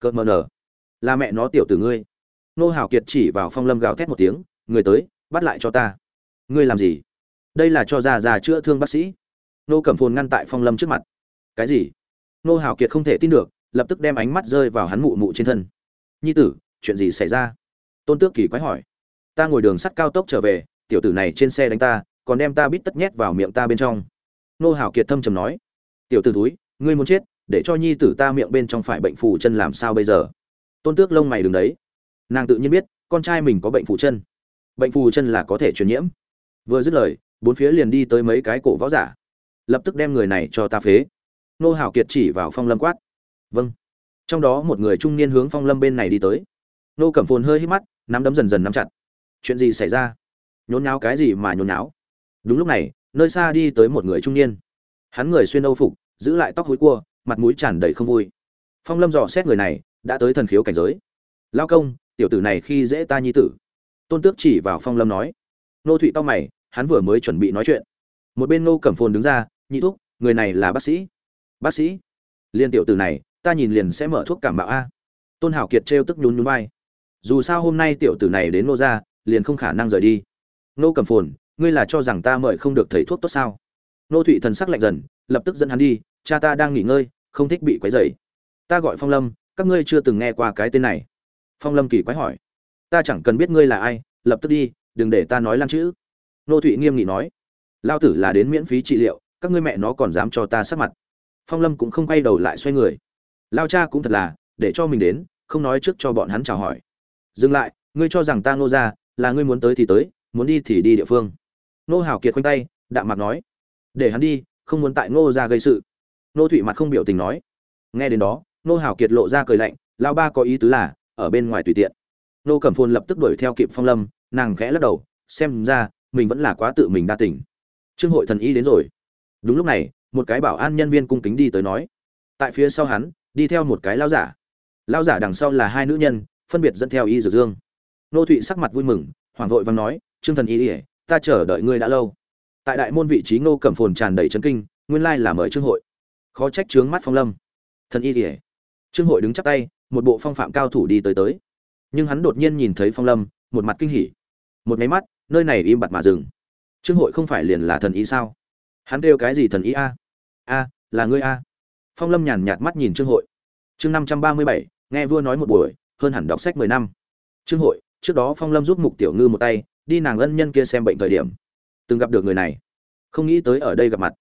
cợt mờ nở. Là mẹ nó tiểu tử ngươi. Nô hào kiệt chỉ vào phong lâm gào thét một tiếng, người tới, bắt lại cho ta. Ngươi làm gì? Đây là cho già già chữa thương bác sĩ. Nô cẩm phồn ngăn tại phong lâm trước mặt. Cái gì? Nô hào kiệt không thể tin được, lập tức đem ánh mắt rơi vào hắn mụ mụ trên thân. Nhi tử, chuyện gì xảy ra? Tôn tước kỳ quái hỏi. Ta ngồi đường sắt cao tốc trở về, tiểu tử này trên xe đánh ta, còn đem ta bít tất nhét vào miệng ta bên trong. Nô hào kiệt thâm trầm nói. Tiểu tử túi ngươi muốn chết để cho nhi tử ta miệng bên trong phải bệnh phù chân làm sao bây giờ? Tôn tước lông mày đứng đấy. Nàng tự nhiên biết, con trai mình có bệnh phù chân. Bệnh phù chân là có thể truyền nhiễm. Vừa dứt lời, bốn phía liền đi tới mấy cái cổ võ giả. Lập tức đem người này cho ta phế. Nô hảo kiệt chỉ vào phong lâm quát. Vâng. Trong đó một người trung niên hướng phong lâm bên này đi tới. Nô cẩm phồn hơi hít mắt, nắm đấm dần dần nắm chặt. Chuyện gì xảy ra? Nhốn nháo cái gì mà nhốn nháo? Đúng lúc này, nơi xa đi tới một người trung niên. Hắn người xuyên âu phục, giữ lại tóc hối cua mặt mũi tràn đầy không vui. Phong lâm dò xét người này, đã tới thần khiếu cảnh giới. Lao công, tiểu tử này khi dễ ta nhi tử. Tôn tước chỉ vào phong lâm nói. Nô thụy to mày, hắn vừa mới chuẩn bị nói chuyện. Một bên nô cẩm phồn đứng ra, nhị thúc, người này là bác sĩ. Bác sĩ? Liên tiểu tử này, ta nhìn liền sẽ mở thuốc cảm bạo a. Tôn hảo kiệt trêu tức nhún nhún vai. Dù sao hôm nay tiểu tử này đến nô ra liền không khả năng rời đi. Nô cẩm phồn, ngươi là cho rằng ta mời không được thầy thuốc tốt sao? Nô thụy thần sắc lạnh dần, lập tức dẫn hắn đi cha ta đang nghỉ ngơi, không thích bị quấy rầy. Ta gọi phong lâm, các ngươi chưa từng nghe qua cái tên này. Phong lâm kỳ quái hỏi. Ta chẳng cần biết ngươi là ai, lập tức đi, đừng để ta nói lan chữ. Nô thụy nghiêm nghị nói. Lao tử là đến miễn phí trị liệu, các ngươi mẹ nó còn dám cho ta sát mặt. Phong lâm cũng không quay đầu lại xoay người. Lao cha cũng thật là, để cho mình đến, không nói trước cho bọn hắn chào hỏi. Dừng lại, ngươi cho rằng ta ngô ra là ngươi muốn tới thì tới, muốn đi thì đi địa phương. Nô hảo kiệt khoanh tay, đạm mặt nói. Để hắn đi, không muốn tại ngô ra gây sự nô thụy mặt không biểu tình nói. Nghe đến đó, nô hảo kiệt lộ ra cười lạnh lao ba có ý tứ là, ở bên ngoài tùy tiện. Nô cẩm phồn lập tức đuổi theo kịp phong lâm, nàng khẽ lắc đầu, xem ra, mình vẫn là quá tự mình đa tỉnh trương hội thần y đến rồi. Đúng lúc này, một cái bảo an nhân viên cung kính đi tới nói. Tại phía sau hắn, đi theo một cái lao giả. Lao giả đằng sau là hai nữ nhân, phân biệt dẫn theo y dược dương. Nô thụy sắc mặt vui mừng hoàng vội văn nói, trương thần y ỉa ta chờ đợi ngươi đã lâu. Tại đại môn vị trí ngô cẩm phồn tràn đầy chấn kinh, nguyên lai là mời trương hội khó trách trướng mắt phong lâm. Thần y ỉa trương hội đứng chắp tay, một bộ phong phạm cao thủ đi tới tới. Nhưng hắn đột nhiên nhìn thấy phong lâm, một mặt kinh hỉ. Một máy mắt, nơi này im bặt mà dừng. Trương hội không phải liền là thần y sao? Hắn kêu cái gì thần y a? A, là ngươi a? Phong lâm nhàn nhạt mắt nhìn trương hội. Chương năm trăm ba mươi bảy, nghe vua nói một buổi, hơn hẳn đọc sách mười năm. Trương hội, trước đó phong lâm giúp mục tiểu ngư một tay, đi nàng ân nhân kia xem bệnh thời điểm. Từng gặp được người này. Không nghĩ tới ở đây gặp mặt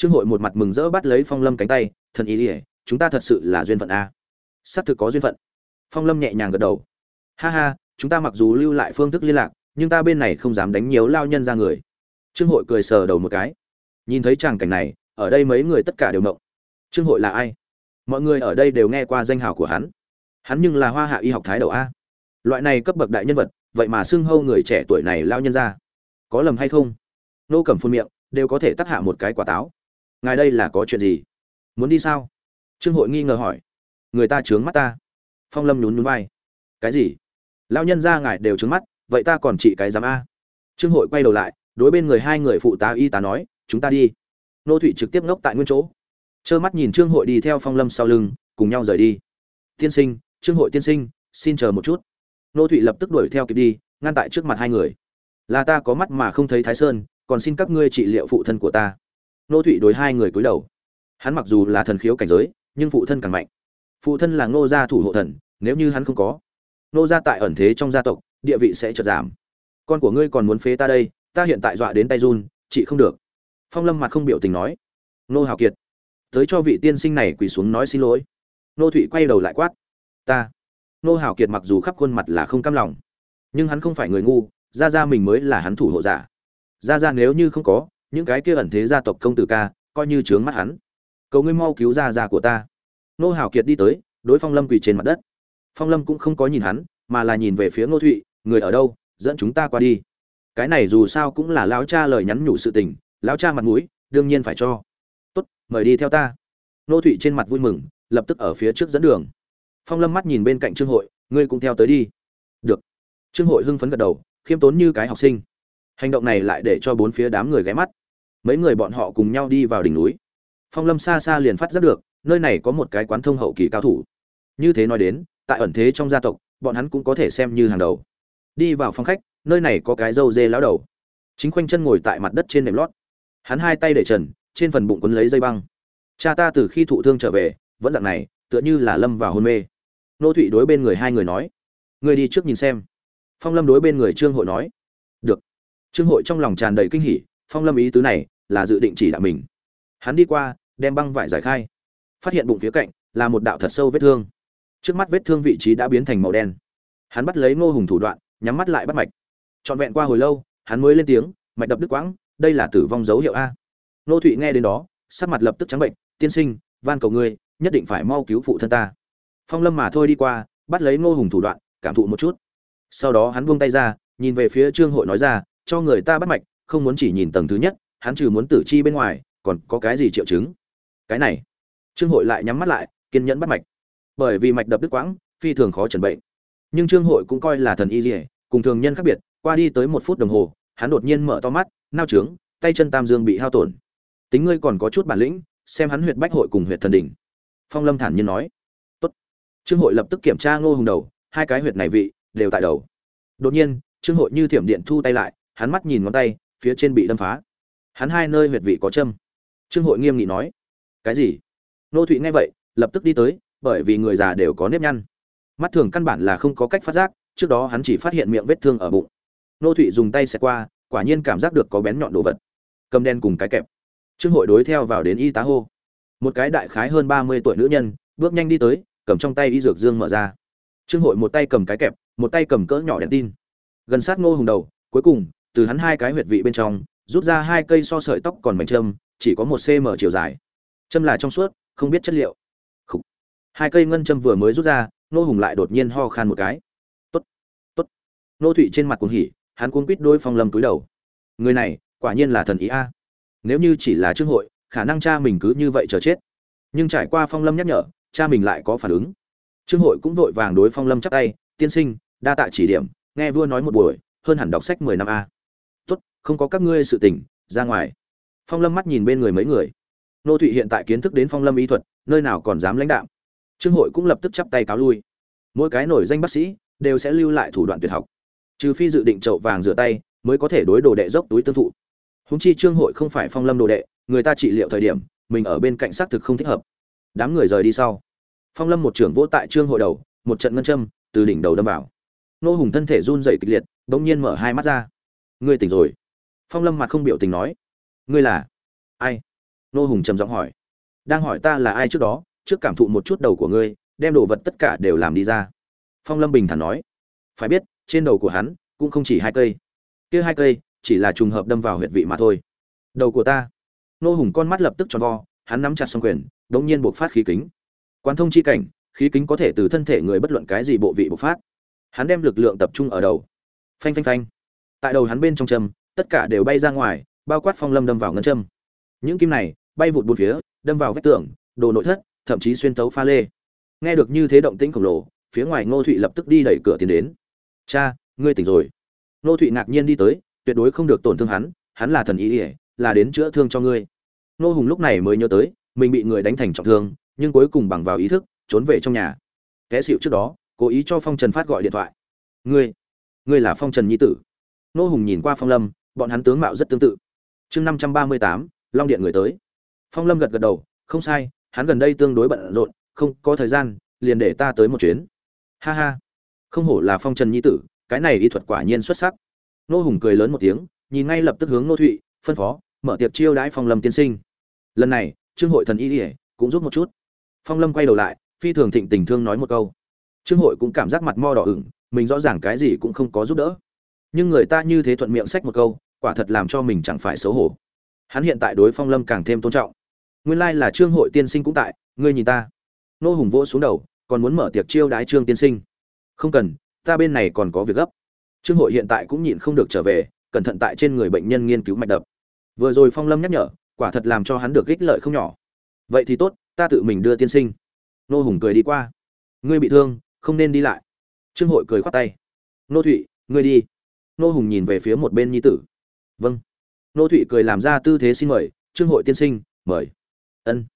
trương hội một mặt mừng rỡ bắt lấy phong lâm cánh tay, thần ý ỉa chúng ta thật sự là duyên phận a. Xác thực có duyên phận. Phong lâm nhẹ nhàng gật đầu. Ha ha, chúng ta mặc dù lưu lại phương thức liên lạc, nhưng ta bên này không dám đánh nhiều lao nhân ra người. Trương hội cười sờ đầu một cái. Nhìn thấy tràng cảnh này, ở đây mấy người tất cả đều mộng trương hội là ai? Mọi người ở đây đều nghe qua danh hào của hắn. Hắn nhưng là hoa hạ y học thái đầu a. Loại này cấp bậc đại nhân vật, vậy mà xưng hâu người trẻ tuổi này lao nhân ra. Có lầm hay không? Nô cầm phun miệng, đều có thể tắt hạ một cái quả táo ngài đây là có chuyện gì? Muốn đi sao? Trương hội nghi ngờ hỏi. Người ta trướng mắt ta. Phong lâm nhún nhún vai. Cái gì? Lao nhân ra ngài đều trướng mắt, vậy ta còn trị cái giám a. Trương hội quay đầu lại, đối bên người hai người phụ tá y tá nói, chúng ta đi. Nô thụy trực tiếp ngốc tại nguyên chỗ. Trơ mắt nhìn trương hội đi theo phong lâm sau lưng, cùng nhau rời đi. Tiên sinh, trương hội tiên sinh, xin chờ một chút. Nô thụy lập tức đuổi theo kịp đi, ngăn tại trước mặt hai người. Là ta có mắt mà không thấy thái sơn, còn xin các ngươi trị liệu phụ thân của ta nô thụy đối hai người cúi đầu. Hắn mặc dù là thần khiếu cảnh giới, nhưng phụ thân càng mạnh. Phụ thân là ngô gia thủ hộ thần, nếu như hắn không có, ngô gia tại ẩn thế trong gia tộc, địa vị sẽ chợt giảm. Con của ngươi còn muốn phế ta đây, ta hiện tại dọa đến tay run, chị không được. Phong lâm mặt không biểu tình nói. Nô hào kiệt, tới cho vị tiên sinh này quỳ xuống nói xin lỗi. Nô thụy quay đầu lại quát. Ta. Nô hào kiệt mặc dù khắp khuôn mặt là không cam lòng, nhưng hắn không phải người ngu ra ra mình mới là hắn thủ hộ giả. Ra ra nếu như không có những cái kia ẩn thế gia tộc công tử ca, coi như trướng mắt hắn. Cầu ngươi mau cứu ra già của ta. Nô hào kiệt đi tới, đối phong lâm quỳ trên mặt đất. Phong lâm cũng không có nhìn hắn, mà là nhìn về phía ngô thụy, người ở đâu? Dẫn chúng ta qua đi. Cái này dù sao cũng là lão cha lời nhắn nhủ sự tình, lão cha mặt mũi, đương nhiên phải cho. Tốt, mời đi theo ta. Nô thụy trên mặt vui mừng, lập tức ở phía trước dẫn đường. Phong lâm mắt nhìn bên cạnh trương hội, ngươi cũng theo tới đi. Được. Trương hội hưng phấn gật đầu, khiêm tốn như cái học sinh. Hành động này lại để cho bốn phía đám người ghé mắt mấy người bọn họ cùng nhau đi vào đỉnh núi. Phong lâm xa xa liền phát giác được, nơi này có một cái quán thông hậu kỳ cao thủ. Như thế nói đến, tại ẩn thế trong gia tộc, bọn hắn cũng có thể xem như hàng đầu. Đi vào phòng khách, nơi này có cái dâu dê lão đầu. Chính khoanh chân ngồi tại mặt đất trên nệm lót. Hắn hai tay để trần, trên phần bụng quấn lấy dây băng. Cha ta từ khi thụ thương trở về, vẫn dạng này, tựa như là lâm vào hôn mê. Nô thụy đối bên người hai người nói người đi trước nhìn xem. Phong lâm đối bên người trương hội nói, được. Trương hội trong lòng tràn đầy kinh hỉ phong lâm ý tứ này là dự định chỉ đạo mình. Hắn đi qua, đem băng vải giải khai. Phát hiện bụng phía cạnh là một đạo thật sâu vết thương. Trước mắt vết thương vị trí đã biến thành màu đen. Hắn bắt lấy ngô hùng thủ đoạn, nhắm mắt lại bắt mạch. Trọn vẹn qua hồi lâu, hắn mới lên tiếng, mạch đập đứt quãng, đây là tử vong dấu hiệu a. Nô thụy nghe đến đó, sắc mặt lập tức trắng bệnh, tiên sinh, van cầu ngươi, nhất định phải mau cứu phụ thân ta. Phong lâm mà thôi đi qua, bắt lấy ngô hùng thủ đoạn, cảm thụ một chút. Sau đó hắn buông tay ra, nhìn về phía trương hội nói ra, cho người ta bắt mạch không muốn chỉ nhìn tầng thứ nhất, hắn trừ muốn tử chi bên ngoài, còn có cái gì triệu chứng? Cái này. Trương hội lại nhắm mắt lại, kiên nhẫn bắt mạch. Bởi vì mạch đập đứt quãng, phi thường khó chẩn bệnh. Nhưng trương hội cũng coi là thần y dỉa cùng thường nhân khác biệt, qua đi tới một phút đồng hồ, hắn đột nhiên mở to mắt, nao trướng, tay chân tam dương bị hao tổn. Tính ngươi còn có chút bản lĩnh, xem hắn huyệt bách hội cùng huyệt thần đỉnh. Phong lâm thản nhiên nói. Tốt. Trương hội lập tức kiểm tra ngô hùng đầu, hai cái huyệt này vị, đều tại đầu. Đột nhiên, trương hội như thiểm điện thu tay lại, hắn mắt nhìn ngón tay phía trên bị đâm phá. Hắn hai nơi huyệt vị có châm. Trương hội nghiêm nghị nói, cái gì? Nô thụy nghe vậy, lập tức đi tới, bởi vì người già đều có nếp nhăn. Mắt thường căn bản là không có cách phát giác, trước đó hắn chỉ phát hiện miệng vết thương ở bụng. Nô thụy dùng tay xẹt qua, quả nhiên cảm giác được có bén nhọn đồ vật. Cầm đen cùng cái kẹp. Trương hội đối theo vào đến y tá hô. Một cái đại khái hơn ba mươi tuổi nữ nhân, bước nhanh đi tới, cầm trong tay y dược dương mở ra. Trương hội một tay cầm cái kẹp, một tay cầm cỡ nhỏ đèn tin. Gần sát ngô hùng đầu, cuối cùng từ hắn hai cái huyệt vị bên trong, rút ra hai cây so sợi tóc còn mảnh trâm chỉ có một cm chiều dài. Châm là trong suốt, không biết chất liệu. Khủ. hai cây ngân châm vừa mới rút ra, nô hùng lại đột nhiên ho khan một cái. Tốt tốt. Nô thụy trên mặt cuồng hỉ, hắn cuống quýt đôi phong lâm túi đầu. Người này, quả nhiên là thần ý a. Nếu như chỉ là trương hội, khả năng cha mình cứ như vậy chờ chết. Nhưng trải qua phong lâm nhắc nhở, cha mình lại có phản ứng. Trương hội cũng vội vàng đối phong lâm chắc tay, tiên sinh, đa tạ chỉ điểm, nghe vua nói một buổi, hơn hẳn đọc sách mười năm a không có các ngươi sự tình, ra ngoài. Phong lâm mắt nhìn bên người mấy người. Nô thụy hiện tại kiến thức đến phong lâm y thuật, nơi nào còn dám lãnh đạo trương hội cũng lập tức chắp tay cáo lui. Mỗi cái nổi danh bác sĩ đều sẽ lưu lại thủ đoạn tuyệt học. Trừ phi dự định trậu vàng rửa tay, mới có thể đối đồ đệ dốc túi tương thụ. Húng chi trương hội không phải phong lâm đồ đệ, người ta trị liệu thời điểm, mình ở bên cạnh xác thực không thích hợp. Đám người rời đi sau. Phong lâm một trưởng vỗ tại trương hội đầu, một trận ngân châm từ đỉnh đầu đâm vào. Nô hùng thân thể run rẩy kịch liệt, bỗng nhiên mở hai mắt ra. Ngươi tỉnh rồi phong lâm mặt không biểu tình nói, ngươi là ai? Nô hùng trầm giọng hỏi, đang hỏi ta là ai trước đó, trước cảm thụ một chút đầu của ngươi, đem đồ vật tất cả đều làm đi ra. Phong lâm bình thản nói, phải biết, trên đầu của hắn cũng không chỉ hai cây. Kia hai cây chỉ là trùng hợp đâm vào huyệt vị mà thôi. Đầu của ta. Nô hùng con mắt lập tức tròn vo, hắn nắm chặt xong quyền đ ỗ n g nhiên buộc phát khí kính. Quan thông chi cảnh, khí kính có thể từ thân thể người bất luận cái gì bộ vị bộc phát. Hắn đem lực lượng tập trung ở đầu. Phanh phanh phanh. Tại đầu hắn bên trong châm tất cả đều bay ra ngoài, bao quát phong lâm đâm vào ngân châm. Những kim này, bay vụt bốn phía, đâm vào vách tường, đồ nội thất, thậm chí xuyên tấu pha lê. Nghe được như thế động tĩnh khổng lồ, phía ngoài ngô thụy lập tức đi đẩy cửa tiến đến. Cha, ngươi tỉnh rồi. Ngô thụy ngạc nhiên đi tới, tuyệt đối không được tổn thương hắn hắn là thần ý ỉa là đến chữa thương cho ngươi. Ngô hùng lúc này mới nhớ tới, mình bị người đánh thành trọng thương, nhưng cuối cùng bằng vào ý thức, trốn về trong nhà. Kẻ xịu trước đó, cố ý cho phong trần phát gọi điện thoại. Ngươi ngươi là phong trần nhi tử. Ngô hùng nhìn qua phong lâm bọn hắn tướng mạo rất tương tự. Chương năm trăm ba mươi tám, long điện người tới. Phong lâm gật gật đầu, không sai, hắn gần đây tương đối bận rộn, không có thời gian, liền để ta tới một chuyến. Ha ha. Không hổ là phong trần nhi tử, cái này y thuật quả nhiên xuất sắc. Nô hùng cười lớn một tiếng, nhìn ngay lập tức hướng nô thụy, phân phó, mở tiệc chiêu đãi phong lâm tiên sinh. Lần này, trương hội thần y ỉa cũng giúp một chút. Phong lâm quay đầu lại, phi thường thịnh tình thương nói một câu. Trương hội cũng cảm giác mặt mo đỏ ửng, mình rõ ràng cái gì cũng không có giúp đỡ. Nhưng người ta như thế thuận miệng sách một câu quả thật làm cho mình chẳng phải xấu hổ. Hắn hiện tại đối phong lâm càng thêm tôn trọng. Nguyên lai là trương hội tiên sinh cũng tại, ngươi nhìn ta. Nô hùng vỗ xuống đầu, còn muốn mở tiệc chiêu đái trương tiên sinh. Không cần, ta bên này còn có việc gấp. Trương hội hiện tại cũng nhịn không được trở về, cẩn thận tại trên người bệnh nhân nghiên cứu mạch đập. Vừa rồi phong lâm nhắc nhở, quả thật làm cho hắn được ích lợi không nhỏ. Vậy thì tốt, ta tự mình đưa tiên sinh. Nô hùng cười đi qua. Ngươi bị thương, không nên đi lại. Trương hội cười khoát tay. Nô thụy, ngươi đi. Nô hùng nhìn về phía một bên nhi tử vâng. Nô thụy cười làm ra tư thế xin mời, trương hội tiên sinh, mời. Ân.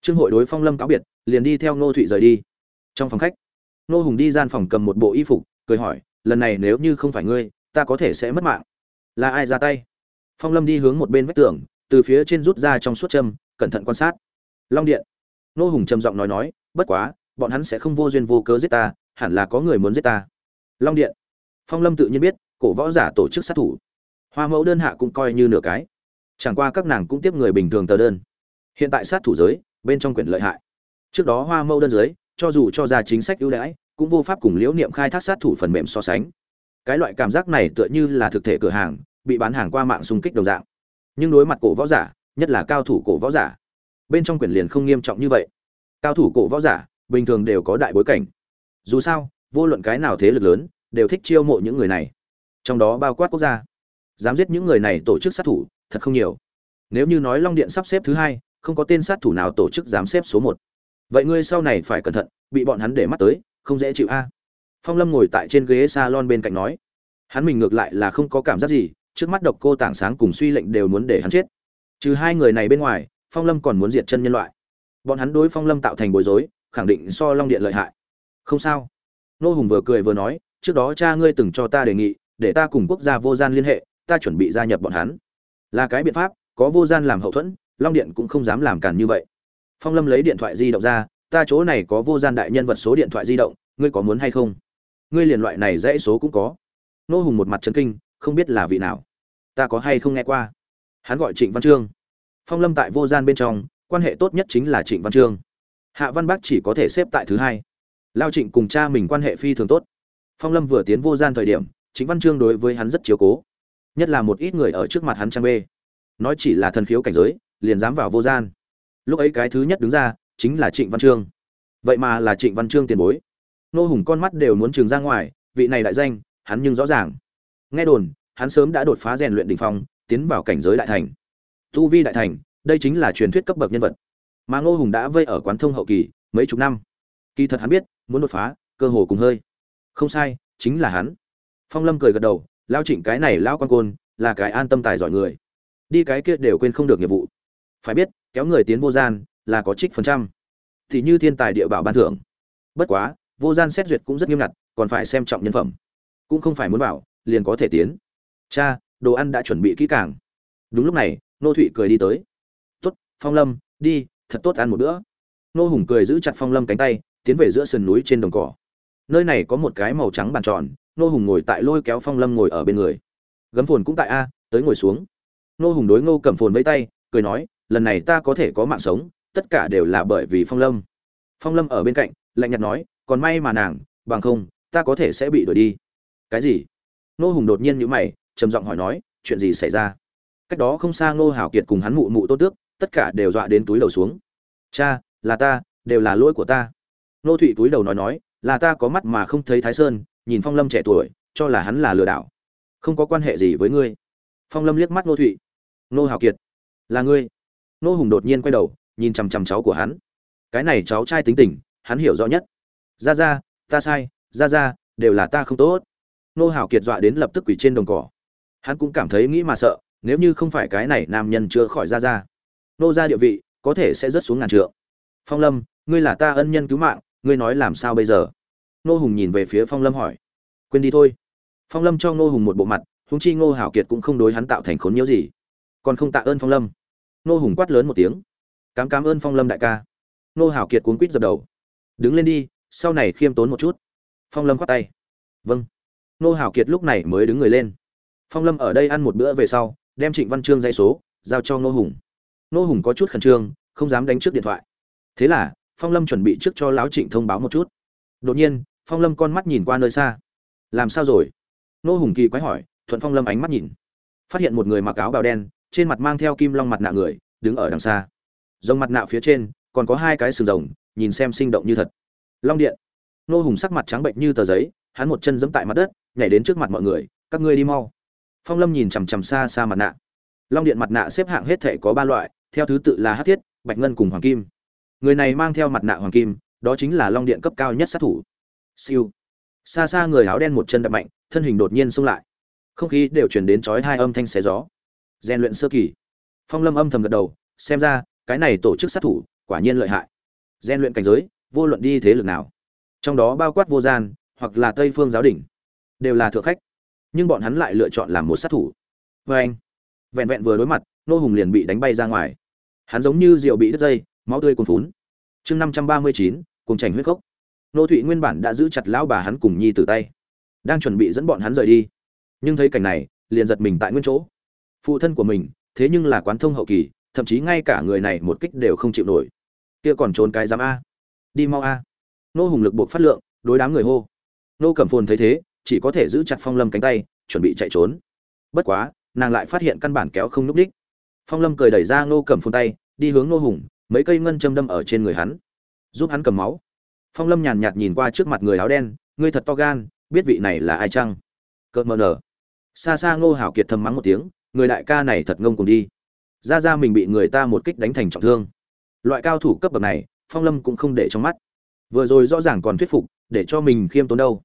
Trương hội đối phong lâm cáo biệt, liền đi theo nô thụy rời đi. Trong phòng khách, nô hùng đi gian phòng cầm một bộ y phục, cười hỏi, lần này nếu như không phải ngươi, ta có thể sẽ mất mạng. Là ai ra tay? Phong lâm đi hướng một bên vách tường, từ phía trên rút ra trong suốt châm, cẩn thận quan sát. Long điện. Nô hùng trầm giọng nói nói, bất quá, bọn hắn sẽ không vô duyên vô cớ giết ta, hẳn là có người muốn giết ta. Long điện. Phong lâm tự nhiên biết, cổ võ giả tổ chức sát thủ hoa mẫu đơn hạ cũng coi như nửa cái. Chẳng qua các nàng cũng tiếp người bình thường tờ đơn. Hiện tại sát thủ giới, bên trong quyền lợi hại. Trước đó hoa mẫu đơn giới, cho dù cho ra chính sách ưu đãi, cũng vô pháp cùng liễu niệm khai thác sát thủ phần mềm so sánh. Cái loại cảm giác này tựa như là thực thể cửa hàng, bị bán hàng qua mạng xung kích đồng dạng. Nhưng đối mặt cổ võ giả, nhất là cao thủ cổ võ giả, bên trong quyền liền không nghiêm trọng như vậy. Cao thủ cổ võ giả, bình thường đều có đại bối cảnh. Dù sao, vô luận cái nào thế lực lớn, đều thích chiêu mộ những người này. Trong đó bao quát quốc gia dám giết những người này tổ chức sát thủ, thật không nhiều. Nếu như nói long điện sắp xếp thứ hai, không có tên sát thủ nào tổ chức dám xếp số một. Vậy ngươi sau này phải cẩn thận, bị bọn hắn để mắt tới, không dễ chịu a. Phong lâm ngồi tại trên ghế s a lon bên cạnh nói. Hắn mình ngược lại là không có cảm giác gì, trước mắt độc cô tảng sáng cùng suy lệnh đều muốn để hắn chết. Trừ hai người này bên ngoài, phong lâm còn muốn diệt chân nhân loại. Bọn hắn đối phong lâm tạo thành bối rối, khẳng định so long điện lợi hại. Không sao. Nô hùng vừa cười vừa nói, trước đó cha ngươi từng cho ta đề nghị, để ta cùng quốc gia vô gian liên hệ ta chuẩn bị gia nhập bọn hắn. Là cái biện pháp, có vô gian làm hậu thuẫn, long điện cũng không dám làm càn như vậy. Phong lâm lấy điện thoại di động ra, ta chỗ này có vô gian đại nhân vật số điện thoại di động, ngươi có muốn hay không? Ngươi liền loại này dãy số cũng có. Nô hùng một mặt trấn kinh, không biết là vị nào. Ta có hay không nghe qua? Hắn gọi trịnh văn trương. Phong lâm tại vô gian bên trong, quan hệ tốt nhất chính là trịnh văn trương. Hạ văn bác chỉ có thể xếp tại thứ hai. Lao trịnh cùng cha mình quan hệ phi thường tốt. Phong lâm vừa tiến vô gian thời điểm chính văn trương đối với hắn rất chiếu cố nhất là một ít người ở trước mặt hắn trang bê. Nói chỉ là thần khiếu cảnh giới, liền dám vào vô gian. Lúc ấy cái thứ nhất đứng ra, chính là trịnh văn trương. Vậy mà là trịnh văn trương tiền bối. Nô hùng con mắt đều muốn trường ra ngoài, vị này đại danh, hắn nhưng rõ ràng. Nghe đồn, hắn sớm đã đột phá rèn luyện đ ỉ n h phong, tiến vào cảnh giới đại thành. Tu vi đại thành, đây chính là truyền thuyết cấp bậc nhân vật. Mà ngô hùng đã vây ở quán thông hậu kỳ, mấy chục năm. Kỳ thật hắn biết, muốn đột phá, cơ hồ cùng hơi. Không sai, chính là hắn. Phong lâm cười gật đầu lao trịnh cái này lao quan côn, là cái an tâm tài giỏi người. Đi cái kia đều quên không được nghiệp vụ. Phải biết, kéo người tiến vô gian, là có trích phần trăm. Thì như thiên tài địa bảo ban thưởng. Bất quá, vô gian xét duyệt cũng rất nghiêm ngặt, còn phải xem trọng nhân phẩm. Cũng không phải muốn bảo liền có thể tiến. Cha, đồ ăn đã chuẩn bị kỹ càng. Đúng lúc này, nô thụy cười đi tới. Tốt, phong lâm, đi, thật tốt ăn một bữa. Nô hùng cười giữ chặt phong lâm cánh tay, tiến về giữa sườn núi trên đồng cỏ. Nơi này có một cái màu trắng bàn tròn nô hùng ngồi tại lôi kéo phong lâm ngồi ở bên người. Gấm phồn cũng tại a, tới ngồi xuống. Nô hùng đối ngô cầm phồn với tay, cười nói, lần này ta có thể có mạng sống, tất cả đều là bởi vì phong lâm. Phong lâm ở bên cạnh, lạnh nhạt nói, còn may mà nàng, bằng không, ta có thể sẽ bị đuổi đi. Cái gì? Nô hùng đột nhiên nhữ mày, trầm giọng hỏi nói, chuyện gì xảy ra? Cách đó không xa ngô hảo kiệt cùng hắn mụ mụ tô tước, tất cả đều dọa đến túi đầu xuống. Cha, là ta, đều là lỗi của ta. Nô thụy túi đầu nói nói, là ta có mắt mà không thấy thái sơn nhìn phong lâm trẻ tuổi, cho là hắn là lừa đảo. Không có quan hệ gì với ngươi. Phong lâm liếc mắt nô thụy. Nô hảo kiệt, là ngươi. Nô hùng đột nhiên quay đầu, nhìn chằm chằm cháu của hắn. Cái này cháu trai tính tình, hắn hiểu rõ nhất. Ra ra, ta sai, ra ra, đều là ta không tốt. Nô hảo kiệt dọa đến lập tức quỳ trên đồng cỏ. Hắn cũng cảm thấy nghĩ mà sợ, nếu như không phải cái này nam nhân chưa khỏi ra ra. Nô ra địa vị, có thể sẽ rớt xuống ngàn trượng. Phong lâm, ngươi là ta ân nhân cứu mạng, ngươi nói làm sao bây giờ? Nô hùng nhìn về phía phong lâm hỏi. Quên đi thôi. Phong lâm cho nô hùng một bộ mặt, huống chi ngô hảo kiệt cũng không đối hắn tạo thành khốn nhiễu gì. Còn không tạ ơn phong lâm. Nô hùng quát lớn một tiếng. Cám cám ơn phong lâm đại ca. Ngô hảo kiệt cuốn quýt dập đầu. Đứng lên đi, sau này khiêm tốn một chút. Phong lâm quát tay. Vâng. Ngô hảo kiệt lúc này mới đứng người lên. Phong lâm ở đây ăn một bữa về sau, đem trịnh văn trương dây số, giao cho nô hùng. Nô hùng có chút khẩn trương, không dám đánh trước điện thoại. Thế là, phong lâm chuẩn bị trước cho lão trịnh thông báo một chút. Đột nhiên phong lâm con mắt nhìn qua nơi xa. Làm sao rồi? Nô hùng kỳ quái hỏi, thuận phong lâm ánh mắt nhìn. Phát hiện một người mặc áo bào đen, trên mặt mang theo kim long mặt nạ người, đứng ở đằng xa. Rồng mặt nạ phía trên, còn có hai cái sừng rồng, nhìn xem sinh động như thật. Long điện. Nô hùng sắc mặt trắng bệnh như tờ giấy, hắn một chân giẫm tại mặt đất, nhảy đến trước mặt mọi người, các ngươi đi mau. Phong lâm nhìn chằm chằm xa xa mặt nạ. Long điện mặt nạ xếp hạng hết thể có ba loại, theo thứ tự là hát thiết, bạch ngân cùng hoàng kim. Người này mang theo mặt nạ hoàng kim, đó chính là long điện cấp cao nhất sát thủ siêu. Xa xa người áo đen một chân đạp mạnh, thân hình đột nhiên xông lại. Không khí đều truyền đến chói hai âm thanh xé gió. Gen luyện sơ kỳ. Phong lâm âm thầm gật đầu, xem ra, cái này tổ chức sát thủ, quả nhiên lợi hại. Gen luyện cảnh giới, vô luận đi thế lực nào. Trong đó bao quát vô gian, hoặc là tây phương giáo đỉnh đều là thượng khách. Nhưng bọn hắn lại lựa chọn làm một sát thủ. Và anh, vẹn vẹn vừa đối mặt, nô hùng liền bị đánh bay ra ngoài. Hắn giống như rượu bị đứt dây, máu tươi cuồn phún chương năm trăm ba mươi chín cùng chảnh huyết cốc nô thụy nguyên bản đã giữ chặt lão bà hắn cùng nhi từ tay, đang chuẩn bị dẫn bọn hắn rời đi. Nhưng thấy cảnh này, liền giật mình tại nguyên chỗ. Phụ thân của mình, thế nhưng là quán thông hậu kỳ, thậm chí ngay cả người này một kích đều không chịu nổi. Kia còn trốn cái dám a. Đi mau a. Nô hùng lực buộc phát lượng, đối đám người hô. Nô cẩm phồn thấy thế, chỉ có thể giữ chặt phong lâm cánh tay, chuẩn bị chạy trốn. Bất quá, nàng lại phát hiện căn bản kéo không núp đích. Phong lâm cười đẩy ra nô cẩm phồn tay, đi hướng nô hùng, mấy cây ngân châm đâm ở trên người hắn. Giúp hắn cầm máu phong lâm nhàn nhạt nhìn qua trước mặt người áo đen, ngươi thật to gan, biết vị này là ai chăng? Cợt mờ nở. Xa xa ngô hảo kiệt thầm mắng một tiếng, người đại ca này thật ngông cùng đi. Ra ra mình bị người ta một kích đánh thành trọng thương. Loại cao thủ cấp bậc này, phong lâm cũng không để trong mắt. Vừa rồi rõ ràng còn thuyết phục, để cho mình khiêm tốn đâu.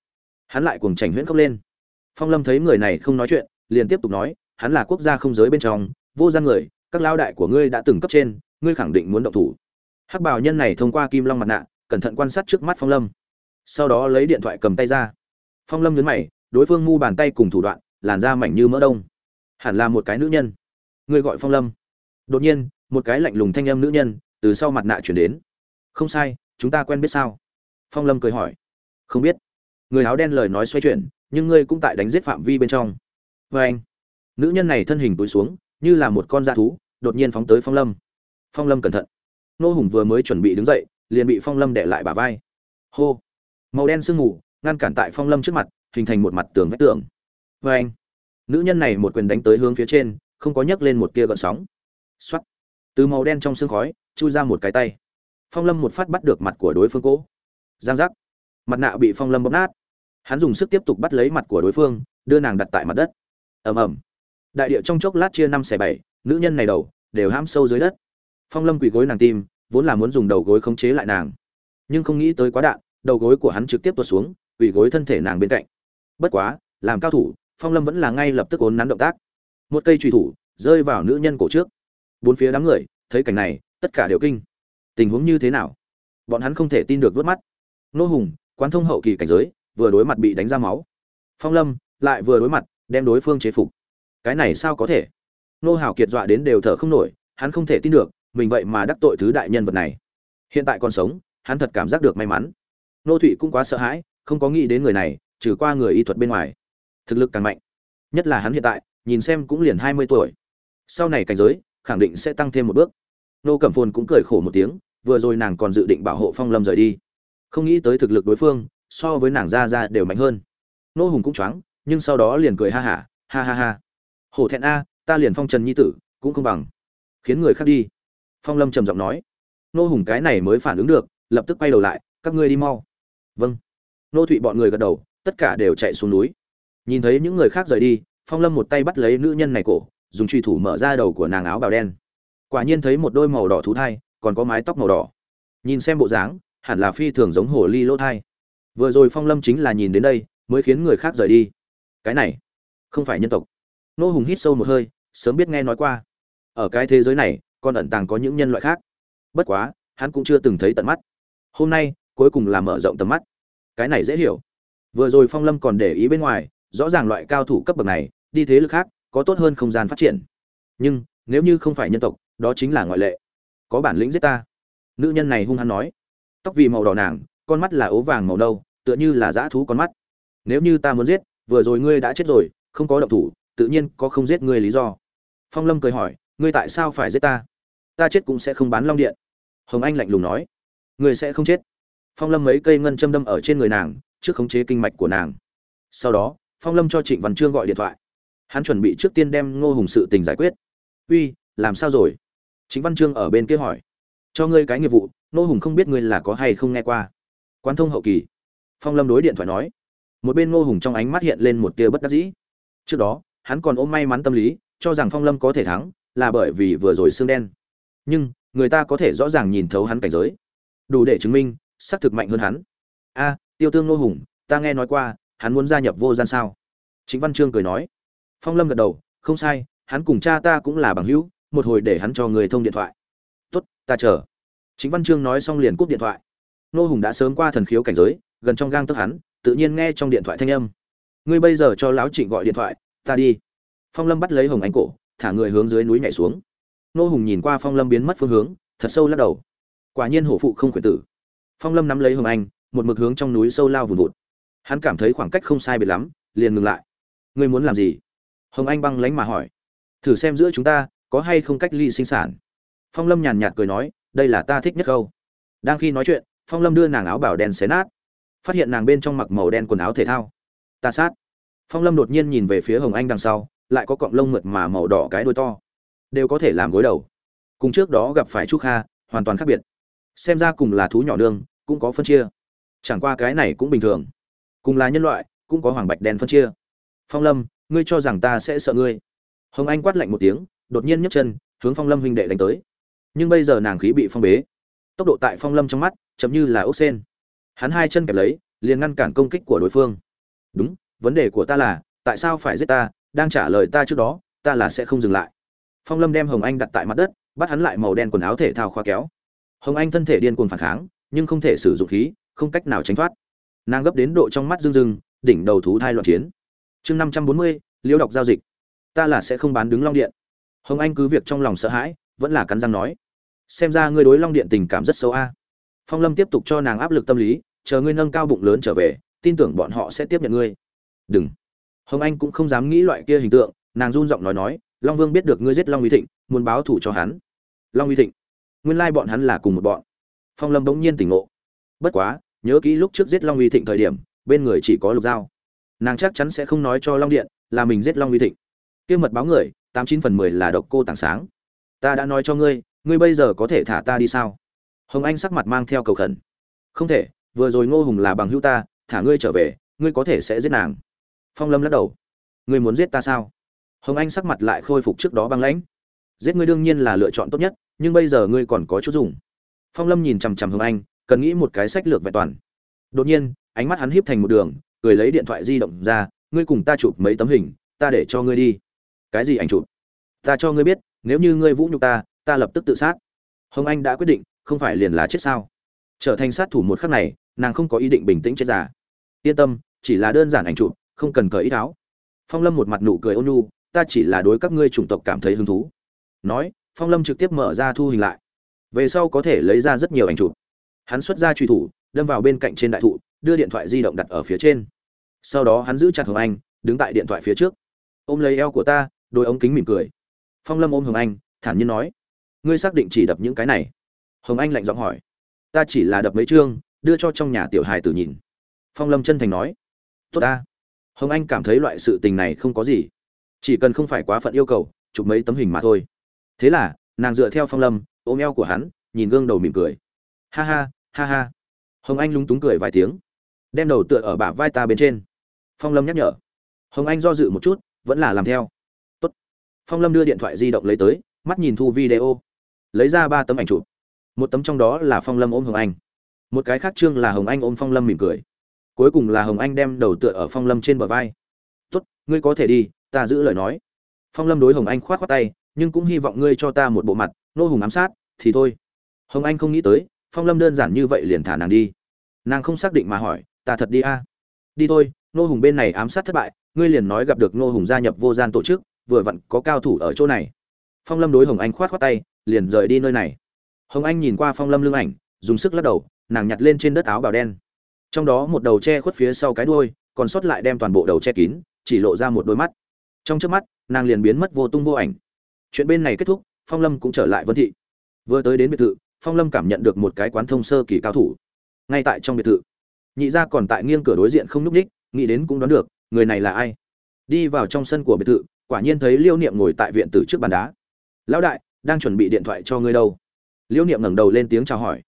Hắn lại cuồng chảnh huyễn khóc lên. Phong lâm thấy người này không nói chuyện, liền tiếp tục nói, hắn là quốc gia không giới bên trong, vô gian người, các lao đại của ngươi đã từng cấp trên, ngươi khẳng định muốn động thủ. Hắc bảo nhân này thông qua kim long mặt nạ cẩn thận quan sát trước mắt phong lâm. Sau đó lấy điện thoại cầm tay ra. Phong lâm nhấn mày, đối phương ngu bàn tay cùng thủ đoạn, làn da mảnh như mỡ đông. Hẳn là một cái nữ nhân. Ngươi gọi phong lâm. Đột nhiên, một cái lạnh lùng thanh âm nữ nhân từ sau mặt nạ chuyển đến. Không sai, chúng ta quen biết sao? Phong lâm cười hỏi. Không biết. Người áo đen lời nói xoay chuyển, nhưng ngươi cũng tại đánh giết phạm vi bên trong. Vê anh, nữ nhân này thân hình túi xuống, như là một con da thú, đột nhiên phóng tới phong lâm. Phong lâm cẩn thận. Nô hùng vừa mới chuẩn bị đứng dậy liền bị phong lâm để lại bả vai. Hô. Màu đen sương mù, ngăn cản tại phong lâm trước mặt, hình thành một mặt tường vách tường. Vê anh, nữ nhân này một quyền đánh tới hướng phía trên, không có nhấc lên một tia gợn sóng. X o á t từ màu đen trong sương khói, chui ra một cái tay. Phong lâm một phát bắt được mặt của đối phương cỗ giang giác. Mặt nạ bị phong lâm bóp nát. Hắn dùng sức tiếp tục bắt lấy mặt của đối phương, đưa nàng đặt tại mặt đất. Ầm ầm. Đại địa trong chốc lát chia năm xẻ bảy, nữ nhân này đầu, đều ham sâu dưới đất. Phong lâm quỳ gối nàng tim vốn là muốn dùng đầu gối khống chế lại nàng. Nhưng không nghĩ tới quá đạn, đầu gối của hắn trực tiếp tuột xuống, quỳ gối thân thể nàng bên cạnh. Bất quá, làm cao thủ, phong lâm vẫn là ngay lập tức ốn nắn động tác. Một cây trùy thủ rơi vào nữ nhân cổ trước. Bốn phía đám người, thấy cảnh này, tất cả đều kinh. Tình huống như thế nào? Bọn hắn không thể tin được vớt mắt. Nô hùng, quán thông hậu kỳ cảnh giới, vừa đối mặt bị đánh ra máu. Phong lâm lại vừa đối mặt, đem đối phương chế phục. Cái này sao có thể? Nô hào kiệt dọa đến đều thở không nổi, hắn không thể tin được mình vậy mà đắc tội thứ đại nhân vật này. Hiện tại còn sống hắn thật cảm giác được may mắn. Nô thụy cũng quá sợ hãi không có nghĩ đến người này trừ qua người y thuật bên ngoài. Thực lực càng mạnh. Nhất là hắn hiện tại nhìn xem cũng liền hai mươi tuổi. Sau này cảnh giới khẳng định sẽ tăng thêm một bước. Nô cẩm phồn cũng cười khổ một tiếng vừa rồi nàng còn dự định bảo hộ phong lâm rời đi. Không nghĩ tới thực lực đối phương so với nàng ra ra đều mạnh hơn. Nô hùng cũng choáng nhưng sau đó liền cười ha hả ha, ha ha. Ha hổ thẹn a ta liền phong trần nhi tử cũng không bằng. Khiến người khác đi phong lâm trầm giọng nói. Nô hùng cái này mới phản ứng được, lập tức quay đầu lại, các ngươi đi mau. Vâng. Nô thụy bọn người gật đầu, tất cả đều chạy xuống núi. Nhìn thấy những người khác rời đi, phong lâm một tay bắt lấy nữ nhân này cổ, dùng truy thủ mở ra đầu của nàng áo bào đen. Quả nhiên thấy một đôi màu đỏ thú thai, còn có mái tóc màu đỏ. Nhìn xem bộ dáng, hẳn là phi thường giống hồ ly lỗ thai. Vừa rồi phong lâm chính là nhìn đến đây, mới khiến người khác rời đi. Cái này, không phải nhân tộc. Nô hùng hít sâu một hơi, sớm biết nghe nói qua. Ở cái thế giới này còn ẩn tàng có những nhân loại khác. Bất quá, hắn cũng chưa từng thấy tận mắt. Hôm nay, cuối cùng là mở rộng tầm mắt. Cái này dễ hiểu. Vừa rồi phong lâm còn để ý bên ngoài, rõ ràng loại cao thủ cấp bậc này, đi thế lực khác, có tốt hơn không gian phát triển. Nhưng, nếu như không phải nhân tộc, đó chính là ngoại lệ. Có bản lĩnh giết ta. Nữ nhân này hung hăng nói. Tóc vì màu đỏ nàng, con mắt là ố vàng màu nâu, tựa như là dã thú con mắt. Nếu như ta muốn giết, vừa rồi ngươi đã chết rồi, không có động thủ, tự nhiên có không giết ngươi lý do. Phong lâm cười hỏi ngươi tại sao phải giết ta? Ta chết cũng sẽ không bán long điện. Hồng anh lạnh lùng nói. Ngươi sẽ không chết. Phong lâm mấy cây ngân châm đâm ở trên người nàng, trước khống chế kinh mạch của nàng. Sau đó, phong lâm cho trịnh văn trương gọi điện thoại. Hắn chuẩn bị trước tiên đem ngô hùng sự tình giải quyết. Uy, làm sao rồi? Chính văn trương ở bên kia hỏi. Cho ngươi cái nghiệp vụ, ngô hùng không biết ngươi là có hay không nghe qua. Quan thông hậu kỳ. Phong lâm đối điện thoại nói. Một bên ngô hùng trong ánh mắt hiện lên một tia bất đắc dĩ. Trước đó, hắn còn ôm may mắn tâm lý, cho rằng phong lâm có thể thắng là bởi vì vừa rồi xương đen. Nhưng, người ta có thể rõ ràng nhìn thấu hắn cảnh giới. Đủ để chứng minh, xác thực mạnh hơn hắn. A, tiêu tương nô hùng, ta nghe nói qua, hắn muốn gia nhập vô gian sao? Chính văn trương cười nói. Phong lâm gật đầu, không sai, hắn cùng cha ta cũng là bằng hữu, một hồi để hắn cho người thông điện thoại. Tốt, ta chờ. Chính văn trương nói xong liền cúp điện thoại. Nô hùng đã sớm qua thần khiếu cảnh giới, gần trong gang tức hắn, tự nhiên nghe trong điện thoại thanh âm. Ngươi bây giờ cho lão trịnh gọi điện thoại, ta đi. Phong lâm bắt lấy hồng anh cổ thả người hướng dưới núi nhảy xuống. Nô hùng nhìn qua phong lâm biến mất phương hướng, thật sâu lắc đầu. Quả nhiên hổ phụ không khuyển tử. Phong lâm nắm lấy hồng anh, một mực hướng trong núi sâu lao vùn vụt. Hắn cảm thấy khoảng cách không sai biệt lắm, liền ngừng lại. Ngươi muốn làm gì? Hồng anh băng lánh mà hỏi. Thử xem giữa chúng ta có hay không cách ly sinh sản. Phong lâm nhàn nhạt cười nói, đây là ta thích nhất câu đang khi nói chuyện, phong lâm đưa nàng áo bảo đen xé nát. Phát hiện nàng bên trong mặc màu đen quần áo thể thao. Ta sát. Phong lâm đột nhiên nhìn về phía hồng anh đằng sau lại có cọng lông mượt mà màu đỏ cái đuôi to, đều có thể làm gối đầu. Cùng trước đó gặp phải trúc kha, hoàn toàn khác biệt. Xem ra cùng là thú nhỏ nương, cũng có phân chia. Chẳng qua cái này cũng bình thường. Cùng là nhân loại, cũng có hoàng bạch đen phân chia. Phong lâm, ngươi cho rằng ta sẽ sợ ngươi? Hồng anh quát lạnh một tiếng, đột nhiên nhấc chân, hướng phong lâm huynh đệ đánh tới. Nhưng bây giờ nàng khí bị phong bế. Tốc độ tại phong lâm trong mắt, chậm như là ốc sen. Hắn hai chân kẹp lấy, liền ngăn cản công kích của đối phương. Đúng, vấn đề của ta là, tại sao phải giết ta đang trả lời ta trước đó, ta là sẽ không dừng lại. Phong lâm đem hồng anh đặt tại mặt đất, bắt hắn lại màu đen quần áo thể thao khoa kéo. Hồng anh thân thể điên cuồng phản kháng, nhưng không thể sử dụng khí, không cách nào tránh thoát. Nàng gấp đến độ trong mắt rưng rưng, đỉnh đầu thú thai loạn chiến. Chương năm trăm bốn mươi liễu đọc giao dịch. Ta là sẽ không bán đứng long điện. Hồng anh cứ việc trong lòng sợ hãi, vẫn là cắn răng nói. Xem ra ngươi đối long điện tình cảm rất sâu a. Phong lâm tiếp tục cho nàng áp lực tâm lý, chờ ngươi nâng cao bụng lớn trở về, tin tưởng bọn họ sẽ tiếp nhận ngươi. Đừng hồng anh cũng không dám nghĩ loại kia hình tượng, nàng run giọng nói nói, long vương biết được ngươi giết long uy thịnh, muốn báo thủ cho hắn. Long uy thịnh? Nguyên lai bọn hắn là cùng một bọn. Phong lâm bỗng nhiên tỉnh ngộ. Bất quá, nhớ kỹ lúc trước giết long uy thịnh thời điểm, bên người chỉ có lục dao nàng chắc chắn sẽ không nói cho long điện là mình giết long uy thịnh. Kia mật báo người, tám chín phần mười là độc cô tảng sáng. Ta đã nói cho ngươi ngươi bây giờ có thể thả ta đi sao? Hồng anh sắc mặt mang theo cầu khẩn. Không thể, vừa rồi ngô hùng là bằng hữu ta, thả ngươi trở về, ngươi có thể sẽ giết nàng phong lâm lắc đầu. Ngươi muốn giết ta sao? Hồng anh sắc mặt lại khôi phục trước đó băng lãnh. Giết ngươi đương nhiên là lựa chọn tốt nhất, nhưng bây giờ ngươi còn có chút dùng. Phong lâm nhìn chằm chằm hồng anh, cần nghĩ một cái sách lược vẹn toàn. Đột nhiên, ánh mắt hắn híp thành một đường, cười lấy điện thoại di động ra, ngươi cùng ta chụp mấy tấm hình, ta để cho ngươi đi. Cái gì ảnh chụp? Ta cho ngươi biết, nếu như ngươi vũ nhục ta ta lập tức tự sát. Hồng anh đã quyết định, không phải liền là chết sao? Trở thành sát thủ một khắc này, nàng không có ý định bình tĩnh chết giả. yên tâm, chỉ là đơn giản ảnh chụp không cần cởi ít áo. Phong lâm một mặt nụ cười ôn nhu, ta chỉ là đối các ngươi chủng tộc cảm thấy hứng thú. Nói, phong lâm trực tiếp mở ra thu hình lại. Về sau có thể lấy ra rất nhiều ảnh chụp. Hắn xuất ra truy thủ, đâm vào bên cạnh trên đại thụ, đưa điện thoại di động đặt ở phía trên. Sau đó hắn giữ chặt hồng anh, đứng tại điện thoại phía trước. Ôm lấy eo của ta, đôi ống kính mỉm cười. Phong lâm ôm hồng anh, thản nhiên nói, ngươi xác định chỉ đập những cái này? Hồng anh lạnh giọng hỏi, ta chỉ là đập mấy chương, đưa cho trong nhà tiểu hài tử nhìn. Phong lâm chân thành nói, tốt ta hồng anh cảm thấy loại sự tình này không có gì. Chỉ cần không phải quá phận yêu cầu, chụp mấy tấm hình mà thôi. Thế là, nàng dựa theo phong lâm, ôm eo của hắn, nhìn gương đầu mỉm cười. Ha ha ha ha. Hồng anh lúng túng cười vài tiếng. Đem đầu tựa ở bả vai ta bên trên. Phong lâm nhắc nhở. Hồng anh do dự một chút, vẫn là làm theo. Tốt. phong lâm đưa điện thoại di động lấy tới, mắt nhìn thu video. Lấy ra ba tấm ảnh chụp. Một tấm trong đó là phong lâm ôm hồng anh. Một cái khác trương là hồng anh ôm phong lâm mỉm cười cuối cùng là hồng anh đem đầu tựa ở phong lâm trên bờ vai. Tốt, ngươi có thể đi, ta giữ lời nói. Phong lâm đối hồng anh k h o á t khoác tay, nhưng cũng hy vọng ngươi cho ta một bộ mặt, nô hùng ám sát, thì thôi. Hồng anh không nghĩ tới, phong lâm đơn giản như vậy liền thả nàng đi. Nàng không xác định mà hỏi, ta thật đi a? Đi thôi, nô hùng bên này ám sát thất bại, ngươi liền nói gặp được nô hùng gia nhập vô gian tổ chức, vừa vặn có cao thủ ở chỗ này. Phong lâm đối hồng anh k h o á t khoác tay, liền rời đi nơi này. Hồng anh nhìn qua phong lâm lưng ảnh, dùng sức lắc đầu, nàng nhặt lên trên đất áo bào đen trong đó một đầu che khuất phía sau cái đuôi, còn sót lại đem toàn bộ đầu che kín, chỉ lộ ra một đôi mắt. Trong trước mắt, nàng liền biến mất vô tung vô ảnh. Chuyện bên này kết thúc, phong lâm cũng trở lại vân thị. Vừa tới đến biệt thự, phong lâm cảm nhận được một cái quán thông sơ kỳ cao thủ. Ngay tại trong biệt thự, nhị gia còn tại nghiêng cửa đối diện không n ú c ních nghĩ đến cũng đoán được, người này là ai. Đi vào trong sân của biệt thự, quả nhiên thấy liêu niệm ngồi tại viện tử trước bàn đá. Lão đại, đang chuẩn bị điện thoại cho ngươi đâu. Liêu niệm ngẩng đầu lên tiếng chào hỏi.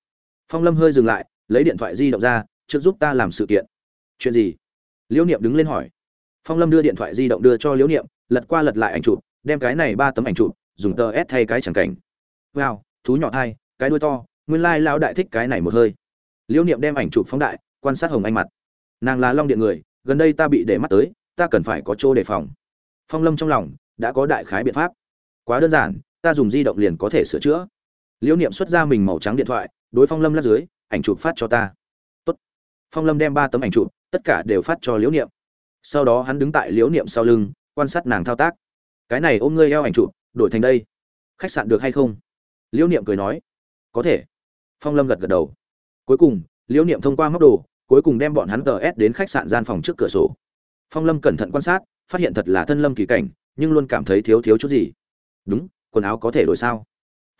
Phong lâm hơi dừng lại, lấy điện thoại di động ra trước giúp ta làm sự kiện. Chuyện gì? Liễu niệm đứng lên hỏi. Phong lâm đưa điện thoại di động đưa cho liễu niệm, lật qua lật lại ảnh chụp, đem cái này ba tấm ảnh chụp, dùng tờ s thay cái chẳng cảnh. Wow, thú nhỏ thai, cái đuôi to, nguyên lai lão đại thích cái này một hơi. Liễu niệm đem ảnh chụp phóng đại, quan sát hồng anh mặt. Nàng là long điện người, gần đây ta bị để mắt tới, ta cần phải có chỗ đề phòng. Phong lâm trong lòng, đã có đại khái biện pháp. Quá đơn giản, ta dùng di động liền có thể sửa chữa. Liễu niệm xuất ra mình màu trắng điện thoại, đối phong lâm lắp dưới, ảnh chụp phát cho ta phong lâm đem ba tấm ảnh chụp, tất cả đều phát cho liễu niệm. Sau đó hắn đứng tại liễu niệm sau lưng, quan sát nàng thao tác. Cái này ôm ngươi eo ảnh chụp, đổi thành đây. Khách sạn được hay không? Liễu niệm cười nói. Có thể. Phong lâm gật gật đầu. Cuối cùng, liễu niệm thông qua móc đồ, cuối cùng đem bọn hắn tờ s đến khách sạn gian phòng trước cửa sổ. Phong lâm cẩn thận quan sát, phát hiện thật là thân lâm kỳ cảnh, nhưng luôn cảm thấy thiếu thiếu chút gì. Đúng, quần áo có thể đổi sao?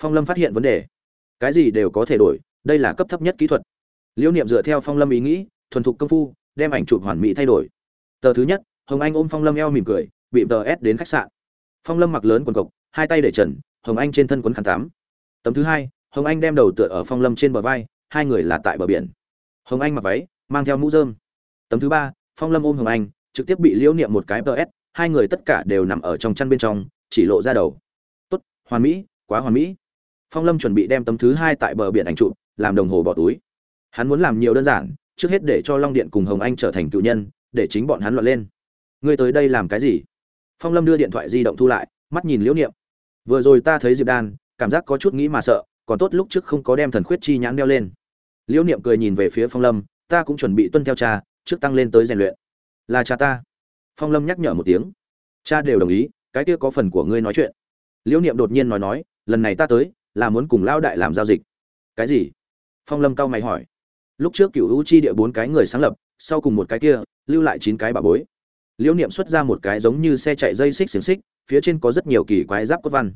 Phong lâm phát hiện vấn đề. Cái gì đều có thể đổi, đây là cấp thấp nhất kỹ thuật liễu niệm dựa theo phong lâm ý nghĩ, thuần thục công phu, đem ảnh chụp hoàn mỹ thay đổi. Tờ thứ nhất, hồng anh ôm phong lâm eo mỉm cười, bị tờ s đến khách sạn. Phong lâm mặc lớn quần cộc, hai tay để trần, hồng anh trên thân quấn khăn tám tấm thứ hai, hồng anh đem đầu tựa ở phong lâm trên bờ vai, hai người là tại bờ biển. Hồng anh mặc váy, mang theo mũ dơm tấm thứ ba, phong lâm ôm hồng anh, trực tiếp bị liễu niệm một cái ts hai người tất cả đều nằm ở trong chăn bên trong, chỉ lộ ra đầu. Tốt, hoàn mỹ, quá hoàn mỹ. Phong lâm chuẩn bị đem tấm thứ hai tại bờ biển ảnh chụp, làm đồng hồ bỏ túi hắn muốn làm nhiều đơn giản, trước hết để cho long điện cùng hồng anh trở thành cựu nhân, để chính bọn hắn loạn lên. Ngươi tới đây làm cái gì? Phong lâm đưa điện thoại di động thu lại, mắt nhìn liễu niệm. Vừa rồi ta thấy diệp đan, cảm giác có chút nghĩ mà sợ, còn tốt lúc trước không có đem thần khuyết chi nhãn đeo lên. Liễu niệm cười nhìn về phía phong lâm, ta cũng chuẩn bị tuân theo cha, trước tăng lên tới rèn luyện. Là cha ta. Phong lâm nhắc nhở một tiếng. Cha đều đồng ý, cái kia có phần của ngươi nói chuyện. Liễu niệm đột nhiên nói nói, lần này ta tới, là muốn cùng Lão đại làm giao dịch. Cái gì? Phong lâm cao mày hỏi lúc trước cựu hữu chi địa bốn cái người sáng lập, sau cùng một cái kia, lưu lại chín cái bà bối. Liễu niệm xuất ra một cái giống như xe chạy dây xích xiềng xích, phía trên có rất nhiều kỳ quái giáp cốt văn.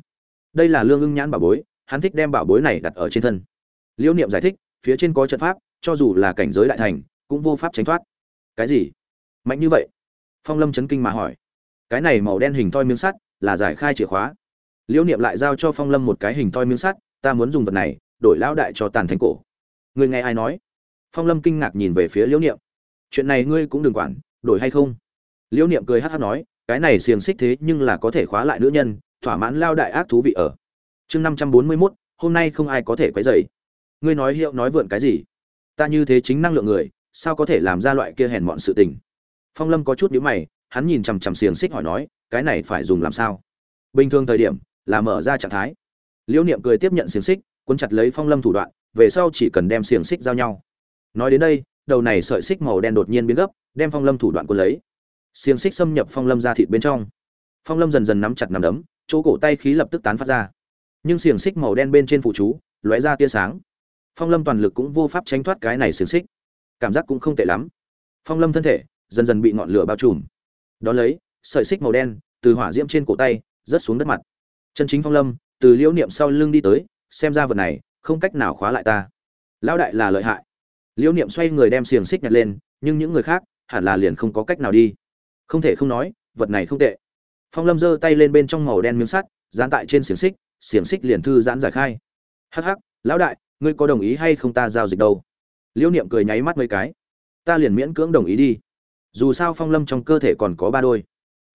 Đây là lương ưng nhãn bảo bối, hắn thích đem bảo bối này đặt ở trên thân. Liễu niệm giải thích, phía trên có trận pháp, cho dù là cảnh giới đại thành, cũng vô pháp tránh thoát. Cái gì? Mạnh như vậy? Phong lâm chấn kinh mà hỏi. Cái này màu đen hình thoi miếng sắt, là giải khai chìa khóa. Liễu niệm lại giao cho phong lâm một cái hình thoi miếng sắt, ta muốn dùng vật này, đổi lão đại cho tàn thành cổ. Người nghe ai nói? Phong lâm kinh ngạc nhìn về phía liễu niệm. Chuyện này ngươi cũng đừng quản, đổi hay không? Liễu niệm cười hát hát nói, cái này xiềng xích thế nhưng là có thể khóa lại nữ nhân, thỏa mãn lao đại ác thú vị ở. Chương năm trăm bốn mươi mốt, hôm nay không ai có thể quấy dày ngươi nói hiệu nói vượn cái gì? Ta như thế chính năng lượng người, sao có thể làm ra loại kia hèn mọn sự tình? Phong lâm có chút nhíu mày, hắn nhìn chằm chằm xiềng xích hỏi nói, cái này phải dùng làm sao? Bình thường thời điểm là mở ra trạng thái. Liễu niệm cười tiếp nhận xiềng xích, cuốn chặt lấy phong lâm thủ đoạn, về sau chỉ cần đem xiềng xích giao nhau nói đến đây, đầu này sợi xích màu đen đột nhiên biến gấp, đem phong lâm thủ đoạn quân lấy. Xiềng xích xâm nhập phong lâm ra thịt bên trong. Phong lâm dần dần nắm chặt nằm đấm, chỗ cổ tay khí lập tức tán phát ra. Nhưng xiềng xích màu đen bên trên phụ chú, lóe ra tia sáng. Phong lâm toàn lực cũng vô pháp tránh thoát cái này xiềng xích. Cảm giác cũng không tệ lắm. Phong lâm thân thể dần dần bị ngọn lửa bao trùm. Đ ó lấy, sợi xích màu đen từ hỏa diễm trên cổ tay rớt xuống đất mặt. Chân chính phong lâm, từ liễu niệm sau lưng đi tới, xem ra vật này không cách nào khóa lại ta. Lão đại là lợi hại liễu niệm xoay người đem xiềng xích nhặt lên, nhưng những người khác hẳn là liền không có cách nào đi. Không thể không nói, vật này không tệ. Phong lâm giơ tay lên bên trong màu đen miếng sắt, dán tại trên xiềng xích xiềng xích liền thư giãn giải khai. Hắc hắc, lão đại, ngươi có đồng ý hay không ta giao dịch đâu? Liễu niệm cười nháy mắt mấy cái. Ta liền miễn cưỡng đồng ý đi. Dù sao phong lâm trong cơ thể còn có ba đôi.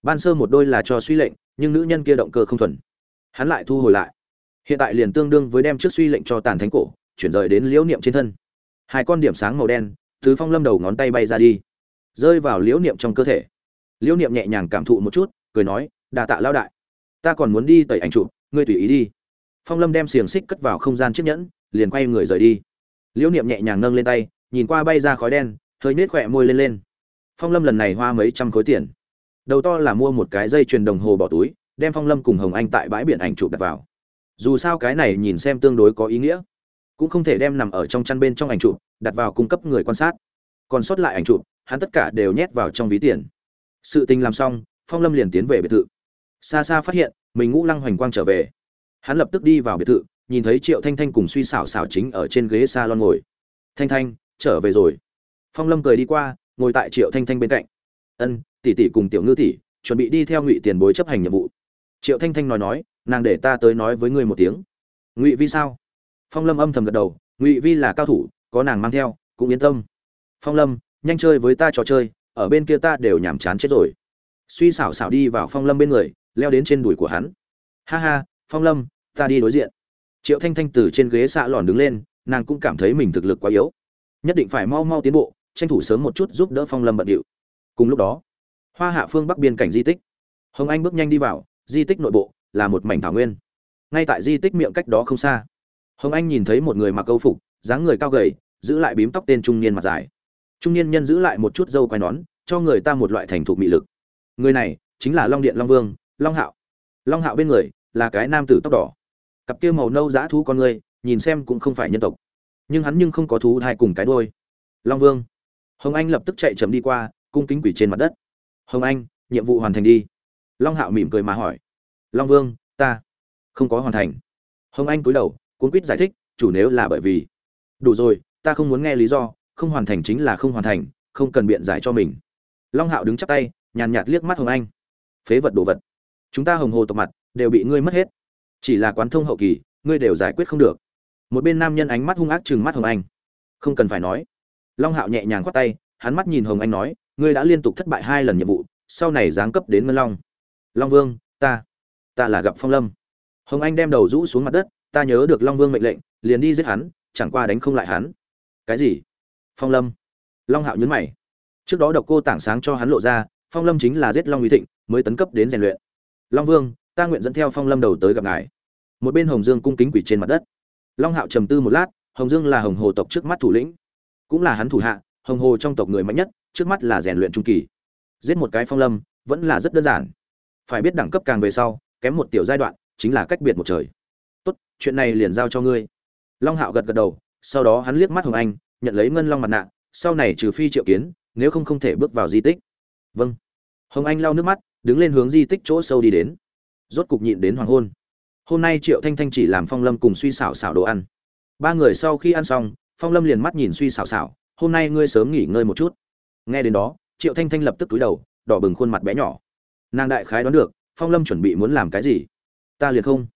Ban sơ một đôi là cho suy lệnh, nhưng nữ nhân kia động cơ không thuần. Hắn lại thu hồi lại. Hiện tại liền tương đương với đem trước suy lệnh cho tàn thánh cổ, chuyển rời đến liễu niệm trên thân hai con điểm sáng màu đen, từ phong lâm đầu ngón tay bay ra đi, rơi vào liễu niệm trong cơ thể. Liễu niệm nhẹ nhàng cảm thụ một chút, cười nói đà tạ lao đại, ta còn muốn đi tẩy ảnh chụp, ngươi tùy ý đi. Phong lâm đem xiềng xích cất vào không gian chiếc nhẫn, liền quay người rời đi. Liễu niệm nhẹ nhàng nâng lên tay, nhìn qua bay ra khói đen, hơi nết khỏe môi lên lên. Phong lâm lần này hoa mấy trăm khối tiền. Đầu to là mua một cái dây chuyền đồng hồ bỏ túi, đem phong lâm cùng hồng anh tại bãi biển ảnh chụp đặt vào. Dù sao cái này nhìn xem tương đối có ý nghĩa cũng không thể đem nằm ở trong chăn bên trong ảnh chụp, đặt vào cung cấp người quan sát. Còn sót lại ảnh chụp, hắn tất cả đều nhét vào trong ví tiền. Sự tình làm xong, phong lâm liền tiến về biệt thự. Xa xa phát hiện, mình ngũ lăng hoành quang trở về. Hắn lập tức đi vào biệt thự, nhìn thấy triệu thanh thanh cùng suy xảo xảo chính ở trên ghế s a lon ngồi. Thanh thanh, trở về rồi. Phong lâm cười đi qua, ngồi tại triệu thanh thanh bên cạnh. Ân, tỷ tỷ cùng tiểu ngư tỷ, chuẩn bị đi theo ngụy tiền bối chấp hành nhiệm vụ. Triệu thanh thanh nói nói, nàng để ta tới nói với ngươi một tiếng. Ngụy vi sao? Phong lâm âm thầm gật đầu, ngụy vi là cao thủ, có nàng mang theo, cũng yên tâm. Phong lâm, nhanh chơi với ta trò chơi, ở bên kia ta đều nhàm chán chết rồi. Suy xảo xảo đi vào phong lâm bên người, leo đến trên đùi của hắn. Ha ha, phong lâm, ta đi đối diện. Triệu thanh thanh từ trên ghế xạ lòn đứng lên, nàng cũng cảm thấy mình thực lực quá yếu. Nhất định phải mau mau tiến bộ, tranh thủ sớm một chút giúp đỡ phong lâm bận điệu. Cùng lúc đó, hoa hạ phương bắc biên cảnh di tích. Hồng anh bước nhanh đi vào, di tích nội bộ là một mảnh thảo nguyên. Ngay tại di tích miệng cách đó không xa hồng anh nhìn thấy một người mặc câu phục, dáng người cao gầy, giữ lại bím tóc tên trung niên mặt dài. Trung niên nhân giữ lại một chút dâu quai nón, cho người ta một loại thành thục mị lực. Người này chính là long điện long vương, long hạo. Long hạo bên người là cái nam tử tóc đỏ. Cặp kia màu nâu dã thú con người, nhìn xem cũng không phải nhân tộc. Nhưng hắn nhưng không có thú hai cùng cái đôi long vương. Hồng anh lập tức chạy chậm đi qua, cung kính quỷ trên mặt đất. Hồng anh, nhiệm vụ hoàn thành đi. Long hạo mỉm cười mà hỏi. Long vương, ta không có hoàn thành. Hồng anh cúi đầu cuốn quýt giải thích, chủ nếu là bởi vì. Đủ rồi, ta không muốn nghe lý do, không hoàn thành chính là không hoàn thành, không cần biện giải cho mình. Long hạo đứng chắp tay, nhàn nhạt liếc mắt hồng anh. Phế vật đồ vật. Chúng ta hồng hồ tộc mặt, đều bị ngươi mất hết. Chỉ là quán thông hậu kỳ, ngươi đều giải quyết không được. Một bên nam nhân ánh mắt hung ác chừng mắt hồng anh. Không cần phải nói. Long hạo nhẹ nhàng khoát tay, hắn mắt nhìn hồng anh nói, ngươi đã liên tục thất bại hai lần nhiệm vụ, sau này giáng cấp đến ngân long. Long vương, ta ta là gặp phong lâm. Hồng anh đem đầu rũ xuống mặt đất ta nhớ được long vương mệnh lệnh, liền đi giết hắn, chẳng qua đánh không lại hắn. Cái gì? Phong lâm. Long hạo nhấn mày. Trước đó độc cô tảng sáng cho hắn lộ ra, phong lâm chính là giết long uy thịnh, mới tấn cấp đến rèn luyện. Long vương, ta nguyện dẫn theo phong lâm đầu tới gặp ngài. Một bên hồng dương cung kính quỷ trên mặt đất. Long hạo trầm tư một lát, hồng dương là hồng hồ tộc trước mắt thủ lĩnh. Cũng là hắn thủ hạ, hồng hồ trong tộc người mạnh nhất, trước mắt là rèn luyện trung kỳ. Giết một cái phong lâm, vẫn là rất đơn giản. Phải biết đẳng cấp càng về sau, kém một tiểu giai đoạn, chính là cách biệt một trời tốt, chuyện này liền giao cho ngươi. Long hạo gật gật đầu, sau đó hắn liếc mắt hồng anh, nhận lấy ngân long mặt nạ, sau này trừ phi triệu kiến, nếu không không thể bước vào di tích. Vâng. Hồng anh lau nước mắt, đứng lên hướng di tích chỗ sâu đi đến. Rốt cục nhịn đến hoàng hôn. Hôm nay triệu thanh thanh chỉ làm phong lâm cùng suy xảo xảo đồ ăn. Ba người sau khi ăn xong, phong lâm liền mắt nhìn suy xảo xảo, hôm nay ngươi sớm nghỉ ngơi một chút. Nghe đến đó, triệu thanh thanh lập tức túi đầu, đỏ bừng khuôn mặt bé nhỏ. Nàng đại khái đoán được, phong lâm chuẩn bị muốn làm cái gì. Ta liền không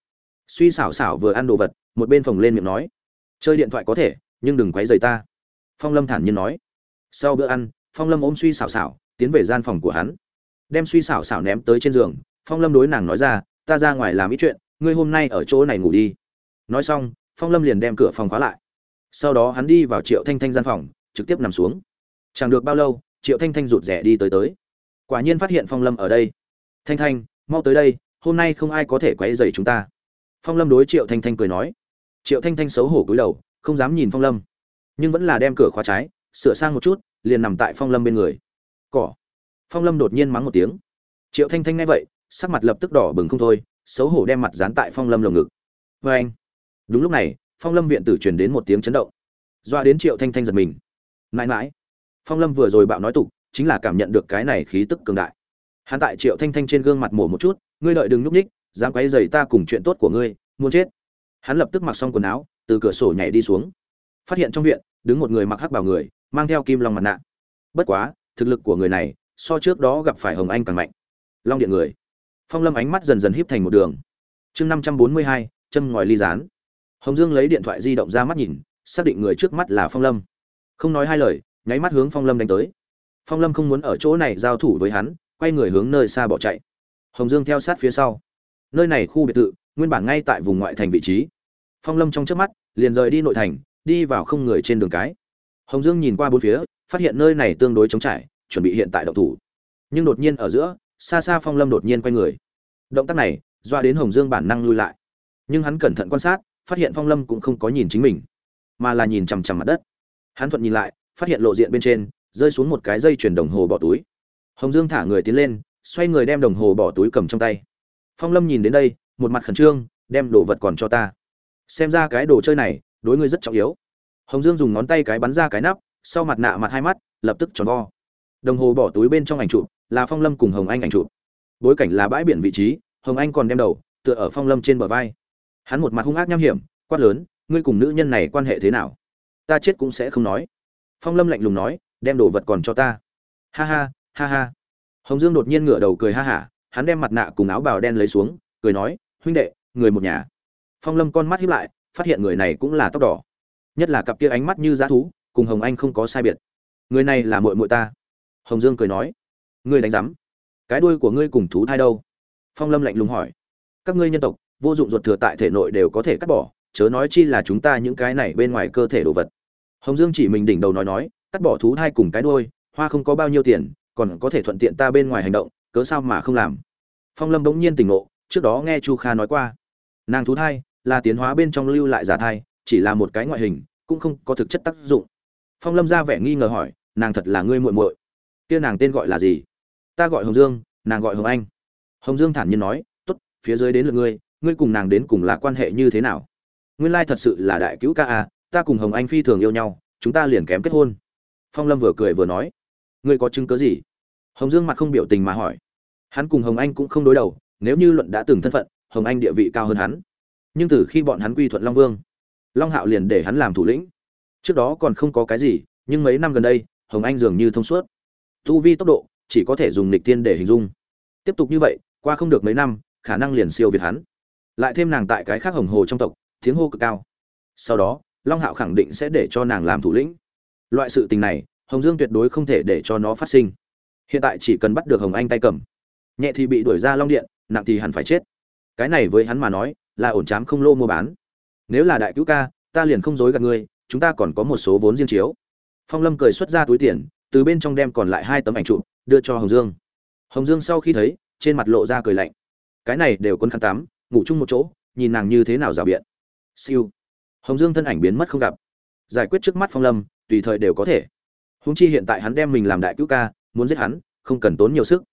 suy xảo xảo vừa ăn đồ vật, một bên phòng lên miệng nói, chơi điện thoại có thể, nhưng đừng quấy rầy ta. Phong lâm thản nhiên nói. Sau bữa ăn, phong lâm ôm suy xảo xảo, tiến về gian phòng của hắn. Đem suy xảo xảo ném tới trên giường, phong lâm đối nàng nói ra, ta ra ngoài làm ít chuyện, ngươi hôm nay ở chỗ này ngủ đi. Nói xong, phong lâm liền đem cửa phòng khóa lại. Sau đó hắn đi vào triệu thanh thanh gian phòng, trực tiếp nằm xuống. Chẳng được bao lâu, triệu thanh thanh rụt rẻ đi tới tới. Quả nhiên phát hiện phong lâm ở đây. Thanh thanh, mau tới đây, hôm nay không ai có thể quấy rầy chúng ta phong lâm đối triệu thanh thanh cười nói. Triệu thanh thanh xấu hổ cúi đầu, không dám nhìn phong lâm. Nhưng vẫn là đem cửa khóa trái, sửa sang một chút, liền nằm tại phong lâm bên người. Cỏ. Phong lâm đột nhiên mắng một tiếng. Triệu thanh thanh nghe vậy, sắc mặt lập tức đỏ bừng không thôi, xấu hổ đem mặt dán tại phong lâm lồng ngực. Vê anh. Đúng lúc này, phong lâm viện tử truyền đến một tiếng chấn động. Doa đến triệu thanh thanh giật mình. Mãi mãi. Phong lâm vừa rồi bạo nói tục, chính là cảm nhận được cái này khí tức cường đại. Hắn tại triệu thanh thanh trên gương mặt mổ một chút, ngươi đợi đừng nhúc ních dám quấy rầy ta cùng chuyện tốt của ngươi, muốn chết. Hắn lập tức mặc xong quần áo, từ cửa sổ nhảy đi xuống. Phát hiện trong viện, đứng một người mặc hắc bào người, mang theo kim long mặt nạ. Bất quá, thực lực của người này, so trước đó gặp phải hồng anh càng mạnh. Long điện người. Phong lâm ánh mắt dần dần híp thành một đường. Chương năm trăm bốn mươi hai, châm ngòi ly rán hồng dương lấy điện thoại di động ra mắt nhìn, xác định người trước mắt là phong lâm. Không nói hai lời, nháy mắt hướng phong lâm đánh tới. Phong lâm không muốn ở chỗ này giao thủ với hắn, quay người hướng nơi xa bỏ chạy. Hồng dương theo sát phía sau nơi này khu biệt thự, nguyên bản ngay tại vùng ngoại thành vị trí. Phong lâm trong trước mắt, liền rời đi nội thành, đi vào không người trên đường cái. Hồng dương nhìn qua bốn phía, phát hiện nơi này tương đối trống trải, chuẩn bị hiện tại động thủ. Nhưng đột nhiên ở giữa, xa xa phong lâm đột nhiên quay người. Động tác này, doa đến hồng dương bản năng lui lại. Nhưng hắn cẩn thận quan sát, phát hiện phong lâm cũng không có nhìn chính mình, mà là nhìn chằm chằm mặt đất. Hắn thuận nhìn lại, phát hiện lộ diện bên trên, rơi xuống một cái dây chuyền đồng hồ bỏ túi. Hồng dương thả người tiến lên, xoay người đem đồng hồ bỏ túi cầm trong tay phong lâm nhìn đến đây, một mặt khẩn trương, đem đồ vật còn cho ta. Xem ra cái đồ chơi này, đối ngươi rất trọng yếu. Hồng dương dùng ngón tay cái bắn ra cái nắp, sau mặt nạ mặt hai mắt, lập tức tròn vo. Đồng hồ bỏ túi bên trong ảnh chụp, là phong lâm cùng hồng anh ảnh chụp. Bối cảnh là bãi biển vị trí, hồng anh còn đem đầu, tựa ở phong lâm trên bờ vai. Hắn một mặt hung ác nham hiểm, quát lớn, ngươi cùng nữ nhân này quan hệ thế nào? Ta chết cũng sẽ không nói. Phong lâm lạnh lùng nói, đem đồ vật còn cho ta. Ha ha ha ha. Hồng dương đột nhiên ngửa đầu cười ha hả hắn đem mặt nạ cùng áo bào đen lấy xuống, cười nói, huynh đệ, người một nhà. Phong lâm con mắt hiếp lại, phát hiện người này cũng là tóc đỏ. Nhất là cặp kia ánh mắt như dã thú, cùng hồng anh không có sai biệt. Người này là muội muội ta. Hồng dương cười nói, ngươi đánh giám, cái đuôi của ngươi cùng thú thai đâu? Phong lâm lạnh lùng hỏi, các ngươi nhân tộc, vô dụng ruột thừa tại thể nội đều có thể cắt bỏ, chớ nói chi là chúng ta những cái này bên ngoài cơ thể đồ vật. Hồng dương chỉ mình đỉnh đầu nói nói, cắt bỏ thú thai cùng cái đuôi, hoa không có bao nhiêu tiền, còn có thể thuận tiện ta bên ngoài hành động cớ sao mà không làm? Phong lâm bỗng nhiên tỉnh ngộ, trước đó nghe chu kha nói qua. Nàng thú thai, là tiến hóa bên trong lưu lại giả thai, chỉ là một cái ngoại hình, cũng không có thực chất tác dụng. Phong lâm ra vẻ nghi ngờ hỏi, nàng thật là ngươi muội muội? Kia nàng tên gọi là gì? Ta gọi hồng dương, nàng gọi hồng anh. Hồng dương thản nhiên nói, tốt, phía dưới đến lượt ngươi ngươi cùng nàng đến cùng là quan hệ như thế nào? Nguyên lai thật sự là đại cứu ca à ta cùng hồng anh phi thường yêu nhau, chúng ta liền kém kết hôn. Phong lâm vừa cười vừa nói, ngươi có chứng cớ gì? Hồng dương mặt không biểu tình mà hỏi hắn cùng hồng anh cũng không đối đầu, nếu như luận đã từng thân phận, hồng anh địa vị cao hơn hắn. Nhưng từ khi bọn hắn quy thuận long vương, long hạo liền để hắn làm thủ lĩnh. Trước đó còn không có cái gì, nhưng mấy năm gần đây, hồng anh dường như thông suốt. Tu vi tốc độ, chỉ có thể dùng nịch tiên để hình dung. Tiếp tục như vậy, qua không được mấy năm, khả năng liền siêu việt hắn. Lại thêm nàng tại cái khác hồng hồ trong tộc, tiếng hô cực cao. Sau đó, long hạo khẳng định sẽ để cho nàng làm thủ lĩnh. Loại sự tình này, hồng dương tuyệt đối không thể để cho nó phát sinh. Hiện tại chỉ cần bắt được hồng anh tay cầm nhẹ thì bị đuổi ra long điện, nặng thì hẳn phải chết. Cái này với hắn mà nói, là ổn chám không lô mua bán. Nếu là đại cứu ca, ta liền không dối gạt ngươi, chúng ta còn có một số vốn riêng chiếu. Phong lâm cười xuất ra túi tiền, từ bên trong đem còn lại hai tấm ảnh chụp, đưa cho hồng dương. Hồng dương sau khi thấy, trên mặt lộ ra cười lạnh. Cái này đều quân khăn tắm, ngủ chung một chỗ, nhìn nàng như thế nào rào biện. Siêu. Hồng dương thân ảnh biến mất không gặp. Giải quyết trước mắt phong lâm, tùy thời đều có thể. Húng chi hiện tại hắn đem mình làm đại cứu ca, muốn giết hắn, không cần tốn nhiều sức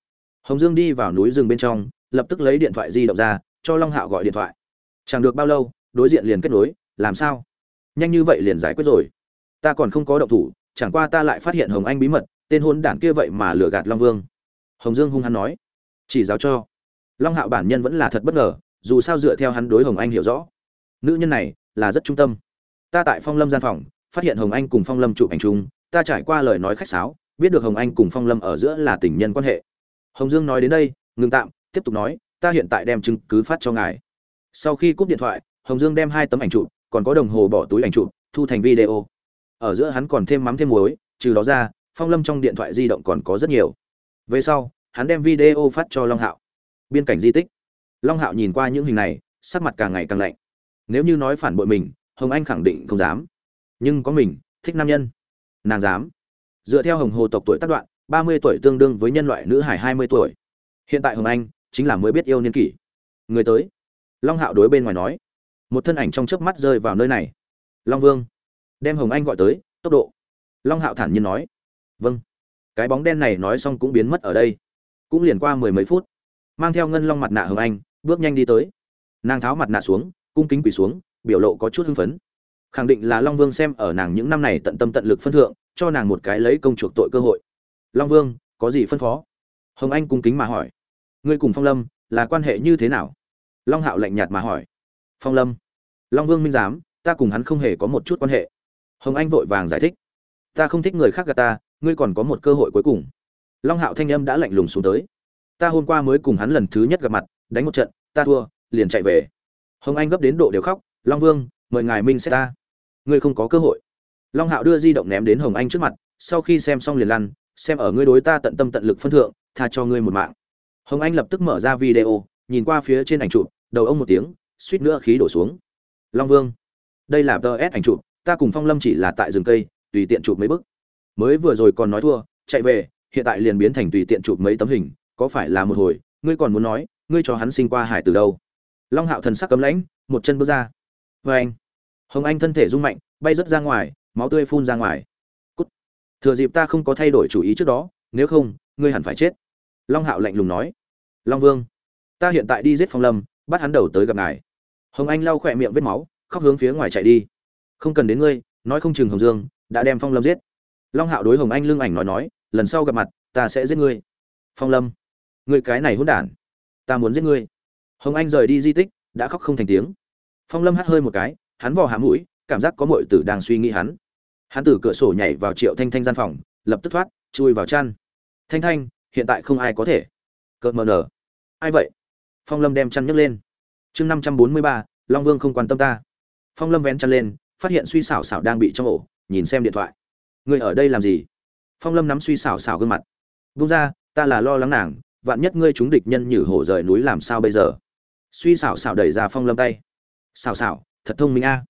hồng dương đi vào núi rừng bên trong, lập tức lấy điện thoại di động ra, cho long hạo gọi điện thoại. Chẳng được bao lâu, đối diện liền kết nối, làm sao? Nhanh như vậy liền giải quyết rồi. Ta còn không có động thủ, chẳng qua ta lại phát hiện hồng anh bí mật, tên hôn đản kia vậy mà lừa gạt long vương. Hồng dương hung hăng nói, chỉ giáo cho. Long hạo bản nhân vẫn là thật bất ngờ, dù sao dựa theo hắn đối hồng anh hiểu rõ. Nữ nhân này là rất trung tâm. Ta tại phong lâm gian phòng, phát hiện hồng anh cùng phong lâm chụp ảnh chung, ta trải qua lời nói khách sáo, biết được hồng anh cùng phong lâm ở giữa là tình nhân quan hệ hồng dương nói đến đây, ngừng tạm, tiếp tục nói, ta hiện tại đem chứng cứ phát cho ngài. Sau khi cúp điện thoại, hồng dương đem hai tấm ảnh chụp, còn có đồng hồ bỏ túi ảnh chụp, thu thành video. Ở giữa hắn còn thêm mắm thêm muối, trừ đó ra, phong lâm trong điện thoại di động còn có rất nhiều. Về sau, hắn đem video phát cho long hạo. Biên cảnh di tích. Long hạo nhìn qua những hình này, sắc mặt càng ngày càng lạnh. Nếu như nói phản bội mình, hồng anh khẳng định không dám. Nhưng có mình, thích nam nhân. Nàng dám. Dựa theo hồng hồ tộc tuổi tác đoạn ba mươi tuổi tương đương với nhân loại nữ hải hai mươi tuổi. Hiện tại hồng anh chính là mới biết yêu niên kỷ. Người tới. Long hạo đối bên ngoài nói. Một thân ảnh trong chớp mắt rơi vào nơi này. Long vương. Đem hồng anh gọi tới, tốc độ. Long hạo thản nhiên nói. Vâng. Cái bóng đen này nói xong cũng biến mất ở đây. Cũng liền qua mười mấy phút. Mang theo ngân long mặt nạ hồng anh, bước nhanh đi tới. Nàng tháo mặt nạ xuống, cung kính quỳ xuống, biểu lộ có chút hưng phấn. Khẳng định là long vương xem ở nàng những năm này tận tâm tận lực phân thượng, cho nàng một cái lấy công chuộc tội cơ hội long vương, có gì phân phó? Hồng anh cung kính mà hỏi. Ngươi cùng phong lâm, là quan hệ như thế nào? Long hạo lạnh nhạt mà hỏi. Phong lâm. Long vương minh giám, ta cùng hắn không hề có một chút quan hệ. Hồng anh vội vàng giải thích. Ta không thích người khác gạt ta, ngươi còn có một cơ hội cuối cùng. Long hạo thanh âm đã lạnh lùng xuống tới. Ta hôm qua mới cùng hắn lần thứ nhất gặp mặt, đánh một trận, ta thua, liền chạy về. Hồng anh gấp đến độ đều khóc. Long vương, mời ngài minh xét ta. Ngươi không có cơ hội. Long hạo đưa di động ném đến hồng anh trước mặt, sau khi xem xong liền lăn xem ở ngươi đối ta tận tâm tận lực phân thượng, tha cho ngươi một mạng. Hồng anh lập tức mở ra video, nhìn qua phía trên ảnh chụp, đầu ông một tiếng, suýt nữa khí đổ xuống. Long vương, đây là ts ảnh chụp, ta cùng phong lâm chỉ là tại rừng cây, tùy tiện chụp mấy bức. Mới vừa rồi còn nói thua, chạy về, hiện tại liền biến thành tùy tiện chụp mấy tấm hình, có phải là một hồi, ngươi còn muốn nói, ngươi cho hắn sinh qua hải từ đâu? Long hạo thần sắc cấm lãnh, một chân bước ra. Vê anh hồng anh thân thể rung mạnh, bay rớt ra ngoài, máu tươi phun ra ngoài thừa dịp ta không có thay đổi chủ ý trước đó, nếu không, ngươi hẳn phải chết. Long hạo lạnh lùng nói. Long vương, ta hiện tại đi giết phong lâm, bắt hắn đầu tới gặp ngài. Hồng anh lau khỏe miệng vết máu, khóc hướng phía ngoài chạy đi. Không cần đến ngươi, nói không chừng hồng dương đã đem phong lâm giết. Long hạo đối hồng anh lưng ảnh nói nói, lần sau gặp mặt, ta sẽ giết ngươi. Phong lâm, ngươi cái này hỗn đản, ta muốn giết ngươi. Hồng anh rời đi di tích, đã khóc không thành tiếng. Phong lâm hắt hơi một cái, hắn vò hạ mũi, cảm giác có mọi tử đang suy nghĩ hắn hắn từ cửa sổ nhảy vào triệu thanh thanh gian phòng, lập tức thoát, chui vào chăn. Thanh thanh, hiện tại không ai có thể. Cợt mờ nở. Ai vậy? Phong lâm đem chăn nhấc lên. Chương năm trăm bốn mươi ba, long vương không quan tâm ta. Phong lâm vén chăn lên, phát hiện suy xảo xảo đang bị trong ổ, nhìn xem điện thoại. Người ở đây làm gì? Phong lâm nắm suy xảo xảo gương mặt. Bung ra ta là lo lắng nàng, vạn nhất ngươi chúng địch nhân nhử hổ rời núi làm sao bây giờ? Suy xảo xảo đẩy ra phong lâm tay. Xảo xảo thật thông minh a.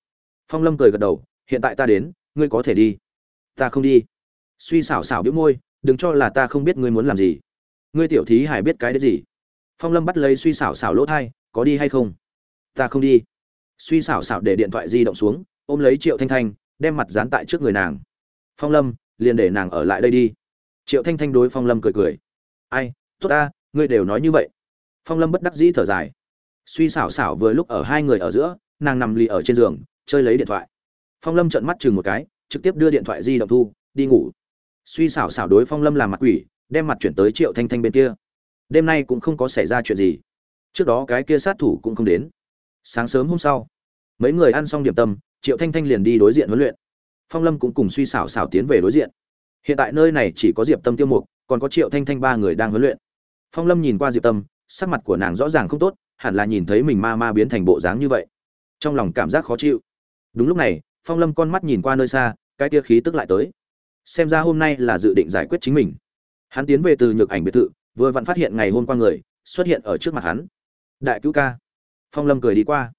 Phong lâm cười gật đầu, hiện tại ta đến ngươi có thể đi. Ta không đi. Suy xảo xảo biếu môi, đừng cho là ta không biết ngươi muốn làm gì. Ngươi tiểu thí hải biết cái đấy gì? Phong lâm bắt lấy suy xảo xảo lỗ thai, có đi hay không? Ta không đi. Suy xảo xảo để điện thoại di động xuống, ôm lấy triệu thanh thanh, đem mặt dán tại trước người nàng. Phong lâm, liền để nàng ở lại đây đi. Triệu thanh thanh đối phong lâm cười cười. Ai, tốt ta, ngươi đều nói như vậy. Phong lâm bất đắc dĩ thở dài. Suy xảo xảo vừa lúc ở hai người ở giữa, nàng nằm lì ở trên giường, chơi lấy điện thoại phong lâm trợn mắt chừng một cái, trực tiếp đưa điện thoại di động thu, đi ngủ. Suy xảo xảo đối phong lâm làm mặt quỷ, đem mặt chuyển tới triệu thanh thanh bên kia. Đêm nay cũng không có xảy ra chuyện gì. Trước đó cái kia sát thủ cũng không đến. Sáng sớm hôm sau, mấy người ăn xong điểm tâm, triệu thanh thanh liền đi đối diện huấn luyện. Phong lâm cũng cùng suy xảo xảo tiến về đối diện. Hiện tại nơi này chỉ có diệp tâm tiêu mục, còn có triệu thanh thanh ba người đang huấn luyện. Phong lâm nhìn qua diệp tâm, sắc mặt của nàng rõ ràng không tốt, hẳn là nhìn thấy mình ma ma biến thành bộ dáng như vậy. Trong lòng cảm giác khó chịu. Đúng lúc này phong lâm con mắt nhìn qua nơi xa, cái tia khí tức lại tới. Xem ra hôm nay là dự định giải quyết chính mình. Hắn tiến về từ nhược ảnh biệt thự, vừa vặn phát hiện ngày hôm qua người xuất hiện ở trước mặt hắn. Đại cứu ca. Phong lâm cười đi qua.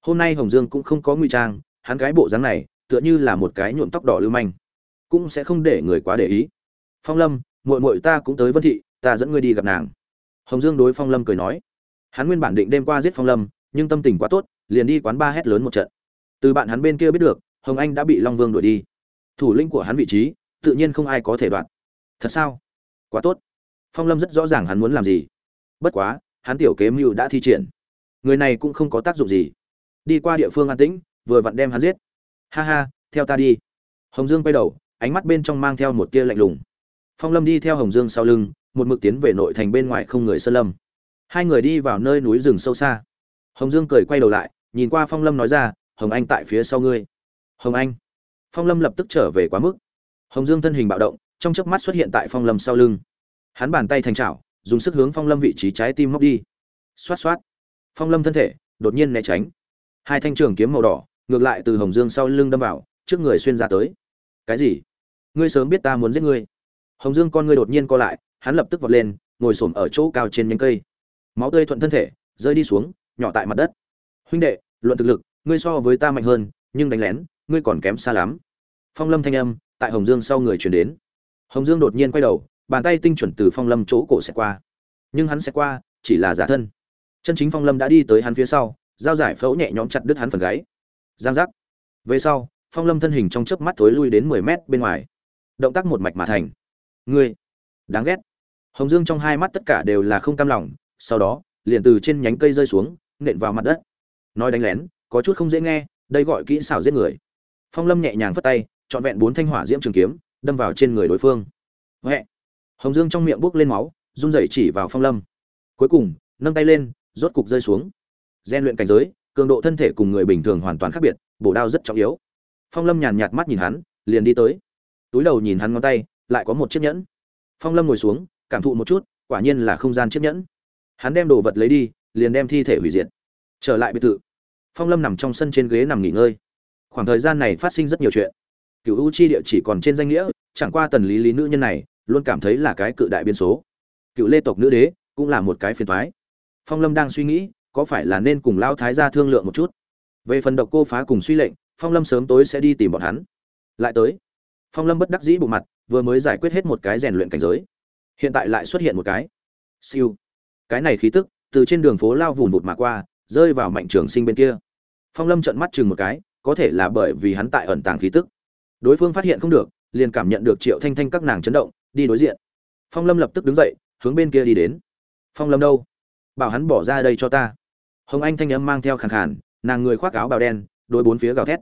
Hôm nay hồng dương cũng không có nguy trang, hắn cái bộ dáng này, tựa như là một cái nhuộm tóc đỏ lưu manh. Cũng sẽ không để người quá để ý. Phong lâm, muội muội ta cũng tới vân thị, ta dẫn ngươi đi gặp nàng. Hồng dương đối phong lâm cười nói. Hắn nguyên bản định đêm qua giết phong lâm, nhưng tâm tình quá tốt, liền đi quán ba hét lớn một trận. Từ bạn hắn bên kia biết được hồng anh đã bị long vương đuổi đi. Thủ lĩnh của hắn vị trí, tự nhiên không ai có thể đoạt. Thật sao? Quá tốt. Phong lâm rất rõ ràng hắn muốn làm gì. Bất quá, hắn tiểu kế mưu đã thi triển. Người này cũng không có tác dụng gì. Đi qua địa phương an tĩnh, vừa vặn đem hắn giết. Ha ha, theo ta đi. Hồng dương quay đầu, ánh mắt bên trong mang theo một tia lạnh lùng. Phong lâm đi theo hồng dương sau lưng, một mực tiến về nội thành bên ngoài không người sơn lâm. Hai người đi vào nơi núi rừng sâu xa. Hồng dương cười quay đầu lại, nhìn qua phong lâm nói ra, hồng anh tại phía sau ngươi hồng anh. Phong lâm lập tức trở về quá mức. Hồng dương thân hình bạo động, trong chớp mắt xuất hiện tại phong lâm sau lưng. Hắn bàn tay thành trào dùng sức hướng phong lâm vị trí trái tim móc đi. Xoát xoát. Phong lâm thân thể, đột nhiên né tránh. Hai thanh trường kiếm màu đỏ, ngược lại từ hồng dương sau lưng đâm vào, trước người xuyên ra tới. Cái gì? Ngươi sớm biết ta muốn giết ngươi. Hồng dương con ngươi đột nhiên co lại, hắn lập tức vọt lên, ngồi xổm ở chỗ cao trên nhánh cây. Máu tươi thuận thân thể, rơi đi xuống, nhỏ tại mặt đất. Huynh đệ, luận thực lực, ngươi so với ta mạnh hơn, nhưng đánh lén ngươi còn kém xa lắm. Phong lâm thanh âm tại hồng dương sau người chuyển đến. Hồng dương đột nhiên quay đầu, bàn tay tinh chuẩn từ phong lâm chỗ cổ sẽ qua. Nhưng hắn sẽ qua, chỉ là giả thân. Chân chính phong lâm đã đi tới hắn phía sau, dao giải phẫu nhẹ nhõm chặt đứt hắn phần gáy. Giang giác. Về sau, phong lâm thân hình trong chớp mắt thối lui đến mười mét bên ngoài. Động tác một mạch mà thành. Ngươi. Đáng ghét. Hồng dương trong hai mắt tất cả đều là không cam lòng, sau đó, liền từ trên nhánh cây rơi xuống, nện vào mặt đất. Nói đánh lén, có chút không dễ nghe, đây gọi kỹ xảo giết người phong lâm nhẹ nhàng phất tay, trọn vẹn bốn thanh hỏa diễm trường kiếm, đâm vào trên người đối phương. Huệ hồng dương trong miệng buốc lên máu, run rẩy chỉ vào phong lâm. Cuối cùng, nâng tay lên, rốt cục rơi xuống. Gian luyện cảnh giới, cường độ thân thể cùng người bình thường hoàn toàn khác biệt, bổ đao rất trọng yếu. Phong lâm nhàn nhạt mắt nhìn hắn, liền đi tới. Túi đầu nhìn hắn ngón tay, lại có một chiếc nhẫn. Phong lâm ngồi xuống, cảm thụ một chút, quả nhiên là không gian chiếc nhẫn. Hắn đem đồ vật lấy đi, liền đem thi thể hủy diệt. Trở lại biệt thự. Phong lâm nằm trong sân trên ghế nằm nghỉ ngơi khoảng thời gian này phát sinh rất nhiều chuyện. Cựu u chi địa chỉ còn trên danh nghĩa, chẳng qua tần lý lý nữ nhân này luôn cảm thấy là cái cự đại biên số. Cựu lê tộc nữ đế cũng là một cái phiền thoái phong lâm đang suy nghĩ, có phải là nên cùng lao thái gia thương lượng một chút? Về phần độc cô phá cùng suy lệnh, phong lâm sớm tối sẽ đi tìm bọn hắn. Lại tới, phong lâm bất đắc dĩ bộ mặt, vừa mới giải quyết hết một cái rèn luyện cảnh giới. Hiện tại lại xuất hiện một cái. Siêu. Cái này khí tức, từ trên đường phố lao vùn vụt mà qua, rơi vào mạnh trường sinh bên kia. Phong lâm trợn mắt chừng một cái có thể là bởi vì hắn tại ẩn tàng khí tức. Đối phương phát hiện không được, liền cảm nhận được triệu thanh thanh các nàng chấn động, đi đối diện. Phong lâm lập tức đứng dậy, hướng bên kia đi đến. Phong lâm đâu? Bảo hắn bỏ ra đây cho ta. Hồng anh thanh âm mang theo khàn khàn, nàng người khoác áo bào đen, đối bốn phía gào thét.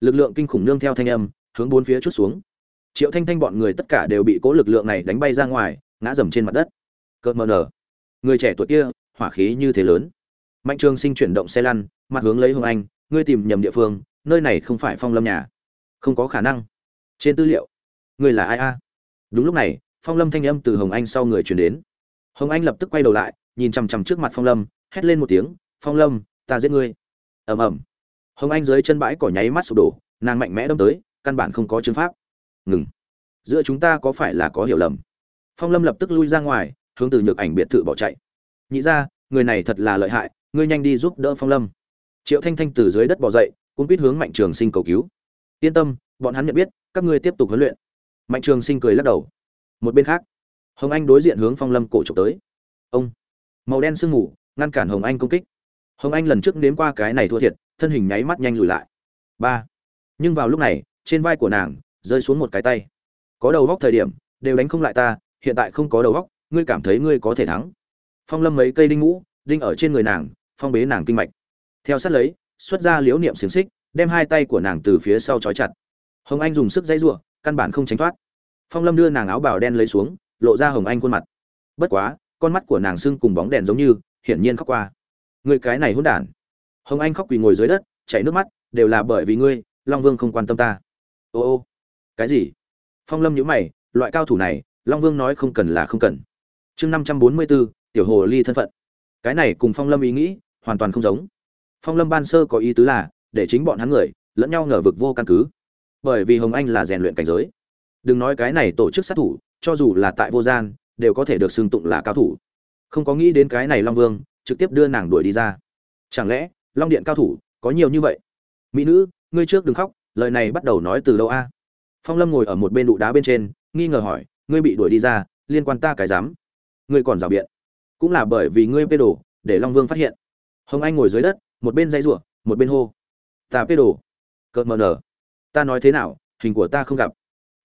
Lực lượng kinh khủng nương theo thanh âm, hướng bốn phía chút xuống. Triệu thanh thanh bọn người tất cả đều bị cố lực lượng này đánh bay ra ngoài, ngã dầm trên mặt đất. Cợt mờ nở. Người trẻ tuổi kia, hỏa khí như thế lớn. Mạnh trường sinh chuyển động xe lăn, mặt hướng lấy hồng anh, ngươi tìm nhầm địa phương nơi này không phải phong lâm nhà. Không có khả năng. Trên tư liệu, người là ai a? Đúng lúc này, phong lâm thanh âm từ hồng anh sau người chuyển đến. Hồng anh lập tức quay đầu lại, nhìn chằm chằm trước mặt phong lâm, hét lên một tiếng, phong lâm, ta giết ngươi. Ầm ầm. Hồng anh dưới chân bãi cỏ nháy mắt sụp đổ, nàng mạnh mẽ đâm tới, căn bản không có chứng pháp. Ngừng. Giữa chúng ta có phải là có hiểu lầm? Phong lâm lập tức lui ra ngoài, hướng từ nhược ảnh biệt thự bỏ chạy. Nhị ra người này thật là lợi hại, ngươi nhanh đi giúp đỡ phong lâm. Triệu thanh thanh từ dưới đất bỏ dậy cũng biết hướng mạnh trường sinh cầu cứu. Yên tâm, bọn hắn nhận biết, các ngươi tiếp tục huấn luyện. Mạnh trường sinh cười lắc đầu. Một bên khác, hồng anh đối diện hướng phong lâm cổ trục tới. Ông, màu đen sương mù, ngăn cản hồng anh công kích. Hồng anh lần trước nếm qua cái này thua thiệt, thân hình nháy mắt nhanh lùi lại. Ba, nhưng vào lúc này, trên vai của nàng rơi xuống một cái tay. Có đầu góc thời điểm, đều đánh không lại ta, hiện tại không có đầu góc, ngươi cảm thấy ngươi có thể thắng. Phong lâm mấy cây đinh ngũ, đinh ở trên người nàng, phong bế nàng kinh mạch. Theo sát lấy xuất ra liễu niệm xiềng xích, đem hai tay của nàng từ phía sau trói chặt. Hồng anh dùng sức dãy giụa, căn bản không tránh thoát. Phong lâm đưa nàng áo bào đen lấy xuống, lộ ra hồng anh khuôn mặt. Bất quá, con mắt của nàng sưng cùng bóng đèn giống như, hiển nhiên khóc qua. Người cái này hôn đản. Hồng anh khóc quỳ ngồi dưới đất, chảy nước mắt, đều là bởi vì ngươi, long vương không quan tâm ta. Ô ô. Cái gì? Phong lâm nhíu mày, loại cao thủ này, long vương nói không cần là không cần. Chương năm trăm bốn mươi bốn, tiểu hồ ly thân phận. Cái này cùng phong lâm ý nghĩ, hoàn toàn không giống phong lâm ban sơ có ý tứ là, để chính bọn hắn người, lẫn nhau ngờ vực vô căn cứ. Bởi vì hồng anh là rèn luyện cảnh giới. Đừng nói cái này tổ chức sát thủ, cho dù là tại vô gian, đều có thể được xưng tụng là cao thủ. Không có nghĩ đến cái này long vương, trực tiếp đưa nàng đuổi đi ra. Chẳng lẽ, long điện cao thủ, có nhiều như vậy? Mỹ nữ, ngươi trước đừng khóc, lời này bắt đầu nói từ đâu a? Phong lâm ngồi ở một bên đụ đá bên trên, nghi ngờ hỏi, ngươi bị đuổi đi ra, liên quan ta cái dám? Ngươi còn rào biện. Cũng là bởi vì ngươi bê đồ, để long vương phát hiện. Hồng anh ngồi dưới đất một bên dây rủa, một bên hô. Ta phê đồ. Cợt mờ nở. Ta nói thế nào, hình của ta không gặp.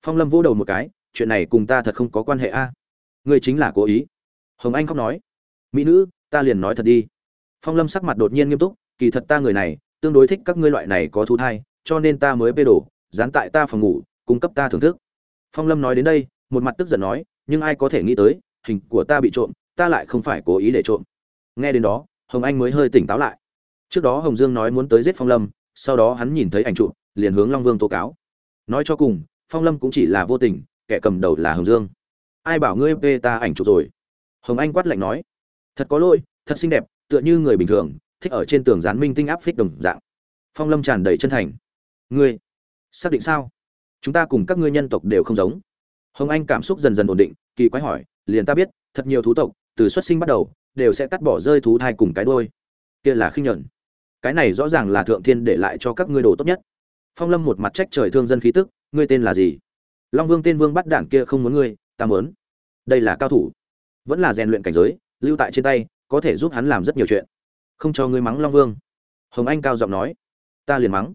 Phong lâm vỗ đầu một cái, chuyện này cùng ta thật không có quan hệ a. Ngươi chính là cố ý. Hồng anh khóc nói. Mỹ nữ, ta liền nói thật đi. Phong lâm sắc mặt đột nhiên nghiêm túc, kỳ thật ta người này, tương đối thích các ngươi loại này có thú thai, cho nên ta mới phê đổ dán tại ta phòng ngủ, cung cấp ta thưởng thức. Phong lâm nói đến đây, một mặt tức giận nói, nhưng ai có thể nghĩ tới, hình của ta bị trộm, ta lại không phải cố ý để trộm. Nghe đến đó, hồng anh mới hơi tỉnh táo lại trước đó hồng dương nói muốn tới giết phong lâm sau đó hắn nhìn thấy ảnh trụ, liền hướng long vương tố cáo. Nói cho cùng phong lâm cũng chỉ là vô tình kẻ cầm đầu là hồng dương. Ai bảo ngươi về ta ảnh chụp rồi? Hồng anh quát lạnh nói. Thật có lỗi thật xinh đẹp tựa như người bình thường thích ở trên tường dán minh tinh áp phích đồng dạng. Phong lâm tràn đầy chân thành. Ngươi xác định sao? Chúng ta cùng các ngươi nhân tộc đều không giống. Hồng anh cảm xúc dần dần ổn định kỳ quái hỏi liền ta biết thật nhiều thú tộc từ xuất sinh bắt đầu đều sẽ cắt bỏ rơi thú thai cùng cái đôi kia là khinh nhẫn cái này rõ ràng là thượng thiên để lại cho các ngươi đồ tốt nhất. Phong lâm một mặt trách trời thương dân khí tức, ngươi tên là gì? Long vương tên vương bắt đảng kia không muốn ngươi, ta muốn. Đây là cao thủ. Vẫn là rèn luyện cảnh giới, lưu tại trên tay, có thể giúp hắn làm rất nhiều chuyện. Không cho ngươi mắng long vương. Hồng anh cao giọng nói. Ta liền mắng.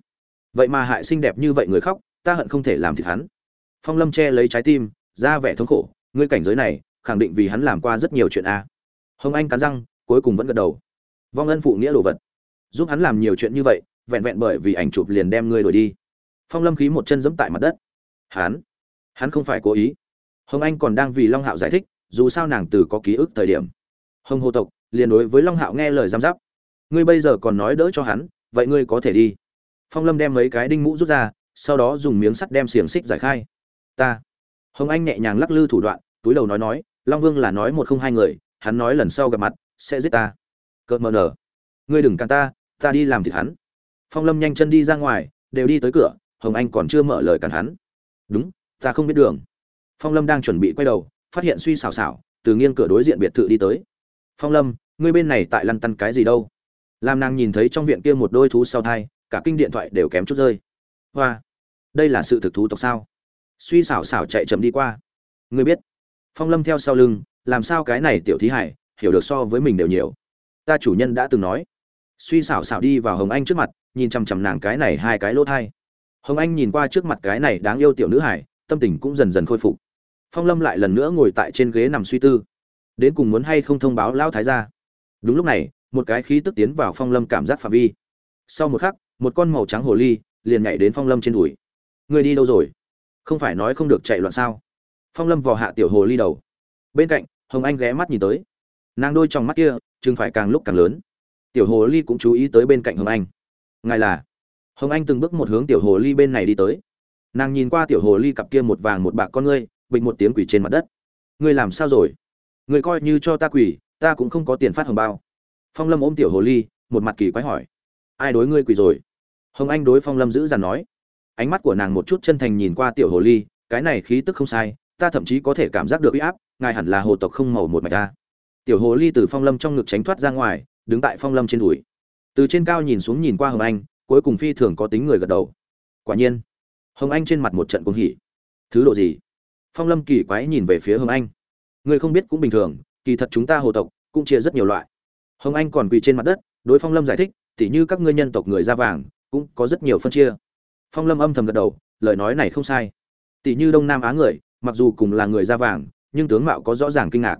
Vậy mà hại xinh đẹp như vậy người khóc, ta hận không thể làm thịt hắn. Phong lâm che lấy trái tim, ra vẻ thống khổ. Ngươi cảnh giới này, khẳng định vì hắn làm qua rất nhiều chuyện a. Hồng anh cắn răng, cuối cùng vẫn gật đầu. Vong ân phụ nghĩa đồ vật giúp hắn làm nhiều chuyện như vậy, vẹn vẹn bởi vì ảnh chụp liền đem ngươi đổi đi. Phong lâm khí một chân giẫm tại mặt đất. Hắn hắn không phải cố ý. Hồng anh còn đang vì long hạo giải thích, dù sao nàng từ có ký ức thời điểm. Hồng hồ tộc, liền đối với long hạo nghe lời giam giáp. Ngươi bây giờ còn nói đỡ cho hắn, vậy ngươi có thể đi. Phong lâm đem mấy cái đinh mũ rút ra, sau đó dùng miếng sắt đem xiềng xích giải khai. Ta. Hồng anh nhẹ nhàng lắc lư thủ đoạn, túi đầu nói nói, long vương là nói một không hai người, hắn nói lần sau gặp mặt, sẽ giết ta. Cợt mờ nở. Ngươi đừng cản ta ta đi làm thịt hắn. Phong lâm nhanh chân đi ra ngoài, đều đi tới cửa, hồng anh còn chưa mở lời cản hắn. Đúng, ta không biết đường. Phong lâm đang chuẩn bị quay đầu, phát hiện suy xào xảo, từ nghiêng cửa đối diện biệt thự đi tới. Phong lâm, ngươi bên này tại lăn tăn cái gì đâu? Làm nàng nhìn thấy trong viện kia một đôi thú sau thai, cả kinh điện thoại đều kém chút rơi. Hoa, đây là sự thực thú tộc sao? Suy xảo xảo chạy chậm đi qua. Ngươi biết. Phong lâm theo sau lưng, làm sao cái này tiểu thí hải, hiểu được so với mình đều nhiều. Ta chủ nhân đã từng nói suy xảo xảo đi vào hồng anh trước mặt, nhìn chằm chằm nàng cái này hai cái lỗ thai. Hồng anh nhìn qua trước mặt cái này đáng yêu tiểu nữ hải tâm tình cũng dần dần khôi phục. Phong lâm lại lần nữa ngồi tại trên ghế nằm suy tư. Đến cùng muốn hay không thông báo lão thái gia? Đúng lúc này, một cái khí tức tiến vào phong lâm cảm giác phạm vi. Sau một khắc, một con màu trắng hồ ly liền nhảy đến phong lâm trên đùi. Người đi đâu rồi? Không phải nói không được chạy loạn sao? Phong lâm vò hạ tiểu hồ ly đầu. Bên cạnh, hồng anh ghé mắt nhìn tới. Nàng đôi trong mắt kia chừng phải càng lúc càng lớn tiểu hồ ly cũng chú ý tới bên cạnh hồng anh. Ngài là? Hồng anh từng bước một hướng tiểu hồ ly bên này đi tới. Nàng nhìn qua tiểu hồ ly cặp kia một vàng một bạc con ngươi, bịch một tiếng quỷ trên mặt đất. Ngươi làm sao rồi? Ngươi coi như cho ta quỷ ta cũng không có tiền phát hồng bao. Phong lâm ôm tiểu hồ ly, một mặt kỳ quái hỏi. Ai đối ngươi quỷ rồi? Hồng anh đối phong lâm giữ dằn nói. Ánh mắt của nàng một chút chân thành nhìn qua tiểu hồ ly, cái này khí tức không sai, ta thậm chí có thể cảm giác được uy áp, ngài hẳn là hồ tộc không màu một mạch ta. Tiểu hồ ly từ phong lâm trong ngực tránh thoát ra ngoài đứng tại phong lâm trên đùi. Từ trên cao nhìn xuống nhìn qua hồng anh, cuối cùng phi thường có tính người gật đầu. Quả nhiên, hồng anh trên mặt một trận cuồng hỉ. Thứ độ gì? Phong lâm kỳ quái nhìn về phía hồng anh. Người không biết cũng bình thường, kỳ thật chúng ta hồ tộc cũng chia rất nhiều loại. Hồng anh còn quỳ trên mặt đất, đối phong lâm giải thích, tỉ như các ngươi nhân tộc người da vàng, cũng có rất nhiều phân chia. Phong lâm âm thầm gật đầu, lời nói này không sai. Tỉ như đông nam á người, mặc dù cùng là người da vàng, nhưng tướng mạo có rõ ràng kinh ngạc.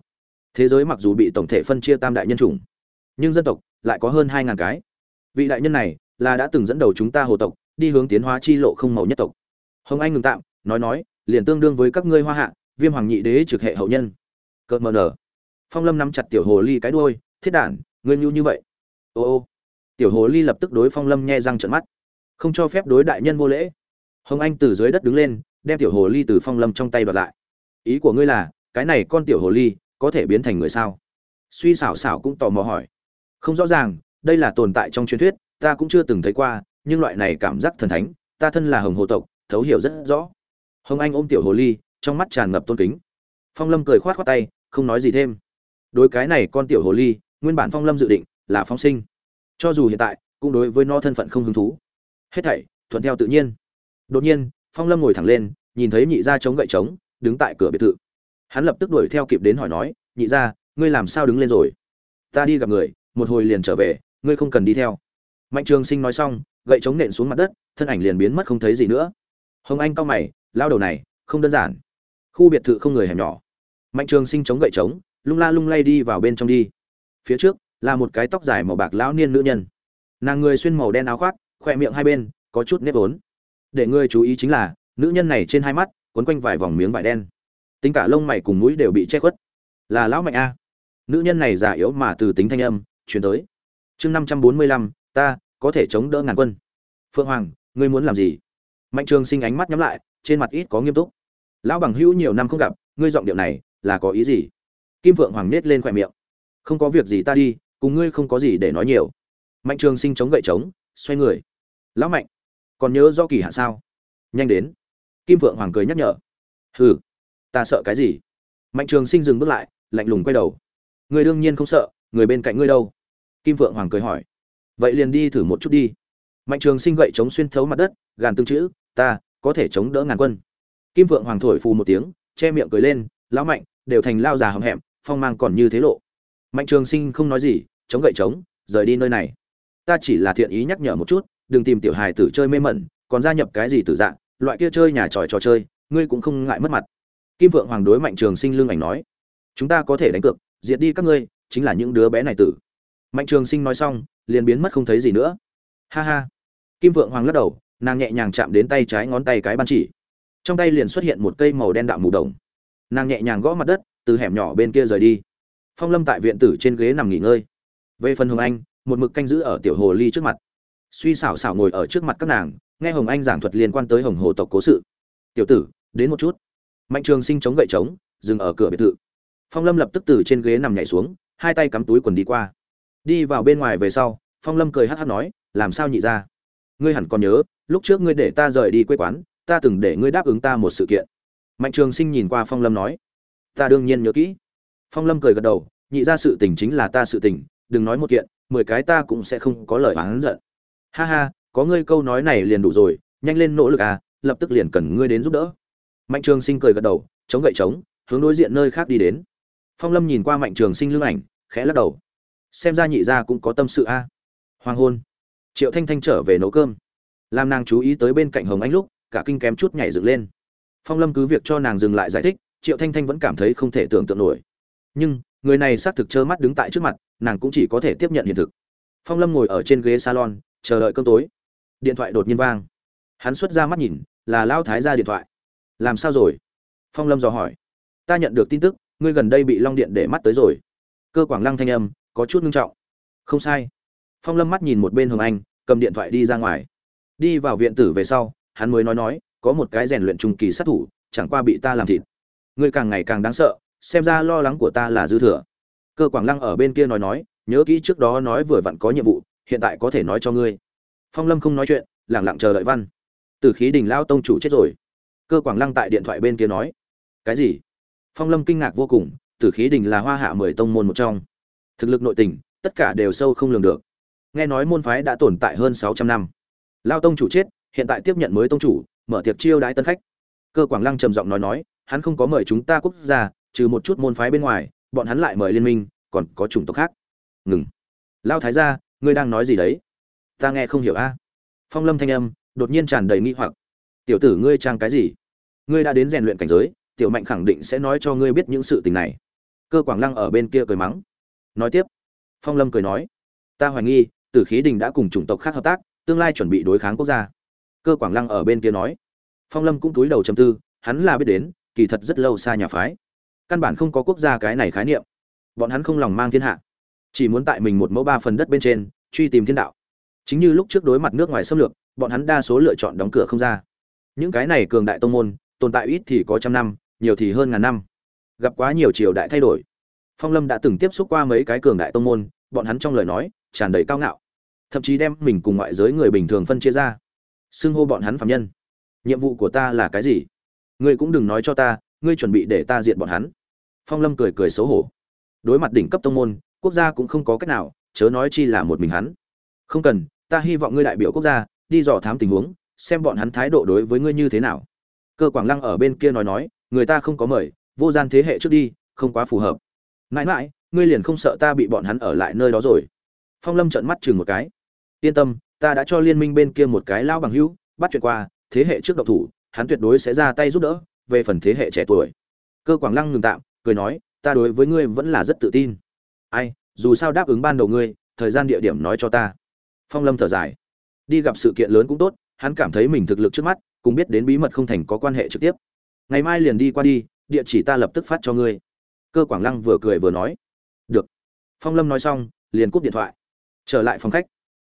Thế giới mặc dù bị tổng thể phân chia tam đại nhân chủng nhưng dân tộc lại có hơn hai ngàn cái. Vị đại nhân này là đã từng dẫn đầu chúng ta hồ tộc, đi hướng tiến hóa chi lộ không màu nhất tộc. Hồng anh ngừng tạm, nói nói, liền tương đương với các ngươi hoa hạ, viêm hoàng nhị đế trực hệ hậu nhân. Cợt mờ nở. Phong lâm nắm chặt tiểu hồ ly cái đuôi, thiết đản, ngươi nhu như vậy. Ô ô. Tiểu hồ ly lập tức đối phong lâm nhe răng trận mắt. Không cho phép đối đại nhân vô lễ. Hồng anh từ dưới đất đứng lên, đem tiểu hồ ly từ phong lâm trong tay bật lại. Ý của ngươi là, cái này con tiểu hồ ly có thể biến thành người sao? Suy xảo xảo cũng tò mò hỏi không rõ ràng, đây là tồn tại trong truyền thuyết, ta cũng chưa từng thấy qua, nhưng loại này cảm giác thần thánh, ta thân là hồng hồ tộc, thấu hiểu rất rõ. Hồng anh ôm tiểu hồ ly, trong mắt tràn ngập tôn kính. Phong lâm cười khoát khoát tay, không nói gì thêm. Đối cái này con tiểu hồ ly, nguyên bản phong lâm dự định là phong sinh. Cho dù hiện tại, cũng đối với nó thân phận không hứng thú. Hết thảy, thuận theo tự nhiên. Đột nhiên, phong lâm ngồi thẳng lên, nhìn thấy nhị gia chống gậy trống, đứng tại cửa biệt thự. Hắn lập tức đuổi theo kịp đến hỏi nói, nhị gia, ngươi làm sao đứng lên rồi? Ta đi gặp người một hồi liền trở về, ngươi không cần đi theo. Mạnh trường sinh nói xong, gậy chống nện xuống mặt đất, thân ảnh liền biến mất không thấy gì nữa. Hồng anh cau mày, lao đầu này, không đơn giản. Khu biệt thự không người hẻm nhỏ. Mạnh trường sinh chống gậy trống lung la lung lay đi vào bên trong đi. Phía trước, là một cái tóc dài màu bạc lão niên nữ nhân. Nàng người xuyên màu đen áo khoác khoe miệng hai bên, có chút nếp ốn. Để ngươi chú ý chính là, nữ nhân này trên hai mắt, quấn quanh vài vòng miếng vải đen. Tính cả lông mày cùng mũi đều bị che khuất. Là lão mạnh a. Nữ nhân này già yếu mà từ tính thanh âm chuyển tới. Chương năm trăm bốn mươi lăm, ta có thể chống đỡ ngàn quân. Phượng hoàng, ngươi muốn làm gì? Mạnh trường sinh ánh mắt nhắm lại, trên mặt ít có nghiêm túc. Lão bằng hữu nhiều năm không gặp, ngươi giọng điệu này là có ý gì? Kim phượng hoàng nết lên khoe miệng. Không có việc gì ta đi, cùng ngươi không có gì để nói nhiều. Mạnh trường sinh chống gậy trống, xoay người. Lão mạnh, còn nhớ do kỳ hạ sao? Nhanh đến. Kim phượng hoàng cười nhắc nhở. Hừ, ta sợ cái gì? Mạnh trường sinh dừng bước lại, lạnh lùng quay đầu. Người đương nhiên không sợ người bên cạnh ngươi đâu? Kim Vượng hoàng cười hỏi. Vậy liền đi thử một chút đi. Mạnh trường sinh gậy chống xuyên thấu mặt đất, gàn tương chữ, ta có thể chống đỡ ngàn quân. Kim Vượng hoàng thổi phù một tiếng, che miệng cười lên, lão mạnh, đều thành lao già hầm hẹm, phong mang còn như thế lộ. Mạnh trường sinh không nói gì, chống gậy chống, rời đi nơi này. Ta chỉ là thiện ý nhắc nhở một chút, đừng tìm tiểu hài tử chơi mê mẩn, còn gia nhập cái gì tử dạng, loại kia chơi nhà tròi trò chơi, ngươi cũng không ngại mất mặt. Kim vượng hoàng đối mạnh trường sinh lương ảnh nói, chúng ta có thể đánh cược, diệt đi các ngươi chính là những đứa bé này tử. Mạnh trường sinh nói xong, liền biến mất không thấy gì nữa. Ha ha. Kim vượng hoàng lắc đầu, nàng nhẹ nhàng chạm đến tay trái ngón tay cái ban chỉ. Trong tay liền xuất hiện một cây màu đen đạo mù đồng. Nàng nhẹ nhàng gõ mặt đất, từ hẻm nhỏ bên kia rời đi. Phong lâm tại viện tử trên ghế nằm nghỉ ngơi. Về phần hồng anh, một mực canh giữ ở tiểu hồ ly trước mặt. Suy xảo xảo ngồi ở trước mặt các nàng, nghe hồng anh giảng thuật liên quan tới hồng hồ tộc cố sự. Tiểu tử, đến một chút. Mạnh trường sinh chống gậy trống, dừng ở cửa biệt thự. Phong lâm lập tức từ trên ghế nằm nhảy xuống hai tay cắm túi quần đi qua. Đi vào bên ngoài về sau, phong lâm cười hát hát nói, làm sao nhị ra? Ngươi hẳn còn nhớ, lúc trước ngươi để ta rời đi quê quán, ta từng để ngươi đáp ứng ta một sự kiện. Mạnh trường sinh nhìn qua phong lâm nói, ta đương nhiên nhớ kỹ. Phong lâm cười gật đầu, nhị ra sự tình chính là ta sự tình, đừng nói một kiện, mười cái ta cũng sẽ không có lời oán giận. Ha ha, có ngươi câu nói này liền đủ rồi, nhanh lên nỗ lực à lập tức liền cần ngươi đến giúp đỡ. Mạnh trường sinh cười gật đầu, chống gậy chống, hướng đối diện nơi khác đi đến phong lâm nhìn qua mạnh trường sinh lưng ảnh, khẽ lắc đầu. Xem ra nhị gia cũng có tâm sự a. À. hoàng hôn. Triệu thanh thanh trở về nấu cơm. Làm nàng chú ý tới bên cạnh hồng anh lúc, cả kinh kém chút nhảy dựng lên. Phong lâm cứ việc cho nàng dừng lại giải thích, triệu thanh thanh vẫn cảm thấy không thể tưởng tượng nổi. Nhưng, người này xác thực trơ mắt đứng tại trước mặt, nàng cũng chỉ có thể tiếp nhận hiện thực. Phong lâm ngồi ở trên ghế salon, chờ đợi cơm tối. Điện thoại đột nhiên vang. Hắn xuất ra mắt nhìn, là lao thái ra điện thoại. Làm sao rồi? Phong lâm dò hỏi. Ta nhận được tin tức ngươi gần đây bị long điện để mắt tới rồi. Cơ quảng lăng thanh âm có chút ngưng trọng. Không sai. Phong lâm mắt nhìn một bên hồng anh, cầm điện thoại đi ra ngoài. Đi vào viện tử về sau, hắn mới nói nói, có một cái rèn luyện trung kỳ sát thủ, chẳng qua bị ta làm thịt. Ngươi càng ngày càng đáng sợ, xem ra lo lắng của ta là dư thừa. Cơ quảng lăng ở bên kia nói nói, nhớ kỹ trước đó nói vừa vặn có nhiệm vụ, hiện tại có thể nói cho ngươi. Phong lâm không nói chuyện, lẳng lặng chờ đợi văn. Từ khí đình lao tông chủ chết rồi. Cơ quảng lăng tại điện thoại bên kia nói. Cái gì? Phong lâm kinh ngạc vô cùng, tử khí đình là hoa hạ mười tông môn một trong. Thực lực nội tình, tất cả đều sâu không lường được. Nghe nói môn phái đã tồn tại hơn sáu trăm năm. Lao tông chủ chết, hiện tại tiếp nhận mới tông chủ, mở tiệc chiêu đãi tân khách. Cơ quảng lăng trầm giọng nói nói, hắn không có mời chúng ta quốc gia, trừ một chút môn phái bên ngoài, bọn hắn lại mời liên minh, còn có chủng tộc khác. Ngừng. Lao thái gia, ngươi đang nói gì đấy? Ta nghe không hiểu a. Phong lâm thanh âm, đột nhiên tràn đầy nghi hoặc. Tiểu tử ngươi trang cái gì? Ngươi đã đến rèn luyện cảnh giới tiểu mạnh khẳng định sẽ nói cho ngươi biết những sự tình này. Cơ quảng lăng ở bên kia cười mắng. Nói tiếp, phong lâm cười nói, ta hoài nghi, tử khí đình đã cùng chủng tộc khác hợp tác, tương lai chuẩn bị đối kháng quốc gia. Cơ quảng lăng ở bên kia nói. Phong lâm cũng túi đầu chầm tư, hắn là biết đến, kỳ thật rất lâu xa nhà phái. Căn bản không có quốc gia cái này khái niệm. Bọn hắn không lòng mang thiên hạ. Chỉ muốn tại mình một mẫu ba phần đất bên trên, truy tìm thiên đạo. Chính như lúc trước đối mặt nước ngoài xâm lược, bọn hắn đa số lựa chọn đóng cửa không ra. Những cái này cường đại tông môn, tồn tại ít thì có trăm năm nhiều thì hơn ngàn năm. Gặp quá nhiều triều đại thay đổi. Phong lâm đã từng tiếp xúc qua mấy cái cường đại tông môn, bọn hắn trong lời nói tràn đầy cao ngạo. Thậm chí đem mình cùng ngoại giới người bình thường phân chia ra, xưng hô bọn hắn phạm nhân. Nhiệm vụ của ta là cái gì? Ngươi cũng đừng nói cho ta, ngươi chuẩn bị để ta diện bọn hắn. Phong lâm cười cười xấu hổ. Đối mặt đỉnh cấp tông môn, quốc gia cũng không có cách nào, chớ nói chi là một mình hắn. Không cần, ta hy vọng ngươi đại biểu quốc gia, đi dò thám tình huống, xem bọn hắn thái độ đối với ngươi như thế nào. Cơ quảng lăng ở bên kia nói nói người ta không có mời, vô gian thế hệ trước đi, không quá phù hợp. Mãi mãi, ngươi liền không sợ ta bị bọn hắn ở lại nơi đó rồi. Phong lâm trợn mắt chừng một cái. Yên tâm, ta đã cho liên minh bên kia một cái lao bằng hữu, bắt chuyện qua, thế hệ trước độc thủ, hắn tuyệt đối sẽ ra tay giúp đỡ, về phần thế hệ trẻ tuổi. Cơ quảng lăng ngừng tạm, cười nói, ta đối với ngươi vẫn là rất tự tin. Ai, dù sao đáp ứng ban đầu ngươi, thời gian địa điểm nói cho ta. Phong lâm thở dài. Đi gặp sự kiện lớn cũng tốt, hắn cảm thấy mình thực lực trước mắt cũng biết đến bí mật không thành có quan hệ trực tiếp ngày mai liền đi qua đi, địa chỉ ta lập tức phát cho ngươi. Cơ quảng lăng vừa cười vừa nói. Được. Phong lâm nói xong, liền cúp điện thoại. Trở lại phòng khách,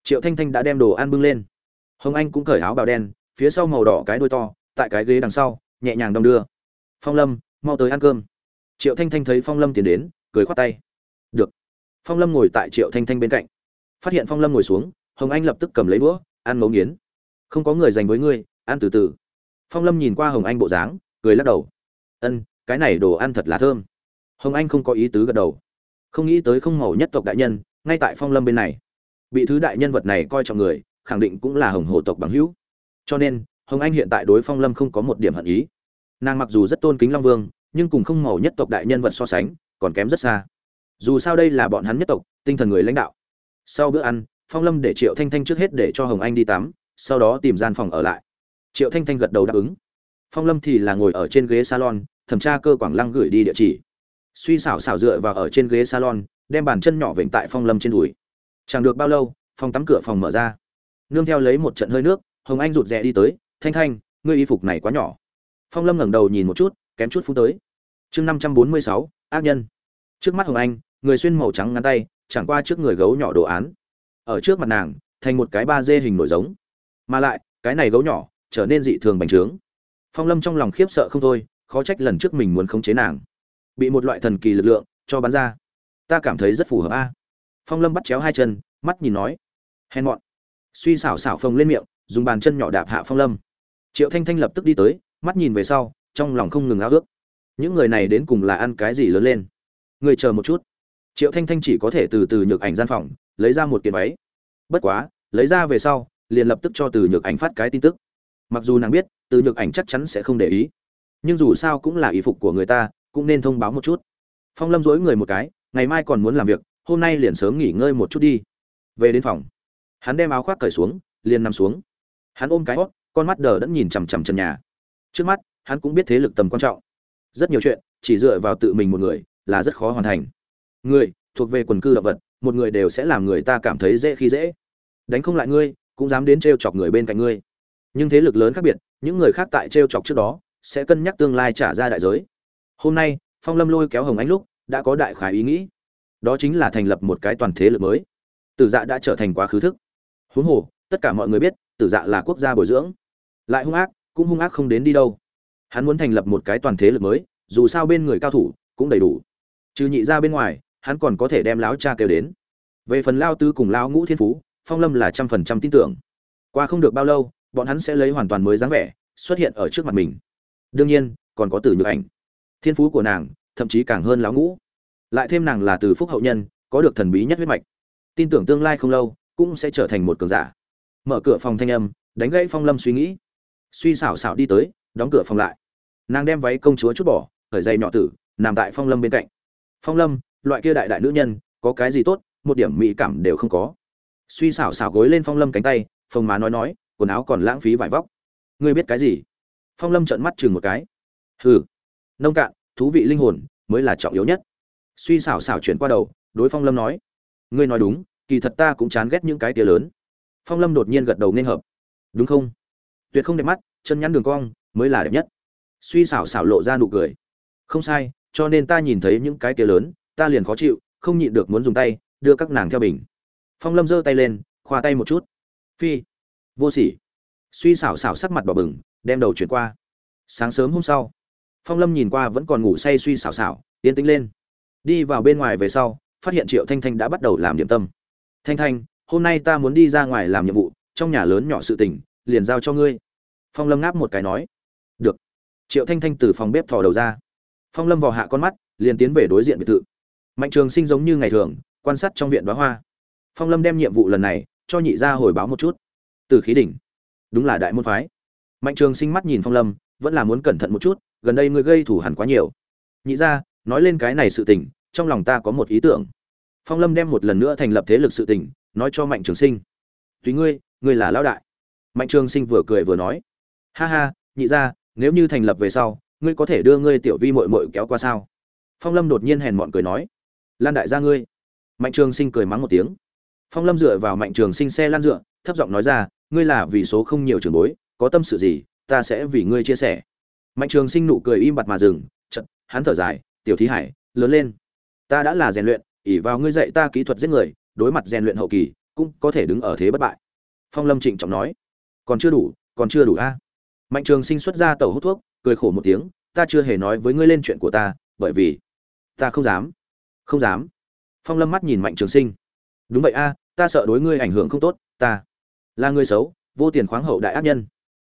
triệu thanh thanh đã đem đồ ăn bưng lên. Hồng anh cũng cởi áo bào đen, phía sau màu đỏ cái đuôi to, tại cái ghế đằng sau, nhẹ nhàng đong đưa. Phong lâm, mau tới ăn cơm. Triệu thanh thanh thấy phong lâm tiến đến, cười khoát tay. Được. Phong lâm ngồi tại triệu thanh thanh bên cạnh. Phát hiện phong lâm ngồi xuống, hồng anh lập tức cầm lấy đũa, ăn mấu nghiến. Không có người dành với ngươi, ăn từ từ. Phong lâm nhìn qua hồng anh bộ dáng cười lắc đầu. Ân, cái này đồ ăn thật là thơm. Hồng anh không có ý tứ gật đầu. Không nghĩ tới không màu nhất tộc đại nhân, ngay tại phong lâm bên này. Bị thứ đại nhân vật này coi trọng người, khẳng định cũng là hồng hồ tộc bằng hữu. Cho nên, hồng anh hiện tại đối phong lâm không có một điểm hận ý. Nàng mặc dù rất tôn kính long vương, nhưng cùng không màu nhất tộc đại nhân vật so sánh, còn kém rất xa. Dù sao đây là bọn hắn nhất tộc, tinh thần người lãnh đạo. Sau bữa ăn, phong lâm để triệu thanh thanh trước hết để cho hồng anh đi tắm, sau đó tìm gian phòng ở lại. Triệu thanh thanh gật đầu đáp ứng phong lâm thì là ngồi ở trên ghế salon, thẩm tra cơ quảng lăng gửi đi địa chỉ. Suy xảo xảo dựa vào ở trên ghế salon, đem bàn chân nhỏ vịnh tại phong lâm trên đùi. Chẳng được bao lâu, phòng tắm cửa phòng mở ra. Nương theo lấy một trận hơi nước, hồng anh rụt rè đi tới, thanh thanh, ngươi y phục này quá nhỏ. Phong lâm ngẩng đầu nhìn một chút, kém chút phút tới. Chương năm trăm bốn mươi sáu, ác nhân. Trước mắt hồng anh, người xuyên màu trắng ngắn tay, chẳng qua trước người gấu nhỏ đồ án. Ở trước mặt nàng, thành một cái ba dê hình nổi giống. Mà lại, cái này gấu nhỏ, trở nên dị thường bành trướng phong lâm trong lòng khiếp sợ không thôi, khó trách lần trước mình muốn khống chế nàng. Bị một loại thần kỳ lực lượng cho bắn ra. Ta cảm thấy rất phù hợp a. Phong lâm bắt chéo hai chân, mắt nhìn nói. Hèn mọn. Suy xảo xảo phồng lên miệng, dùng bàn chân nhỏ đạp hạ phong lâm. Triệu thanh thanh lập tức đi tới, mắt nhìn về sau, trong lòng không ngừng ao ước. Những người này đến cùng là ăn cái gì lớn lên? Người chờ một chút. Triệu thanh thanh chỉ có thể từ từ nhược ảnh gian phòng, lấy ra một kiện váy. Bất quá, lấy ra về sau, liền lập tức cho từ nhược ảnh phát cái tin tức mặc dù nàng biết, từ nhược ảnh chắc chắn sẽ không để ý, nhưng dù sao cũng là ý phục của người ta, cũng nên thông báo một chút. Phong lâm dối người một cái, ngày mai còn muốn làm việc, hôm nay liền sớm nghỉ ngơi một chút đi. Về đến phòng, hắn đem áo khoác cởi xuống, liền nằm xuống. Hắn ôm cái hót, con mắt đờ đẫn nhìn chằm chằm trần nhà. Trước mắt, hắn cũng biết thế lực tầm quan trọng. Rất nhiều chuyện, chỉ dựa vào tự mình một người, là rất khó hoàn thành. Người, thuộc về quần cư động vật, một người đều sẽ làm người ta cảm thấy dễ khi dễ. Đánh không lại ngươi, cũng dám đến t chọc người bên cạnh ngươi nhưng thế lực lớn khác biệt, những người khác tại t chọc trước đó, sẽ cân nhắc tương lai trả ra đại giới. Hôm nay, phong lâm lôi kéo hồng ánh lúc, đã có đại khái ý nghĩ. Đó chính là thành lập một cái toàn thế lực mới. Tử dạ đã trở thành quá khứ thức. Huống hồ, tất cả mọi người biết, tử dạ là quốc gia bồi dưỡng. Lại hung ác, cũng hung ác không đến đi đâu. Hắn muốn thành lập một cái toàn thế lực mới, dù sao bên người cao thủ cũng đầy đủ. Trừ nhị ra bên ngoài, hắn còn có thể đem lão cha kêu đến. Về phần lao tư cùng lao ngũ thiên phú, phong lâm là trăm phần trăm tin tưởng. Qua không được bao lâu bọn hắn sẽ lấy hoàn toàn mới dáng vẻ, xuất hiện ở trước mặt mình. Đương nhiên, còn có từ nhược ảnh. Thiên phú của nàng, thậm chí càng hơn lão ngũ. Lại thêm nàng là từ phúc hậu nhân, có được thần bí nhất huyết mạch. Tin tưởng tương lai không lâu, cũng sẽ trở thành một cường giả. Mở cửa phòng thanh âm, đánh gãy phong lâm suy nghĩ. Suy xảo xảo đi tới, đóng cửa phòng lại. Nàng đem váy công chúa chút bỏ khởi dây nhỏ tử, nằm tại phong lâm bên cạnh. Phong lâm, loại kia đại đại nữ nhân, có cái gì tốt, một điểm mỹ cảm đều không có. Suy xảo xảo gối lên phong lâm cánh tay, phồng má nói nói quần áo còn lãng phí vải vóc. Ngươi biết cái gì? Phong lâm trợn mắt chừng một cái. Hừ, nông cạn, thú vị linh hồn mới là trọng yếu nhất. Suy xảo xảo chuyển qua đầu, đối phong lâm nói, ngươi nói đúng, kỳ thật ta cũng chán ghét những cái tia lớn. Phong lâm đột nhiên gật đầu nên hợp. Đúng không? Tuyệt không đẹp mắt, chân nhắn đường cong mới là đẹp nhất. Suy xảo xảo lộ ra nụ cười. Không sai, cho nên ta nhìn thấy những cái tia lớn, ta liền khó chịu, không nhịn được muốn dùng tay đưa các nàng theo bình. Phong lâm giơ tay lên, khoa tay một chút. Phi vô sỉ. Suy xảo xảo sắc mặt bỏ bừng, đem đầu chuyển qua. Sáng sớm hôm sau, phong lâm nhìn qua vẫn còn ngủ say suy xảo xảo tiến tính lên. Đi vào bên ngoài về sau, phát hiện triệu thanh thanh đã bắt đầu làm điểm tâm. Thanh thanh, hôm nay ta muốn đi ra ngoài làm nhiệm vụ, trong nhà lớn nhỏ sự tình, liền giao cho ngươi. Phong lâm ngáp một cái nói. Được. Triệu thanh thanh từ phòng bếp thò đầu ra. Phong lâm vào hạ con mắt, liền tiến về đối diện biệt thự. Mạnh trường sinh giống như ngày thường, quan sát trong viện đoá hoa. Phong lâm đem nhiệm vụ lần này cho nhị gia hồi báo một chút từ khí đỉnh. Đúng là đại môn phái. Mạnh trường sinh mắt nhìn phong lâm, vẫn là muốn cẩn thận một chút, gần đây ngươi gây thủ hẳn quá nhiều. Nhị gia, nói lên cái này sự tình, trong lòng ta có một ý tưởng. Phong lâm đem một lần nữa thành lập thế lực sự tình, nói cho mạnh trường sinh. Tùy ngươi ngươi là lão đại. Mạnh trường sinh vừa cười vừa nói. Ha ha, nhị gia, nếu như thành lập về sau, ngươi có thể đưa ngươi tiểu vi muội muội kéo qua sao? Phong lâm đột nhiên hèn mọn cười nói. Lan đại gia ngươi. Mạnh trường sinh cười mắng một tiếng. Phong lâm dựa vào mạnh trường sinh xe lan dựa, thấp giọng nói ra ngươi là vì số không nhiều trường bối, có tâm sự gì, ta sẽ vì ngươi chia sẻ. Mạnh trường sinh nụ cười im bặt mà dừng chật hắn thở dài, tiểu thí hải, lớn lên. Ta đã là rèn luyện ỉ vào ngươi dạy ta kỹ thuật giết người, đối mặt rèn luyện hậu kỳ, cũng có thể đứng ở thế bất bại. Phong lâm trịnh trọng nói, còn chưa đủ, còn chưa đủ a. Mạnh trường sinh xuất ra tàu hút thuốc, cười khổ một tiếng, ta chưa hề nói với ngươi lên chuyện của ta, bởi vì ta không dám không dám. Phong lâm mắt nhìn mạnh trường sinh, đúng vậy a, ta sợ đối ngươi ảnh hưởng không tốt, ta là người xấu, vô tiền khoáng hậu đại ác nhân.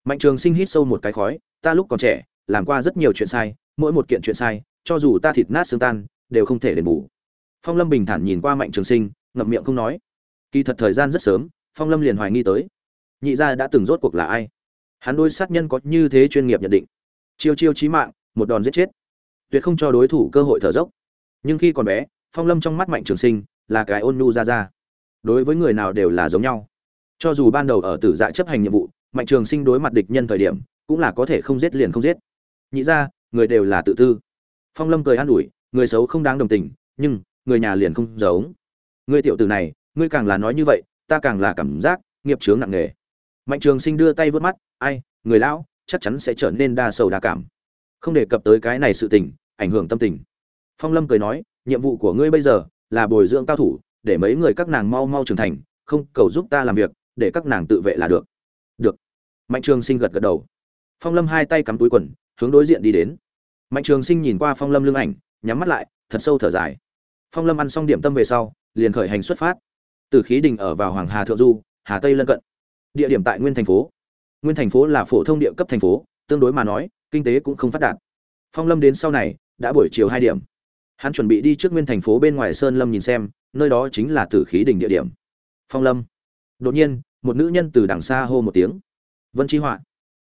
Mạnh trường sinh hít sâu một cái khói, ta lúc còn trẻ, làm qua rất nhiều chuyện sai, mỗi một kiện chuyện sai, cho dù ta thịt nát xương tan, đều không thể đền bù. Phong lâm bình thản nhìn qua mạnh trường sinh, ngậm miệng không nói. Kỳ thật thời gian rất sớm, phong lâm liền hoài nghi tới. Nhị gia đã từng rốt cuộc là ai? Hắn đôi sát nhân có như thế chuyên nghiệp nhận định. Chiêu chiêu chí mạng, một đòn giết chết. Tuyệt không cho đối thủ cơ hội thở dốc. Nhưng khi còn bé, phong lâm trong mắt mạnh trường sinh là cái ôn nhu ra ra. Đối với người nào đều là giống nhau cho dù ban đầu ở tử dạ chấp hành nhiệm vụ, mạnh trường sinh đối mặt địch nhân thời điểm, cũng là có thể không giết liền không giết. Nhị ra người đều là tự tư. Phong lâm cười an ủi, người xấu không đáng đồng tình, nhưng, người nhà liền không giống. Ngươi tiểu tử này, ngươi càng là nói như vậy, ta càng là cảm giác, nghiệp chướng nặng nề. Mạnh trường sinh đưa tay vớt mắt, ai, người lão, chắc chắn sẽ trở nên đa sầu đa cảm. Không đề cập tới cái này sự tình, ảnh hưởng tâm tình. Phong lâm cười nói, nhiệm vụ của ngươi bây giờ là bồi dưỡng cao thủ, để mấy người các nàng mau mau trưởng thành, không cầu giúp ta làm việc để các nàng tự vệ là được. Được. Mạnh trường sinh gật gật đầu. Phong lâm hai tay cắm túi quần, hướng đối diện đi đến. Mạnh trường sinh nhìn qua phong lâm lưng ảnh, nhắm mắt lại, thật sâu thở dài. Phong lâm ăn xong điểm tâm về sau, liền khởi hành xuất phát. Từ khí đình ở vào hoàng hà thượng du, hà tây lân cận. Địa điểm tại nguyên thành phố. Nguyên thành phố là phổ thông địa cấp thành phố, tương đối mà nói, kinh tế cũng không phát đạt. Phong lâm đến sau này, đã buổi chiều hai điểm. Hắn chuẩn bị đi trước nguyên thành phố bên ngoài sơn lâm nhìn xem, nơi đó chính là tử khí đỉnh địa điểm. Phong lâm đột nhiên, một nữ nhân từ đằng xa hô một tiếng. Vân chi họa.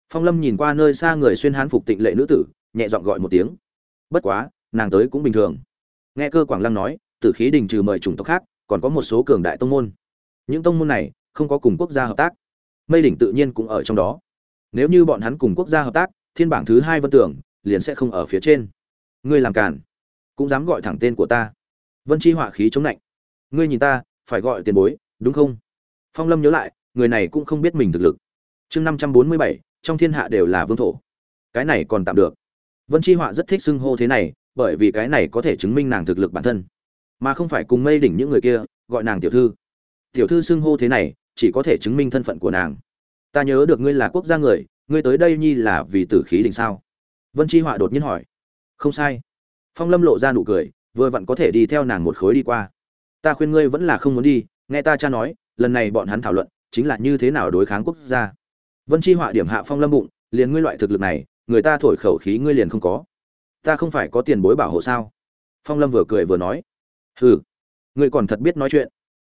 Phong lâm nhìn qua nơi xa người xuyên hán phục tịnh lệ nữ tử, nhẹ giọng gọi một tiếng. Bất quá, nàng tới cũng bình thường. Nghe cơ quảng lăng nói, tử khí đình trừ mời chủng tộc khác, còn có một số cường đại tông môn. Những tông môn này không có cùng quốc gia hợp tác. Mây đỉnh tự nhiên cũng ở trong đó. Nếu như bọn hắn cùng quốc gia hợp tác, thiên bảng thứ hai vân tưởng, liền sẽ không ở phía trên. Ngươi làm cản cũng dám gọi thẳng tên của ta. Vân chi họa khí chống lạnh. Ngươi nhìn ta, phải gọi tiền bối, đúng không? Phong lâm nhớ lại, người này cũng không biết mình thực lực. Chương năm trăm bốn mươi bảy, trong thiên hạ đều là vương thổ. Cái này còn tạm được. Vân chi họa rất thích xưng hô thế này, bởi vì cái này có thể chứng minh nàng thực lực bản thân. Mà không phải cùng mây đỉnh những người kia, gọi nàng tiểu thư. Tiểu thư xưng hô thế này, chỉ có thể chứng minh thân phận của nàng. Ta nhớ được ngươi là quốc gia người, ngươi tới đây nhi là vì tử khí đỉnh sao? Vân chi họa đột nhiên hỏi. Không sai. Phong lâm lộ ra nụ cười, vừa vặn có thể đi theo nàng một khối đi qua. Ta khuyên ngươi vẫn là không muốn đi, nghe ta cha nói lần này bọn hắn thảo luận chính là như thế nào đối kháng quốc gia. Vân chi họa điểm hạ phong lâm bụng, liền ngươi loại thực lực này, người ta thổi khẩu khí ngươi liền không có. Ta không phải có tiền bối bảo hộ sao? Phong lâm vừa cười vừa nói. Hừ, ngươi còn thật biết nói chuyện.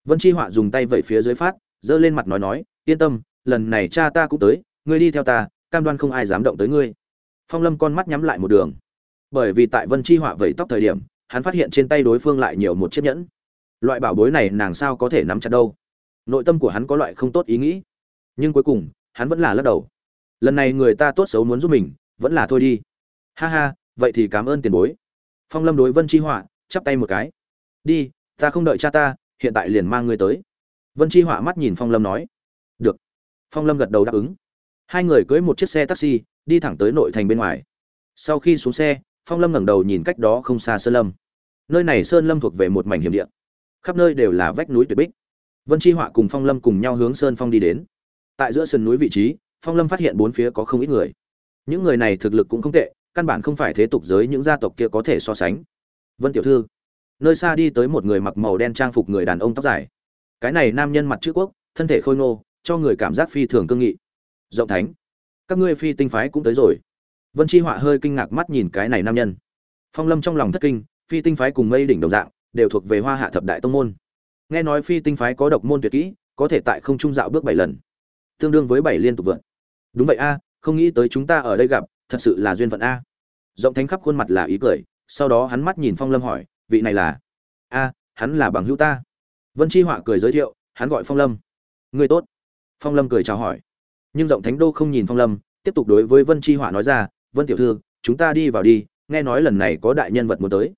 Vân chi họa dùng tay vẩy phía dưới phát, giơ lên mặt nói nói, yên tâm, lần này cha ta cũng tới, ngươi đi theo ta, cam đoan không ai dám động tới ngươi. Phong lâm con mắt nhắm lại một đường. Bởi vì tại vân chi họa vẩy tóc thời điểm, hắn phát hiện trên tay đối phương lại nhiều một chiếc nhẫn. Loại bảo bối này nàng sao có thể nắm chặt đâu? Nội tâm của hắn có loại không tốt ý nghĩ. Nhưng cuối cùng, hắn vẫn là lắc đầu. Lần này người ta tốt xấu muốn giúp mình, vẫn là thôi đi. Ha ha, vậy thì cảm ơn tiền bối. Phong lâm đối vân chi họa chắp tay một cái. Đi, ta không đợi cha ta, hiện tại liền mang ngươi tới. Vân chi họa mắt nhìn phong lâm nói. Được. Phong lâm gật đầu đáp ứng. Hai người cưới một chiếc xe taxi, đi thẳng tới nội thành bên ngoài. Sau khi xuống xe, phong lâm ngẩng đầu nhìn cách đó không xa sơn lâm. Nơi này sơn lâm thuộc về một mảnh hiểm địa. Khắp nơi đều là vách núi tuyệt bích vân chi họa cùng phong lâm cùng nhau hướng sơn phong đi đến. Tại giữa sườn núi vị trí, phong lâm phát hiện bốn phía có không ít người. Những người này thực lực cũng không tệ, căn bản không phải thế tục giới những gia tộc kia có thể so sánh. Vân tiểu thư, nơi xa đi tới một người mặc màu đen trang phục người đàn ông tóc dài. Cái này nam nhân mặt chữ quốc, thân thể khôi ngô, cho người cảm giác phi thường cương nghị. Rộng thánh, các ngươi phi tinh phái cũng tới rồi. Vân chi họa hơi kinh ngạc mắt nhìn cái này nam nhân. Phong lâm trong lòng thất kinh, phi tinh phái cùng mây đỉnh đồng dạng, đều thuộc về hoa hạ thập đại tông môn nghe nói phi tinh phái có độc môn tuyệt kỹ, có thể tại không trung dạo bước bảy lần. Tương đương với bảy liên tục vượt. đúng vậy a, không nghĩ tới chúng ta ở đây gặp, thật sự là duyên phận a. Rộng thánh khắp khuôn mặt là ý cười, sau đó hắn mắt nhìn phong lâm hỏi, vị này là? A, hắn là bằng hữu ta. Vân chi họa cười giới thiệu, hắn gọi phong lâm. Người tốt. Phong lâm cười chào hỏi. Nhưng rộng thánh đô không nhìn phong lâm, tiếp tục đối với vân chi họa nói ra, vân tiểu thư, chúng ta đi vào đi, nghe nói lần này có đại nhân vật muốn tới.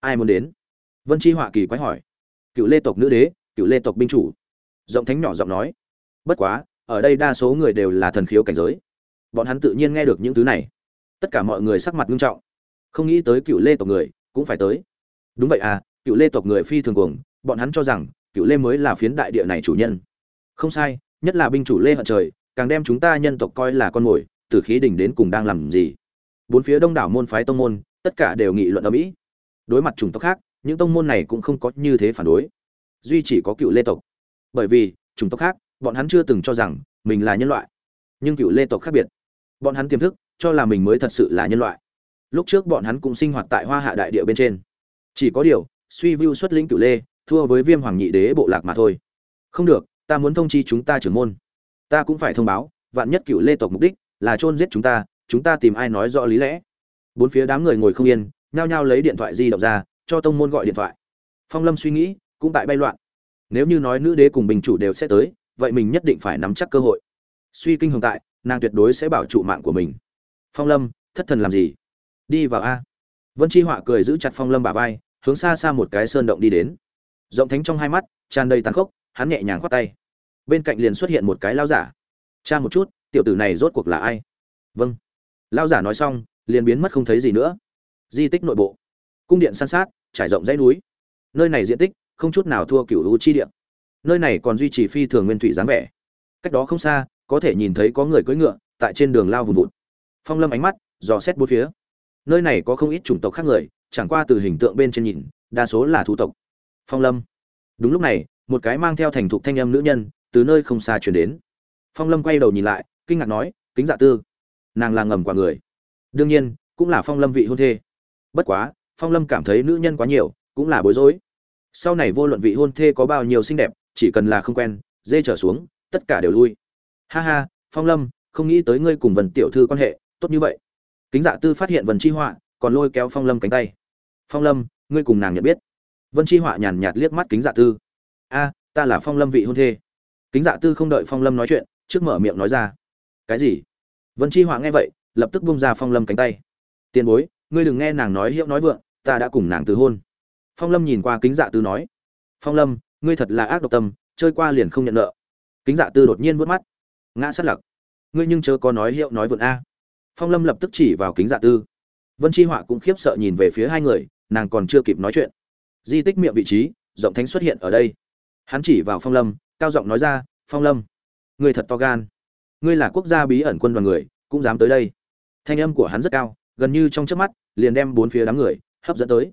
Ai muốn đến? Vân chi họa kỳ quái hỏi cựu lê tộc nữ đế, cựu lê tộc binh chủ. Giọng thánh nhỏ giọng nói, bất quá, ở đây đa số người đều là thần khiếu cảnh giới. Bọn hắn tự nhiên nghe được những thứ này. Tất cả mọi người sắc mặt nghiêm trọng. Không nghĩ tới cựu lê tộc người cũng phải tới. Đúng vậy à cựu lê tộc người phi thường cuồng, bọn hắn cho rằng cựu lê mới là phiến đại địa này chủ nhân. Không sai, nhất là binh chủ lê hận trời, càng đem chúng ta nhân tộc coi là con mồi, từ khí đỉnh đến cùng đang làm gì? Bốn phía đông đảo môn phái tông môn, tất cả đều nghị luận ở mỹ đối mặt chủng tộc khác những tông môn này cũng không có như thế phản đối. Duy chỉ có cựu lê tộc. Bởi vì, chủng tộc khác, bọn hắn chưa từng cho rằng mình là nhân loại. Nhưng cựu lê tộc khác biệt. Bọn hắn tiềm thức, cho là mình mới thật sự là nhân loại. Lúc trước bọn hắn cũng sinh hoạt tại hoa hạ đại địa bên trên. Chỉ có điều, suy view xuất lĩnh cựu lê, thua với viêm hoàng nhị đế bộ lạc mà thôi. Không được, ta muốn thông chi chúng ta trưởng môn. Ta cũng phải thông báo, vạn nhất cựu lê tộc mục đích là chôn giết chúng ta chúng ta tìm ai nói rõ lý lẽ. Bốn phía đám người ngồi không yên, nhao nhao lấy điện thoại di động ra cho tông môn gọi điện thoại. Phong lâm suy nghĩ, cũng tại bay loạn. Nếu như nói nữ đế cùng bình chủ đều sẽ tới, vậy mình nhất định phải nắm chắc cơ hội. Suy kinh hồng tại, nàng tuyệt đối sẽ bảo trụ mạng của mình. Phong lâm, thất thần làm gì? Đi vào a. Vân chi họa cười giữ chặt phong lâm bả vai, hướng xa xa một cái sơn động đi đến. Rộng thánh trong hai mắt, tràn đầy tàn khốc, hắn nhẹ nhàng khoát tay. Bên cạnh liền xuất hiện một cái lao giả. Cha một chút, tiểu tử này rốt cuộc là ai? Vâng. Lao giả nói xong, liền biến mất không thấy gì nữa. Di tích nội bộ cung điện san sát, trải rộng dãy núi. Nơi này diện tích không chút nào thua cựu lũ chi điện nơi này còn duy trì phi thường nguyên thủy dáng vẻ. Cách đó không xa, có thể nhìn thấy có người cưỡi ngựa tại trên đường lao vùng vụt. Phong lâm ánh mắt dò xét bốn phía. Nơi này có không ít chủng tộc khác người, chẳng qua từ hình tượng bên trên nhìn, đa số là thu tộc. Phong lâm. Đúng lúc này, một cái mang theo thành thục thanh âm nữ nhân từ nơi không xa chuyển đến. Phong lâm quay đầu nhìn lại, kinh ngạc nói, kính dạ tư. Nàng là ngầm quả người. Đương nhiên, cũng là phong lâm vị hôn thê. Bất quá phong lâm cảm thấy nữ nhân quá nhiều, cũng là bối rối. Sau này vô luận vị hôn thê có bao nhiêu xinh đẹp, chỉ cần là không quen, dê trở xuống, tất cả đều lui. Ha ha, phong lâm, không nghĩ tới ngươi cùng vần tiểu thư quan hệ, tốt như vậy. Kính dạ tư phát hiện vần chi họa, còn lôi kéo phong lâm cánh tay. Phong lâm, ngươi cùng nàng nhận biết. Vân chi họa nhàn nhạt liếc mắt kính dạ tư. A, ta là phong lâm vị hôn thê. Kính dạ tư không đợi phong lâm nói chuyện, trước mở miệng nói ra. Cái gì? Vân chi họa nghe vậy, lập tức bung ra phong lâm cánh tay. Tiền bối, ngươi đừng nghe nàng nói hiệu nói vượng ta đã cùng nàng từ hôn. Phong lâm nhìn qua kính dạ tư nói, phong lâm, ngươi thật là ác độc tâm, chơi qua liền không nhận nợ. Kính dạ tư đột nhiên vớt mắt, ngã sát lặc. Ngươi nhưng chớ có nói hiệu nói vượn a. Phong lâm lập tức chỉ vào kính dạ tư. Vân chi họa cũng khiếp sợ nhìn về phía hai người, nàng còn chưa kịp nói chuyện. Di tích miệng vị trí, rộng thánh xuất hiện ở đây. Hắn chỉ vào phong lâm, cao giọng nói ra, phong lâm, ngươi thật to gan. Ngươi là quốc gia bí ẩn quân đoàn người, cũng dám tới đây. Thanh âm của hắn rất cao, gần như trong chớp mắt, liền đem bốn phía đám người hấp dẫn tới.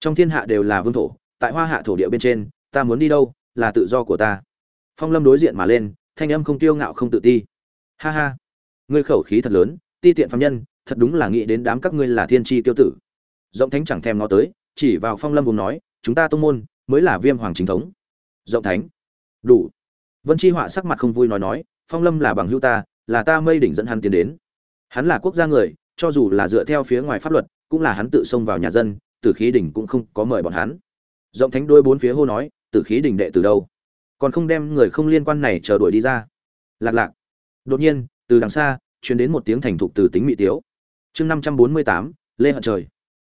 Trong thiên hạ đều là vương thổ, tại hoa hạ thổ địa bên trên, ta muốn đi đâu là tự do của ta. Phong lâm đối diện mà lên, thanh âm không tiêu ngạo không tự ti. Ha ha, ngươi khẩu khí thật lớn, ti tiện phạm nhân, thật đúng là nghĩ đến đám các ngươi là thiên tri tiêu tử. Rộng thánh chẳng thèm nó tới, chỉ vào phong lâm cùng nói, chúng ta tông môn mới là viêm hoàng chính thống. Rộng thánh, đủ. Vân chi họa sắc mặt không vui nói nói, phong lâm là bằng hữu ta, là ta mây đỉnh dẫn hắn tiến đến. Hắn là quốc gia người cho dù là dựa theo phía ngoài pháp luật, cũng là hắn tự xông vào nhà dân, tử khí Đình cũng không có mời bọn hắn. Rộng thánh đôi bốn phía hô nói, tử khí Đình đệ từ đâu? Còn không đem người không liên quan này chờ đuổi đi ra. Lạc lạc. Đột nhiên, từ đằng xa, truyền đến một tiếng thành thục từ tính mỹ tiếu. Chương năm trăm bốn mươi tám, lê hận trời.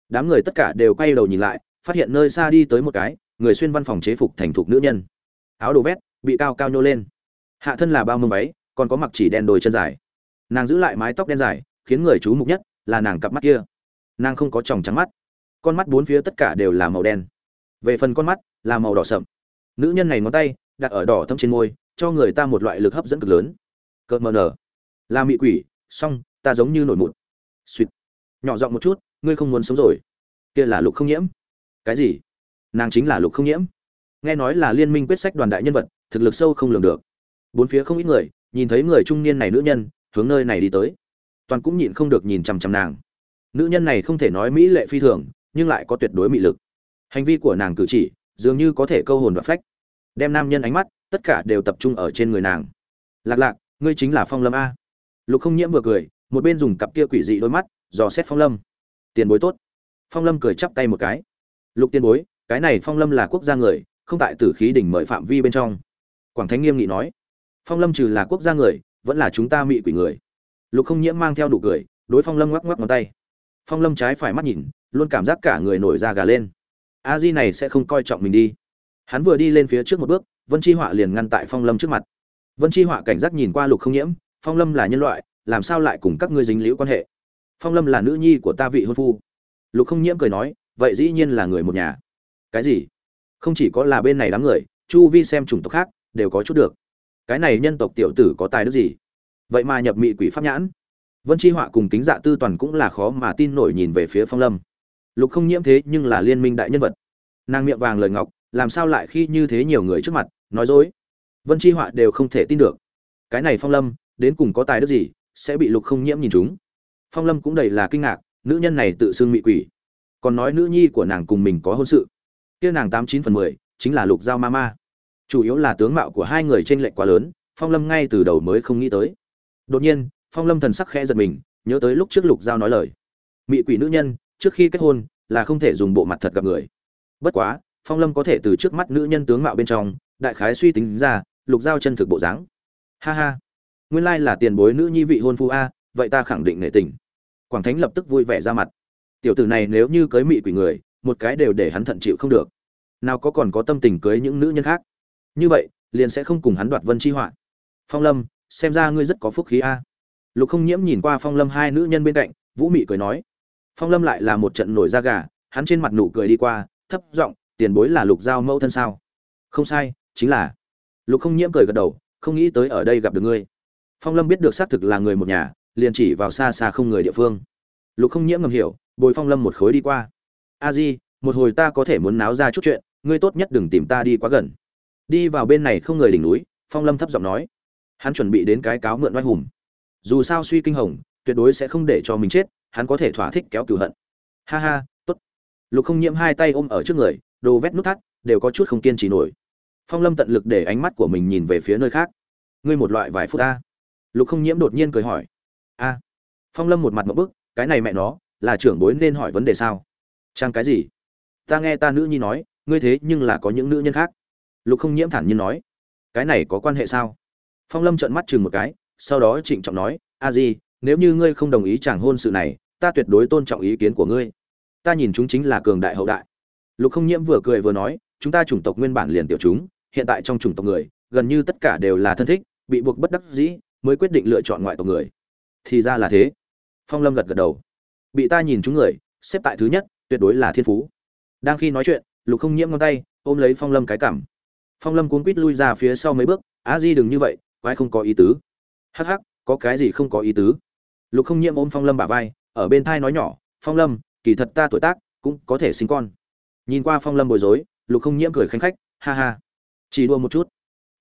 Đám người tất cả đều quay đầu nhìn lại, phát hiện nơi xa đi tới một cái, người xuyên văn phòng chế phục thành thục nữ nhân. Áo đồ vét, bị cao cao nhô lên. Hạ thân là bao mông váy, còn có mặc chỉ đen đồi chân dài. Nàng giữ lại mái tóc đen dài khiến người chú mục nhất là nàng cặp mắt kia. Nàng không có tròng trắng mắt. Con mắt bốn phía tất cả đều là màu đen. Về phần con mắt là màu đỏ sậm. Nữ nhân này ngón tay đặt ở đỏ thâm trên môi, cho người ta một loại lực hấp dẫn cực lớn. Cợt mờ nở. Là mị quỷ, song, ta giống như nổi mụn. Suýt nhỏ giọng một chút, ngươi không muốn sống rồi. Kia là lục không nhiễm. Cái gì? Nàng chính là lục không nhiễm. Nghe nói là liên minh quyết sách đoàn đại nhân vật, thực lực sâu không lường được. Bốn phía không ít người, nhìn thấy người trung niên này nữ nhân, hướng nơi này đi tới toàn cũng nhịn không được nhìn chằm chằm nàng. Nữ nhân này không thể nói mỹ lệ phi thường, nhưng lại có tuyệt đối mị lực. Hành vi của nàng cử chỉ, dường như có thể câu hồn và phách. Đem nam nhân ánh mắt, tất cả đều tập trung ở trên người nàng. Lạc lạc, ngươi chính là phong lâm a. Lục không nhiễm vừa cười, một bên dùng cặp kia quỷ dị đôi mắt, dò xét phong lâm. Tiền bối tốt. Phong lâm cười chắp tay một cái. Lục tiền bối, cái này phong lâm là quốc gia người, không tại tử khí đỉnh mời phạm vi bên trong. Quảng thánh nghiêm nghị nói. Phong lâm trừ là quốc gia người, vẫn là chúng ta mị quỷ người lục không nhiễm mang theo đủ cười, đối phong lâm ngoắc ngoắc ngón tay. Phong lâm trái phải mắt nhìn, luôn cảm giác cả người nổi da gà lên. A di này sẽ không coi trọng mình đi. Hắn vừa đi lên phía trước một bước, vân chi họa liền ngăn tại phong lâm trước mặt. Vân chi họa cảnh giác nhìn qua lục không nhiễm, phong lâm là nhân loại, làm sao lại cùng các ngươi dính liễu quan hệ? Phong lâm là nữ nhi của ta vị hôn phu. Lục không nhiễm cười nói, vậy dĩ nhiên là người một nhà. Cái gì? Không chỉ có là bên này đám người, chu vi xem chủng tộc khác, đều có chút được. Cái này nhân tộc tiểu tử có tài đức gì? Vậy mà nhập mị quỷ pháp nhãn. Vân chi họa cùng kính dạ tư toàn cũng là khó mà tin nổi nhìn về phía phong lâm. Lục không nhiễm thế nhưng là liên minh đại nhân vật. Nàng miệng vàng lời ngọc, làm sao lại khi như thế nhiều người trước mặt, nói dối? Vân chi họa đều không thể tin được. Cái này phong lâm, đến cùng có tài đức gì, sẽ bị lục không nhiễm nhìn chúng? Phong lâm cũng đầy là kinh ngạc, nữ nhân này tự xưng mị quỷ. Còn nói nữ nhi của nàng cùng mình có hôn sự. Kia nàng tám chín phần mười, chính là lục giao ma ma. Chủ yếu là tướng mạo của hai người t r ê n lệch quá lớn, phong lâm ngay từ đầu mới không nghĩ tới đột nhiên, phong lâm thần sắc khẽ giật mình, nhớ tới lúc trước lục giao nói lời. Mị quỷ nữ nhân, trước khi kết hôn, là không thể dùng bộ mặt thật gặp người. Bất quá, phong lâm có thể từ trước mắt nữ nhân tướng mạo bên trong, đại khái suy tính ra, lục giao chân thực bộ dáng. Ha ha. Nguyên lai là tiền bối nữ nhi vị hôn phu a, vậy ta khẳng định nể tình. Quảng thánh lập tức vui vẻ ra mặt. Tiểu tử này nếu như cưới mị quỷ người, một cái đều để hắn thận chịu không được. Nào có còn có tâm tình cưới những nữ nhân khác? Như vậy, liền sẽ không cùng hắn đoạt vân chi họa. Phong lâm xem ra ngươi rất có phúc khí a. Lục không nhiễm nhìn qua phong lâm hai nữ nhân bên cạnh, vũ mị cười nói, phong lâm lại là một trận nổi da gà, hắn trên mặt nụ cười đi qua, thấp giọng, tiền bối là lục giao mẫu thân sao? Không sai, chính là. Lục không nhiễm cười gật đầu, không nghĩ tới ở đây gặp được ngươi. Phong lâm biết được xác thực là người một nhà, liền chỉ vào xa xa không người địa phương. Lục không nhiễm ngầm hiểu, bồi phong lâm một khối đi qua. A di, một hồi ta có thể muốn náo ra chút chuyện, ngươi tốt nhất đừng tìm ta đi quá gần. Đi vào bên này không người đỉnh núi, phong lâm thấp giọng nói hắn chuẩn bị đến cái cáo mượn oai hùng. Dù sao suy kinh hồng, tuyệt đối sẽ không để cho mình chết, hắn có thể thỏa thích kéo cửu hận. Ha ha, tốt. Lục không nhiễm hai tay ôm ở trước người, đồ vét nút thắt, đều có chút không kiên trì nổi. Phong lâm tận lực để ánh mắt của mình nhìn về phía nơi khác. Ngươi một loại vài phút ta. Lục không nhiễm đột nhiên cười hỏi. A. Phong lâm một mặt một bức, cái này mẹ nó, là trưởng bối nên hỏi vấn đề sao? Trang cái gì? Ta nghe ta nữ nhi nói, ngươi thế nhưng là có những nữ nhân khác. Lục không nhiễm thản nhiên nói. Cái này có quan hệ sao? Phong lâm trợn mắt chừng một cái, sau đó trịnh trọng nói, a di, nếu như ngươi không đồng ý chàng hôn sự này, ta tuyệt đối tôn trọng ý kiến của ngươi. Ta nhìn chúng chính là cường đại hậu đại. Lục không nhiễm vừa cười vừa nói, chúng ta chủng tộc nguyên bản liền tiểu chúng, hiện tại trong chủng tộc người, gần như tất cả đều là thân thích, bị buộc bất đắc dĩ, mới quyết định lựa chọn ngoại tộc người. Thì ra là thế. Phong lâm gật gật đầu. Bị ta nhìn chúng người, xếp tại thứ nhất, tuyệt đối là thiên phú. Đang khi nói chuyện, lục không nhiễm ngón tay ôm lấy phong lâm cái cảm. Phong lâm cuốn quít lui ra phía sau mấy bước, a di đừng như vậy quái không có ý tứ. Hắc hắc, có cái gì không có ý tứ? Lục không nhiễm ôm phong lâm bả vai, ở bên thai nói nhỏ, phong lâm, kỳ thật ta tuổi tác cũng có thể sinh con. Nhìn qua phong lâm bối rối, lục không nhiễm cười khanh khách, ha ha, chỉ đua một chút.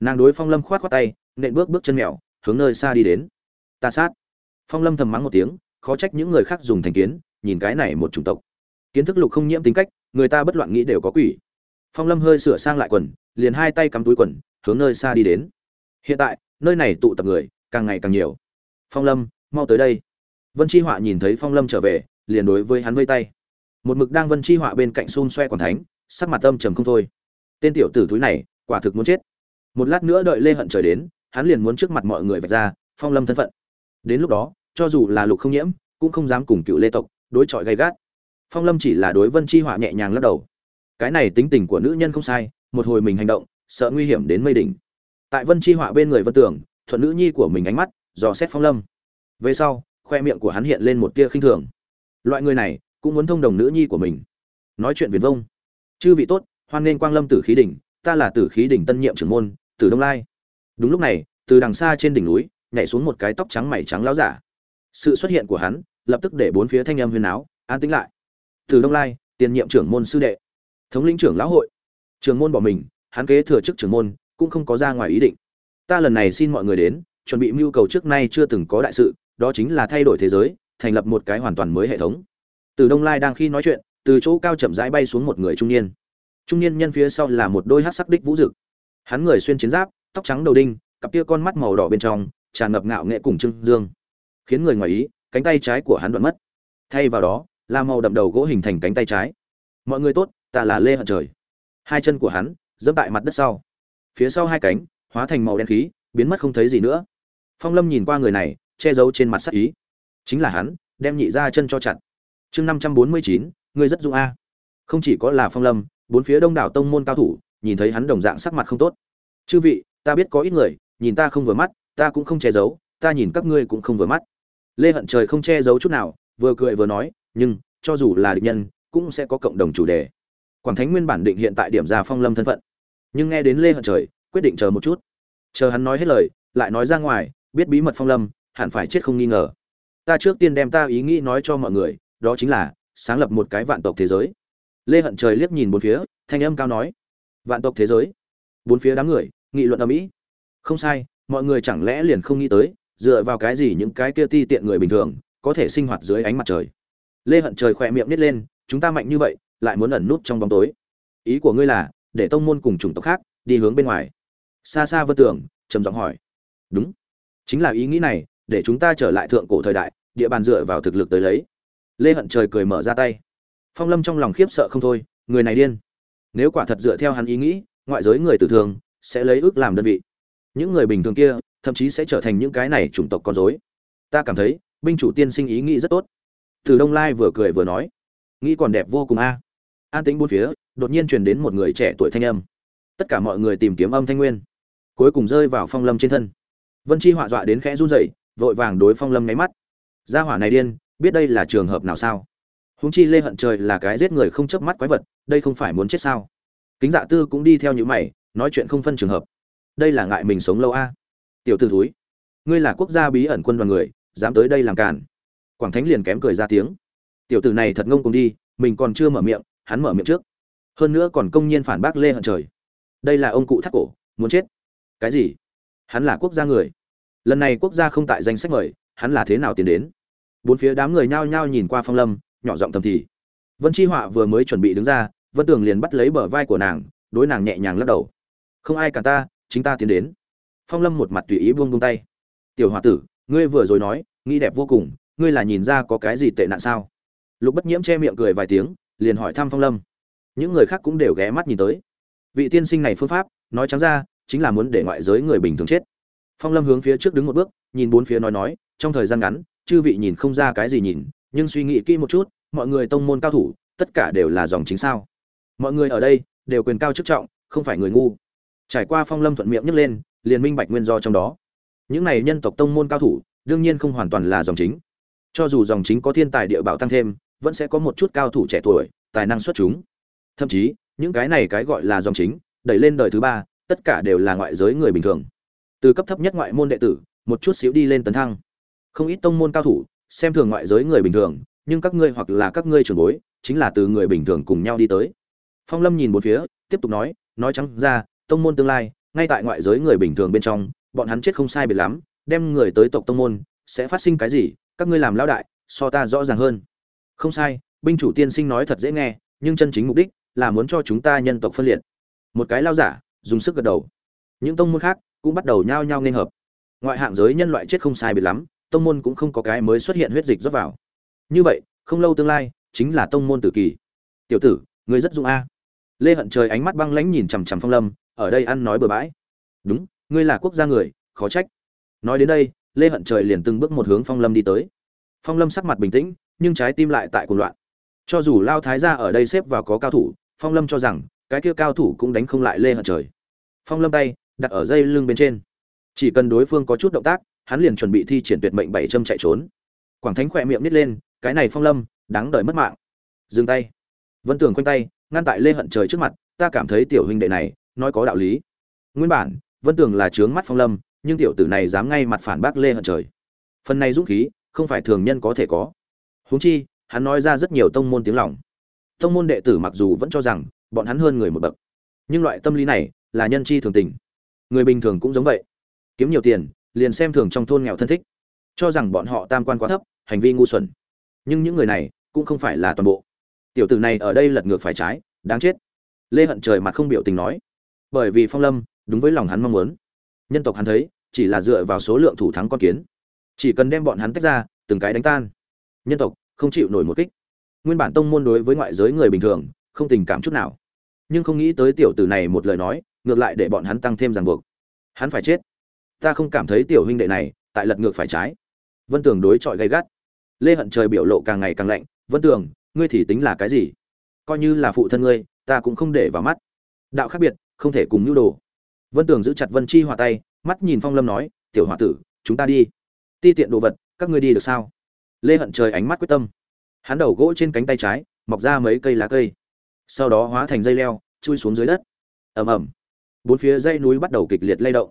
Nàng đối phong lâm khoát khoát tay, nện bước bước chân mèo, hướng nơi xa đi đến. Ta sát. Phong lâm thầm mắng một tiếng, khó trách những người khác dùng thành kiến, nhìn cái này một chủng tộc. Kiến thức lục không nhiễm tính cách, người ta bất loạn nghĩ đều có quỷ. Phong lâm hơi sửa sang lại quần, liền hai tay cắm túi quần, hướng nơi xa đi đến. Hiện tại nơi này tụ tập người, càng ngày càng nhiều. Phong lâm, mau tới đây. Vân chi họa nhìn thấy phong lâm trở về, liền đối với hắn vây tay. Một mực đang vân chi họa bên cạnh xun xoe quản thánh, sắc mặt âm trầm không thôi. Tên tiểu tử túi này, quả thực muốn chết. Một lát nữa đợi lê hận trời đến, hắn liền muốn trước mặt mọi người vạch ra, phong lâm thân phận. Đến lúc đó, cho dù là lục không nhiễm, cũng không dám cùng cựu lê tộc đối chọi gay gắt. Phong lâm chỉ là đối vân chi họa nhẹ nhàng lắc đầu. Cái này tính tình của nữ nhân không sai, một hồi mình hành động, sợ nguy hiểm đến mây đỉnh tại vân chi họa bên người vân tưởng thuận nữ nhi của mình ánh mắt, dò xét phong lâm. Về sau, khoe miệng của hắn hiện lên một tia khinh thường. Loại người này cũng muốn thông đồng nữ nhi của mình. Nói chuyện viền vông. Chư vị tốt, hoan nghênh quang lâm tử khí đỉnh, ta là tử khí đỉnh tân nhiệm trưởng môn, tử đông lai. Đúng lúc này, từ đằng xa trên đỉnh núi, nhảy xuống một cái tóc trắng mày trắng láo giả. Sự xuất hiện của hắn, lập tức để bốn phía thanh âm huyền áo an tĩnh lại. Từ đông lai, tiền nhiệm trưởng môn sư đệ. Thống lĩnh trưởng lão hội. Trưởng môn bỏ mình, hắn kế thừa chức trưởng môn cũng không có ra ngoài ý định. Ta lần này xin mọi người đến, chuẩn bị mưu cầu trước nay chưa từng có đại sự, đó chính là thay đổi thế giới, thành lập một cái hoàn toàn mới hệ thống. Từ đông lai đang khi nói chuyện, từ chỗ cao chậm rãi bay xuống một người trung niên. Trung niên nhân phía sau là một đôi hát sắc đích vũ dực. Hắn người xuyên chiến giáp, tóc trắng đầu đinh, cặp kia con mắt màu đỏ bên trong, tràn ngập ngạo nghệ cùng trưng dương. Khiến người ngoài ý, cánh tay trái của hắn đoạn mất. Thay vào đó, là màu đậm đầu gỗ hình thành cánh tay trái. Mọi người tốt, ta là lê hận trời. Hai chân của hắn, dẫm tại mặt đất sau phía sau hai cánh, hóa thành màu đen khí, biến mất không thấy gì nữa. Phong lâm nhìn qua người này, che giấu trên mặt sắc ý. Chính là hắn, đem nhị ra chân cho chặt. Chương năm trăm bốn mươi chín người rất dung a. Không chỉ có là phong lâm, bốn phía đông đảo tông môn cao thủ, nhìn thấy hắn đồng dạng sắc mặt không tốt. Chư vị, ta biết có ít người, nhìn ta không vừa mắt, ta cũng không che giấu, ta nhìn các ngươi cũng không vừa mắt. Lê hận trời không che giấu chút nào, vừa cười vừa nói, nhưng, cho dù là địch nhân, cũng sẽ có cộng đồng chủ đề. Quảng thánh nguyên bản định hiện tại điểm ra phong lâm thân phận nhưng nghe đến lê hận trời, quyết định chờ một chút. Chờ hắn nói hết lời, lại nói ra ngoài, biết bí mật phong lâm, hẳn phải chết không nghi ngờ. Ta trước tiên đem ta ý nghĩ nói cho mọi người, đó chính là, sáng lập một cái vạn tộc thế giới. Lê hận trời liếc nhìn bốn phía, thanh âm cao nói. Vạn tộc thế giới. Bốn phía đám người, nghị luận ở mỹ không sai, mọi người chẳng lẽ liền không nghĩ tới, dựa vào cái gì những cái kia ti tiện người bình thường, có thể sinh hoạt dưới ánh mặt trời. Lê hận trời khỏe miệng nít lên, chúng ta mạnh như vậy, lại muốn ẩn nút trong bóng tối. Ý của ngươi là để tông môn cùng chủng tộc khác đi hướng bên ngoài. Xa xa vân tưởng, trầm giọng hỏi. Đúng. Chính là ý nghĩ này, để chúng ta trở lại thượng cổ thời đại, địa bàn dựa vào thực lực tới lấy. Lê hận trời cười mở ra tay. Phong lâm trong lòng khiếp sợ không thôi, người này điên. Nếu quả thật dựa theo hắn ý nghĩ, ngoại giới người tử thường sẽ lấy ước làm đơn vị. Những người bình thường kia thậm chí sẽ trở thành những cái này chủng tộc con dối ta cảm thấy, binh chủ tiên sinh ý nghĩ rất tốt. Từ đông lai vừa cười vừa nói. Nghĩ còn đẹp vô cùng a. An tĩnh bốn phía đột nhiên truyền đến một người trẻ tuổi thanh âm. Tất cả mọi người tìm kiếm âm thanh nguyên, cuối cùng rơi vào phong lâm trên thân. Vân chi họa dọa đến khẽ run rẩy, vội vàng đối phong lâm nháy mắt. Gia hỏa này điên, biết đây là trường hợp nào sao? Húng chi lê hận trời là cái giết người không chớp mắt quái vật, đây không phải muốn chết sao? Kính dạ tư cũng đi theo những mày, nói chuyện không phân trường hợp. Đây là ngại mình sống lâu a. Tiểu t ử thúi, ngươi là quốc gia bí ẩn quân đoàn người, dám tới đây làm cản quảng thánh liền kém cười ra tiếng. Tiểu tử này thật ngông cùng đi, mình còn chưa mở miệng, hắn mở miệng trước hơn nữa còn công nhiên phản bác lê hận trời. Đây là ông cụ thắt cổ, muốn chết. Cái gì? Hắn là quốc gia người. Lần này quốc gia không tại danh sách mời, hắn là thế nào tiến đến? Bốn phía đám người nhao nhao nhìn qua phong lâm, nhỏ giọng thầm thì. Vân chi họa vừa mới chuẩn bị đứng ra, vân tường liền bắt lấy bờ vai của nàng, đối nàng nhẹ nhàng lắc đầu. Không ai cả ta, chính ta tiến đến. Phong lâm một mặt tùy ý buông buông tay. Tiểu h o a tử, ngươi vừa rồi nói, nghĩ đẹp vô cùng, ngươi là nhìn ra có cái gì tệ nạn sao? Lục bất nhiễm che miệng cười vài tiếng, liền hỏi thăm phong lâm những người khác cũng đều ghé mắt nhìn tới. Vị tiên sinh này phương pháp, nói trắng ra, chính là muốn để ngoại giới người bình thường chết. Phong lâm hướng phía trước đứng một bước, nhìn bốn phía nói nói, trong thời gian ngắn, chư vị nhìn không ra cái gì nhìn, nhưng suy nghĩ kỹ một chút, mọi người tông môn cao thủ, tất cả đều là dòng chính sao. Mọi người ở đây, đều quyền cao chức trọng, không phải người ngu. Trải qua phong lâm thuận miệng nhấc lên, liền minh bạch nguyên do trong đó. Những này nhân tộc tông môn cao thủ, đương nhiên không hoàn toàn là dòng chính. Cho dù dòng chính có thiên tài địa bảo tăng thêm, vẫn sẽ có một chút cao thủ trẻ tuổi, tài năng xuất chúng thậm chí, những cái này cái gọi là dòng chính, đẩy lên đời thứ ba, tất cả đều là ngoại giới người bình thường. Từ cấp thấp nhất ngoại môn đệ tử, một chút xíu đi lên tấn thăng. Không ít tông môn cao thủ, xem thường ngoại giới người bình thường, nhưng các ngươi hoặc là các ngươi trường bối, chính là từ người bình thường cùng nhau đi tới. Phong lâm nhìn một phía, tiếp tục nói nói trắng ra, tông môn tương lai, ngay tại ngoại giới người bình thường bên trong, bọn hắn chết không sai biệt lắm, đem người tới tộc tông môn, sẽ phát sinh cái gì, các ngươi làm lão đại, so ta rõ ràng hơn. Không sai, binh chủ tiên sinh nói thật dễ nghe, nhưng chân chính mục đích là muốn cho chúng ta nhân tộc phân liệt. Một cái lao giả, dùng sức gật đầu. Những tông môn khác cũng bắt đầu nhao nhao nên hợp. Ngoại hạng giới nhân loại chết không sai biệt lắm, tông môn cũng không có cái mới xuất hiện huyết dịch rót vào. Như vậy, không lâu tương lai, chính là tông môn tử kỳ. Tiểu tử, ngươi rất dung a. Lê hận trời ánh mắt băng lãnh nhìn chằm chằm phong lâm, ở đây ăn nói bừa bãi. Đúng, ngươi là quốc gia người, khó trách. Nói đến đây, lê hận trời liền từng bước một hướng phong lâm đi tới. Phong lâm sắc mặt bình tĩnh, nhưng trái tim lại tại cuồng loạn. Cho dù lao thái gia ở đây xếp vào có cao thủ phong lâm cho rằng, cái kia cao thủ cũng đánh không lại lê hận trời. Phong lâm tay, đặt ở dây lưng bên trên. Chỉ cần đối phương có chút động tác, hắn liền chuẩn bị thi triển tuyệt mệnh bảy châm chạy trốn. Quảng thánh khỏe miệng nít lên, cái này phong lâm, đáng đợi mất mạng. Dừng tay. Vân tường quanh tay, ngăn tại lê hận trời trước mặt, ta cảm thấy tiểu huynh đệ này, nói có đạo lý. Nguyên bản, vân tường là trướng mắt phong lâm, nhưng tiểu tử này dám ngay mặt phản bác lê hận trời. Phần này dũng khí, không phải thường nhân có thể có. Huống chi, hắn nói ra rất nhiều tông môn tiếng lòng tông môn đệ tử mặc dù vẫn cho rằng bọn hắn hơn người một bậc, nhưng loại tâm lý này là nhân chi thường tình. Người bình thường cũng giống vậy. Kiếm nhiều tiền, liền xem thường trong thôn nghèo thân thích, cho rằng bọn họ tam quan quá thấp, hành vi ngu xuẩn. Nhưng những người này cũng không phải là toàn bộ. Tiểu tử này ở đây lật ngược phải trái, đáng chết. Lê hận trời mặt không biểu tình nói, bởi vì phong lâm đúng với lòng hắn mong muốn. Nhân tộc hắn thấy, chỉ là dựa vào số lượng thủ thắng con kiến, chỉ cần đem bọn hắn tách ra, từng cái đánh tan, nhân tộc không chịu nổi một kích nguyên bản tông môn đối với ngoại giới người bình thường, không tình cảm chút nào. Nhưng không nghĩ tới tiểu tử này một lời nói, ngược lại để bọn hắn tăng thêm ràng buộc. Hắn phải chết. Ta không cảm thấy tiểu huynh đệ này, tại lật ngược phải trái. Vân tường đối chọi gay gắt. Lê hận trời biểu lộ càng ngày càng lạnh, vân tường, ngươi thì tính là cái gì? Coi như là phụ thân ngươi, ta cũng không để vào mắt. Đạo khác biệt, không thể cùng nhu đồ. Vân tường giữ chặt vân chi hòa tay, mắt nhìn phong lâm nói, tiểu h o a tử, chúng ta đi. Ti tiện đồ vật, các ngươi đi được sao? Lê hận trời ánh mắt quyết tâm hắn đầu gỗ trên cánh tay trái, mọc ra mấy cây lá cây. Sau đó hóa thành dây leo, chui xuống dưới đất. Ầm ầm. Bốn phía dây núi bắt đầu kịch liệt lay động.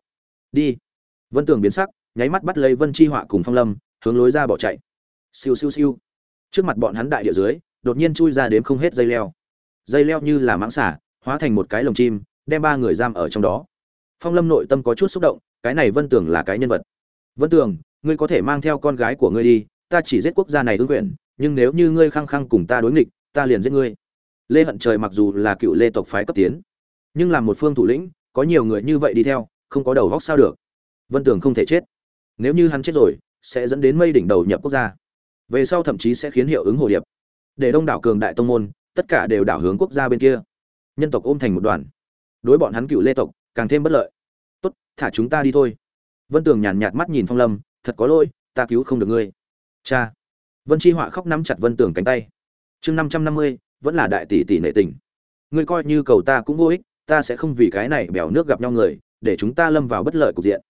Đi. Vân tường biến sắc, nháy mắt bắt lấy vân chi họa cùng phong lâm, hướng lối ra bỏ chạy. Siêu siêu siêu. Trước mặt bọn hắn đại địa dưới, đột nhiên chui ra đến không hết dây leo. Dây leo như là mãng xả hóa thành một cái lồng chim, đem ba người giam ở trong đó. Phong lâm nội tâm có chút xúc động, cái này vân tường là cái nhân vật. Vân tường, ngươi có thể mang theo con gái của ngươi đi, ta chỉ giết quốc gia này ứng quyển nhưng nếu như ngươi khăng khăng cùng ta đối nghịch, ta liền giết ngươi. Lê hận trời mặc dù là cựu lê tộc phái cấp tiến, nhưng làm một phương thủ lĩnh, có nhiều người như vậy đi theo, không có đầu góc sao được. Vân tường không thể chết. Nếu như hắn chết rồi, sẽ dẫn đến mây đỉnh đầu nhập quốc gia. Về sau thậm chí sẽ khiến hiệu ứng hồ điệp. Để đông đảo cường đại tông môn, tất cả đều đảo hướng quốc gia bên kia. Nhân tộc ôm thành một đoàn. Đối bọn hắn cựu lê tộc, càng thêm bất lợi. Tốt, thả chúng ta đi thôi. Vân tường nhàn nhạt mắt nhìn phong lâm, thật có lỗi, ta cứu không được ngươi. Cha vân chi họa khóc nắm chặt vân tường cánh tay. Chương năm trăm năm mươi, vẫn là đại tỷ tỷ nệ tình. Ngươi coi như cầu ta cũng vô ích, ta sẽ không vì cái này bèo nước gặp nhau người, để chúng ta lâm vào bất lợi cục diện.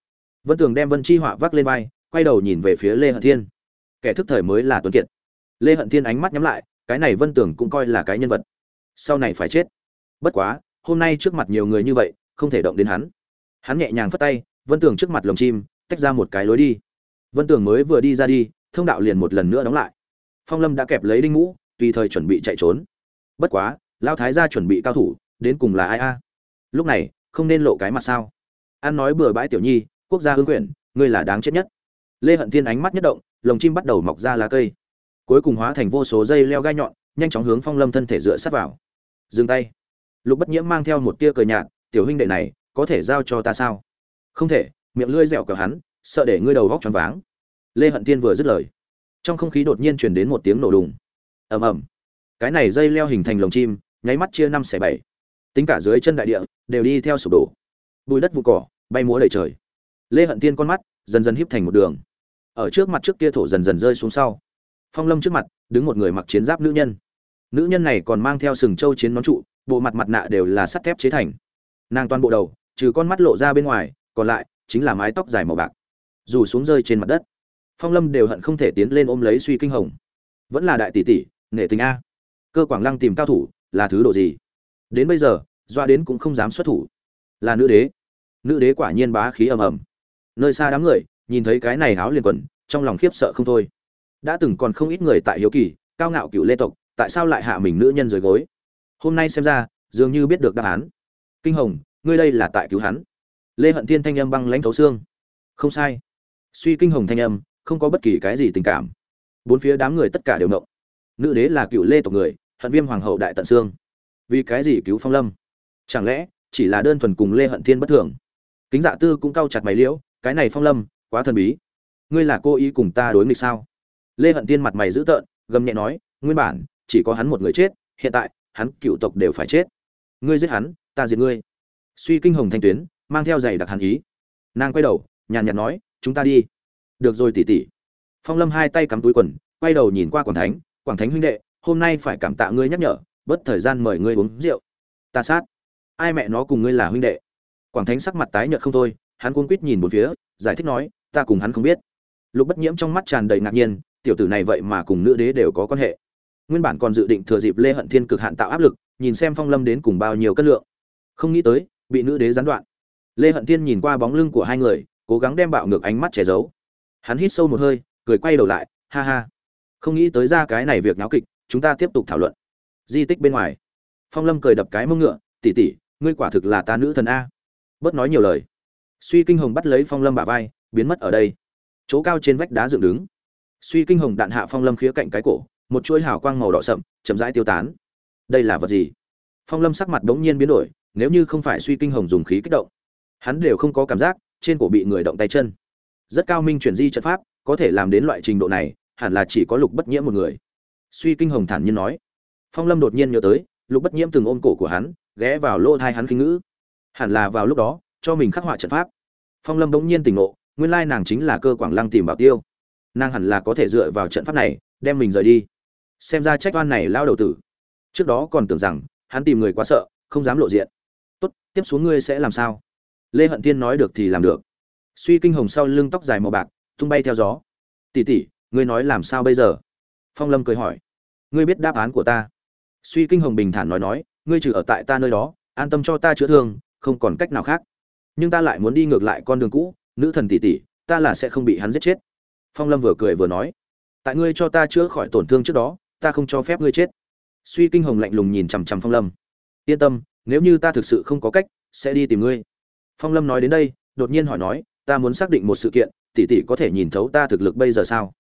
Vân tường đem vân chi họa vác lên vai, quay đầu nhìn về phía lê hận thiên. Kẻ thức thời mới là tuấn kiệt. Lê hận thiên ánh mắt nhắm lại, cái này vân tường cũng coi là cái nhân vật. Sau này phải chết. Bất quá, hôm nay trước mặt nhiều người như vậy, không thể động đến hắn. Hắn nhẹ nhàng phất tay, vân tường trước mặt lồng chim, tách ra một cái lối đi. Vân tường mới vừa đi ra đi thông đạo liền một lần nữa đóng lại. Phong lâm đã kẹp lấy đinh ngũ, tùy thời chuẩn bị chạy trốn. Bất quá lao thái gia chuẩn bị cao thủ, đến cùng là ai a? Lúc này, không nên lộ cái mặt sao? An nói bừa bãi tiểu nhi, quốc gia hương quyển, ngươi là đáng chết nhất. Lê hận thiên ánh mắt nhất động, lồng chim bắt đầu mọc ra lá cây. Cuối cùng hóa thành vô số dây leo gai nhọn, nhanh chóng hướng phong lâm thân thể dựa sát vào. Dừng tay. Lục bất nhiễm mang theo một tia cờ nhạt, tiểu huynh đệ này, có thể giao cho ta sao? Không thể, miệng lưỡi dẻo cờ hắn, sợ để ngươi đầu vóc choáng váng lê hận thiên vừa dứt lời, trong không khí đột nhiên truyền đến một tiếng nổ đùng. Ầm ầm. Cái này dây leo hình thành lồng chim, nháy mắt chia năm xẻ bảy. Tính cả dưới chân đại địa, đều đi theo sụp đổ. Bùi đất vụ cỏ, bay múa đầy trời. Lê hận thiên con mắt, dần dần híp thành một đường. Ở trước mặt trước kia thổ dần dần rơi xuống sau. Phong lâm trước mặt, đứng một người mặc chiến giáp nữ nhân. Nữ nhân này còn mang theo sừng trâu chiến nón trụ, bộ mặt mặt nạ đều là sắt thép chế thành. Nàng toàn bộ đầu, trừ con mắt lộ ra bên ngoài, còn lại chính là mái tóc dài màu bạc. Dù xuống rơi trên mặt đất phong lâm đều hận không thể tiến lên ôm lấy suy kinh hồng. Vẫn là đại tỷ tỷ nể tình a. Cơ quảng lăng tìm cao thủ, là thứ độ gì? Đến bây giờ, doa đến cũng không dám xuất thủ. Là nữ đế. Nữ đế quả nhiên bá khí ầm ầm. Nơi xa đám người, nhìn thấy cái này háo liền quần trong lòng khiếp sợ không thôi. Đã từng còn không ít người tại hiếu kỳ, cao ngạo cựu lê tộc, tại sao lại hạ mình nữ nhân dưới gối? Hôm nay xem ra, dường như biết được đáp án. Kinh hồng, ngươi đây là tại cứu hắn. Lê hận thiên thanh âm băng lãnh thấu xương. Không sai. Suy kinh hồng thanh âm không có bất kỳ cái gì tình cảm. Bốn phía đám người tất cả đều ngộng. Nữ đế là cựu lê tộc người, hận viêm hoàng hậu đại tận xương. Vì cái gì cứu phong lâm? Chẳng lẽ chỉ là đơn thuần cùng lê hận thiên bất thường? Kính dạ tư cũng cau chặt mày liễu, cái này phong lâm, quá thần bí. Ngươi là cô ý cùng ta đối nghịch sao? Lê hận thiên mặt mày dữ tợn, gầm nhẹ nói, nguyên bản, chỉ có hắn một người chết, hiện tại, hắn cựu tộc đều phải chết. Ngươi giết hắn, ta giết ngươi. Suy kinh hồng thanh tuyến, mang theo giày đặc hàn ý. Nàng quay đầu, nhàn nhạt nói, chúng ta đi được rồi tỷ tỷ, phong lâm hai tay cắm túi quần quay đầu nhìn qua quảng thánh. Quảng thánh huynh đệ hôm nay phải cảm tạ ngươi nhắc nhở bất thời gian mời ngươi uống rượu. Ta sát. Ai mẹ nó cùng ngươi là huynh đệ? Quảng thánh sắc mặt tái nhợt không thôi hắn cuống quýt nhìn bốn phía giải thích nói ta cùng hắn không biết. Lục bất nhiễm trong mắt tràn đầy ngạc nhiên tiểu tử này vậy mà cùng nữ đế đều có quan hệ. Nguyên bản còn dự định thừa dịp lê hận thiên cực hạn tạo áp lực nhìn xem phong lâm đến cùng bao nhiêu cân lượng. Không nghĩ tới bị nữ đế gián đoạn. Lê hận thiên nhìn qua bóng lưng của hai người cố gắng đem bạo ngược ánh mắt che giấu hắn hít sâu một hơi, cười quay đầu lại, ha ha. Không nghĩ tới ra cái này việc náo kịch, chúng ta tiếp tục thảo luận. Di tích bên ngoài. Phong lâm cười đập cái mông ngựa tỉ tỉ ngươi quả thực là ta nữ thần a. Bớt nói nhiều lời. Suy kinh hồng bắt lấy phong lâm bả vai, biến mất ở đây. Chỗ cao trên vách đá dựng đứng. Suy kinh hồng đạn hạ phong lâm khía cạnh cái cổ, một chuỗi hào quang màu đỏ sậm, chậm rãi tiêu tán. Đây là vật gì? Phong lâm sắc mặt bỗng nhiên biến đổi, nếu như không phải suy kinh hồng dùng khí kích động, hắn đều không có cảm giác, trên cổ bị người động tay chân rất cao minh chuyển di trận pháp, có thể làm đến loại trình độ này, hẳn là chỉ có lục bất nhiễm một người. Suy kinh hồng thản nhiên nói. Phong lâm đột nhiên nhớ tới, lục bất nhiễm từng ôm cổ của hắn, ghé vào lỗ thai hắn kinh ngữ. Hẳn là vào lúc đó, cho mình khắc họa trận pháp. Phong lâm bỗng nhiên tỉnh ngộ, nguyên lai nàng chính là cơ quảng lăng tìm bảo tiêu. Nàng hẳn là có thể dựa vào trận pháp này, đem mình rời đi. Xem ra trách oan này lao đầu tử. Trước đó còn tưởng rằng, hắn tìm người quá sợ, không dám lộ diện. Tốt, tiếp xuống ngươi sẽ làm sao? Lê hận tiên nói được thì làm được suy kinh hồng sau lưng tóc dài màu bạc, tung bay theo gió. Tỉ tỉ ngươi nói làm sao bây giờ? Phong lâm cười hỏi. Ngươi biết đáp án của ta. Suy kinh hồng bình thản nói nói, ngươi trừ ở tại ta nơi đó, an tâm cho ta chữa thương, không còn cách nào khác. Nhưng ta lại muốn đi ngược lại con đường cũ, nữ thần tỷ tỷ, ta là sẽ không bị hắn giết chết. Phong lâm vừa cười vừa nói. Tại ngươi cho ta chữa khỏi tổn thương trước đó, ta không cho phép ngươi chết. Suy kinh hồng lạnh lùng nhìn chằm chằm phong lâm. Yên tâm, nếu như ta thực sự không có cách, sẽ đi tìm ngươi. Phong lâm nói đến đây, đột nhiên hỏi nói ta muốn xác định một sự kiện, tỷ tỷ có thể nhìn thấu ta thực lực bây giờ sao?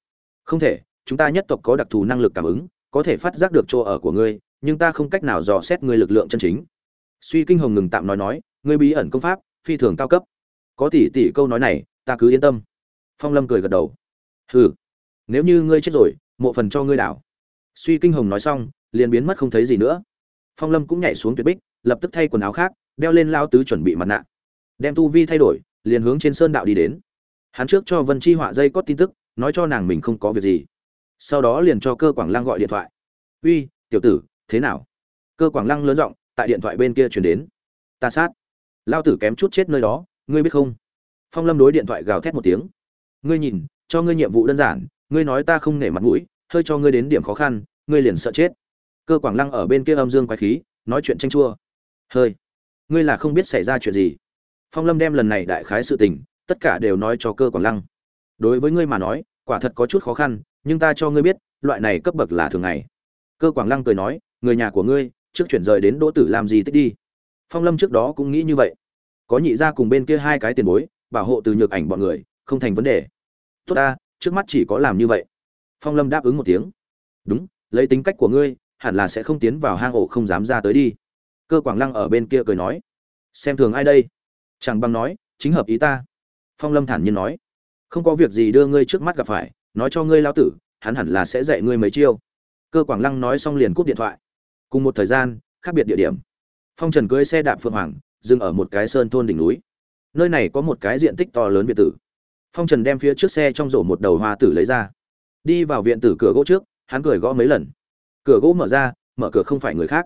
Không thể, chúng ta nhất tộc có đặc thù năng lực cảm ứng, có thể phát giác được chỗ ở của ngươi, nhưng ta không cách nào dò xét ngươi lực lượng chân chính. Suy kinh hồng ngừng tạm nói nói, ngươi bí ẩn công pháp, phi thường cao cấp. Có tỷ tỷ câu nói này, ta cứ yên tâm. Phong lâm cười gật đầu. Hừ, nếu như ngươi chết rồi, mộ phần cho ngươi đảo. Suy kinh hồng nói xong, liền biến mất không thấy gì nữa. Phong lâm cũng nhảy xuống tuyệt bích, lập tức thay quần áo khác, đeo lên lao tứ chuẩn bị mặt nạ. Đem tu vi thay đổi liền hướng trên sơn đạo đi đến. Hắn trước cho vân chi họa dây có tin tức, nói cho nàng mình không có việc gì. Sau đó liền cho cơ quảng lăng gọi điện thoại. Uy, tiểu tử, thế nào? Cơ quảng lăng lớn giọng, tại điện thoại bên kia chuyển đến. Ta sát. Lao tử kém chút chết nơi đó, ngươi biết không? Phong lâm đối điện thoại gào thét một tiếng. Ngươi nhìn, cho ngươi nhiệm vụ đơn giản, ngươi nói ta không nể mặt mũi, hơi cho ngươi đến điểm khó khăn, ngươi liền sợ chết. Cơ quảng lăng ở bên kia âm dương quái khí, nói chuyện tranh chua. Hơi, ngươi là không biết xảy ra chuyện gì phong lâm đem lần này đại khái sự tình, tất cả đều nói cho cơ quảng lăng. Đối với ngươi mà nói, quả thật có chút khó khăn, nhưng ta cho ngươi biết, loại này cấp bậc là thường ngày. Cơ quảng lăng cười nói, người nhà của ngươi, trước chuyển rời đến đỗ tử làm gì tích đi. Phong lâm trước đó cũng nghĩ như vậy. Có nhị ra cùng bên kia hai cái tiền bối, bảo hộ từ nhược ảnh bọn người, không thành vấn đề. Tốt ta, trước mắt chỉ có làm như vậy. Phong lâm đáp ứng một tiếng. Đúng, lấy tính cách của ngươi, hẳn là sẽ không tiến vào hang ổ không dám ra tới đi. Cơ quảng lăng ở bên kia cười nói. Xem thường ai đây? Chẳng bằng nói, chính hợp ý ta. Phong lâm thản nhiên nói. Không có việc gì đưa ngươi trước mắt gặp phải, nói cho ngươi lao tử, hắn hẳn là sẽ dạy ngươi mấy chiêu. Cơ quảng lăng nói xong liền cúp điện thoại. Cùng một thời gian, khác biệt địa điểm. Phong trần cưới xe đạp phượng hoàng, dừng ở một cái sơn thôn đỉnh núi. Nơi này có một cái diện tích to lớn viện tử. Phong trần đem phía trước xe trong rổ một đầu hoa tử lấy ra. Đi vào viện tử cửa gỗ trước, hắn cười gõ mấy lần. Cửa gỗ mở ra, mở cửa không phải người khác,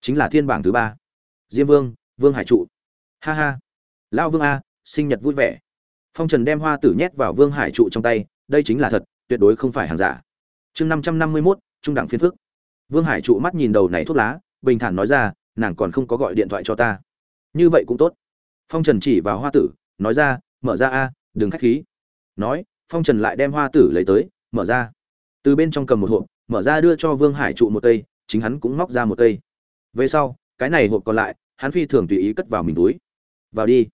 chính là thiên bảng thứ ba. Diêm vương vương hải trụ. Ha ha lão vương a, sinh nhật vui vẻ. Phong trần đem hoa tử nhét vào vương hải trụ trong tay, đây chính là thật, tuyệt đối không phải hàng giả. Chương năm trăm năm mươi mốt, trung đẳng phiên phức vương hải trụ mắt nhìn đầu này thuốc lá, bình thản nói ra, nàng còn không có gọi điện thoại cho ta. Như vậy cũng tốt. Phong trần chỉ vào hoa tử, nói ra, mở ra a, đừng khách khí. Nói, phong trần lại đem hoa tử lấy tới, mở ra. Từ bên trong cầm một hộp, mở ra đưa cho vương hải trụ một cây, chính hắn cũng móc ra một cây. Về sau, cái này hộp còn lại, hắn phi thường tùy ý cất vào mình túi. Vào đi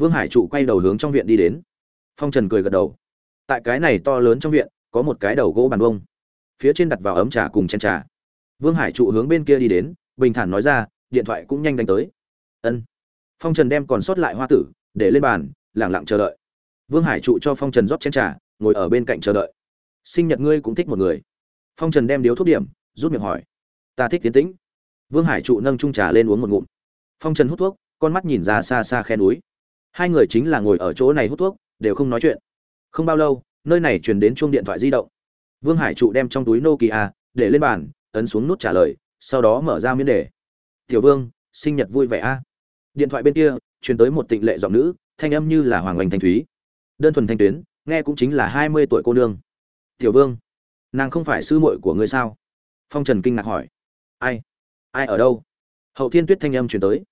vương hải trụ quay đầu hướng trong viện đi đến. Phong trần cười gật đầu. Tại cái này to lớn trong viện, có một cái đầu gỗ bàn bông phía trên đặt vào ấm trà cùng chén trà. Vương hải trụ hướng bên kia đi đến, bình thản nói ra, điện thoại cũng nhanh đánh tới. Ân. Phong trần đem còn sót lại hoa tử, để lên bàn lẳng lặng chờ đợi. Vương hải trụ cho phong trần rót chén trà, ngồi ở bên cạnh chờ đợi. Sinh nhật ngươi cũng thích một người. Phong trần đem điếu thuốc điểm, rút miệng hỏi. Ta thích tiến tĩnh. Vương hải trụ nâng trung trà lên uống một ngụm. Phong trần hút thuốc, con mắt nhìn ra xa xa khe núi hai người chính là ngồi ở chỗ này hút thuốc, đều không nói chuyện. Không bao lâu, nơi này truyền đến chuông điện thoại di động. Vương hải trụ đem trong túi nokia để lên bàn, ấn xuống nút trả lời, sau đó mở ra miễn đề. Tiểu vương, sinh nhật vui vẻ a. Điện thoại bên kia, truyền tới một tịnh lệ giọng nữ, thanh âm như là hoàng oanh thanh thúy. Đơn thuần thanh tuyến, nghe cũng chính là hai mươi tuổi cô nương. Tiểu vương, nàng không phải sư muội của ngươi sao? Phong trần kinh ngạc hỏi. Ai? Ai ở đâu? Hậu thiên tuyết thanh âm truyền tới.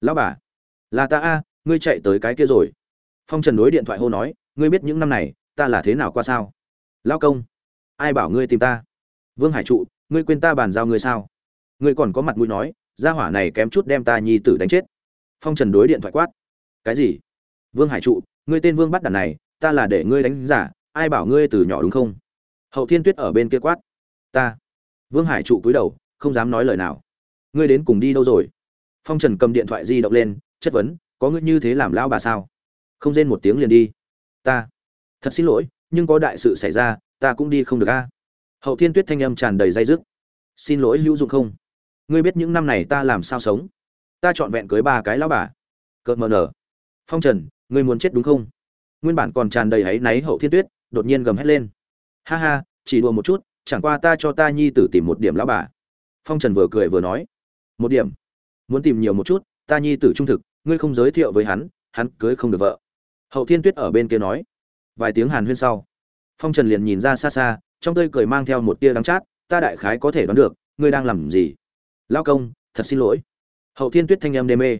Lão bà, là ta a ngươi chạy tới cái kia rồi. Phong trần đối điện thoại hô nói, ngươi biết những năm này, ta là thế nào qua sao? Lao công, ai bảo ngươi tìm ta? Vương hải trụ, ngươi quên ta bàn giao ngươi sao? Ngươi còn có mặt mũi nói, gia hỏa này kém chút đem ta nhi tử đánh chết. Phong trần đối điện thoại quát, cái gì? Vương hải trụ, ngươi tên vương bắt đàn này, ta là để ngươi đánh giả, ai bảo ngươi từ nhỏ đúng không? Hậu thiên tuyết ở bên kia quát, ta. Vương hải trụ cúi đầu, không dám nói lời nào. Ngươi đến cùng đi đâu rồi? Phong trần cầm điện thoại di động lên, chất vấn có ngươi như thế làm lão bà sao? Không rên một tiếng liền đi. Ta, thật xin lỗi, nhưng có đại sự xảy ra, ta cũng đi không được a. Hậu thiên tuyết thanh âm tràn đầy dây dứt. Xin lỗi hữu dụng không? Ngươi biết những năm này ta làm sao sống? Ta chọn vẹn cưới ba cái lão bà. Cợt mờ nở. Phong trần, ngươi muốn chết đúng không? Nguyên bản còn tràn đầy háy náy hậu thiên tuyết, đột nhiên gầm hét lên. Ha ha, chỉ đùa một chút, chẳng qua ta cho ta nhi tử tìm một điểm lão bà. Phong trần vừa cười vừa nói. Một điểm. Muốn tìm nhiều một chút, ta nhi tử trung thực ngươi không giới thiệu với hắn hắn cưới không được vợ. Hậu thiên tuyết ở bên kia nói. Vài tiếng hàn huyên sau, phong trần liền nhìn ra xa xa, trong tươi cười mang theo một tia đắng chát, ta đại khái có thể đoán được, ngươi đang làm gì? Lao công, thật xin lỗi. Hậu thiên tuyết thanh em đê mê.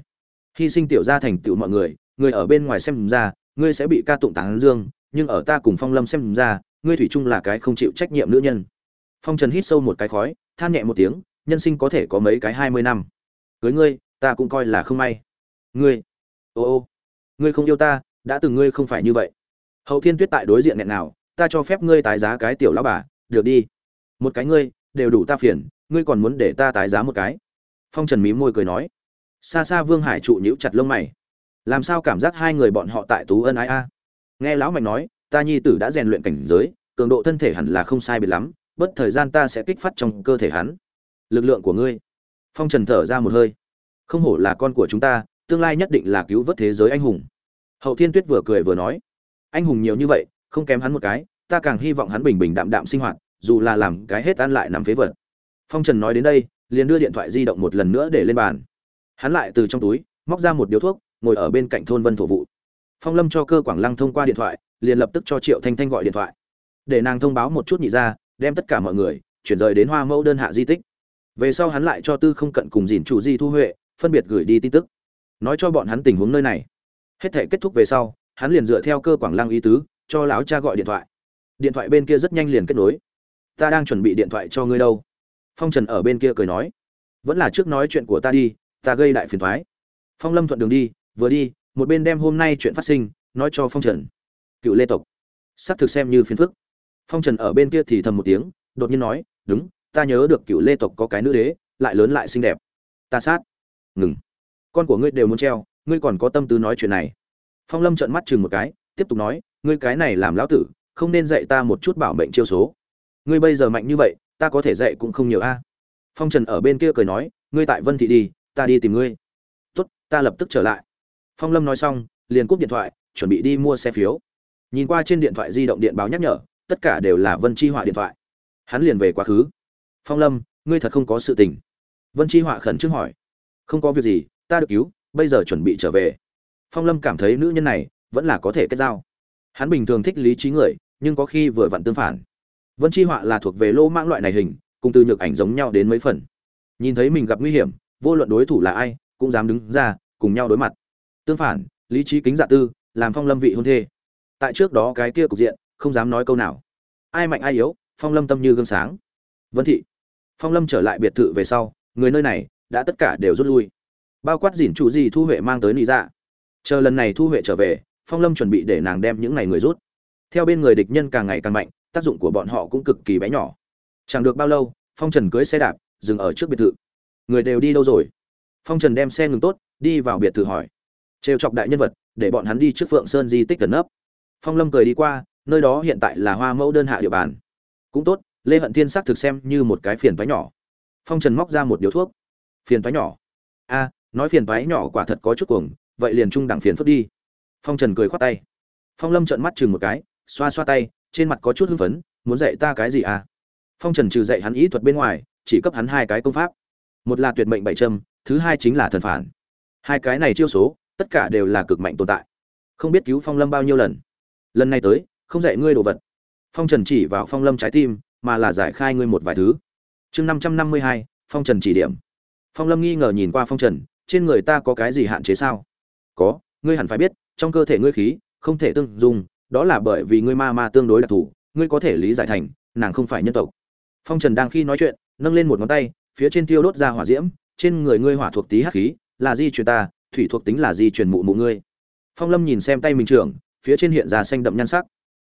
Hy sinh tiểu gia thành tựu mọi người người ở bên ngoài xem ra, ngươi sẽ bị ca tụng tán dương, nhưng ở ta cùng phong lâm xem ra, ngươi thủy chung là cái không chịu trách nhiệm nữ nhân. Phong trần hít sâu một cái khói, than nhẹ một tiếng, nhân sinh có thể có mấy cái hai mươi năm. Cưới ngươi, ta cũng coi là không may ngươi. Ô ô. Ngươi không yêu ta, đã từng ngươi không phải như vậy. Hậu thiên tuyết tại đối diện nghẹn nào, ta cho phép ngươi tái giá cái tiểu lão bà, được đi. Một cái ngươi, đều đủ ta phiền, ngươi còn muốn để ta tái giá một cái. Phong trần mí môi cười nói. Xa xa vương hải trụ nhíu chặt lông mày. Làm sao cảm giác hai người bọn họ tại tú ân ái a? Nghe lão mạnh nói, ta nhi tử đã rèn luyện cảnh giới, cường độ thân thể hẳn là không sai biệt lắm, bất thời gian ta sẽ kích phát trong cơ thể hắn. Lực lượng của ngươi. Phong trần thở ra một hơi. Không hổ là con của chúng ta tương lai nhất định là cứu vớt thế giới anh hùng. Hậu thiên tuyết vừa cười vừa nói, anh hùng nhiều như vậy, không kém hắn một cái, ta càng hy vọng hắn bình bình đạm đạm sinh hoạt, dù là làm cái hết ăn lại nằm phế vật. Phong trần nói đến đây, liền đưa điện thoại di động một lần nữa để lên bàn. Hắn lại từ trong túi, móc ra một điếu thuốc, ngồi ở bên cạnh thôn vân thổ vụ. Phong lâm cho cơ quảng lăng thông qua điện thoại, liền lập tức cho triệu thanh thanh gọi điện thoại. Để nàng thông báo một chút nhị ra đem tất cả mọi người, chuyển rời đến hoa mẫu đơn hạ di tích. Về sau hắn lại cho tư không cận cùng dìn chủ di thu huệ, phân biệt gửi đi tin tức nói cho bọn hắn tình huống nơi này. Hết thể kết thúc về sau, hắn liền dựa theo cơ quảng lăng ý tứ, cho lão cha gọi điện thoại. Điện thoại bên kia rất nhanh liền kết nối. Ta đang chuẩn bị điện thoại cho ngươi đâu. Phong trần ở bên kia cười nói. Vẫn là trước nói chuyện của ta đi, ta gây đại phiền thoái phong lâm thuận đường đi, vừa đi, một bên đem hôm nay chuyện phát sinh, nói cho phong trần. Cựu lê tộc. Xác thực xem như phiền phức. Phong trần ở bên kia thì thầm một tiếng, đột nhiên nói, đúng, ta nhớ được cựu lê tộc có cái nữ đế, lại lớn lại xinh đẹp. Ta sát. Ngừng con của ngươi đều muốn treo, ngươi còn có tâm tư nói chuyện này. Phong lâm trợn mắt chừng một cái, tiếp tục nói, ngươi cái này làm lão tử, không nên dạy ta một chút bảo mệnh chiêu số. Ngươi bây giờ mạnh như vậy, ta có thể dạy cũng không nhiều a. Phong trần ở bên kia cười nói, ngươi tại vân thị đi, ta đi tìm ngươi. Tốt, ta lập tức trở lại. Phong lâm nói xong, liền cúp điện thoại, chuẩn bị đi mua xe phiếu. Nhìn qua trên điện thoại di động điện báo nhắc nhở, tất cả đều là vân chi họa điện thoại. Hắn liền về quá khứ. Phong lâm, ngươi thật không có sự tình. Vân chi họa khẩn trương hỏi, không có việc gì ta được cứu, bây giờ chuẩn bị trở về. Phong lâm cảm thấy nữ nhân này vẫn là có thể kết giao. Hắn bình thường thích lý trí người, nhưng có khi vừa vặn tương phản. Vân chi họa là thuộc về lô mãng loại này hình, cùng từ nhược ảnh giống nhau đến mấy phần. Nhìn thấy mình gặp nguy hiểm, vô luận đối thủ là ai, cũng dám đứng ra, cùng nhau đối mặt. Tương phản, lý trí kính dạ tư, làm phong lâm vị hôn thê. Tại trước đó cái kia cục diện, không dám nói câu nào. Ai mạnh ai yếu, phong lâm tâm như gương sáng. Vân thị. Phong lâm trở lại biệt thự về sau, người nơi này đã tất cả đều rút lui bao quát dỉn chủ gì thu huệ mang tới nị dạ. Chờ lần này thu huệ trở về, phong lâm chuẩn bị để nàng đem những ngày người rút. Theo bên người địch nhân càng ngày càng mạnh, tác dụng của bọn họ cũng cực kỳ bé nhỏ. Chẳng được bao lâu, phong trần cưới xe đạp, dừng ở trước biệt thự. Người đều đi đâu rồi? Phong trần đem xe ngừng tốt, đi vào biệt thự hỏi. Trêu chọc đại nhân vật, để bọn hắn đi trước phượng sơn di tích gần nấp phong lâm cười đi qua, nơi đó hiện tại là hoa mẫu đơn hạ địa bàn. Cũng tốt, lê hận thiên xác thực xem như một cái phiền thoái nhỏ. Phong trần móc ra một điếu thuốc. Phiền thoái nhỏ. A nói phiền toái nhỏ quả thật có chút cuồng, vậy liền trung đẳng phiền phức đi. Phong trần cười khoát tay. Phong lâm trợn mắt chừng một cái, xoa xoa tay, trên mặt có chút hưng phấn, muốn dạy ta cái gì à? Phong trần trừ dạy hắn ý thuật bên ngoài, chỉ cấp hắn hai cái công pháp. Một là tuyệt mệnh bảy trâm thứ hai chính là thần phản. Hai cái này chiêu số, tất cả đều là cực mạnh tồn tại. Không biết cứu phong lâm bao nhiêu lần. Lần này tới, không dạy ngươi đồ vật. Phong trần chỉ vào phong lâm trái tim, mà là giải khai ngươi một vài thứ. Chương năm trăm năm mươi hai, phong trần chỉ điểm. Phong lâm nghi ngờ nhìn qua phong trần trên người ta có cái gì hạn chế sao? Có, ngươi hẳn phải biết, trong cơ thể ngươi khí, không thể tương dùng, đó là bởi vì ngươi ma ma tương đối đặc thù, ngươi có thể lý giải thành, nàng không phải nhân tộc. Phong trần đang khi nói chuyện, nâng lên một ngón tay, phía trên tiêu đốt ra hỏa diễm, trên người ngươi hỏa thuộc tí hắc khí, là di truyền ta, thủy thuộc tính là di truyền mụ mụ ngươi. Phong lâm nhìn xem tay mình trưởng, phía trên hiện ra xanh đậm nhan sắc.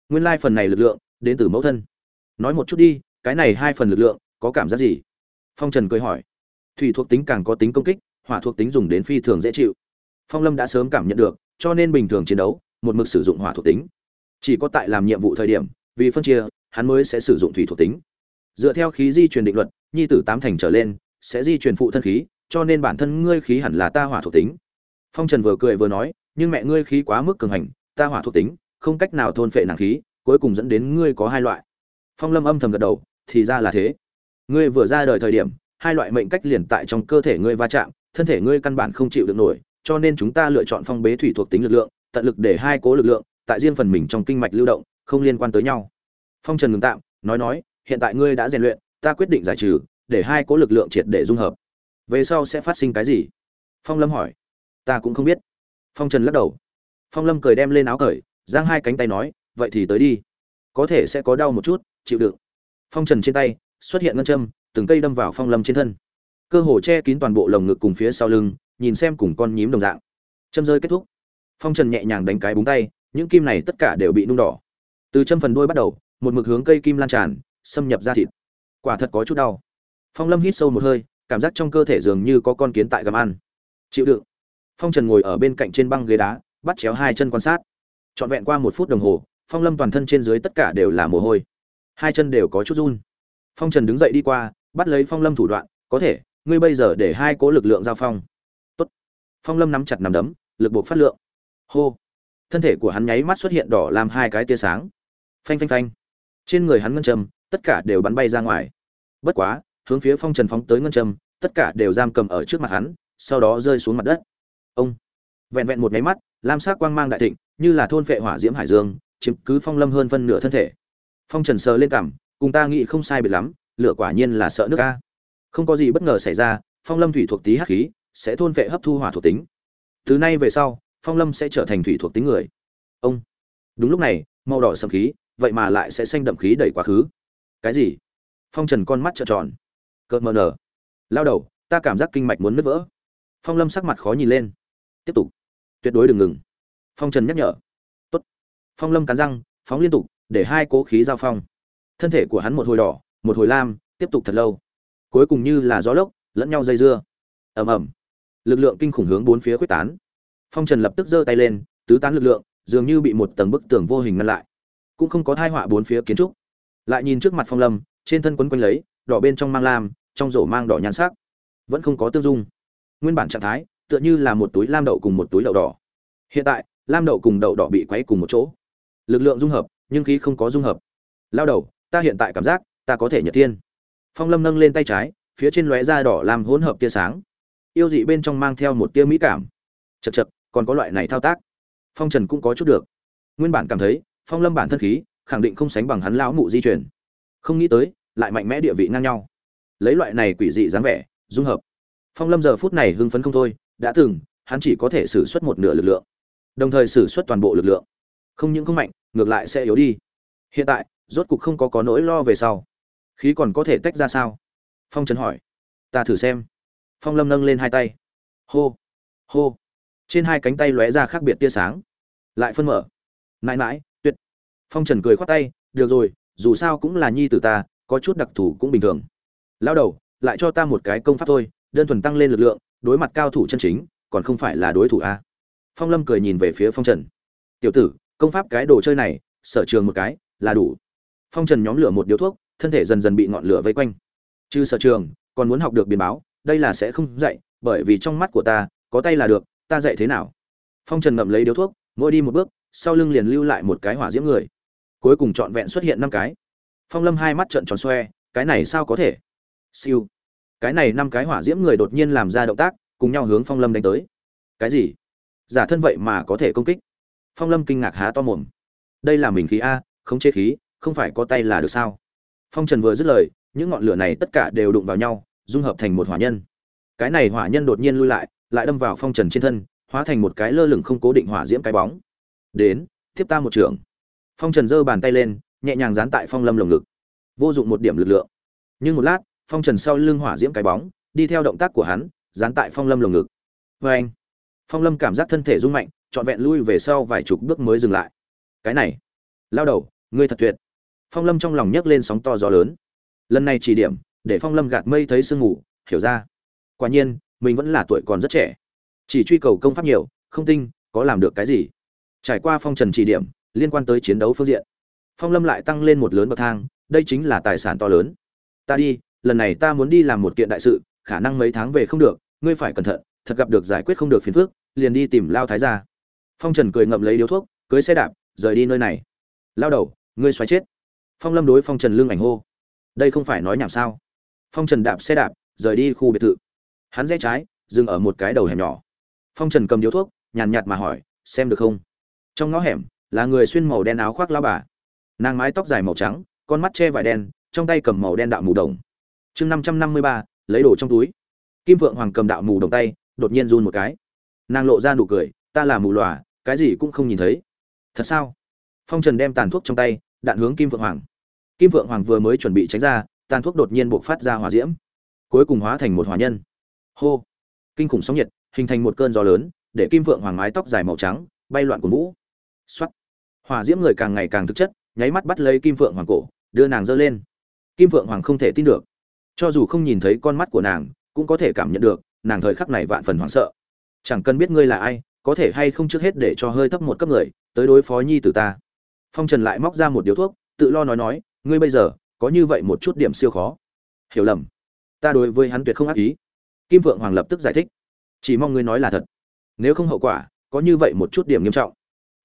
Nguyên lai phần này lực lượng, đến từ mẫu thân. Nói một chút đi, cái này hai phần lực lượng, có cảm giác gì? Phong trần cười hỏi. Thủy thuộc tính càng có tính công kích hỏa thuộc tính dùng đến phi thường dễ chịu. Phong lâm đã sớm cảm nhận được, cho nên bình thường chiến đấu, một mực sử dụng hỏa thuộc tính. Chỉ có tại làm nhiệm vụ thời điểm, vì phân chia, hắn mới sẽ sử dụng thủy thuộc tính. Dựa theo khí di truyền định luật, nhi tử tám thành trở lên, sẽ di truyền phụ thân khí, cho nên bản thân ngươi khí hẳn là ta hỏa thuộc tính. Phong trần vừa cười vừa nói, nhưng mẹ ngươi khí quá mức cường hành, ta hỏa thuộc tính, không cách nào thôn phệ nàng khí, cuối cùng dẫn đến ngươi có hai loại. Phong lâm âm thầm gật đầu, thì ra là thế. Ngươi vừa ra đời thời điểm, hai loại mệnh cách liền tại trong cơ thể ngươi va chạm thân thể ngươi căn bản không chịu được nổi, cho nên chúng ta lựa chọn phong bế thủy thuộc tính lực lượng, tận lực để hai cố lực lượng, tại riêng phần mình trong kinh mạch lưu động, không liên quan tới nhau. Phong trần ngừng tạm, nói nói, hiện tại ngươi đã rèn luyện, ta quyết định giải trừ, để hai cố lực lượng triệt để dung hợp. Về sau sẽ phát sinh cái gì? Phong lâm hỏi. Ta cũng không biết. Phong trần lắc đầu. Phong lâm cười đem lên áo cởi, giang hai cánh tay nói, vậy thì tới đi. Có thể sẽ có đau một chút, chịu đựng. Phong trần trên tay, xuất hiện ngân châm, từng cây đâm vào phong lâm trên thân cơ hồ che kín toàn bộ lồng ngực cùng phía sau lưng, nhìn xem cùng con nhím đồng dạng. Châm rơi kết thúc. Phong trần nhẹ nhàng đánh cái búng tay, những kim này tất cả đều bị nung đỏ. Từ châm phần đuôi bắt đầu, một mực hướng cây kim lan tràn, xâm nhập ra thịt. Quả thật có chút đau. Phong lâm hít sâu một hơi, cảm giác trong cơ thể dường như có con kiến tại gầm ăn. Chịu đựng. Phong trần ngồi ở bên cạnh trên băng ghế đá, bắt chéo hai chân quan sát. Trọn vẹn qua một phút đồng hồ, phong lâm toàn thân trên dưới tất cả đều là mồ hôi. Hai chân đều có chút run. Phong trần đứng dậy đi qua, bắt lấy phong lâm thủ đoạn, có thể ngươi bây giờ để hai cố lực lượng giao phong. Tốt. phong lâm nắm chặt nằm đấm, lực buộc phát lượng. Hô. Thân thể của hắn nháy mắt xuất hiện đỏ làm hai cái tia sáng. Phanh phanh phanh. Trên người hắn ngân châm, tất cả đều bắn bay ra ngoài. Bất quá, hướng phía phong trần phóng tới ngân châm, tất cả đều giam cầm ở trước mặt hắn, sau đó rơi xuống mặt đất. Ông. Vẹn vẹn một nháy mắt, lam sắc quang mang đại thịnh, như là thôn vệ hỏa diễm hải dương, chiếm cứ phong lâm hơn phân nửa thân thể. Phong trần sờ lên cảm, cùng ta nghĩ không sai biệt lắm, lửa quả nhiên là sợ nước a không có gì bất ngờ xảy ra, phong lâm thủy thuộc tí hắc khí, sẽ thôn vệ hấp thu hỏa thuộc tính. Từ nay về sau, phong lâm sẽ trở thành thủy thuộc tính người. Ông. Đúng lúc này, màu đỏ sầm khí, vậy mà lại sẽ xanh đậm khí đẩy quá khứ. Cái gì? Phong trần con mắt trợn tròn. Cợt mờ nở. Lao đầu, ta cảm giác kinh mạch muốn nứt vỡ. Phong lâm sắc mặt khó nhìn lên. Tiếp tục. Tuyệt đối đừng ngừng. Phong trần nhắc nhở. Tốt. phong lâm cắn răng, phóng liên tục, để hai cố khí giao phong. Thân thể của hắn một hồi đỏ, một hồi lam, tiếp tục thật lâu cuối cùng như là gió lốc, lẫn nhau dây dưa. Ầm ầm. Lực lượng kinh khủng hướng bốn phía quyết tán. Phong trần lập tức giơ tay lên, tứ tán lực lượng, dường như bị một tầng bức tường vô hình ngăn lại. Cũng không có thai họa bốn phía kiến trúc. Lại nhìn trước mặt phong lâm, trên thân quấn quanh lấy, đỏ bên trong mang lam, trong rổ mang đỏ nhan sắc. Vẫn không có tương dung. Nguyên bản trạng thái, tựa như là một túi lam đậu cùng một túi đậu đỏ. Hiện tại, lam đậu cùng đậu đỏ bị quấy cùng một chỗ. Lực lượng dung hợp, nhưng khí không có dung hợp. Lao đầu, ta hiện tại cảm giác, ta có thể nhật thiên phong lâm nâng lên tay trái, phía trên lóe da đỏ làm hỗn hợp tia sáng. Yêu dị bên trong mang theo một tia mỹ cảm. Chật chật còn có loại này thao tác. Phong trần cũng có chút được. Nguyên bản cảm thấy, phong lâm bản thân khí, khẳng định không sánh bằng hắn lão mụ di chuyển không nghĩ tới, lại mạnh mẽ địa vị ngang nhau. Lấy loại này quỷ dị dáng vẻ, dung hợp. Phong lâm giờ phút này hưng phấn không thôi, đã từng, hắn chỉ có thể xử suất một nửa lực lượng. Đồng thời xử suất toàn bộ lực lượng. Không những không mạnh, ngược lại sẽ yếu đi. Hiện tại, rốt cục không có có nỗi lo về sau khí còn có thể tách ra sao? Phong trần hỏi. Ta thử xem. Phong lâm nâng lên hai tay. Hô hô. Trên hai cánh tay lóe ra khác biệt tia sáng. Lại phân mở. Mãi mãi, tuyệt. Phong trần cười khoát tay. Được rồi, dù sao cũng là nhi t ta, có chút đặc thù cũng bình thường. Lao đầu, lại cho ta một cái công pháp thôi. Đơn thuần tăng lên lực lượng, đối mặt cao thủ chân chính, còn không phải là đối thủ a. Phong lâm cười nhìn về phía phong trần. Tiểu tử, công pháp cái đồ chơi này, sở trường một cái, là đủ. Phong trần nhóm lửa một điếu thuốc thân thể dần dần bị ngọn lửa vây quanh. Chứ sở trường, còn muốn học được biến báo, đây là sẽ không dạy, bởi vì trong mắt của ta, có tay là được, ta dạy thế nào? Phong trần ngậm lấy điếu thuốc, mỗi đi một bước, sau lưng liền lưu lại một cái hỏa diễm người. Cuối cùng trọn vẹn xuất hiện năm cái. Phong lâm hai mắt trợn tròn xoe, cái này sao có thể? Siêu. Cái này năm cái hỏa diễm người đột nhiên làm ra động tác, cùng nhau hướng phong lâm đánh tới. Cái gì? Giả thân vậy mà có thể công kích? Phong lâm kinh ngạc há to mồm. Đây là mình khí a, không chế khí, không phải có tay là được sao? Phong trần vừa dứt lời, những ngọn lửa này tất cả đều đụng vào nhau, dung hợp thành một hỏa nhân. Cái này hỏa nhân đột nhiên lui lại lại đâm vào phong trần trên thân, hóa thành một cái lơ lửng không cố định hỏa diễm cái bóng. Đến tiếp ta một trưởng. Phong trần giơ bàn tay lên, nhẹ nhàng dán tại phong lâm lồng ngực. Vô dụng một điểm lực lượng. Nhưng một lát, phong trần sau lưng hỏa diễm cái bóng, đi theo động tác của hắn, dán tại phong lâm lồng ngực. Vê anh. Phong lâm cảm giác thân thể rung mạnh, trọn vẹn lui về sau vài chục bước mới dừng lại. Cái này, lao đầu, ngươi thật tuyệt phong lâm trong lòng nhấc lên sóng to gió lớn. Lần này chỉ điểm, để phong lâm gạt mây thấy sương ngủ hiểu ra. Quả nhiên, mình vẫn là tuổi còn rất trẻ. Chỉ truy cầu công pháp nhiều, không tinh có làm được cái gì. Trải qua phong trần chỉ điểm, liên quan tới chiến đấu phương diện. Phong lâm lại tăng lên một lớn bậc thang, đây chính là tài sản to lớn. Ta đi, lần này ta muốn đi làm một kiện đại sự, khả năng mấy tháng về không được, ngươi phải cẩn thận, thật gặp được giải quyết không được phiền phức, liền đi tìm lao thái gia. Phong trần cười ngậm lấy điếu thuốc, cưới xe đạp, rời đi nơi này. Lao đầu, ngươi xoáy chết phong lâm đối phong trần lưng ảnh hô. Đây không phải nói nhảm sao? Phong trần đạp xe đạp, rời đi khu biệt thự. Hắn rẽ trái, dừng ở một cái đầu hẻm nhỏ. Phong trần cầm điếu thuốc, nhàn nhạt mà hỏi, xem được không? Trong ngõ hẻm, là người xuyên màu đen áo khoác lao bà. Nàng mái tóc dài màu trắng, con mắt che vải đen, trong tay cầm màu đen đạo mù đồng. Chương năm trăm năm mươi ba, lấy đồ trong túi. Kim vượng hoàng cầm đạo mù đồng tay, đột nhiên run một cái. Nàng lộ ra nụ cười, ta là mù lòa, cái gì cũng không nhìn thấy. Thật sao? Phong trần đem tàn thuốc trong tay đạn hướng kim vượng hoàng. Kim vượng hoàng vừa mới chuẩn bị tránh ra, tàn thuốc đột nhiên buộc phát ra hỏa diễm, cuối cùng hóa thành một hỏa nhân. Hô! Kinh khủng sóng nhiệt, hình thành một cơn gió lớn, để kim vượng hoàng mái tóc dài màu trắng, bay loạn của vũ. Xuất hỏa diễm người càng ngày càng thực chất, nháy mắt bắt lấy kim vượng hoàng cổ, đưa nàng giơ lên. Kim vượng hoàng không thể tin được. Cho dù không nhìn thấy con mắt của nàng, cũng có thể cảm nhận được, nàng thời khắc này vạn phần hoảng sợ. Chẳng cần biết ngươi là ai, có thể hay không trước hết để cho hơi thấp một cấp người, tới đối phó nhi tử ta phong trần lại móc ra một điếu thuốc, tự lo nói nói, ngươi bây giờ, có như vậy một chút điểm siêu khó. Hiểu lầm. Ta đối với hắn tuyệt không ác ý. Kim vượng hoàng lập tức giải thích. Chỉ mong ngươi nói là thật. Nếu không hậu quả, có như vậy một chút điểm nghiêm trọng.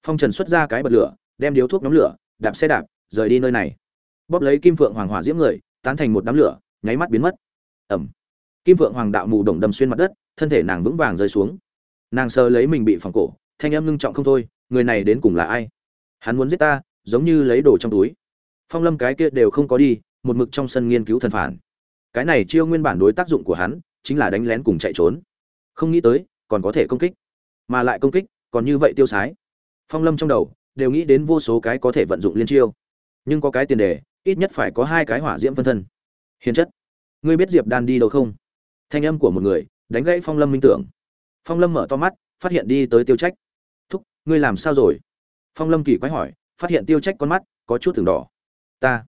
Phong trần xuất ra cái bật lửa, đem điếu thuốc nhóm lửa, đạp xe đạp, rời đi nơi này. Bóp lấy kim vượng hoàng hỏa diễm người, tán thành một đám lửa, nháy mắt biến mất. Ẩm. Kim vượng hoàng đạo mù đồng đầm xuyên mặt đất, thân thể nàng vững vàng rơi xuống. Nàng sờ lấy mình bị phòng cổ, thanh em ngưng trọng không thôi, người này đến cùng là ai? Hắn muốn giết ta, giống như lấy đồ trong túi. Phong lâm cái kia đều không có đi, một mực trong sân nghiên cứu thần phản. Cái này chiêu nguyên bản đối tác dụng của hắn, chính là đánh lén cùng chạy trốn. Không nghĩ tới, còn có thể công kích. Mà lại công kích, còn như vậy tiêu sái. Phong lâm trong đầu, đều nghĩ đến vô số cái có thể vận dụng liên chiêu. Nhưng có cái tiền đề, ít nhất phải có hai cái hỏa diễm phân thân. Hiền chất. Ngươi biết diệp đan đi đâu không? Thanh âm của một người, đánh gãy phong lâm minh tưởng. Phong lâm mở to mắt, phát hiện đi tới tiêu trách. Thúc, ngươi làm sao rồi? Phong lâm kỳ quái hỏi, phát hiện tiêu trách con mắt có chút thường đỏ. Ta?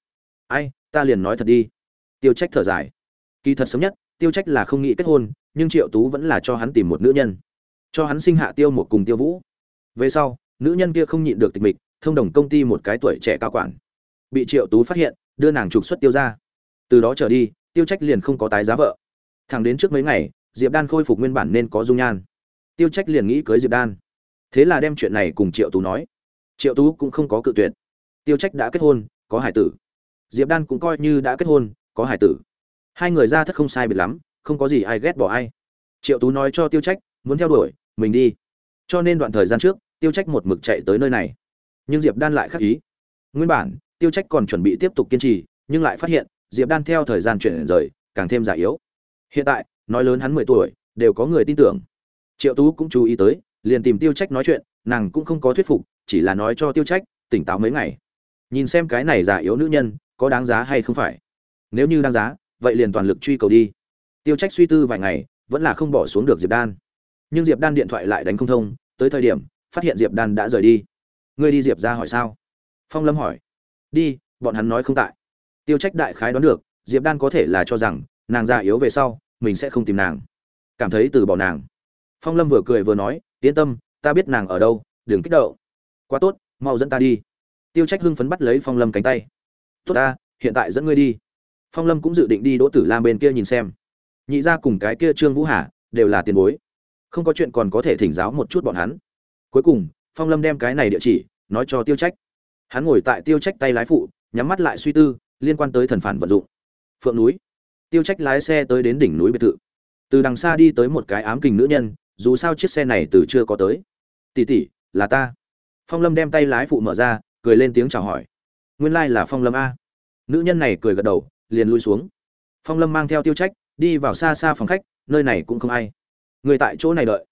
Ai? Ta liền nói thật đi. Tiêu trách thở dài. Kỳ thật sớm nhất, tiêu trách là không nghĩ kết hôn, nhưng triệu tú vẫn là cho hắn tìm một nữ nhân. Cho hắn sinh hạ tiêu một cùng tiêu vũ. Về sau, nữ nhân kia không nhịn được tịch mịch, thông đồng công ty một cái tuổi trẻ cao quản. Bị triệu tú phát hiện, đưa nàng trục xuất tiêu ra từ đó trở đi, tiêu trách liền không có tái giá vợ. Thẳng đến trước mấy ngày, diệp đan khôi phục nguyên bản nên có dung nhan. Tiêu trách liền nghĩ cưới diệp đan. Thế là đem chuyện này cùng triệu tú nói triệu tú cũng không có cự tuyệt. Tiêu trách đã kết hôn, có hải tử. Diệp đan cũng coi như đã kết hôn, có hải tử. Hai người ra thất không sai biệt lắm, không có gì ai ghét bỏ ai. Triệu tú nói cho tiêu trách, muốn theo đuổi, mình đi. Cho nên đoạn thời gian trước, tiêu trách một mực chạy tới nơi này. Nhưng diệp đan lại khắc ý. Nguyên bản, tiêu trách còn chuẩn bị tiếp tục kiên trì, nhưng lại phát hiện, diệp đan theo thời gian chuyển rời, càng thêm già yếu. Hiện tại, nói lớn hắn mười tuổi, đều có người tin tưởng. Triệu tú cũng chú ý tới, liền tìm tiêu trách nói chuyện, nàng cũng không có thuyết phục chỉ là nói cho tiêu trách, tỉnh táo mấy ngày. Nhìn xem cái này giả yếu nữ nhân, có đáng giá hay không phải? Nếu như đáng giá, vậy liền toàn lực truy cầu đi. Tiêu trách suy tư vài ngày, vẫn là không bỏ xuống được diệp đan. Nhưng diệp đan điện thoại lại đánh không thông, tới thời điểm, phát hiện diệp đan đã rời đi. Ngươi đi diệp ra hỏi sao? Phong lâm hỏi. Đi, bọn hắn nói không tại. Tiêu trách đại khái đoán được, diệp đan có thể là cho rằng, nàng già yếu về sau, mình sẽ không tìm nàng. Cảm thấy từ bỏ nàng. Phong lâm vừa cười vừa nói, yên tâm, ta biết nàng ở đâu, đừng kích động quá tốt, mau dẫn ta đi. Tiêu trách hưng phấn bắt lấy phong lâm cánh tay. Tốt ta, hiện tại dẫn ngươi đi. Phong lâm cũng dự định đi đỗ tử lam bên kia nhìn xem. Nhị ra cùng cái kia trương vũ hà đều là tiền bối. Không có chuyện còn có thể thỉnh giáo một chút bọn hắn. Cuối cùng, phong lâm đem cái này địa chỉ nói cho tiêu trách. Hắn ngồi tại tiêu trách tay lái phụ, nhắm mắt lại suy tư, liên quan tới thần phản vận dụng. Phượng núi. Tiêu trách lái xe tới đến đỉnh núi biệt thự. Từ đằng xa đi tới một cái ám kình nữ nhân, dù sao chiếc xe này từ chưa có tới. Tỷ tỷ, là ta phong lâm đem tay lái phụ mở ra, cười lên tiếng chào hỏi. Nguyên lai、like、là phong lâm a. Nữ nhân này cười gật đầu, liền lui xuống. Phong lâm mang theo tiêu trách, đi vào xa xa phòng khách, nơi này cũng không ai. Người tại chỗ này đợi.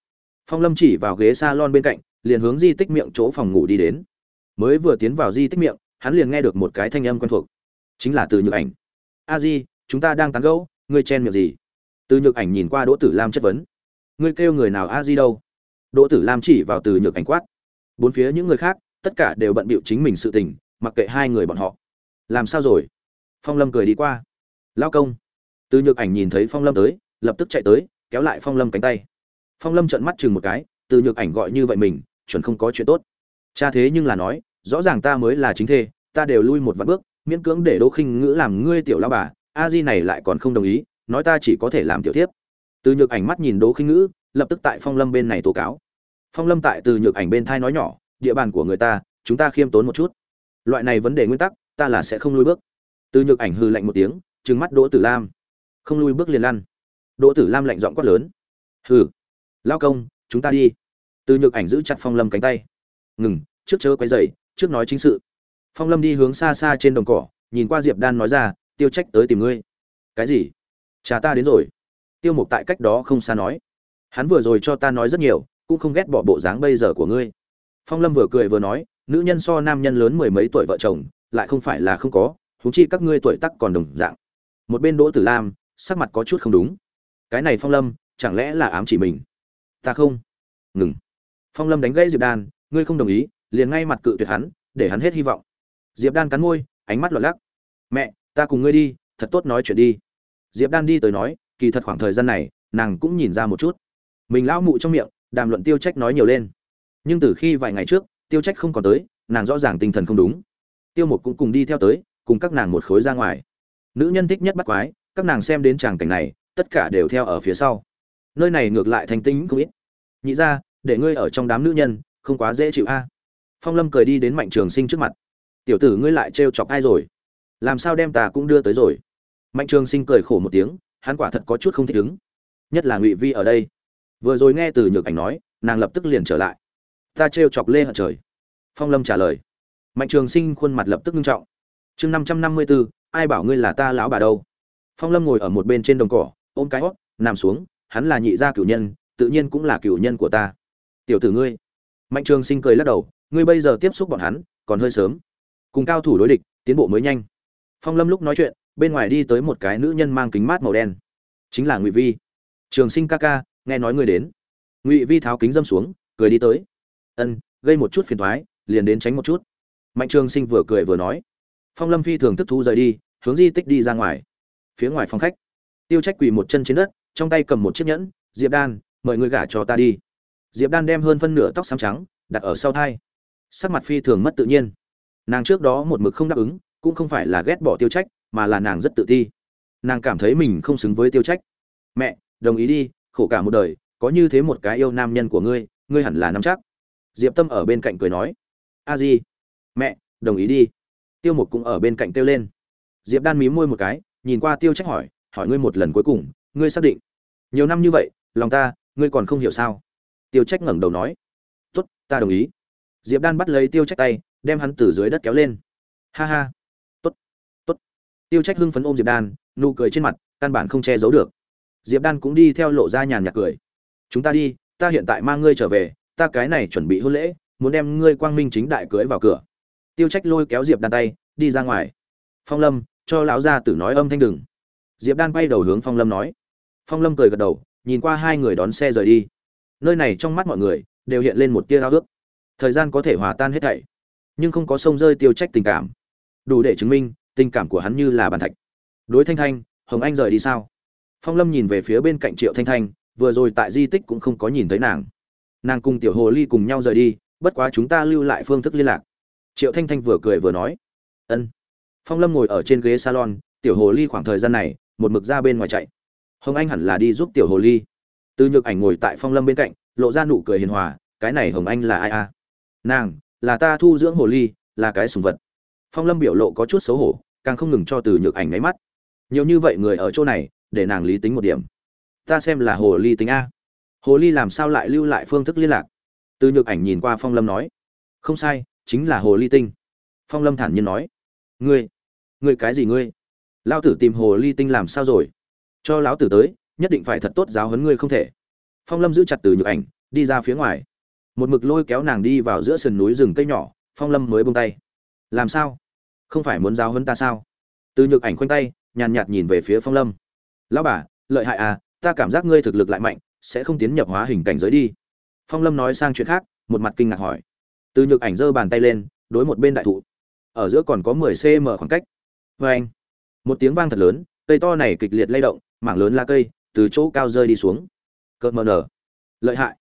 Phong lâm chỉ vào ghế s a lon bên cạnh, liền hướng di tích miệng chỗ phòng ngủ đi đến. Mới vừa tiến vào di tích miệng, hắn liền nghe được một cái thanh âm quen thuộc. Chính là từ nhược ảnh. A di, chúng ta đang tán gẫu, ngươi chen miệng gì? Từ nhược ảnh nhìn qua đỗ tử lam chất vấn. Ngươi kêu người nào a di đâu? Đỗ tử lam chỉ vào từ nhược ảnh quát bốn phía những người khác, tất cả đều bận bịu chính mình sự tình, mặc kệ hai người bọn họ. Làm sao rồi? Phong lâm cười đi qua. Lao công. Từ nhược ảnh nhìn thấy phong lâm tới, lập tức chạy tới, kéo lại phong lâm cánh tay. Phong lâm trợn mắt chừng một cái, từ nhược ảnh gọi như vậy mình, chuẩn không có chuyện tốt. Cha thế nhưng là nói, rõ ràng ta mới là chính thê, ta đều lui một vạn bước, miễn cưỡng để đỗ khinh ngữ làm ngươi tiểu lao bà, a di này lại còn không đồng ý, nói ta chỉ có thể làm tiểu thiếp. Từ nhược ảnh mắt nhìn đỗ khinh ngữ, lập tức tại phong lâm bên này tố cáo phong lâm tại từ nhược ảnh bên thai nói nhỏ, địa bàn của người ta, chúng ta khiêm tốn một chút. Loại này vấn đề nguyên tắc, ta là sẽ không lui bước. Từ nhược ảnh hư lạnh một tiếng, trừng mắt đỗ tử lam. Không lui bước liền lăn. Đỗ tử lam lạnh giọng quát lớn, hừ, lao công, chúng ta đi. Từ nhược ảnh giữ chặt phong lâm cánh tay. Ngừng, trước chớ quấy dậy trước nói chính sự. Phong lâm đi hướng xa xa trên đồng cỏ, nhìn qua diệp đan nói ra, tiêu trách tới tìm ngươi. Cái gì? Cha ta đến rồi. Tiêu mục tại cách đó không xa nói. Hắn vừa rồi cho ta nói rất nhiều cũng không ghét bỏ bộ dáng bây giờ của ngươi. Phong lâm vừa cười vừa nói, nữ nhân so nam nhân lớn mười mấy tuổi vợ chồng, lại không phải là không có, huống chi các ngươi tuổi tắc còn đồng dạng. Một bên đỗ tử lam, sắc mặt có chút không đúng. Cái này phong lâm, chẳng lẽ là ám chỉ mình? Ta không. Ngừng. Phong lâm đánh gãy diệp đan, ngươi không đồng ý, liền ngay mặt cự tuyệt hắn, để hắn hết hy vọng. Diệp đan cắn môi, ánh mắt lọt lắc. Mẹ, ta cùng ngươi đi, thật tốt nói chuyện đi. Diệp đan đi tới nói, kỳ thật khoảng thời gian này, nàng cũng nhìn ra một chút. Mình lão mụ trong miệng đàm luận tiêu trách nói nhiều lên. Nhưng từ khi vài ngày trước, tiêu trách không còn tới, nàng rõ ràng tinh thần không đúng. Tiêu một cũng cùng đi theo tới, cùng các nàng một khối ra ngoài. Nữ nhân thích nhất bắt quái, các nàng xem đến tràng cảnh này, tất cả đều theo ở phía sau. Nơi này ngược lại thành tính không ít. Nhị ra, để ngươi ở trong đám nữ nhân, không quá dễ chịu a. Phong lâm cười đi đến mạnh trường sinh trước mặt. Tiểu tử ngươi lại trêu chọc ai rồi? Làm sao đem ta cũng đưa tới rồi? Mạnh trường sinh cười khổ một tiếng, hắn quả thật có chút không thích ứng. Nhất là ngụy vi ở đây vừa rồi nghe từ nhược ảnh nói, nàng lập tức liền trở lại. Ta trêu chọc lê hận trời. Phong lâm trả lời. Mạnh trường sinh khuôn mặt lập tức nghiêm trọng. Chương năm trăm năm mươi bốn ai bảo ngươi là ta lão bà đâu? Phong lâm ngồi ở một bên trên đồng cỏ, ôm cái hót, nằm xuống, hắn là nhị gia cửu nhân, tự nhiên cũng là cửu nhân của ta. Tiểu tử ngươi. Mạnh trường sinh cười lắc đầu, ngươi bây giờ tiếp xúc bọn hắn, còn hơi sớm. Cùng cao thủ đối địch, tiến bộ mới nhanh. Phong lâm lúc nói chuyện, bên ngoài đi tới một cái nữ nhân mang kính mát màu đen. Chính là ngụy vi. Trường sinh ca ca nghe nói ngươi đến. Ngụy vi tháo kính dâm xuống, cười đi tới. Ân, gây một chút phiền thoái liền đến tránh một chút. Mạnh trường sinh vừa cười vừa nói. Phong lâm phi thường thức thú rời đi, hướng di tích đi ra ngoài. Phía ngoài phòng khách, tiêu trách quỳ một chân trên đất, trong tay cầm một chiếc nhẫn, diệp đan, mời người gả cho ta đi. Diệp đan đem hơn phân nửa tóc xám trắng đặt ở sau thai. Sắc mặt phi thường mất tự nhiên. Nàng trước đó một mực không đáp ứng, cũng không phải là ghét bỏ tiêu trách, mà là nàng rất tự ti. Nàng cảm thấy mình không xứng với tiêu trách. Mẹ, đồng ý đi khổ cả một đời, có như thế một cái yêu nam nhân của ngươi ngươi hẳn là nắm chắc. Diệp tâm ở bên cạnh cười nói. A di, mẹ, đồng ý đi. Tiêu mục cũng ở bên cạnh kêu lên. Diệp đan mí môi một cái, nhìn qua tiêu trách hỏi hỏi ngươi một lần cuối cùng, ngươi xác định? Nhiều năm như vậy, lòng ta, ngươi còn không hiểu sao? Tiêu trách ngẩng đầu nói. Tốt, ta đồng ý. Diệp đan bắt lấy tiêu trách tay, đem hắn từ dưới đất kéo lên. Ha ha, tốt tốt. Tiêu trách hưng phấn ôm diệp đan, nụ cười trên mặt, căn bản không che giấu được diệp đan cũng đi theo lộ ra nhàn nhạt cười. Chúng ta đi, ta hiện tại mang ngươi trở về, ta cái này chuẩn bị hôn lễ, muốn đem ngươi quang minh chính đại cưới vào cửa. Tiêu trách lôi kéo diệp đan tay, đi ra ngoài. Phong lâm, cho lão gia tử nói âm thanh đừng. Diệp đan quay đầu hướng phong lâm nói. Phong lâm cười gật đầu, nhìn qua hai người đón xe rời đi. Nơi này trong mắt mọi người đều hiện lên một tia ao ước thời gian có thể hòa tan hết thảy, nhưng không có sông rơi tiêu trách tình cảm. Đủ để chứng minh tình cảm của hắn như là bàn thạch. Đối thanh thanh, hồng anh rời đi sao? Phong lâm nhìn về phía bên cạnh triệu thanh thanh, vừa rồi tại di tích cũng không có nhìn thấy nàng. Nàng cùng tiểu hồ ly cùng nhau rời đi, bất quá chúng ta lưu lại phương thức liên lạc. Triệu thanh thanh vừa cười vừa nói, ân. Phong lâm ngồi ở trên ghế salon, tiểu hồ ly khoảng thời gian này, một mực ra bên ngoài chạy. Hồng anh hẳn là đi giúp tiểu hồ ly. Từ nhược ảnh ngồi tại phong lâm bên cạnh, lộ ra nụ cười hiền hòa, cái này hồng anh là ai a? Nàng, là ta thu dưỡng hồ ly, là cái sùng vật. Phong lâm biểu lộ có chút xấu hổ, càng không ngừng cho từ nhược ảnh ngáy mắt. Nhiều như vậy người ở chỗ này để nàng lý tính một điểm. Ta xem là hồ ly tính a. Hồ ly làm sao lại lưu lại phương thức liên lạc? Từ nhược ảnh nhìn qua phong lâm nói. Không sai, chính là hồ ly tinh. Phong lâm thản nhiên nói. Ngươi ngươi cái gì ngươi? Lao tử tìm hồ ly tinh làm sao rồi? Cho lão tử tới, nhất định phải thật tốt giáo huấn ngươi không thể. Phong lâm giữ chặt từ nhược ảnh, đi ra phía ngoài. Một mực lôi kéo nàng đi vào giữa sườn núi rừng cây nhỏ, phong lâm mới bông tay. Làm sao? Không phải muốn giáo huấn ta sao? Từ nhược ảnh khoanh tay, nhàn nhạt nhìn về phía phong lâm lão bà, lợi hại à ta cảm giác ngươi thực lực lại mạnh, sẽ không tiến nhập hóa hình cảnh giới đi. Phong lâm nói sang chuyện khác, một mặt kinh ngạc hỏi. Từ nhược ảnh giơ bàn tay lên, đối một bên đại thụ. Ở giữa còn có mười cm khoảng cách. Vê anh, một tiếng vang thật lớn, cây to này kịch liệt lay động, mảng lớn lá cây, từ chỗ cao rơi đi xuống. Cợt mờ nở. Lợi hại.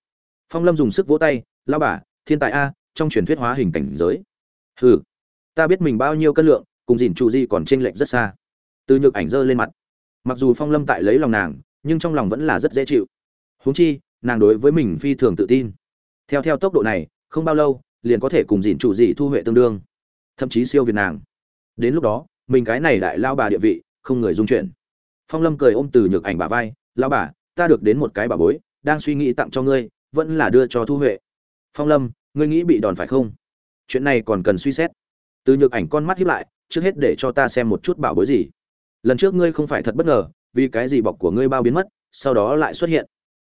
Phong lâm dùng sức vỗ tay lao bà, thiên tài a, trong truyền thuyết hóa hình cảnh giới. Hừ, ta biết mình bao nhiêu cân lượng, cùng dìn trụ di còn t r ê n lệch rất xa. Từ nhược ảnh giơ lên mặt mặc dù phong lâm tại lấy lòng nàng, nhưng trong lòng vẫn là rất dễ chịu. Huống chi, nàng đối với mình phi thường tự tin. Theo theo tốc độ này, không bao lâu, liền có thể cùng dìn chủ dị thu huệ tương đương. Thậm chí siêu việt nàng. Đến lúc đó, mình cái này đại lao bà địa vị, không người dung chuyển phong lâm cười ôm từ nhược ảnh bà vai, lao bà, ta được đến một cái bà bối, đang suy nghĩ tặng cho ngươi, vẫn là đưa cho thu huệ. Phong lâm, ngươi nghĩ bị đòn phải không? Chuyện này còn cần suy xét. Từ nhược ảnh con mắt hiếp lại, trước hết để cho ta xem một chút bảo bối gì lần trước ngươi không phải thật bất ngờ, vì cái gì bọc của ngươi bao biến mất, sau đó lại xuất hiện.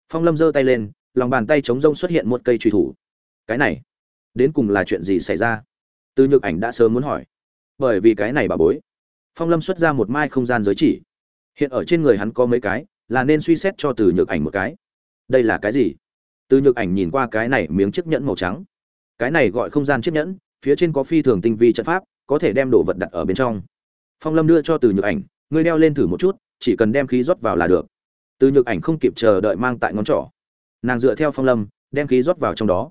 Phong lâm giơ tay lên, lòng bàn tay chống rông xuất hiện một cây truy thủ. Cái này, đến cùng là chuyện gì xảy ra? Từ nhược ảnh đã sớm muốn hỏi. Bởi vì cái này bà bối, phong lâm xuất ra một mai không gian giới chỉ. Hiện ở trên người hắn có mấy cái, là nên suy xét cho từ nhược ảnh một cái. Đây là cái gì? Từ nhược ảnh nhìn qua cái này miếng chiếc nhẫn màu trắng. Cái này gọi không gian chiếc nhẫn, phía trên có phi thường tinh vi trận pháp, có thể đem đồ vật đặt ở bên trong. Phong lâm đưa cho từ nhược ảnh ngươi đeo lên thử một chút, chỉ cần đem khí rót vào là được. Từ nhược ảnh không kịp chờ đợi mang tại ngón trỏ. Nàng dựa theo phong lâm, đem khí rót vào trong đó.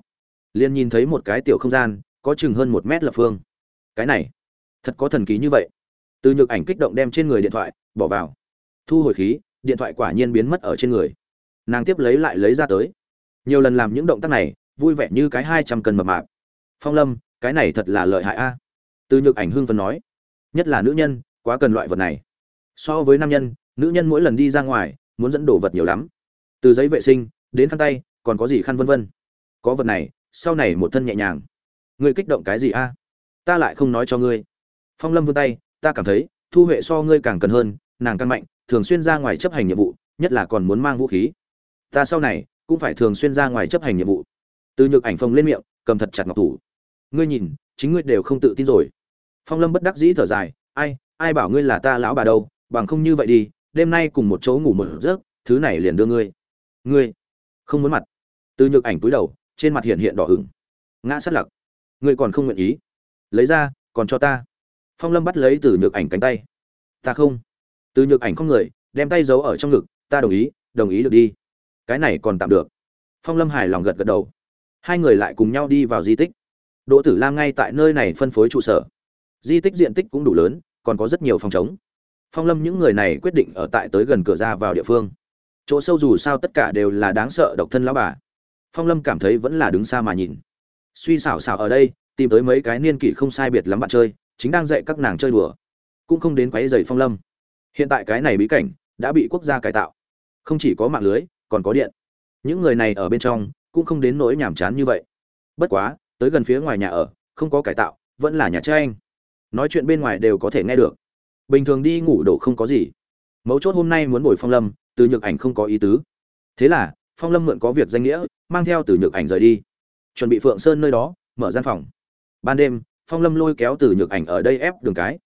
Liền nhìn thấy một cái tiểu không gian, có chừng hơn một mét lập phương. Cái này, thật có thần ký như vậy. Từ nhược ảnh kích động đem trên người điện thoại, bỏ vào. Thu hồi khí, điện thoại quả nhiên biến mất ở trên người. Nàng tiếp lấy lại lấy ra tới. Nhiều lần làm những động tác này, vui vẻ như cái hai trăm cân mập mạp. Phong lâm, cái này thật là lợi hại a. Từ nhược ảnh hưng phấn nói. Nhất là nữ nhân, quá cần loại vật này so với nam nhân, nữ nhân mỗi lần đi ra ngoài, muốn dẫn đồ vật nhiều lắm. Từ giấy vệ sinh, đến khăn tay, còn có gì khăn vân vân. Có vật này, sau này một thân nhẹ nhàng. Ngươi kích động cái gì a? Ta lại không nói cho ngươi. Phong lâm vươn tay, ta cảm thấy, thu huệ so ngươi càng cần hơn, nàng căn mạnh, thường xuyên ra ngoài chấp hành nhiệm vụ, nhất là còn muốn mang vũ khí. Ta sau này, cũng phải thường xuyên ra ngoài chấp hành nhiệm vụ. Từ nhược ảnh phồng lên miệng, cầm thật chặt ngọc thủ. Ngươi nhìn, chính ngươi đều không tự tin rồi. Phong lâm bất đắc dĩ thở dài, ai ai bảo ngươi là ta lão bà đâu? Bằng không như vậy đi đêm nay cùng một chỗ ngủ một giấc thứ này liền đưa ngươi. Ngươi không muốn mặt. Từ nhược ảnh túi đầu trên mặt hiện hiện đỏ ửng. Ngã sát lặc. Ngươi còn không nguyện ý. Lấy ra còn cho ta. Phong lâm bắt lấy từ nhược ảnh cánh tay. Ta không. Từ nhược ảnh không người đem tay giấu ở trong ngực. Ta đồng ý đồng ý được đi. Cái này còn tạm được. Phong lâm hài lòng gật gật đầu. Hai người lại cùng nhau đi vào di tích. Đỗ Tử Lam ngay tại nơi này phân phối trụ sở. Di tích diện tích cũng đủ lớn, còn có rất nhiều phòng chống. Phong Lâm những người này quyết định ở tại tới gần cửa ra vào địa phương. Chỗ sâu dù sao tất cả đều là đáng sợ độc thân lão bà. Phong Lâm cảm thấy vẫn là đứng xa mà nhìn. Suy xảo xảo ở đây, tìm tới mấy cái niên kỷ không sai biệt lắm bạn chơi, chính đang dạy các nàng chơi đùa. Cũng không đến quấy rầy Phong Lâm. Hiện tại cái này bí cảnh đã bị quốc gia cải tạo. Không chỉ có mạng lưới, còn có điện. Những người này ở bên trong cũng không đến nỗi nhàm chán như vậy. Bất quá, tới gần phía ngoài nhà ở không có cải tạo vẫn là nhà tranh nói chuyện bên ngoài đều có thể nghe được bình thường đi ngủ đổ không có gì. Mấu chốt hôm nay muốn bồi phong lâm, từ nhược ảnh không có ý tứ. Thế là, phong lâm mượn có việc danh nghĩa, mang theo từ nhược ảnh rời đi. Chuẩn bị phượng sơn nơi đó, mở gian phòng. Ban đêm, phong lâm lôi kéo từ nhược ảnh ở đây ép đường cái.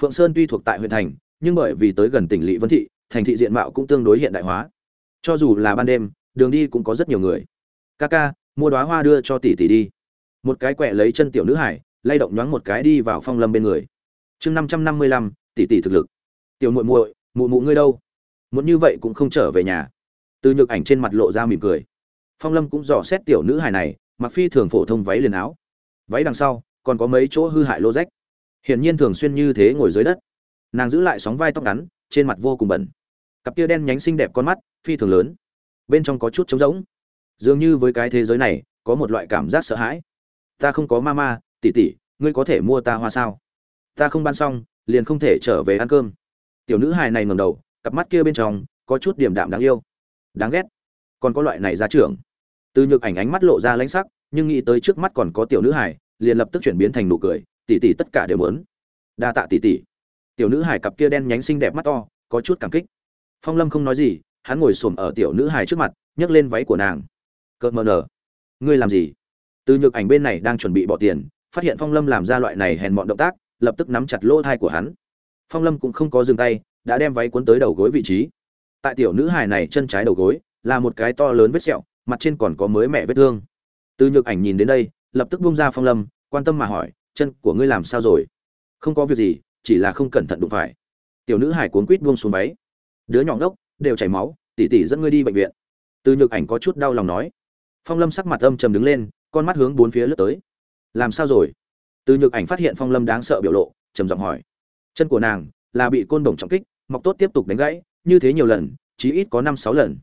Phượng sơn tuy thuộc tại huyện thành, nhưng bởi vì tới gần tỉnh lỵ vân thị, thành thị diện mạo cũng tương đối hiện đại hóa. Cho dù là ban đêm, đường đi cũng có rất nhiều người. Ca ca, mua đoá hoa đưa cho tỷ tỷ đi. Một cái quẹ lấy chân tiểu nữ hải, lay động nhoáng một cái đi vào phong lâm bên người. Chương năm trăm năm mươi lăm tỷ tỷ thực lực. Tiểu muội muội, mụ mụ ngươi đâu? Muốn như vậy cũng không trở về nhà. Từ nhược ảnh trên mặt lộ ra mỉm cười. Phong lâm cũng dò xét tiểu nữ hài này, mặc phi thường phổ thông váy liền áo. Váy đằng sau, còn có mấy chỗ hư hại lô rách. Hiển nhiên thường xuyên như thế ngồi dưới đất. Nàng giữ lại sóng vai tóc ngắn, trên mặt vô cùng bẩn. Cặp kia đen nhánh xinh đẹp con mắt, phi thường lớn. Bên trong có chút trống rỗng. Dường như với cái thế giới này, có một loại cảm giác sợ hãi. Ta không có ma ma, tỷ tỷ, ngươi có thể mua ta hoa sao? Ta không ban xong liền không thể trở về ăn cơm. Tiểu nữ hài này ngẩng đầu, cặp mắt kia bên trong có chút điểm đạm đáng yêu. Đáng ghét. Còn có loại này ra trưởng. Từ nhược ảnh ánh mắt lộ ra lãnh sắc, nhưng nghĩ tới trước mắt còn có tiểu nữ hài, liền lập tức chuyển biến thành nụ cười tỷ tỷ tất cả đều muốn. Đa tạ tỷ tỷ tiểu nữ hài cặp kia đen nhánh xinh đẹp mắt to, có chút cảm kích. Phong lâm không nói gì, hắn ngồi xổm ở tiểu nữ hài trước mặt, nhấc lên váy của nàng. Cợt mờ nở. Ngươi làm gì? Từ nhược ảnh bên này đang chuẩn bị bỏ tiền, phát hiện phong lâm làm ra loại này hèn mọn động tác lập tức nắm chặt lỗ thai của hắn. Phong lâm cũng không có dừng tay, đã đem váy cuốn tới đầu gối vị trí. Tại tiểu nữ hài này chân trái đầu gối, là một cái to lớn vết sẹo, mặt trên còn có mới mẹ vết thương. Từ nhược ảnh nhìn đến đây, lập tức bung ra phong lâm, quan tâm mà hỏi, chân của ngươi làm sao rồi? Không có việc gì, chỉ là không cẩn thận đụng phải. Tiểu nữ hải cuốn quýt buông xuống váy. Đứa nhỏ ngốc, đều chảy máu, tỉ tỉ dẫn ngươi đi bệnh viện. Từ nhược ảnh có chút đau lòng nói. Phong lâm sắc mặt âm trầm đứng lên, con mắt hướng bốn phía lướt tới. Làm sao rồi? Từ nhược ảnh phát hiện phong lâm đáng sợ biểu lộ, trầm giọng hỏi. Chân của nàng là bị côn đồng trọng kích, mọc tốt tiếp tục đánh gãy, như thế nhiều lần, chí ít có năm sáu lần.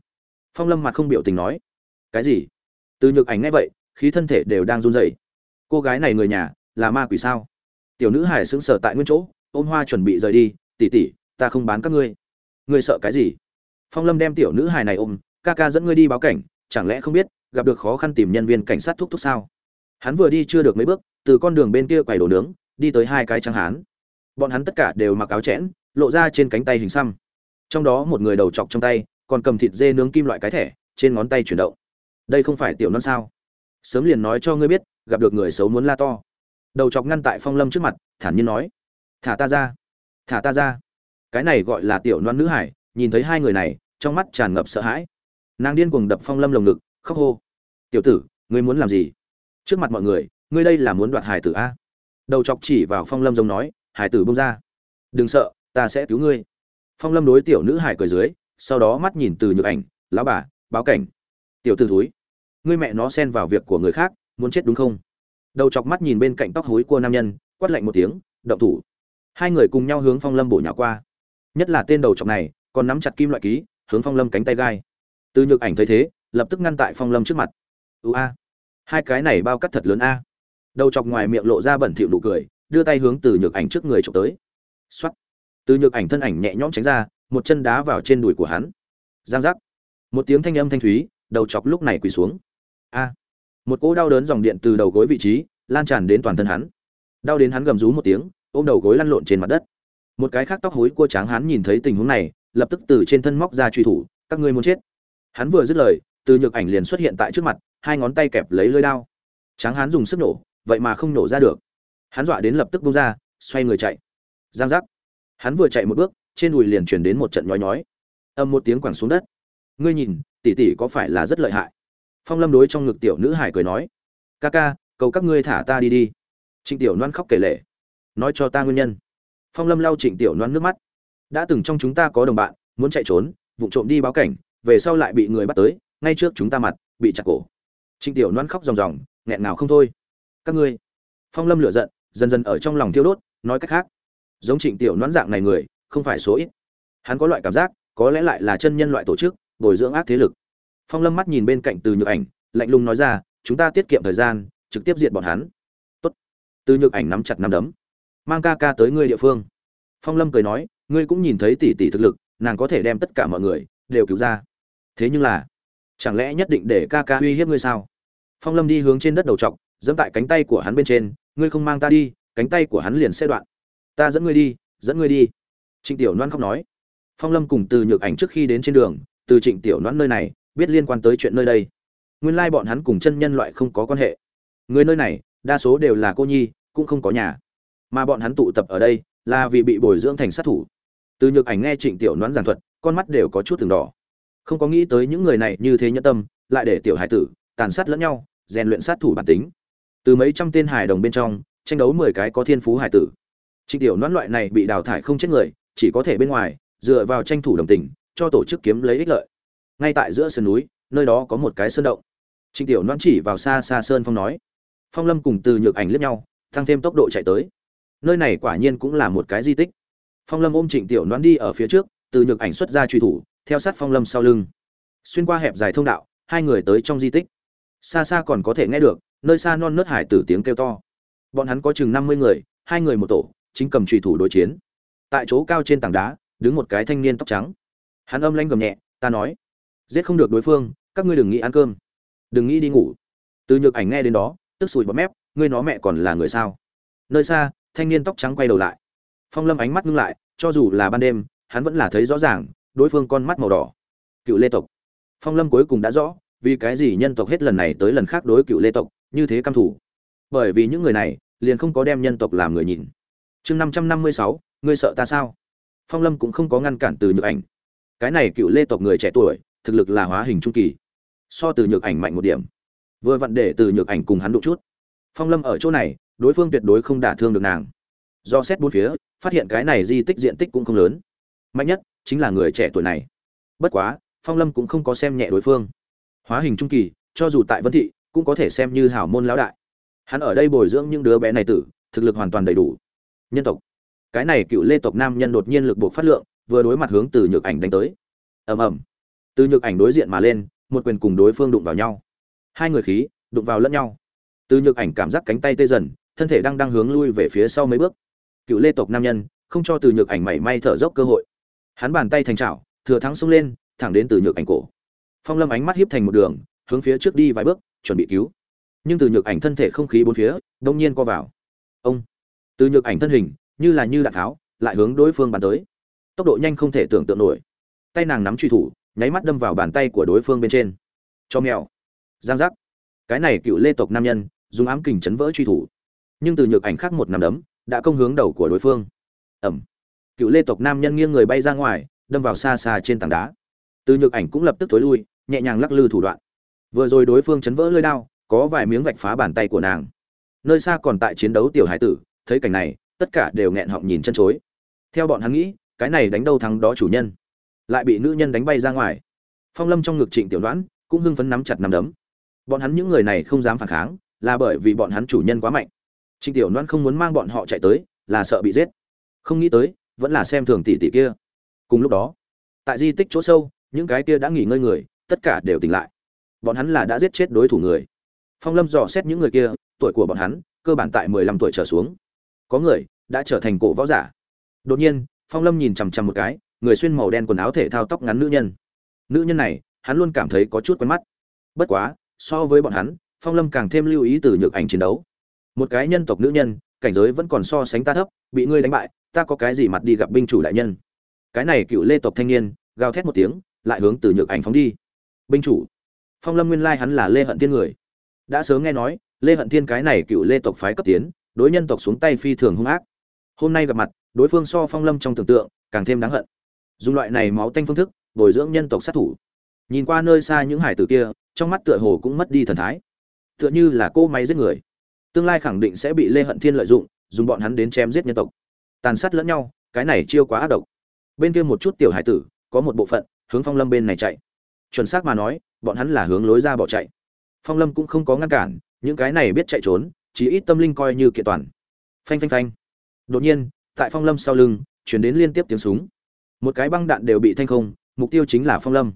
Phong lâm mặt không biểu tình nói. Cái gì? Từ nhược ảnh nghe vậy, khí thân thể đều đang run rẩy. Cô gái này người nhà là ma quỷ sao? Tiểu nữ hải sững sờ tại nguyên chỗ, ôm hoa chuẩn bị rời đi. Tỉ tỉ ta không bán các ngươi. Ngươi sợ cái gì? Phong lâm đem tiểu nữ hải này ôm, ca ca dẫn ngươi đi báo cảnh, chẳng lẽ không biết, gặp được khó khăn tìm nhân viên cảnh sát thúc thúc sao? Hắn vừa đi chưa được mấy bước từ con đường bên kia quầy đồ nướng, đi tới hai cái trắng hán. Bọn hắn tất cả đều mặc áo chẽn, lộ ra trên cánh tay hình xăm. Trong đó một người đầu chọc trong tay, còn cầm thịt dê nướng kim loại cái thẻ, trên ngón tay chuyển động. Đây không phải tiểu non sao? Sớm liền nói cho ngươi biết, gặp được người xấu muốn la to. Đầu chọc ngăn tại phong lâm trước mặt, thản nhiên nói. Thả ta ra. Thả ta ra. Cái này gọi là tiểu non nữ hải, nhìn thấy hai người này, trong mắt tràn ngập sợ hãi. Nàng điên cuồng đập phong lâm lồng ngực, khóc hô. Tiểu tử, ngươi muốn làm gì? Trước mặt mọi người ngươi đây là muốn đoạt hải tử a? Đầu chọc chỉ vào phong lâm giống nói, hải tử bông ra. Đừng sợ, ta sẽ cứu ngươi. Phong lâm đối tiểu nữ hải cười dưới, sau đó mắt nhìn từ nhược ảnh, lão bà, báo cảnh. Tiểu t ử thúi, ngươi mẹ nó xen vào việc của người khác, muốn chết đúng không? Đầu chọc mắt nhìn bên cạnh tóc hối của nam nhân, quát lạnh một tiếng, động thủ. Hai người cùng nhau hướng phong lâm bổ nhỏ qua. Nhất là tên đầu chọc này, còn nắm chặt kim loại ký, hướng phong lâm cánh tay gai. Từ nhược ảnh thấy thế, lập tức ngăn tại phong lâm trước mặt. Ưu a, hai cái này bao cắt thật lớn a đầu chọc ngoài miệng lộ ra bẩn thỉu nụ cười, đưa tay hướng từ nhược ảnh trước người chụp tới. Soát. từ nhược ảnh thân ảnh nhẹ nhõm tránh ra, một chân đá vào trên đùi của hắn. Giang giác. Một tiếng thanh âm thanh thúy, đầu chọc lúc này quỳ xuống. A. Một cỗ đau đớn dòng điện từ đầu gối vị trí, lan tràn đến toàn thân hắn. Đau đến hắn gầm rú một tiếng, ôm đầu gối lăn lộn trên mặt đất. Một cái khác tóc hối của tráng hắn nhìn thấy tình huống này, lập tức từ trên thân móc ra truy thủ, các ngươi muốn chết. Hắn vừa dứt lời, từ nhược ảnh liền xuất hiện tại trước mặt, hai ngón tay kẹp lấy lưỡi đao. Tráng hắn dùng sức nổ vậy mà không nổ ra được. Hắn dọa đến lập tức bung ra, xoay người chạy. Giang giác. Hắn vừa chạy một bước, trên đùi liền chuyển đến một trận nhói nhói. Âm một tiếng quẳng xuống đất. Ngươi nhìn, tỷ tỷ có phải là rất lợi hại? Phong lâm đối trong ngực tiểu nữ hải cười nói. Ca ca, cầu các ngươi thả ta đi đi. Trịnh tiểu loan khóc kể lể. Nói cho ta nguyên nhân. Phong lâm lau trịnh tiểu loan nước mắt. Đã từng trong chúng ta có đồng bạn, muốn chạy trốn vụ trộm đi báo cảnh, về sau lại bị người bắt tới, ngay trước chúng ta mặt, bị chặt cổ. Trịnh tiểu loan khóc ròng ròng, nghẹn ngào không thôi các ngươi. Phong lâm lửa giận, dần dần ở trong lòng thiêu đốt, nói cách khác, giống trịnh tiểu loan dạng này người, không phải số ít. Hắn có loại cảm giác, có lẽ lại là chân nhân loại tổ chức, bồi dưỡng ác thế lực. Phong lâm mắt nhìn bên cạnh từ nhược ảnh, lạnh lùng nói ra, chúng ta tiết kiệm thời gian, trực tiếp diệt bọn hắn. Tốt. từ nhược ảnh nắm chặt nắm đấm. Mang ca ca tới ngươi địa phương. Phong lâm cười nói, ngươi cũng nhìn thấy tỷ tỷ thực lực, nàng có thể đem tất cả mọi người đều cứu ra. Thế nhưng là, chẳng lẽ nhất định để ca ca uy hiếp ngươi sao? Phong lâm đi hướng trên đất đầu t dẫm tại cánh tay của hắn bên trên, ngươi không mang ta đi, cánh tay của hắn liền sẽ đoạn. Ta dẫn ngươi đi, dẫn ngươi đi. Trịnh tiểu loan khóc nói. Phong lâm cùng từ nhược ảnh trước khi đến trên đường, từ trịnh tiểu loan nơi này, biết liên quan tới chuyện nơi đây. Nguyên lai bọn hắn cùng chân nhân loại không có quan hệ. Người nơi này, đa số đều là cô nhi, cũng không có nhà. Mà bọn hắn tụ tập ở đây, là vì bị bồi dưỡng thành sát thủ. Từ nhược ảnh nghe trịnh tiểu đoán giảng thuật, con mắt đều có chút từng đỏ. Không có nghĩ tới những người này như thế nhẫn tâm, lại để tiểu hải tử tàn sát lẫn nhau, rèn luyện sát thủ bản tính từ mấy trăm tên hải đồng bên trong, tranh đấu mười cái có thiên phú hải tử. Trịnh tiểu đoán loại này bị đào thải không chết người, chỉ có thể bên ngoài, dựa vào tranh thủ đồng tình, cho tổ chức kiếm lấy ích lợi. Ngay tại giữa sườn núi, nơi đó có một cái sơn động. Trịnh tiểu loan chỉ vào xa xa sơn phong nói, phong lâm cùng từ nhược ảnh liếc nhau, tăng thêm tốc độ chạy tới. Nơi này quả nhiên cũng là một cái di tích. Phong lâm ôm trịnh tiểu loan đi ở phía trước, từ nhược ảnh xuất ra truy thủ, theo sát phong lâm sau lưng. Xuyên qua hẹp dài thông đạo, hai người tới trong di tích. Xa xa còn có thể nghe được nơi xa non nớt hải tử tiếng kêu to. Bọn hắn có chừng năm mươi người, hai người một tổ, chính cầm trùy thủ đối chiến. Tại chỗ cao trên tảng đá, đứng một cái thanh niên tóc trắng. Hắn âm lanh gầm nhẹ, ta nói, giết không được đối phương, các ngươi đừng nghĩ ăn cơm. Đừng nghĩ đi ngủ. Từ nhược ảnh nghe đến đó, tức sùi bọt mép, ngươi nó mẹ còn là người sao? Nơi xa, thanh niên tóc trắng quay đầu lại. Phong lâm ánh mắt ngưng lại, cho dù là ban đêm, hắn vẫn là thấy rõ ràng, đối phương con mắt màu đỏ. Cựu lê tộc. Phong lâm cuối cùng đã rõ, vì cái gì nhân tộc hết lần này tới lần khác đối cựu lê tộc như thế căm thủ. Bởi vì những người này liền không có đem nhân tộc làm người nhìn. Chương năm trăm năm mươi sáu, ngươi sợ ta sao? Phong lâm cũng không có ngăn cản từ nhược ảnh. Cái này cựu lê tộc người trẻ tuổi, thực lực là hóa hình trung kỳ. So từ nhược ảnh mạnh một điểm. Vừa vặn để từ nhược ảnh cùng hắn đụng chút. Phong lâm ở chỗ này, đối phương tuyệt đối không đả thương được nàng. Do xét bốn phía, phát hiện cái này di tích diện tích cũng không lớn. Mạnh nhất chính là người trẻ tuổi này. Bất quá, phong lâm cũng không có xem nhẹ đối phương. Hóa hình trung kỳ, cho dù tại vân thị cũng có thể xem như hảo môn lão đại. Hắn ở đây bồi dưỡng những đứa bé này tử, thực lực hoàn toàn đầy đủ. Nhân tộc. Cái này cựu lê tộc nam nhân đột nhiên lực buộc phát lượng, vừa đối mặt hướng từ nhược ảnh đánh tới. Ầm ầm. Từ nhược ảnh đối diện mà lên, một quyền cùng đối phương đụng vào nhau. Hai người khí, đụng vào lẫn nhau. Từ nhược ảnh cảm giác cánh tay tê dần, thân thể đang đang hướng lui về phía sau mấy bước. Cựu lê tộc nam nhân, không cho từ nhược ảnh mảy may thở dốc cơ hội. Hắn bàn tay thành trào thừa thắng xông lên, thẳng đến từ nhược ảnh cổ. Phong lâm ánh mắt hiếp thành một đường, hướng phía trước đi vài bước chuẩn bị cứu. Nhưng từ nhược ảnh thân thể không khí bốn phía, đông nhiên co vào. Ông, từ nhược ảnh thân hình, như là như đạn tháo, lại hướng đối phương bắn tới. Tốc độ nhanh không thể tưởng tượng nổi. Tay nàng nắm truy thủ, nháy mắt đâm vào bàn tay của đối phương bên trên. Cho mèo. Giang giác. Cái này cựu lê tộc nam nhân, dùng ám kình chấn vỡ truy thủ. Nhưng từ nhược ảnh khác một nằm đấm, đã công hướng đầu của đối phương. Ẩm. Cựu lê tộc nam nhân nghiêng người bay ra ngoài, đâm vào xa xa trên tảng đá. Từ nhược ảnh cũng lập tức thối lui, nhẹ nhàng lắc lư thủ đoạn vừa rồi đối phương chấn vỡ lơi đao, có vài miếng vạch phá bàn tay của nàng. Nơi xa còn tại chiến đấu tiểu hải tử, thấy cảnh này, tất cả đều nghẹn họng nhìn chân chối. Theo bọn hắn nghĩ, cái này đánh đâu thắng đó chủ nhân. Lại bị nữ nhân đánh bay ra ngoài. Phong lâm trong ngực trịnh tiểu đoán cũng hưng phấn nắm chặt nắm đấm. Bọn hắn những người này không dám phản kháng, là bởi vì bọn hắn chủ nhân quá mạnh. Trịnh tiểu đoán không muốn mang bọn họ chạy tới, là sợ bị giết. Không nghĩ tới, vẫn là xem thường tỷ tỷ kia. Cùng lúc đó, tại di tích chỗ sâu, những cái kia đã nghỉ ngơi người, tất cả đều tỉnh lại bọn hắn là đã giết chết đối thủ người. Phong lâm dò xét những người kia, tuổi của bọn hắn, cơ bản tại mười lăm tuổi trở xuống. Có người đã trở thành cổ võ giả. Đột nhiên, phong lâm nhìn chằm chằm một cái, người xuyên màu đen quần áo thể thao tóc ngắn nữ nhân. Nữ nhân này, hắn luôn cảm thấy có chút quen mắt. Bất quá, so với bọn hắn, phong lâm càng thêm lưu ý từ nhược ảnh chiến đấu. Một cái nhân tộc nữ nhân, cảnh giới vẫn còn so sánh ta thấp, bị ngươi đánh bại, ta có cái gì mặt đi gặp binh chủ đại nhân? Cái này cựu lê tộc thanh niên, gào thét một tiếng, lại hướng từ nhược ảnh phóng đi. Binh chủ phong lâm nguyên lai hắn là lê hận tiên người. Đã sớm nghe nói, lê hận tiên cái này cựu lê tộc phái cấp tiến, đối nhân tộc xuống tay phi thường hung ác. Hôm nay gặp mặt, đối phương so phong lâm trong tưởng tượng càng thêm đáng hận. Dùng loại này máu tanh phương thức, bồi dưỡng nhân tộc sát thủ. Nhìn qua nơi xa những hải tử kia, trong mắt tựa hồ cũng mất đi thần thái. Tựa như là cô máy giết người. Tương lai khẳng định sẽ bị lê hận thiên lợi dụng, dùng bọn hắn đến chém giết nhân tộc. Tàn sát lẫn nhau, cái này chiêu quá ác độc. Bên kia một chút tiểu hải tử, có một bộ phận, hướng phong lâm bên này chạy. Chuẩn xác mà nói bọn hắn là hướng lối ra bỏ chạy. Phong lâm cũng không có ngăn cản, những cái này biết chạy trốn chỉ ít tâm linh coi như kiện toàn. Phanh phanh phanh. Đột nhiên, tại phong lâm sau lưng, chuyển đến liên tiếp tiếng súng. Một cái băng đạn đều bị thanh không, mục tiêu chính là phong lâm.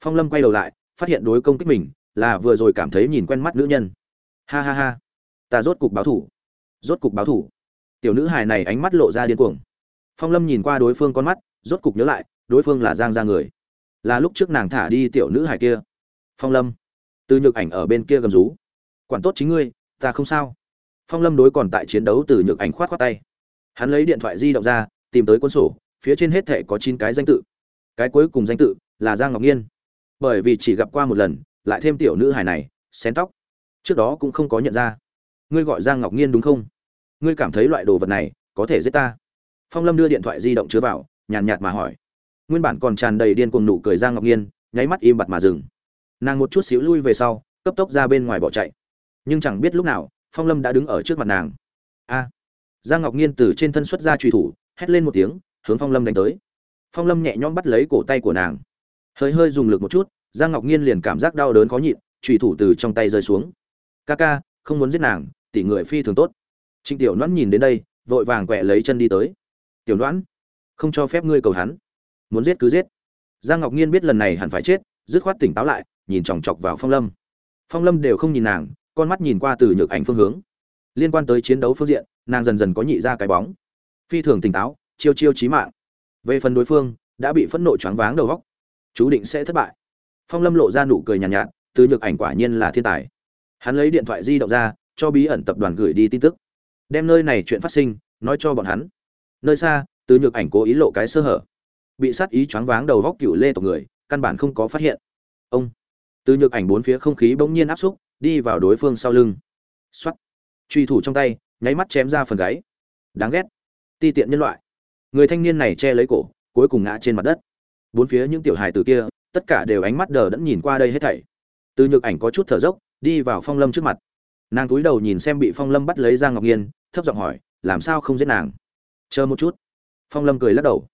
Phong lâm quay đầu lại, phát hiện đối công kích mình là vừa rồi cảm thấy nhìn quen mắt nữ nhân. Ha ha ha. Ta rốt cục báo thủ. Rốt cục báo thủ. Tiểu nữ hài này ánh mắt lộ ra điên cuồng. Phong lâm nhìn qua đối phương con mắt, rốt cục nhớ lại, đối phương là giang ra người. Là lúc trước nàng thả đi tiểu nữ hài kia phong lâm. Từ nhược ảnh ở bên kia gầm rú. Quản tốt chính ngươi, ta không sao. Phong lâm đối còn tại chiến đấu từ nhược ảnh khoát khoát tay. Hắn lấy điện thoại di động ra, tìm tới quân sổ, phía trên hết thệ có chín cái danh tự. Cái cuối cùng danh tự là giang ngọc nhiên bởi vì chỉ gặp qua một lần, lại thêm tiểu nữ hài này, xén tóc. Trước đó cũng không có nhận ra. Ngươi gọi giang ngọc nhiên đúng không? Ngươi cảm thấy loại đồ vật này có thể giết ta? Phong lâm đưa điện thoại di động chứa vào, nhàn nhạt mà hỏi. Nguyên bản còn tràn đầy điên cuồng nụ cười giang ngọc nhiên nháy mắt im bặt mà dừng nàng một chút xíu lui về sau, cấp tốc ra bên ngoài bỏ chạy. Nhưng chẳng biết lúc nào, phong lâm đã đứng ở trước mặt nàng. A. Giang ngọc nghiên từ trên thân xuất ra truy thủ, hét lên một tiếng, hướng phong lâm đánh tới. Phong lâm nhẹ nhõm bắt lấy cổ tay của nàng. Hơi hơi dùng lực một chút, giang ngọc nghiên liền cảm giác đau đớn khó nhịn truy thủ từ trong tay rơi xuống. Ca ca, không muốn giết nàng, tỷ người phi thường tốt. Trịnh tiểu noãn nhìn đến đây, vội vàng quẹ lấy chân đi tới. Tiểu noãn, không cho phép ngươi cầu hắn. Muốn giết cứ giết. Giang ngọc nghiên biết lần này hẳn phải chết, dứt khoát tỉnh táo lại nhìn chòng chọc vào phong lâm. Phong lâm đều không nhìn nàng con mắt nhìn qua từ nhược ảnh phương hướng. Liên quan tới chiến đấu phương diện nàng dần dần có nhị ra cái bóng. Phi thường tỉnh táo chiêu chiêu chí mạng. Về phần đối phương đã bị phẫn nộ choáng váng đầu góc. Chú định sẽ thất bại. Phong lâm lộ ra nụ cười nhàn nhạt, nhạt từ nhược ảnh quả nhiên là thiên tài. Hắn lấy điện thoại di động ra cho bí ẩn tập đoàn gửi đi tin tức. Đem nơi này chuyện phát sinh nói cho bọn hắn. Nơi xa từ nhược ảnh cố ý lộ cái sơ hở. Bị sát ý choáng váng đầu góc cựu lê tộc người căn bản không có phát hiện. Ông từ nhược ảnh bốn phía không khí bỗng nhiên áp xúc, đi vào đối phương sau lưng. X truy thủ trong tay, nháy mắt chém ra phần gáy. Đáng ghét. Ti tiện nhân loại. Người thanh niên này che lấy cổ, cuối cùng ngã trên mặt đất. Bốn phía những tiểu hài từ kia, tất cả đều ánh mắt đờ đẫn nhìn qua đây hết thảy. Từ nhược ảnh có chút thở dốc, đi vào phong lâm trước mặt. Nàng cúi đầu nhìn xem bị phong lâm bắt lấy giang ngọc nhiên, thấp giọng hỏi, làm sao không giết nàng? Chờ một chút. Phong lâm cười lắc đầu.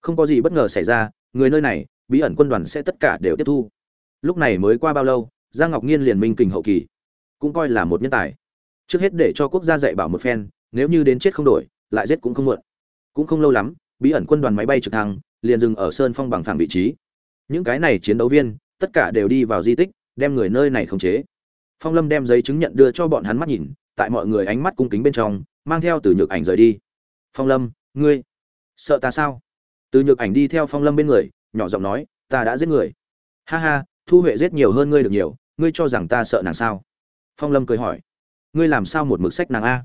Không có gì bất ngờ xảy ra, người nơi này, bí ẩn quân đoàn sẽ tất cả đều tiếp thu lúc này mới qua bao lâu, giang ngọc nhiên liền minh kình hậu kỳ. Cũng coi là một nhân tài. Trước hết để cho quốc gia dạy bảo một phen, nếu như đến chết không đổi, lại giết cũng không muộn. Cũng không lâu lắm, bí ẩn quân đoàn máy bay trực thăng liền dừng ở sơn phong bằng phẳng vị trí. Những cái này chiến đấu viên, tất cả đều đi vào di tích, đem người nơi này khống chế. Phong lâm đem giấy chứng nhận đưa cho bọn hắn mắt nhìn, tại mọi người ánh mắt cung kính bên trong, mang theo từ nhược ảnh rời đi. Phong lâm, ngươi, sợ ta sao? Từ nhược ảnh đi theo phong lâm bên người, nhỏ giọng nói, ta đã giết người. Ha ha thu huệ giết nhiều hơn ngươi được nhiều, ngươi cho rằng ta sợ nàng sao? Phong lâm cười hỏi. Ngươi làm sao một mực sách nàng a?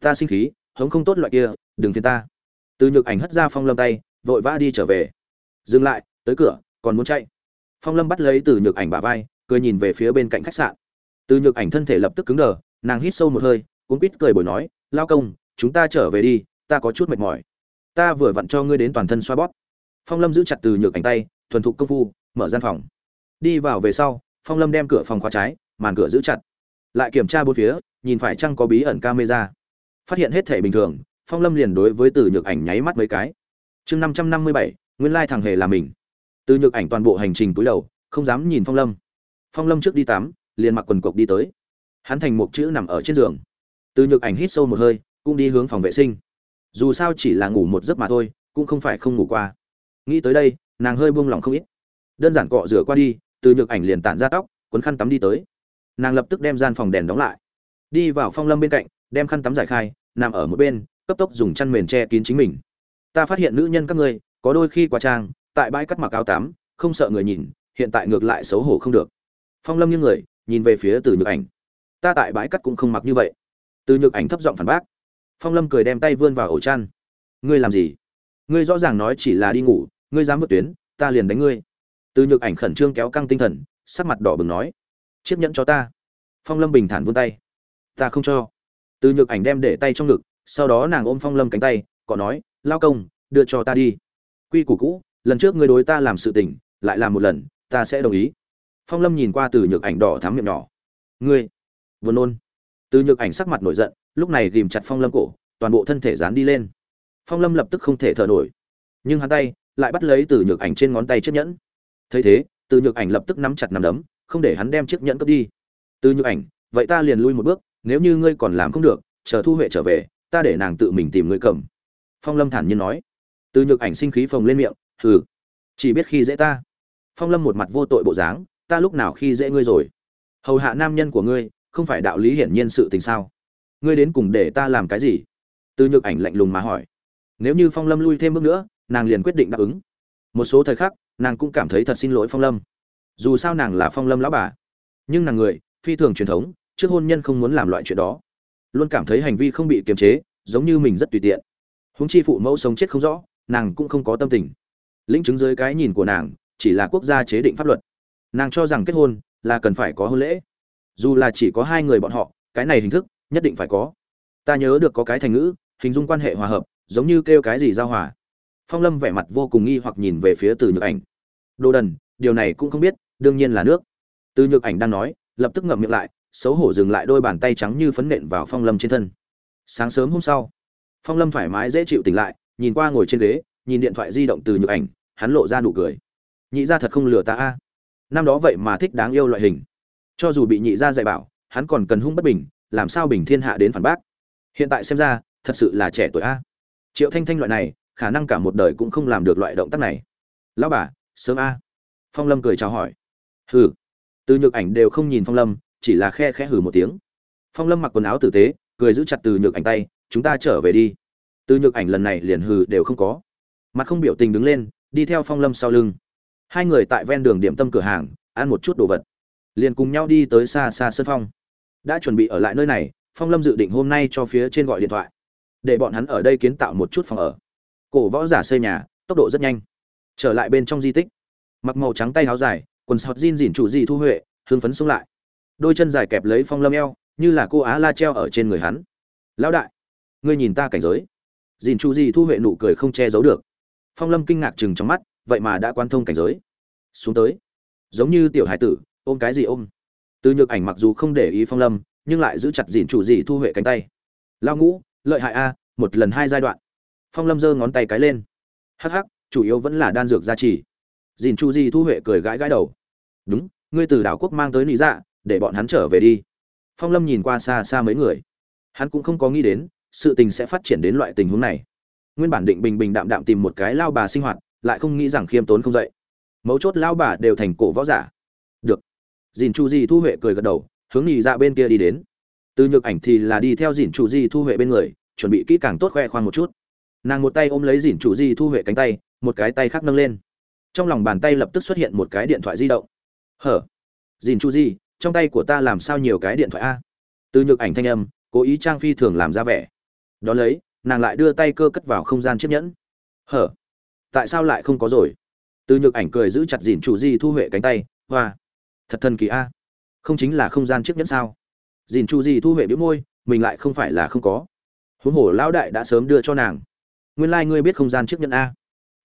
Ta sinh khí, hống không tốt loại kia, đừng phiền ta. Từ nhược ảnh hất ra phong lâm tay, vội vã đi trở về. Dừng lại, tới cửa, còn muốn chạy. Phong lâm bắt lấy từ nhược ảnh bả vai, cười nhìn về phía bên cạnh khách sạn. Từ nhược ảnh thân thể lập tức cứng đờ, nàng hít sâu một hơi cuốn quýt cười bồi nói, lao công, chúng ta trở về đi, ta có chút mệt mỏi. Ta vừa vặn cho ngươi đến toàn thân xoa bóp. Phong lâm giữ chặt từ nhược ảnh tay, thuần thục công phu, mở gian phòng đi vào về sau, phong lâm đem cửa phòng khóa trái, màn cửa giữ chặt. Lại kiểm tra bốn phía, nhìn phải chăng có bí ẩn camera. Phát hiện hết thể bình thường, phong lâm liền đối với từ nhược ảnh nháy mắt mấy cái. Chương năm trăm năm mươi bảy, nguyên lai thằng hề là mình. Từ nhược ảnh toàn bộ hành trình túi đầu, không dám nhìn phong lâm. Phong lâm trước đi tắm, liền mặc quần cộc đi tới. Hắn thành một chữ nằm ở trên giường. Từ nhược ảnh hít sâu một hơi, cũng đi hướng phòng vệ sinh. Dù sao chỉ là ngủ một giấc mà thôi, cũng không phải không ngủ qua. Nghĩ tới đây, nàng hơi buông lỏng không ít. Đơn giản cọ rửa qua đi từ nhược ảnh liền tản ra tóc, quấn khăn tắm đi tới. Nàng lập tức đem gian phòng đèn đóng lại. Đi vào phong lâm bên cạnh, đem khăn tắm giải khai, nằm ở một bên, cấp tốc dùng chăn mền che kín chính mình. Ta phát hiện nữ nhân các ngươi, có đôi khi quá trang, tại bãi cắt mặc áo tắm, không sợ người nhìn, hiện tại ngược lại xấu hổ không được. Phong lâm như người, nhìn về phía từ nhược ảnh. Ta tại bãi cắt cũng không mặc như vậy. Từ nhược ảnh thấp giọng phản bác. Phong lâm cười đem tay vươn vào ổ chăn. Ngươi làm gì? Ngươi rõ ràng nói chỉ là đi ngủ, ngươi dám vượt tuyến, ta liền đánh ngươi từ nhược ảnh khẩn trương kéo căng tinh thần, sắc mặt đỏ bừng nói, chiếc nhẫn cho ta. Phong lâm bình thản vươn tay, ta không cho. Từ nhược ảnh đem để tay trong ngực, sau đó nàng ôm phong lâm cánh tay, cọ nói, lao công, đưa cho ta đi. Quy củ cũ, lần trước ngươi đối ta làm sự tình, lại làm một lần, ta sẽ đồng ý. Phong lâm nhìn qua từ nhược ảnh đỏ thắm miệng nhỏ, ngươi, vừa nôn. Từ nhược ảnh sắc mặt nổi giận, lúc này ghìm chặt phong lâm cổ, toàn bộ thân thể dán đi lên. Phong lâm lập tức không thể thở nổi, nhưng hắn tay lại bắt lấy từ nhược ảnh trên ngón tay chiếc nhẫn thấy thế, từ nhược ảnh lập tức nắm chặt nắm đấm, không để hắn đem chiếc nhẫn cướp đi. Từ nhược ảnh, vậy ta liền lui một bước, nếu như ngươi còn làm không được, chờ thu huệ trở về, ta để nàng tự mình tìm ngươi cầm. Phong lâm thản nhiên nói. Từ nhược ảnh sinh khí phồng lên miệng, hừ, chỉ biết khi dễ ta. Phong lâm một mặt vô tội bộ dáng, ta lúc nào khi dễ ngươi rồi? Hầu hạ nam nhân của ngươi, không phải đạo lý hiển nhiên sự tình sao? Ngươi đến cùng để ta làm cái gì? Từ nhược ảnh lạnh lùng mà hỏi. Nếu như phong lâm lui thêm bước nữa, nàng liền quyết định đáp ứng. Một số thời khắc nàng cũng cảm thấy thật xin lỗi phong lâm. Dù sao nàng là phong lâm lão bà. Nhưng nàng người, phi thường truyền thống, trước hôn nhân không muốn làm loại chuyện đó. Luôn cảm thấy hành vi không bị kiềm chế, giống như mình rất tùy tiện. Húng chi phụ mẫu sống chết không rõ, nàng cũng không có tâm tình. Lĩnh chứng dưới cái nhìn của nàng, chỉ là quốc gia chế định pháp luật. Nàng cho rằng kết hôn là cần phải có hôn lễ. Dù là chỉ có hai người bọn họ, cái này hình thức nhất định phải có. Ta nhớ được có cái thành ngữ, hình dung quan hệ hòa hợp, giống như kêu cái gì giao hòa. Phong lâm vẻ mặt vô cùng nghi hoặc nhìn về phía từ nhược ảnh đồ đần, điều này cũng không biết, đương nhiên là nước. Từ nhược ảnh đang nói, lập tức ngậm miệng lại, xấu hổ dừng lại đôi bàn tay trắng như phấn nện vào phong lâm trên thân. Sáng sớm hôm sau, phong lâm thoải mái dễ chịu tỉnh lại, nhìn qua ngồi trên ghế, nhìn điện thoại di động từ nhược ảnh, hắn lộ ra nụ cười. Nhị ra thật không lừa ta a. Năm đó vậy mà thích đáng yêu loại hình. Cho dù bị nhị ra dạy bảo, hắn còn cần hung bất bình, làm sao bình thiên hạ đến phản bác? Hiện tại xem ra, thật sự là trẻ tuổi a. Triệu thanh thanh loại này, khả năng cả một đời cũng không làm được loại động tác này. Lão bà sớm a. Phong lâm cười chào hỏi. Hừ. Từ nhược ảnh đều không nhìn phong lâm, chỉ là khe khẽ hừ một tiếng. Phong lâm mặc quần áo tử tế, cười giữ chặt từ nhược ảnh tay, chúng ta trở về đi. Từ nhược ảnh lần này liền hừ đều không có. Mặt không biểu tình đứng lên, đi theo phong lâm sau lưng. Hai người tại ven đường điểm tâm cửa hàng, ăn một chút đồ vật. Liền cùng nhau đi tới xa xa sân phong. Đã chuẩn bị ở lại nơi này, phong lâm dự định hôm nay cho phía trên gọi điện thoại. Để bọn hắn ở đây kiến tạo một chút phòng ở. Cổ võ giả xây nhà, tốc độ rất nhanh trở lại bên trong di tích. Mặc màu trắng tay áo dài, quần sọt jean dỉn chủ dị thu huệ hương phấn xuống lại. Đôi chân dài kẹp lấy phong lâm eo, như là cô á la treo ở trên người hắn. Lão đại, ngươi nhìn ta cảnh giới. Dìn chu di thu huệ nụ cười không che giấu được. Phong lâm kinh ngạc chừng trong mắt, vậy mà đã quan thông cảnh giới. Xuống tới. Giống như tiểu hải tử, ôm cái gì ôm? Từ nhược ảnh mặc dù không để ý phong lâm, nhưng lại giữ chặt dìn chủ di thu huệ cánh tay. Lao ngũ, lợi hại a, một lần hai giai đoạn. Phong lâm giơ ngón tay cái lên. Hắc hắc chủ yếu vẫn là đan dược gia trì. Dìn chu di thu huệ cười gãi gãi đầu. Đúng, ngươi từ đảo quốc mang tới lý dạ để bọn hắn trở về đi. Phong lâm nhìn qua xa xa mấy người. Hắn cũng không có nghĩ đến, sự tình sẽ phát triển đến loại tình huống này. Nguyên bản định bình bình đạm đạm tìm một cái lao bà sinh hoạt, lại không nghĩ rằng khiêm tốn không dậy. Mấu chốt lao bà đều thành cổ võ giả. Được. Dìn chu di thu huệ cười gật đầu, hướng nhì dạ bên kia đi đến. Từ nhược ảnh thì là đi theo dìn chu di thu huệ bên người, chuẩn bị kỹ càng tốt khoe khoang một chút. Nàng một tay ôm lấy dìn chu di thu huệ cánh tay một cái tay khác nâng lên. Trong lòng bàn tay lập tức xuất hiện một cái điện thoại di động. Hở? Dìn chu di trong tay của ta làm sao nhiều cái điện thoại a? Từ nhược ảnh thanh âm, cố ý trang phi thường làm ra vẻ. Đón lấy, nàng lại đưa tay cơ cất vào không gian chiếc nhẫn. Hở? Tại sao lại không có rồi? Từ nhược ảnh cười giữ chặt dìn chủ di thu huệ cánh tay. Hoa! Thật thần kỳ a. Không chính là không gian chiếc nhẫn sao? Dìn chu di thu huệ biếu môi, mình lại không phải là không có. Huống hồ lão đại đã sớm đưa cho nàng. Nguyên lai、like、ngươi biết không gian chiếc nhẫn a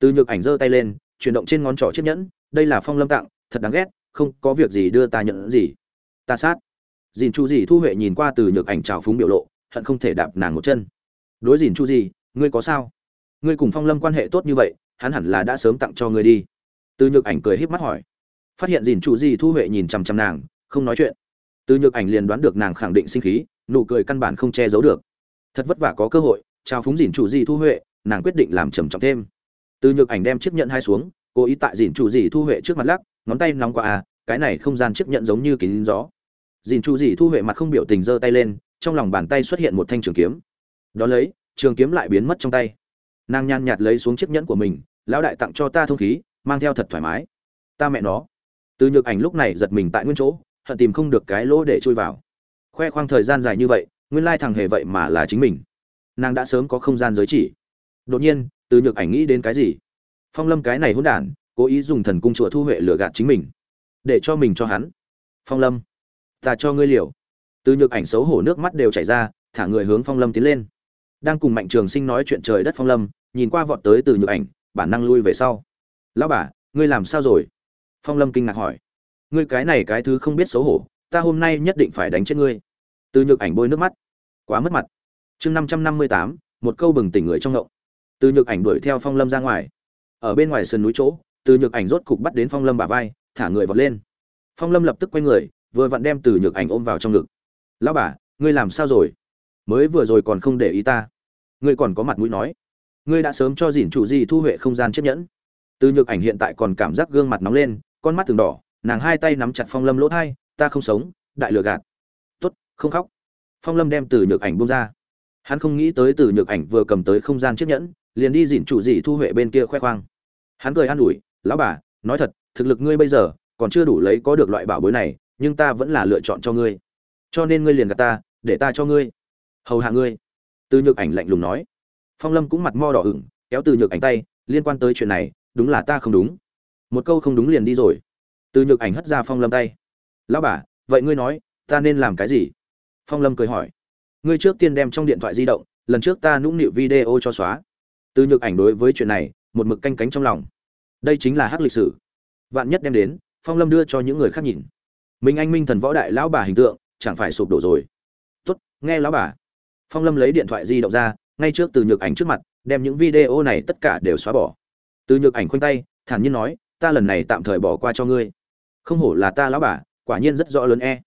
từ nhược ảnh giơ tay lên, chuyển động trên ngón trỏ chiếc nhẫn, đây là phong lâm tặng, thật đáng ghét, không có việc gì đưa ta nhận gì. Ta sát. Dìn chu gì thu huệ nhìn qua từ nhược ảnh trào phúng biểu lộ, hận không thể đạp nàng một chân. Đối dìn chu gì ngươi có sao? Ngươi cùng phong lâm quan hệ tốt như vậy, hắn hẳn là đã sớm tặng cho ngươi đi. Từ nhược ảnh cười híp mắt hỏi. Phát hiện dìn chu gì thu huệ nhìn chằm chằm nàng, không nói chuyện. Từ nhược ảnh liền đoán được nàng khẳng định sinh khí, nụ cười căn bản không che giấu được. Thật vất vả có cơ hội, trao phúng dìn chủ gì thu huệ, nàng quyết định làm trầm trọng thêm từ nhược ảnh đem chiếc nhẫn hai xuống, cố ý tại dìn chủ gì thu huệ trước mặt lắc, ngón tay nóng qua à cái này không gian chiếc nhẫn giống như kín gió. Dìn chủ gì thu huệ mặt không biểu tình giơ tay lên, trong lòng bàn tay xuất hiện một thanh trường kiếm. Đón lấy, trường kiếm lại biến mất trong tay. Nàng nhàn nhạt lấy xuống chiếc nhẫn của mình, lão đại tặng cho ta thông khí, mang theo thật thoải mái. Ta mẹ nó. Từ nhược ảnh lúc này giật mình tại nguyên chỗ, hận tìm không được cái lỗ để chui vào. Khoe khoang thời gian dài như vậy, nguyên lai thằng hề vậy mà là chính mình. Nàng đã sớm có không gian giới chỉ. Đột nhiên từ nhược ảnh nghĩ đến cái gì? Phong lâm cái này hỗn đản, cố ý dùng thần cung chùa thu huệ lừa gạt chính mình. Để cho mình cho hắn. Phong lâm, ta cho ngươi liều. Từ nhược ảnh xấu hổ nước mắt đều chảy ra, thả người hướng phong lâm tiến lên. Đang cùng mạnh trường sinh nói chuyện trời đất phong lâm, nhìn qua vọt tới từ nhược ảnh, bản năng lui về sau. Lão bà, ngươi làm sao rồi? Phong lâm kinh ngạc hỏi. Ngươi cái này cái thứ không biết xấu hổ, ta hôm nay nhất định phải đánh chết ngươi. Từ nhược ảnh bôi nước mắt. Quá mất mặt. Chương năm trăm năm mươi tám, một câu bừng tỉnh người trong ngộng từ nhược ảnh đuổi theo phong lâm ra ngoài. Ở bên ngoài sườn núi chỗ, từ nhược ảnh rốt cục bắt đến phong lâm bả vai, thả người vọt lên. Phong lâm lập tức quay người, vừa vặn đem từ nhược ảnh ôm vào trong ngực. Lão bà, ngươi làm sao rồi? Mới vừa rồi còn không để ý ta. Ngươi còn có mặt mũi nói. Ngươi đã sớm cho dìn chủ gì thu huệ không gian chiếc nhẫn. Từ nhược ảnh hiện tại còn cảm giác gương mặt nóng lên, con mắt từng đỏ, nàng hai tay nắm chặt phong lâm lỗ thai, ta không sống, đại lừa gạt. Tốt, không khóc. Phong lâm đem từ nhược ảnh bông ra. Hắn không nghĩ tới từ nhược ảnh vừa cầm tới không gian chiếc nhẫn liền đi dỉn chủ gì thu huệ bên kia khoe khoang. Hắn cười an ủi, lão bà, nói thật, thực lực ngươi bây giờ còn chưa đủ lấy có được loại bảo bối này, nhưng ta vẫn là lựa chọn cho ngươi. Cho nên ngươi liền gạt ta, để ta cho ngươi. Hầu hạ ngươi. Từ nhược ảnh lạnh lùng nói. Phong lâm cũng mặt mo đỏ ửng, kéo từ nhược ảnh tay, liên quan tới chuyện này, đúng là ta không đúng. Một câu không đúng liền đi rồi. Từ nhược ảnh hất ra phong lâm tay. Lão bà, vậy ngươi nói, ta nên làm cái gì? Phong lâm cười hỏi. Ngươi trước tiên đem trong điện thoại di động, lần trước ta nũng nịu video cho xóa từ nhược ảnh đối với chuyện này, một mực canh cánh trong lòng. Đây chính là hắc lịch sử. Vạn nhất đem đến, phong lâm đưa cho những người khác nhìn. Mình anh minh thần võ đại lão bà hình tượng, chẳng phải sụp đổ rồi. Tốt, nghe lão bà. Phong lâm lấy điện thoại di động ra, ngay trước từ nhược ảnh trước mặt, đem những video này tất cả đều xóa bỏ. Từ nhược ảnh khoanh tay, thản nhiên nói, ta lần này tạm thời bỏ qua cho ngươi. Không hổ là ta lão bà, quả nhiên rất rõ lớn e.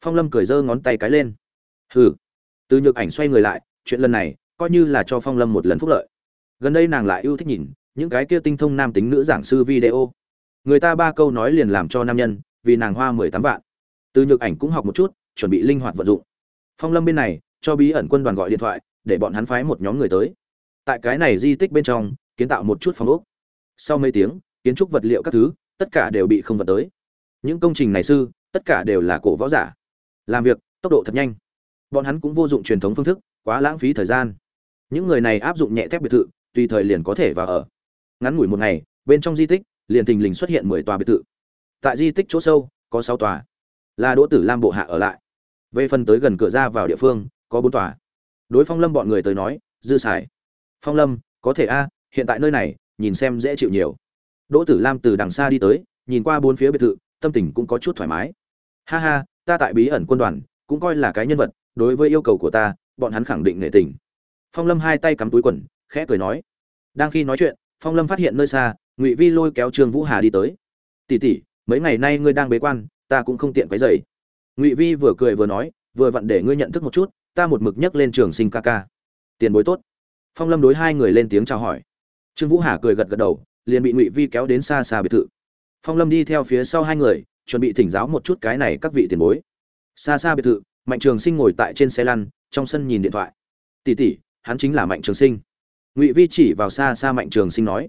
Phong lâm cười giơ ngón tay cái lên. Hừ. Từ nhược ảnh xoay người lại, chuyện lần này, coi như là cho phong lâm một lần phúc lợi gần đây nàng lại yêu thích nhìn những cái kia tinh thông nam tính nữ giảng sư video. Người ta ba câu nói liền làm cho nam nhân, vì nàng hoa mười tám vạn. Từ nhược ảnh cũng học một chút, chuẩn bị linh hoạt vận dụng. Phong lâm bên này, cho bí ẩn quân đoàn gọi điện thoại, để bọn hắn phái một nhóm người tới. Tại cái này di tích bên trong, kiến tạo một chút phòng ốc. Sau mấy tiếng, kiến trúc vật liệu các thứ, tất cả đều bị không vật tới. Những công trình này sư, tất cả đều là cổ võ giả. Làm việc, tốc độ thật nhanh. Bọn hắn cũng vô dụng truyền thống phương thức, quá lãng phí thời gian. Những người này áp dụng nhẹ thép biệt thự tùy thời liền có thể vào ở. Ngắn ngủi một ngày, bên trong di tích, liền thình lình xuất hiện mười tòa biệt thự. Tại di tích chỗ sâu, có sáu tòa. Là đỗ tử lam bộ hạ ở lại. Về phần tới gần cửa ra vào địa phương, có bốn tòa. Đối phong lâm bọn người tới nói, dư xài. Phong lâm, có thể a, hiện tại nơi này, nhìn xem dễ chịu nhiều. Đỗ tử lam từ đằng xa đi tới, nhìn qua bốn phía biệt thự, tâm tình cũng có chút thoải mái. Ha ha, ta tại bí ẩn quân đoàn, cũng coi là cái nhân vật, đối với yêu cầu của ta, bọn hắn khẳng định nể tình. Phong lâm hai tay cắm túi quần khẽ cười nói. Đang khi nói chuyện, phong lâm phát hiện nơi xa, ngụy vi lôi kéo trương vũ hà đi tới. Tỉ tỉ mấy ngày nay ngươi đang bế quan, ta cũng không tiện quấy dày ngụy vi vừa cười vừa nói, vừa vặn để ngươi nhận thức một chút, ta một mực nhắc lên trường sinh ca ca. Tiền bối tốt. Phong lâm đối hai người lên tiếng chào hỏi. Trương vũ hà cười gật gật đầu, liền bị ngụy vi kéo đến xa xa biệt thự. Phong lâm đi theo phía sau hai người, chuẩn bị thỉnh giáo một chút cái này các vị tiền bối. Xa xa biệt thự, mạnh trường sinh ngồi tại trên xe lăn, trong sân nhìn điện thoại. Tỉ tỉ hắn chính là mạnh trường sinh ngụy vi chỉ vào xa xa mạnh trường sinh nói.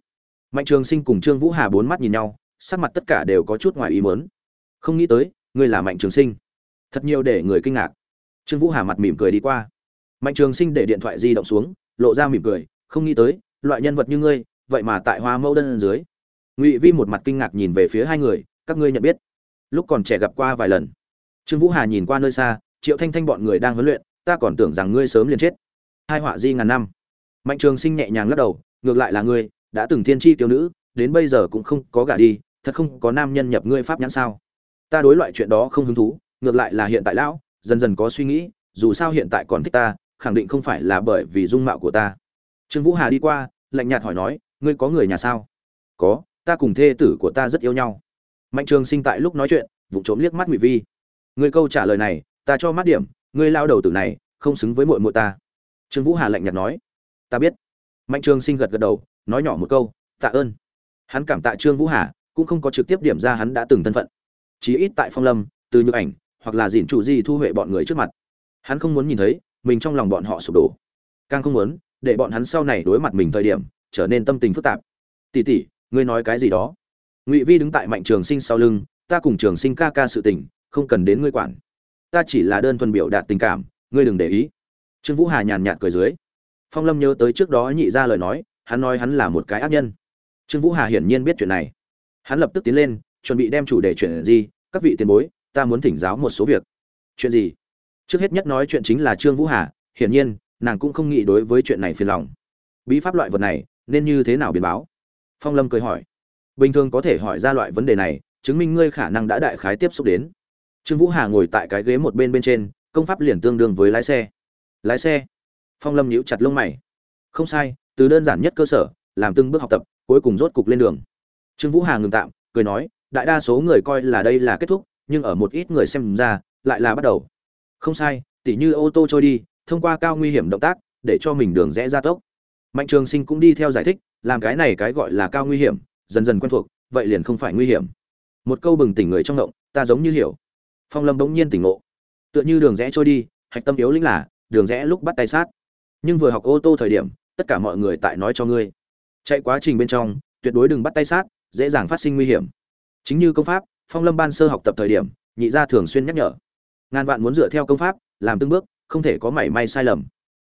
Mạnh trường sinh cùng trương vũ hà bốn mắt nhìn nhau, sắc mặt tất cả đều có chút ngoài ý mớn không nghĩ tới, ngươi là mạnh trường sinh. Thật nhiều để người kinh ngạc. Trương vũ hà mặt mỉm cười đi qua. Mạnh trường sinh để điện thoại di động xuống, lộ ra mỉm cười. Không nghĩ tới, loại nhân vật như ngươi, vậy mà tại hoa mẫu đơn dưới. Ngụy vi một mặt kinh ngạc nhìn về phía hai người, các ngươi nhận biết. Lúc còn trẻ gặp qua vài lần. Trương vũ hà nhìn qua nơi xa, triệu thanh thanh bọn người đang huấn luyện, ta còn tưởng rằng ngươi sớm liền chết. Hai họa di ngàn năm mạnh trường sinh nhẹ nhàng lắc đầu, ngược lại là ngươi, đã từng thiên tri tiểu nữ, đến bây giờ cũng không có gả đi, thật không có nam nhân nhập ngươi pháp nhãn sao? Ta đối loại chuyện đó không hứng thú, ngược lại là hiện tại lão, dần dần có suy nghĩ, dù sao hiện tại còn thích ta, khẳng định không phải là bởi vì dung mạo của ta. Trương vũ hà đi qua, lạnh nhạt hỏi nói, ngươi có người nhà sao? Có, ta cùng thê tử của ta rất yêu nhau. Mạnh trường sinh tại lúc nói chuyện vụ trộm liếc mắt ngụy vi. Ngươi câu trả lời này, ta cho mắt điểm, ngươi lao đầu tử này, không xứng với muội muội ta. Trương vũ hà lạnh nhạt nói ta biết. Mạnh trường sinh gật gật đầu, nói nhỏ một câu, tạ ơn. Hắn cảm tạ trương vũ hà, cũng không có trực tiếp điểm ra hắn đã từng thân phận. Chí ít tại phong lâm, từ nhược ảnh, hoặc là dìn chủ di thu huệ bọn người trước mặt. Hắn không muốn nhìn thấy, mình trong lòng bọn họ sụp đổ. Càng không muốn, để bọn hắn sau này đối mặt mình thời điểm, trở nên tâm tình phức tạp. Tỷ tỷ, ngươi nói cái gì đó? Ngụy vi đứng tại mạnh trường sinh sau lưng, ta cùng trường sinh ca ca sự tình, không cần đến ngươi quản. Ta chỉ là đơn thuần biểu đạt tình cảm, ngươi đừng để ý. Trương vũ hà nhàn nhạt cười dưới phong lâm nhớ tới trước đó nhị ra lời nói, hắn nói hắn là một cái ác nhân. Trương vũ hà hiển nhiên biết chuyện này. Hắn lập tức tiến lên, chuẩn bị đem chủ đề chuyện gì, các vị tiền bối, ta muốn thỉnh giáo một số việc. Chuyện gì? Trước hết nhất nói chuyện chính là trương vũ hà, hiển nhiên, nàng cũng không nghĩ đối với chuyện này phiền lòng. Bí pháp loại vật này, nên như thế nào biến báo? Phong lâm cười hỏi. Bình thường có thể hỏi ra loại vấn đề này, chứng minh ngươi khả năng đã đại khái tiếp xúc đến. Trương vũ hà ngồi tại cái ghế một bên bên trên, công pháp liền tương đương với lái xe. Lái xe? Phong lâm nhíu chặt lông mày. Không sai, từ đơn giản nhất cơ sở, làm từng bước học tập, cuối cùng rốt cục lên đường. Trương vũ hà ngừng tạm, cười nói, đại đa số người coi là đây là kết thúc, nhưng ở một ít người xem ra, lại là bắt đầu. Không sai, tỉ như ô tô trôi đi, thông qua cao nguy hiểm động tác, để cho mình đường rẽ ra tốc. Mạnh trường sinh cũng đi theo giải thích, làm cái này cái gọi là cao nguy hiểm, dần dần quen thuộc, vậy liền không phải nguy hiểm. Một câu bừng tỉnh người trong động ta giống như hiểu. Phong lâm bỗng nhiên tỉnh ngộ. Tựa như đường rẽ trôi đi, hạch tâm yếu lĩnh là, đường rẽ lúc bắt tay sát nhưng vừa học ô tô thời điểm, tất cả mọi người tại nói cho ngươi. Chạy quá trình bên trong, tuyệt đối đừng bắt tay sát, dễ dàng phát sinh nguy hiểm. Chính như công pháp, phong lâm ban sơ học tập thời điểm, nhị gia thường xuyên nhắc nhở. Ngàn vạn muốn dựa theo công pháp, làm từng bước, không thể có mảy may sai lầm.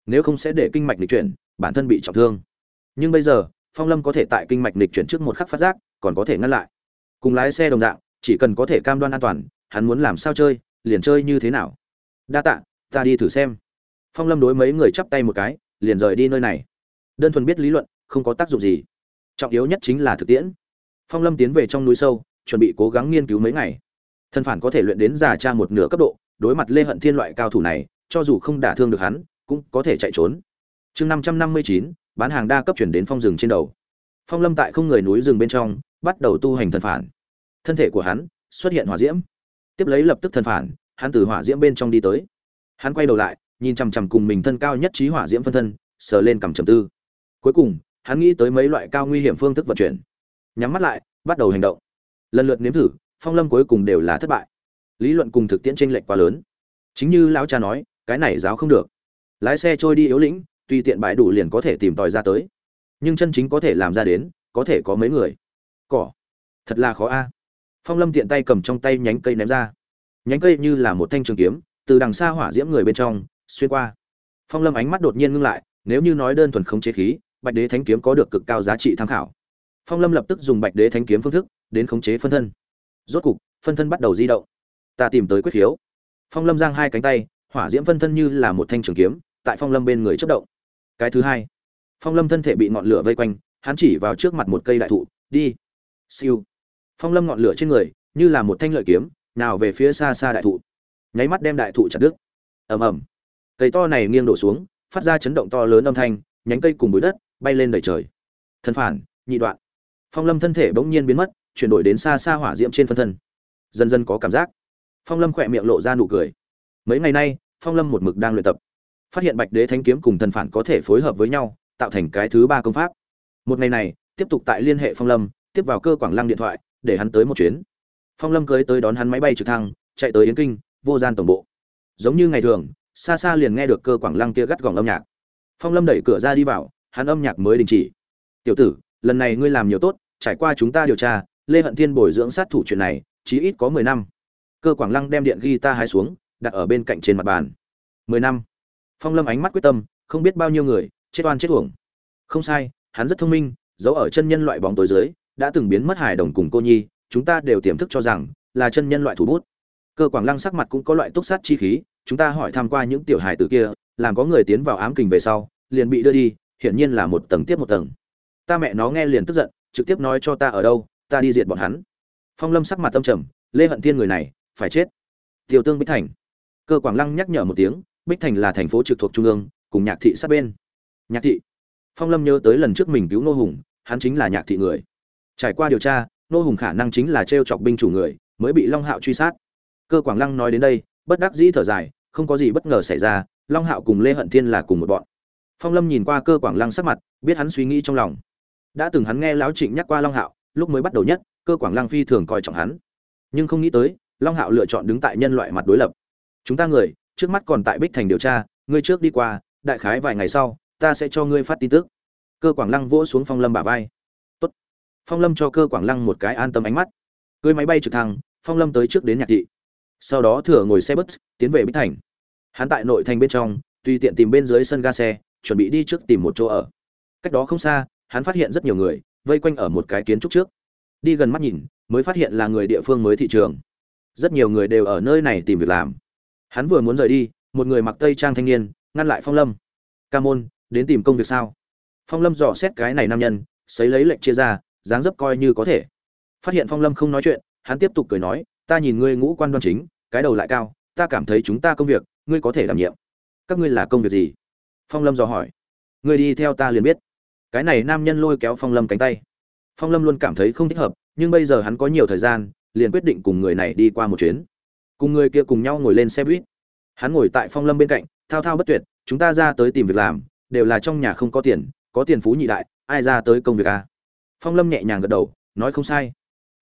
Nếu không sẽ để kinh mạch lịch chuyển, bản thân bị trọng thương. Nhưng bây giờ, phong lâm có thể tại kinh mạch lịch chuyển trước một khắc phát giác, còn có thể ngăn lại. Cùng lái xe đồng dạng, chỉ cần có thể cam đoan an toàn, hắn muốn làm sao chơi, liền chơi như thế nào. Đa tạ, ta đi thử xem phong lâm đối mấy người chắp tay một cái, liền rời đi nơi này. Đơn thuần biết lý luận, không có tác dụng gì. Trọng yếu nhất chính là thực tiễn. Phong lâm tiến về trong núi sâu, chuẩn bị cố gắng nghiên cứu mấy ngày. Thân phản có thể luyện đến già cha một nửa cấp độ, đối mặt lê hận thiên loại cao thủ này, cho dù không đả thương được hắn, cũng có thể chạy trốn. Chương năm trăm năm mươi chín, bán hàng đa cấp chuyển đến phong rừng trên đầu. Phong lâm tại không người núi rừng bên trong, bắt đầu tu hành thần phản. Thân thể của hắn xuất hiện hỏa diễm. Tiếp lấy lập tức thần phản, hắn từ hỏa diễm bên trong đi tới. Hắn quay đầu lại nhìn chằm chằm cùng mình thân cao nhất trí hỏa diễm phân thân, sờ lên cằm trầm tư. Cuối cùng, hắn nghĩ tới mấy loại cao nguy hiểm phương thức vận chuyển. Nhắm mắt lại, bắt đầu hành động. Lần lượt nếm thử, phong lâm cuối cùng đều là thất bại. Lý luận cùng thực tiễn tranh lệch quá lớn. Chính như lão cha nói, cái này giáo không được. Lái xe trôi đi yếu lĩnh, tùy tiện bãi đủ liền có thể tìm tòi ra tới. Nhưng chân chính có thể làm ra đến, có thể có mấy người? Cỏ. Thật là khó a. Phong lâm tiện tay cầm trong tay nhánh cây ném ra. Nhánh cây như là một thanh trường kiếm, từ đằng xa hỏa diễm người bên trong xuyên qua. Phong lâm ánh mắt đột nhiên ngưng lại, nếu như nói đơn thuần khống chế khí, bạch đế thánh kiếm có được cực cao giá trị tham khảo. Phong lâm lập tức dùng bạch đế thánh kiếm phương thức, đến khống chế phân thân. Rốt cục, phân thân bắt đầu di động. Ta tìm tới quyết khiếu phong lâm giang hai cánh tay, hỏa diễm phân thân như là một thanh trường kiếm, tại phong lâm bên người chất động. Cái thứ hai, phong lâm thân thể bị ngọn lửa vây quanh, hắn chỉ vào trước mặt một cây đại thụ, đi. Siêu. Phong lâm ngọn lửa trên người, như là một thanh lợi kiếm, nào về phía xa xa đại thụ. Nháy mắt đem đại thụ chặt đứt. Ầm ầm cây to này nghiêng đổ xuống, phát ra chấn động to lớn âm thanh, nhánh cây cùng bụi đất bay lên đầy trời. Thân phản, nhị đoạn. Phong lâm thân thể bỗng nhiên biến mất, chuyển đổi đến xa xa hỏa diễm trên phân thân. Dần dần có cảm giác. Phong lâm khỏe miệng lộ ra nụ cười. Mấy ngày nay, phong lâm một mực đang luyện tập. Phát hiện bạch đế thanh kiếm cùng thần phản có thể phối hợp với nhau, tạo thành cái thứ ba công pháp. Một ngày này, tiếp tục tại liên hệ phong lâm, tiếp vào cơ quảng lăng điện thoại, để hắn tới một chuyến. Phong lâm cưới tới đón hắn máy bay trực thăng, chạy tới yến kinh, vô gian tổng bộ. Giống như ngày thường xa xa liền nghe được cơ quảng lăng kia gắt gỏng âm nhạc. Phong lâm đẩy cửa ra đi vào, hắn âm nhạc mới đình chỉ. Tiểu tử, lần này ngươi làm nhiều tốt, trải qua chúng ta điều tra, lê hận thiên bồi dưỡng sát thủ chuyện này, chí ít có mười năm. Cơ quảng lăng đem điện ghi ta hai xuống, đặt ở bên cạnh trên mặt bàn. Mười năm. Phong lâm ánh mắt quyết tâm, không biết bao nhiêu người, chết oan chết uổng. Không sai, hắn rất thông minh, giấu ở chân nhân loại bóng tối dưới, đã từng biến mất hài đồng cùng cô nhi, chúng ta đều tiềm thức cho rằng là chân nhân loại thủ bút cơ quảng lăng sắc mặt cũng có loại túc sát chi khí, chúng ta hỏi tham qua những tiểu hài tử kia, làm có người tiến vào ám kình về sau, liền bị đưa đi, hiển nhiên là một tầng tiếp một tầng. Ta mẹ nó nghe liền tức giận, trực tiếp nói cho ta ở đâu, ta đi diệt bọn hắn. Phong lâm sắc mặt tâm trầm, lê hận thiên người này, phải chết. Tiểu tương bích thành. Cơ quảng lăng nhắc nhở một tiếng, bích thành là thành phố trực thuộc trung ương, cùng nhạc thị sát bên. Nhạc thị. Phong lâm nhớ tới lần trước mình cứu nô hùng, hắn chính là nhạc thị người. Trải qua điều tra, nô hùng khả năng chính là t r e o chọc binh chủ người, mới bị long hạo truy sát cơ quảng lăng nói đến đây, bất đắc dĩ thở dài, không có gì bất ngờ xảy ra, long hạo cùng lê hận thiên là cùng một bọn. Phong lâm nhìn qua cơ quảng lăng sắc mặt, biết hắn suy nghĩ trong lòng. Đã từng hắn nghe lão trịnh nhắc qua long hạo, lúc mới bắt đầu nhất, cơ quảng lăng phi thường coi trọng hắn. Nhưng không nghĩ tới, long hạo lựa chọn đứng tại nhân loại mặt đối lập. Chúng ta người, trước mắt còn tại bích thành điều tra, ngươi trước đi qua, đại khái vài ngày sau, ta sẽ cho ngươi phát tin tức. Cơ quảng lăng vỗ xuống phong lâm bả vai. Tốt. phong lâm cho cơ quảng lăng một cái an tâm ánh mắt. Cưới máy bay trực thăng, phong lâm tới trước đến nhạc thị sau đó thừa ngồi xe bus, tiến về bích thành. Hắn tại nội thành bên trong, tùy tiện tìm bên dưới sân ga xe, chuẩn bị đi trước tìm một chỗ ở. Cách đó không xa, hắn phát hiện rất nhiều người, vây quanh ở một cái kiến trúc trước. Đi gần mắt nhìn, mới phát hiện là người địa phương mới thị trường. Rất nhiều người đều ở nơi này tìm việc làm. Hắn vừa muốn rời đi, một người mặc tây trang thanh niên, ngăn lại phong lâm. Ca môn, đến tìm công việc sao? Phong lâm dò xét cái này nam nhân, xấy lấy lệnh chia ra, dáng dấp coi như có thể. Phát hiện phong lâm không nói chuyện, hắn tiếp tục cười nói, ta nhìn ngươi ngũ quan đoan chính cái đầu lại cao, ta cảm thấy chúng ta công việc, ngươi có thể đảm nhiệm. Các ngươi là công việc gì? Phong lâm dò hỏi. Ngươi đi theo ta liền biết. Cái này nam nhân lôi kéo phong lâm cánh tay. Phong lâm luôn cảm thấy không thích hợp, nhưng bây giờ hắn có nhiều thời gian, liền quyết định cùng người này đi qua một chuyến. Cùng người kia cùng nhau ngồi lên xe buýt. Hắn ngồi tại phong lâm bên cạnh, thao thao bất tuyệt, chúng ta ra tới tìm việc làm, đều là trong nhà không có tiền có tiền phú nhị đại, ai ra tới công việc à? phong lâm nhẹ nhàng gật đầu, nói không sai.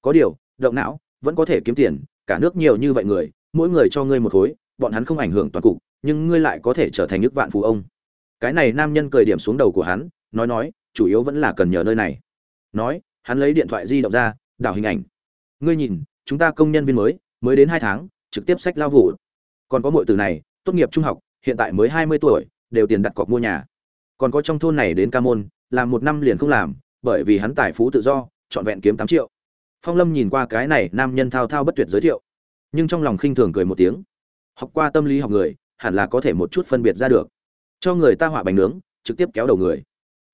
Có điều, động não, vẫn có thể kiếm tiền, cả nước nhiều như vậy người mỗi người cho ngươi một khối, bọn hắn không ảnh hưởng toàn cục, nhưng ngươi lại có thể trở thành nước vạn phú ông. Cái này nam nhân cười điểm xuống đầu của hắn, nói nói, chủ yếu vẫn là cần nhờ nơi này. Nói, hắn lấy điện thoại di động ra, đảo hình ảnh. Ngươi nhìn, chúng ta công nhân viên mới mới đến hai tháng, trực tiếp sách lao vụ. Còn có mọi từ này, tốt nghiệp trung học, hiện tại mới hai mươi tuổi, đều tiền đặt cọc mua nhà. Còn có trong thôn này đến ca môn, làm một năm liền không làm, bởi vì hắn tài phú tự do, trọn vẹn kiếm tám triệu. Phong lâm nhìn qua cái này nam nhân thao thao bất tuyệt giới thiệu nhưng trong lòng khinh thường cười một tiếng. Học qua tâm lý học người, hẳn là có thể một chút phân biệt ra được. Cho người ta họa bánh nướng, trực tiếp kéo đầu người.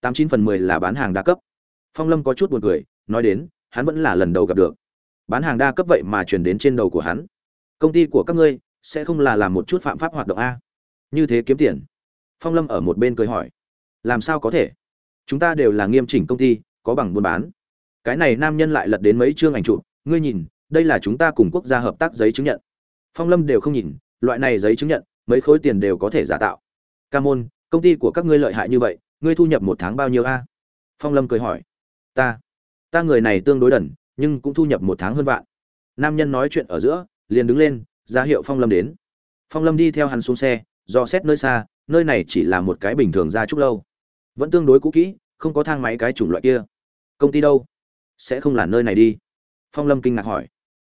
Tám chín phần mười là bán hàng đa cấp. Phong lâm có chút buồn cười, nói đến, hắn vẫn là lần đầu gặp được. Bán hàng đa cấp vậy mà truyền đến trên đầu của hắn. Công ty của các ngươi, sẽ không là làm một chút phạm pháp hoạt động a? Như thế kiếm tiền. Phong lâm ở một bên cười hỏi. Làm sao có thể? Chúng ta đều là nghiêm chỉnh công ty, có bằng buôn bán. Cái này nam nhân lại lật đến mấy chương ảnh chụp, ngươi nhìn đây là chúng ta cùng quốc gia hợp tác giấy chứng nhận. Phong lâm đều không nhìn, loại này giấy chứng nhận, mấy khối tiền đều có thể giả tạo. Ca môn, công ty của các ngươi lợi hại như vậy, ngươi thu nhập một tháng bao nhiêu a? Phong lâm cười hỏi. Ta ta người này tương đối đần, nhưng cũng thu nhập một tháng hơn vạn. Nam nhân nói chuyện ở giữa, liền đứng lên, ra hiệu phong lâm đến. Phong lâm đi theo hắn xuống xe do xét nơi xa, nơi này chỉ là một cái bình thường gia trúc lâu. Vẫn tương đối cũ kỹ, không có thang máy cái chủng loại kia. Công ty đâu? Sẽ không là nơi này đi. Phong lâm kinh ngạc hỏi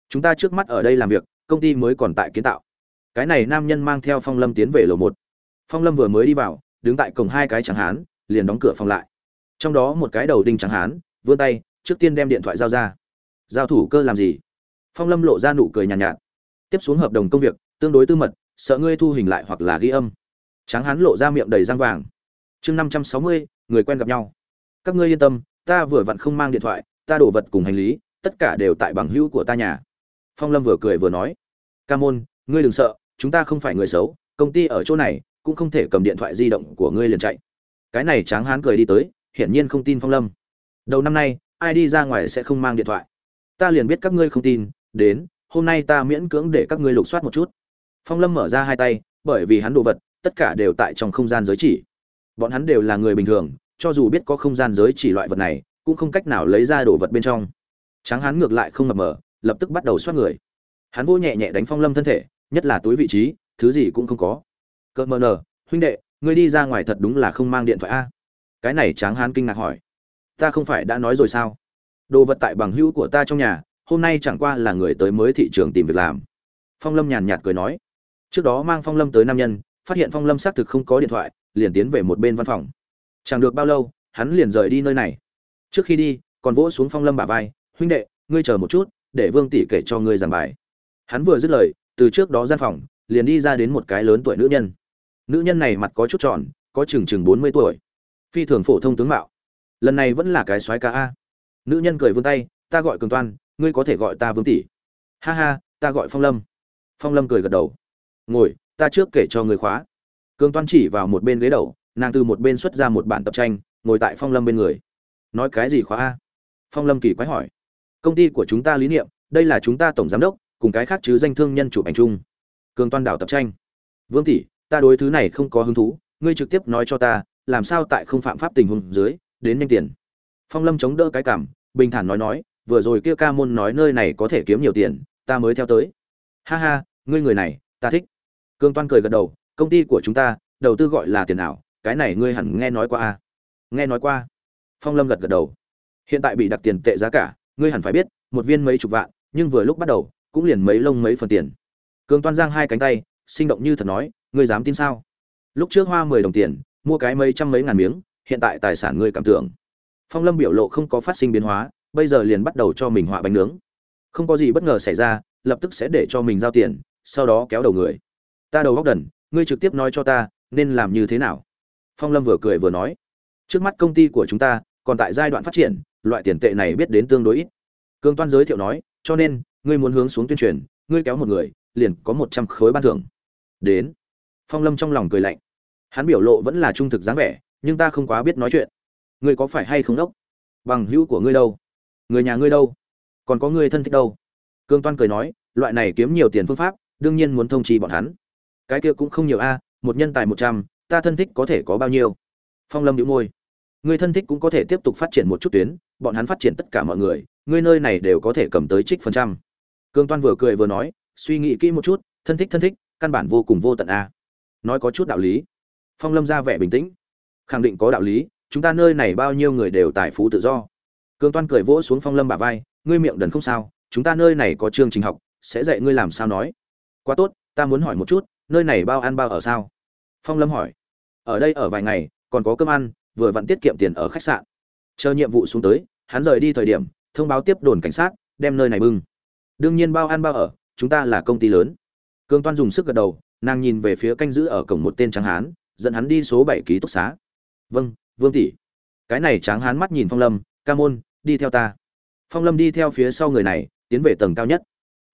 chúng ta trước mắt ở đây làm việc công ty mới còn tại kiến tạo. Cái này nam nhân mang theo phong lâm tiến về lầu một. Phong lâm vừa mới đi vào đứng tại cổng hai cái chẳng hán liền đóng cửa phòng lại. Trong đó một cái đầu đinh chẳng hán vươn tay trước tiên đem điện thoại giao ra. Giao thủ cơ làm gì? Phong lâm lộ ra nụ cười nhàn nhạt, nhạt. Tiếp xuống hợp đồng công việc tương đối tư mật sợ ngươi thu hình lại hoặc là ghi âm. Tráng hán lộ ra miệng đầy răng vàng. Chương năm trăm sáu mươi người quen gặp nhau. Các ngươi yên tâm ta vừa vặn không mang điện thoại ta đổ vật cùng hành lý tất cả đều tại bằng hữu của ta nhà phong lâm vừa cười vừa nói, ca môn, ngươi đừng sợ, chúng ta không phải người xấu, công ty ở chỗ này cũng không thể cầm điện thoại di động của ngươi liền chạy. Cái này tráng hán cười đi tới, hiển nhiên không tin phong lâm. Đầu năm nay, ai đi ra ngoài sẽ không mang điện thoại. Ta liền biết các ngươi không tin, đến, hôm nay ta miễn cưỡng để các ngươi lục soát một chút. Phong lâm mở ra hai tay, bởi vì hắn đồ vật, tất cả đều tại trong không gian giới chỉ. Bọn hắn đều là người bình thường, cho dù biết có không gian giới chỉ loại vật này, cũng không cách nào lấy ra đồ vật bên trong. Tráng Hán ngược lại không mập mờ lập tức bắt đầu xoát người. Hắn vô nhẹ nhẹ đánh phong lâm thân thể, nhất là túi vị trí, thứ gì cũng không có. Cỡ mờ nờ, huynh đệ, ngươi đi ra ngoài thật đúng là không mang điện thoại a. Cái này tráng hán kinh ngạc hỏi. Ta không phải đã nói rồi sao? Đồ vật tại bằng hữu của ta trong nhà, hôm nay chẳng qua là người tới mới thị trường tìm việc làm. Phong lâm nhàn nhạt cười nói. Trước đó mang phong lâm tới nam nhân, phát hiện phong lâm xác thực không có điện thoại, liền tiến về một bên văn phòng. Chẳng được bao lâu, hắn liền rời đi nơi này. Trước khi đi, còn vỗ xuống phong lâm bả vai. Huynh đệ, ngươi chờ một chút để vương tỷ kể cho ngươi giảng bài. Hắn vừa dứt lời, từ trước đó gian phòng, liền đi ra đến một cái lớn tuổi nữ nhân. Nữ nhân này mặt có chút tròn, có chừng chừng bốn mươi tuổi. Phi thường phổ thông tướng mạo. Lần này vẫn là cái soái ca a. Nữ nhân cười vươn tay, ta gọi cường toan, ngươi có thể gọi ta vương tỷ. Ha ha, ta gọi phong lâm. Phong lâm cười gật đầu. Ngồi, ta trước kể cho người khóa. Cường toan chỉ vào một bên ghế đầu, nàng từ một bên xuất ra một bản tập tranh, ngồi tại phong lâm bên người. Nói cái gì khóa a? Phong lâm kỳ quái hỏi công ty của chúng ta lý niệm, đây là chúng ta tổng giám đốc, cùng cái khác chứ danh thương nhân chụp ảnh chung. Cường toan đảo tập tranh. Vương tỷ, ta đối thứ này không có hứng thú, ngươi trực tiếp nói cho ta, làm sao tại không phạm pháp tình huống dưới, đến nhanh tiền. Phong lâm chống đỡ cái cảm, bình thản nói nói, vừa rồi kia ca môn nói nơi này có thể kiếm nhiều tiền, ta mới theo tới. Ha ha, ngươi người này, ta thích. Cương toan cười gật đầu, công ty của chúng ta, đầu tư gọi là tiền ảo, cái này ngươi hẳn nghe nói qua à? nghe nói qua. Phong lâm gật gật đầu. Hiện tại bị đặt tiền tệ giá cả ngươi hẳn phải biết, một viên mấy chục vạn, nhưng vừa lúc bắt đầu, cũng liền mấy lông mấy phần tiền. Cường toan giang hai cánh tay, sinh động như thật nói, ngươi dám tin sao? Lúc trước hoa mười đồng tiền, mua cái mấy trăm mấy ngàn miếng, hiện tại tài sản ngươi cảm tưởng. Phong lâm biểu lộ không có phát sinh biến hóa, bây giờ liền bắt đầu cho mình họa bánh nướng. Không có gì bất ngờ xảy ra, lập tức sẽ để cho mình giao tiền, sau đó kéo đầu người. Ta đầu góc đần, ngươi trực tiếp nói cho ta, nên làm như thế nào? Phong lâm vừa cười vừa nói. Trước mắt công ty của chúng ta còn tại giai đoạn phát triển, loại tiền tệ này biết đến tương đối ít. Cương toan giới thiệu nói, cho nên, ngươi muốn hướng xuống tuyên truyền, ngươi kéo một người, liền có một trăm khối ban thưởng. Đến. Phong lâm trong lòng cười lạnh. Hắn biểu lộ vẫn là trung thực dáng vẻ, nhưng ta không quá biết nói chuyện. Ngươi có phải hay không đốc? Bằng hữu của ngươi đâu? Người nhà ngươi đâu? Còn có ngươi thân thích đâu? Cương toan cười nói, loại này kiếm nhiều tiền phương pháp, đương nhiên muốn thông trì bọn hắn. Cái kia cũng không nhiều a, một nhân tài một trăm, ta thân thích có thể có bao nhiêu? Phong lâm đĩu môi. Người thân thích cũng có thể tiếp tục phát triển một chút tuyến, bọn hắn phát triển tất cả mọi người người nơi này đều có thể cầm tới trích phần trăm. Cương toan vừa cười vừa nói, suy nghĩ kỹ một chút, thân thích thân thích, căn bản vô cùng vô tận a. Nói có chút đạo lý. Phong lâm ra vẻ bình tĩnh. Khẳng định có đạo lý, chúng ta nơi này bao nhiêu người đều tài phú tự do. Cương toan cười vỗ xuống phong lâm bả vai, ngươi miệng đần không sao, chúng ta nơi này có chương trình học, sẽ dạy ngươi làm sao nói. Quá tốt, ta muốn hỏi một chút, nơi này bao ăn bao ở sao? Phong lâm hỏi. Ở đây ở vài ngày, còn có cơm ăn vừa vặn tiết kiệm tiền ở khách sạn. Chờ nhiệm vụ xuống tới, hắn rời đi thời điểm, thông báo tiếp đồn cảnh sát, đem nơi này bưng. Đương nhiên bao ăn bao ở, chúng ta là công ty lớn. Cương toan dùng sức gật đầu, nàng nhìn về phía canh giữ ở cổng một tên tráng hán, dẫn hắn đi số bảy ký túc xá. Vâng vương tỷ. Cái này tráng hán mắt nhìn phong lâm, ca môn, đi theo ta. Phong lâm đi theo phía sau người này, tiến về tầng cao nhất.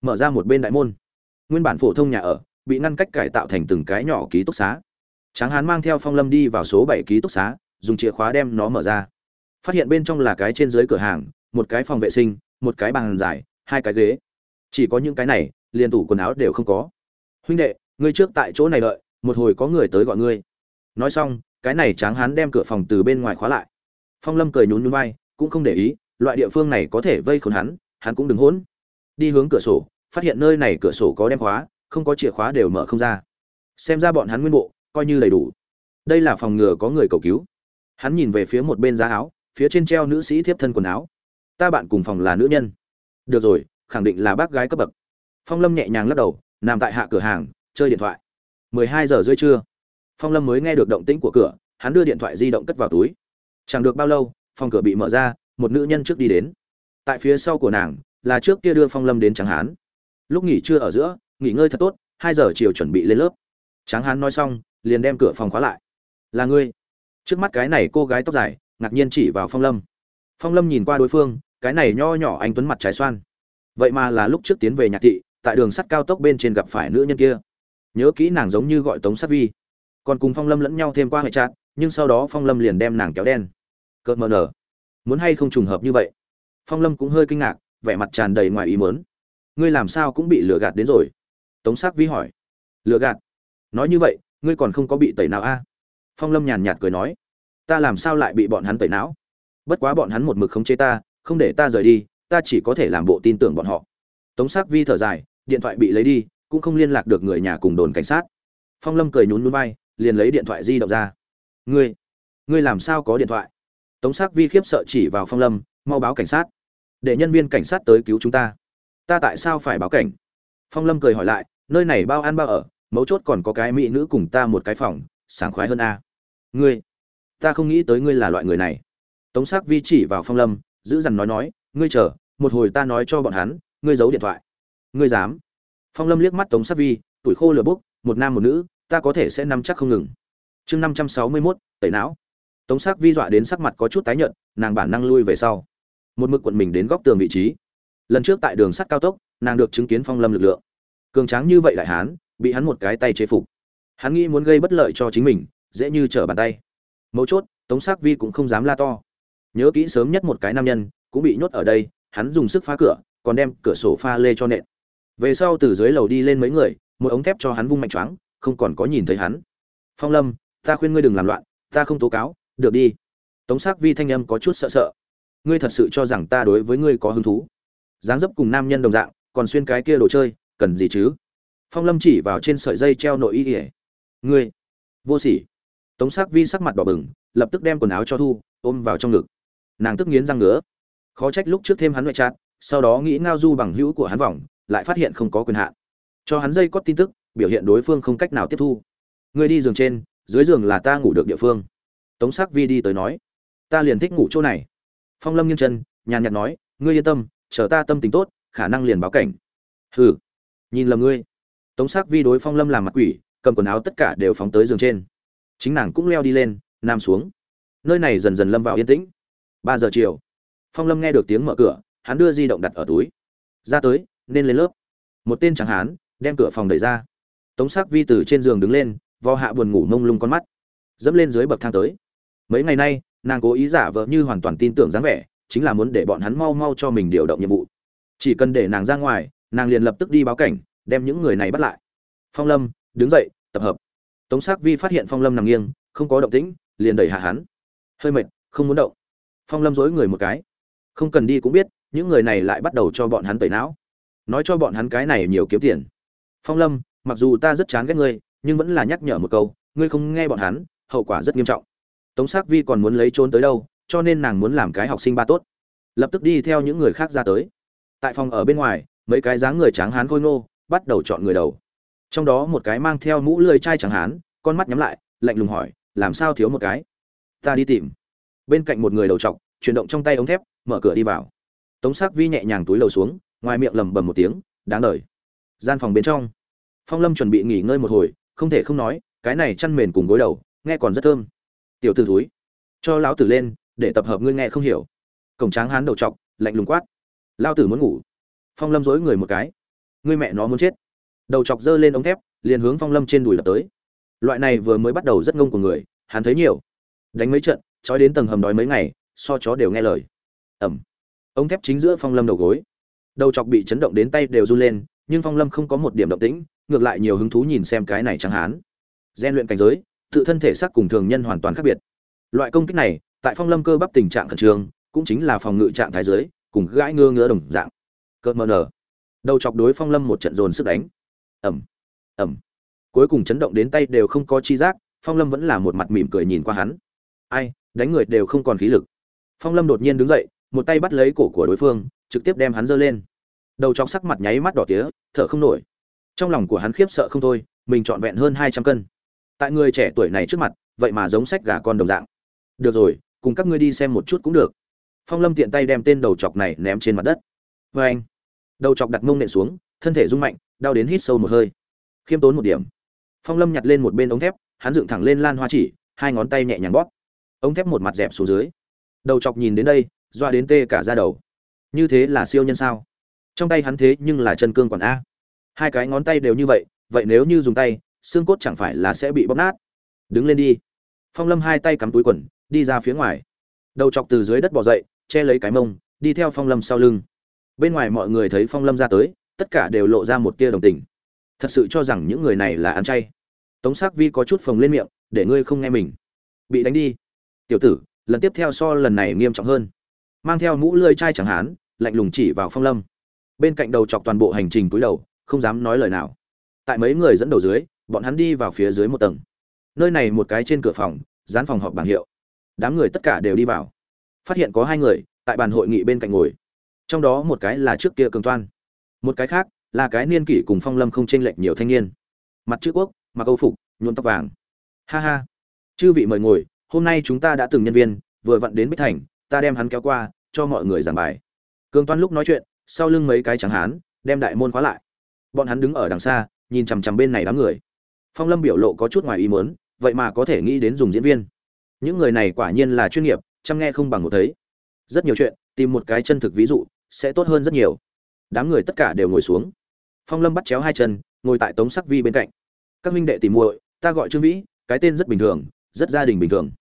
Mở ra một bên đại môn. Nguyên bản phổ thông nhà ở, bị ngăn cách cải tạo thành từng cái nhỏ ký túc xá. Tráng hán mang theo phong lâm đi vào số bảy ký túc xá dùng chìa khóa đem nó mở ra. Phát hiện bên trong là cái trên dưới cửa hàng, một cái phòng vệ sinh, một cái bàn dài hai cái ghế. Chỉ có những cái này, liền tủ quần áo đều không có. Huynh đệ, ngươi trước tại chỗ này đợi, một hồi có người tới gọi ngươi. Nói xong, cái này tráng hán đem cửa phòng từ bên ngoài khóa lại. Phong lâm cười nhún nhún vai, cũng không để ý, loại địa phương này có thể vây khốn hắn hắn cũng đừng hỗn. Đi hướng cửa sổ, phát hiện nơi này cửa sổ có đem khóa, không có chìa khóa đều mở không ra. Xem ra bọn hắn nguyên bộ, coi như đầy đủ. Đây là phòng ngừa có người cầu cứu hắn nhìn về phía một bên giá áo, phía trên treo nữ sĩ thiếp thân quần áo. Ta bạn cùng phòng là nữ nhân. Được rồi, khẳng định là bác gái cấp bậc. Phong lâm nhẹ nhàng lắc đầu, nằm tại hạ cửa hàng, chơi điện thoại. 12 giờ rưỡi trưa. Phong lâm mới nghe được động tĩnh của cửa, hắn đưa điện thoại di động cất vào túi. Chẳng được bao lâu, phòng cửa bị mở ra, một nữ nhân trước đi đến. Tại phía sau của nàng, là trước kia đưa phong lâm đến tráng hán. Lúc nghỉ trưa ở giữa, nghỉ ngơi thật tốt, hai giờ chiều chuẩn bị lên lớp. Tráng hán nói xong, liền đem cửa phòng khóa lại. Là ngươi trước mắt cái này cô gái tóc dài, ngạc nhiên chỉ vào phong lâm. Phong lâm nhìn qua đối phương, cái này nho nhỏ anh tuấn mặt trái xoan. Vậy mà là lúc trước tiến về nhạc thị, tại đường sắt cao tốc bên trên gặp phải nữ nhân kia. Nhớ kỹ nàng giống như gọi tống sát vi. Còn cùng phong lâm lẫn nhau thêm qua hệ trạng nhưng sau đó phong lâm liền đem nàng kéo đen. Cợt mờ nở. Muốn hay không trùng hợp như vậy? Phong lâm cũng hơi kinh ngạc, vẻ mặt tràn đầy ngoài ý mớn ngươi làm sao cũng bị lừa gạt đến rồi? Tống sát vi hỏi. Lừa gạt? Nói như vậy, ngươi còn không có bị tẩy não a? Phong lâm nhàn nhạt cười nói, ta làm sao lại bị bọn hắn tẩy não? Bất quá bọn hắn một mực khống chế ta, không để ta rời đi, ta chỉ có thể làm bộ tin tưởng bọn họ. Tống sắc vi thở dài, điện thoại bị lấy đi, cũng không liên lạc được người nhà cùng đồn cảnh sát. Phong lâm cười nhún núi bay liền lấy điện thoại di động ra. Ngươi ngươi làm sao có điện thoại? Tống sắc vi khiếp sợ chỉ vào phong lâm, mau báo cảnh sát. Để nhân viên cảnh sát tới cứu chúng ta. Ta tại sao phải báo cảnh? Phong lâm cười hỏi lại, nơi này bao ăn bao ở, mấu chốt còn có cái mỹ nữ cùng ta một cái phòng sảng khoái hơn a. Ngươi, ta không nghĩ tới ngươi là loại người này. Tống sắc vi chỉ vào phong lâm, giữ dằn nói nói, ngươi chờ, một hồi ta nói cho bọn hắn, ngươi giấu điện thoại. Ngươi dám? Phong lâm liếc mắt tống sắc vi, tuổi khô lửa bốc, một nam một nữ, ta có thể sẽ nắm chắc không ngừng. Chương năm trăm sáu mươi mốt, tẩy não. Tống sắc vi dọa đến sắc mặt có chút tái nhợt, nàng bản năng lui về sau. Một mực quận mình đến góc tường vị trí. Lần trước tại đường sắt cao tốc, nàng được chứng kiến phong lâm lực lượng. Cường tráng như vậy đại hán, bị hắn một cái tay chế phục hắn nghĩ muốn gây bất lợi cho chính mình, dễ như trở bàn tay. Mấu chốt, tống sắc vi cũng không dám la to. Nhớ kỹ sớm nhất một cái nam nhân, cũng bị nhốt ở đây, hắn dùng sức phá cửa, còn đem cửa sổ pha lê cho nện. Về sau từ dưới lầu đi lên mấy người, một ống thép cho hắn vung mạnh choáng, không còn có nhìn thấy hắn. Phong lâm, ta khuyên ngươi đừng làm loạn, ta không tố cáo, được đi. Tống sắc vi thanh âm có chút sợ sợ. Ngươi thật sự cho rằng ta đối với ngươi có hứng thú? Dáng dấp cùng nam nhân đồng dạng, còn xuyên cái kia đồ chơi, cần gì chứ? Phong lâm chỉ vào trên sợi dây treo nội y ỉa ngươi. Vô sỉ. Tống sắc vi sắc mặt đỏ bừng, lập tức đem quần áo cho thu, ôm vào trong ngực. Nàng tức nghiến răng ngứa. Khó trách lúc trước thêm hắn ngoại trát sau đó nghĩ ngao du bằng hữu của hắn vòng, lại phát hiện không có quyền hạn. Cho hắn dây cót tin tức, biểu hiện đối phương không cách nào tiếp thu. Ngươi đi giường trên, dưới giường là ta ngủ được địa phương. Tống sắc vi đi tới nói. Ta liền thích ngủ chỗ này. Phong lâm nghiêng chân, nhàn nhạt nói, ngươi yên tâm, chờ ta tâm tình tốt, khả năng liền báo cảnh. Hừ. Nhìn lầm ngươi. Tống sắc vi đối phong lâm làm mặt quỷ cầm quần áo tất cả đều phóng tới giường trên. Chính nàng cũng leo đi lên nam xuống. Nơi này dần dần lâm vào yên tĩnh. Ba giờ chiều. Phong lâm nghe được tiếng mở cửa, hắn đưa di động đặt ở túi. Ra tới, nên lên lớp. Một tên chẳng hán, đem cửa phòng đẩy ra. Tống sắc vi từ trên giường đứng lên vo hạ buồn ngủ mông lung con mắt. Dẫm lên dưới bậc thang tới. Mấy ngày nay, nàng cố ý giả vờ như hoàn toàn tin tưởng dáng vẻ, chính là muốn để bọn hắn mau mau cho mình điều động nhiệm vụ. Chỉ cần để nàng ra ngoài, nàng liền lập tức đi báo cảnh, đem những người này bắt lại. Phong lâm đứng dậy, tập hợp. Tống sắc vi phát hiện phong lâm nằm nghiêng, không có động tĩnh, liền đẩy hạ hắn. Hơi mệt, không muốn động. Phong lâm dối người một cái. Không cần đi cũng biết, những người này lại bắt đầu cho bọn hắn tẩy não. Nói cho bọn hắn cái này nhiều kiếm tiền. Phong lâm, mặc dù ta rất chán ghét ngươi, nhưng vẫn là nhắc nhở một câu, ngươi không nghe bọn hắn, hậu quả rất nghiêm trọng. Tống sắc vi còn muốn lấy trốn tới đâu, cho nên nàng muốn làm cái học sinh ba tốt. Lập tức đi theo những người khác ra tới. Tại phòng ở bên ngoài, mấy cái dáng người tráng hán khôi ngô, bắt đầu chọn người đầu trong đó một cái mang theo mũ lưỡi chai trắng hán, con mắt nhắm lại, lạnh lùng hỏi, làm sao thiếu một cái? Ta đi tìm. Bên cạnh một người đầu trọc, chuyển động trong tay ống thép, mở cửa đi vào. Tống sắc vi nhẹ nhàng túi lầu xuống, ngoài miệng lầm bầm một tiếng, đáng đời. Gian phòng bên trong. Phong lâm chuẩn bị nghỉ ngơi một hồi, không thể không nói, cái này chăn mền cùng gối đầu, nghe còn rất thơm. Tiểu t ử túi cho lão tử lên, để tập hợp ngươi nghe không hiểu. Cổng tráng hán đầu chọc lạnh lùng quát lao tử muốn ngủ. Phong lâm dối người một cái, ngươi mẹ nó muốn chết đầu chọc dơ lên ống thép, liền hướng phong lâm trên đùi lập tới. Loại này vừa mới bắt đầu rất ngông của người, hắn thấy nhiều. Đánh mấy trận, trói đến tầng hầm đói mấy ngày, so chó đều nghe lời. Ẩm. Ống thép chính giữa phong lâm đầu gối. Đầu chọc bị chấn động đến tay đều run lên, nhưng phong lâm không có một điểm động tĩnh, ngược lại nhiều hứng thú nhìn xem cái này chẳng hán. Gian luyện cảnh giới, tự thân thể xác cùng thường nhân hoàn toàn khác biệt. Loại công kích này, tại phong lâm cơ bắp tình trạng khẩn trương, cũng chính là phòng ngự trạng thái giới, cùng gãi ngơ ngứa đồng dạng. Cơ mờ nở. Đầu chọc đối phong lâm một trận dồn sức đánh ẩm ẩm cuối cùng chấn động đến tay đều không có chi giác, phong lâm vẫn là một mặt mỉm cười nhìn qua hắn. Ai, đánh người đều không còn khí lực. Phong lâm đột nhiên đứng dậy, một tay bắt lấy cổ của đối phương, trực tiếp đem hắn giơ lên. Đầu chọc sắc mặt nháy mắt đỏ tía, thở không nổi. Trong lòng của hắn khiếp sợ không thôi, mình trọn vẹn hơn hai trăm cân. Tại người trẻ tuổi này trước mặt, vậy mà giống sách gà con đồng dạng. Được rồi, cùng các ngươi đi xem một chút cũng được. Phong lâm tiện tay đem tên đầu chọc này ném trên mặt đất. Vê anh đầu chọc đặt mông nện xuống, thân thể rung mạnh đau đến hít sâu một hơi. Khiêm tốn một điểm. Phong lâm nhặt lên một bên ống thép, hắn dựng thẳng lên lan hoa chỉ, hai ngón tay nhẹ nhàng bóp. Ống thép một mặt dẹp xuống dưới. Đầu chọc nhìn đến đây, doa đến tê cả ra đầu. Như thế là siêu nhân sao? Trong tay hắn thế nhưng là chân cương quản a. Hai cái ngón tay đều như vậy vậy nếu như dùng tay, xương cốt chẳng phải là sẽ bị bóp nát? Đứng lên đi. Phong lâm hai tay cắm túi quần, đi ra phía ngoài. Đầu chọc từ dưới đất bỏ dậy, che lấy cái mông, đi theo phong lâm sau lưng. Bên ngoài mọi người thấy phong lâm ra tới tất cả đều lộ ra một tia đồng tình. Thật sự cho rằng những người này là ăn chay. Tống s ắ c vi có chút phồng lên miệng, để ngươi không nghe mình. Bị đánh đi. Tiểu tử, lần tiếp theo so lần này nghiêm trọng hơn. Mang theo mũ lơi chai chẳng hán lạnh lùng chỉ vào phong lâm. Bên cạnh đầu chọc toàn bộ hành trình cúi đầu, không dám nói lời nào. Tại mấy người dẫn đầu dưới, bọn hắn đi vào phía dưới một tầng. Nơi này một cái trên cửa phòng, dán phòng họp bảng hiệu. Đám người tất cả đều đi vào. Phát hiện có hai người, tại bàn hội nghị bên cạnh ngồi. Trong đó một cái là trước kia cường toan một cái khác là cái niên kỷ cùng phong lâm không chênh lệch nhiều thanh niên. Mặt chữ quốc, mặc âu phục, nhuộm tóc vàng. Ha ha. Chư vị mời ngồi, hôm nay chúng ta đã từng nhân viên, vừa vặn đến bích thành, ta đem hắn kéo qua, cho mọi người giảng bài. Cường toan lúc nói chuyện, sau lưng mấy cái trắng hán, đem đại môn khóa lại. Bọn hắn đứng ở đằng xa, nhìn chằm chằm bên này đám người. Phong lâm biểu lộ có chút ngoài ý muốn, vậy mà có thể nghĩ đến dùng diễn viên. Những người này quả nhiên là chuyên nghiệp, chăm nghe không bằng một thấy. Rất nhiều chuyện, tìm một cái chân thực ví dụ, sẽ tốt hơn rất nhiều đám người tất cả đều ngồi xuống. Phong lâm bắt chéo hai chân, ngồi tại tống sắc vi bên cạnh. Các huynh đệ tìm muội, ta gọi trương vĩ, cái tên rất bình thường, rất gia đình bình thường.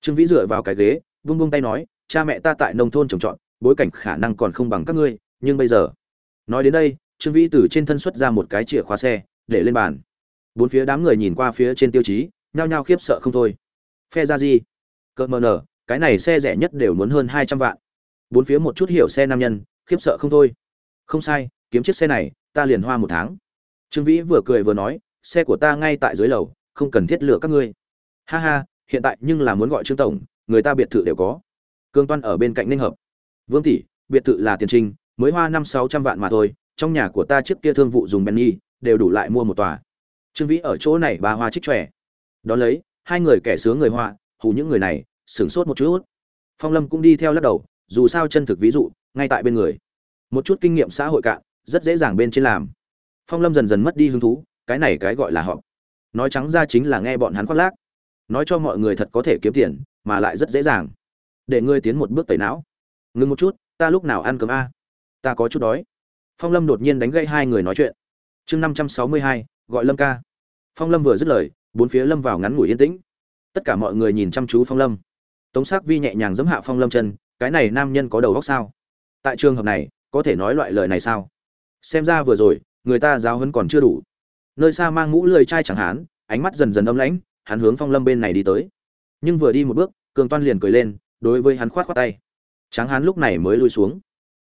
Trương vĩ dựa vào cái ghế, vung vung tay nói, cha mẹ ta tại nông thôn trồng trọt, bối cảnh khả năng còn không bằng các ngươi, nhưng bây giờ nói đến đây, trương vĩ từ trên thân xuất ra một cái chìa khóa xe, để lên bàn. Bốn phía đám người nhìn qua phía trên tiêu chí, nhao nhao khiếp sợ không thôi. Phe ra gì? Cỡ mờ nở, cái này xe rẻ nhất đều muốn hơn hai trăm vạn. Bốn phía một chút hiểu xe nam nhân, khiếp sợ không thôi không sai, kiếm chiếc xe này, ta liền hoa một tháng. Trương vĩ vừa cười vừa nói, xe của ta ngay tại dưới lầu, không cần thiết lựa các ngươi. Ha ha, hiện tại nhưng là muốn gọi trương tổng, người ta biệt thự đều có. Cương toan ở bên cạnh ninh hợp. Vương tỷ, biệt thự là tiền trinh mới hoa năm sáu trăm vạn mà thôi, trong nhà của ta trước kia thương vụ dùng benny, đều đủ lại mua một tòa. Trương vĩ ở chỗ này bà hoa trích trẻ đón lấy, hai người kẻ sướng người hoa hù những người này, sửng sốt một chút. Phong lâm cũng đi theo lắc đầu, dù sao chân thực ví dụ, ngay tại bên người một chút kinh nghiệm xã hội cạn, rất dễ dàng bên trên làm. Phong lâm dần dần mất đi hứng thú, cái này cái gọi là họp. Nói trắng ra chính là nghe bọn hắn khoác lác. Nói cho mọi người thật có thể kiếm tiền, mà lại rất dễ dàng. Để ngươi tiến một bước tẩy não. Ngừng một chút, ta lúc nào ăn cơm a? Ta có chút đói. Phong lâm đột nhiên đánh gây hai người nói chuyện. Chương năm trăm sáu mươi hai, gọi lâm ca. Phong lâm vừa dứt lời, bốn phía lâm vào ngắn ngủi yên tĩnh. Tất cả mọi người nhìn chăm chú phong lâm. Tống s ắ c vi nhẹ nhàng giẫm hạ phong lâm chân, cái này nam nhân có đầu góc sao? Tại trường hợp này có thể nói loại lời này sao? Xem ra vừa rồi, người ta giáo hấn còn chưa đủ. Nơi xa mang mũ lười trai chẳng hán ánh mắt dần dần âm lãnh, hắn hướng phong lâm bên này đi tới. Nhưng vừa đi một bước, cường toan liền cười lên, đối với hắn khoát khoát tay. Tráng hán lúc này mới lui xuống.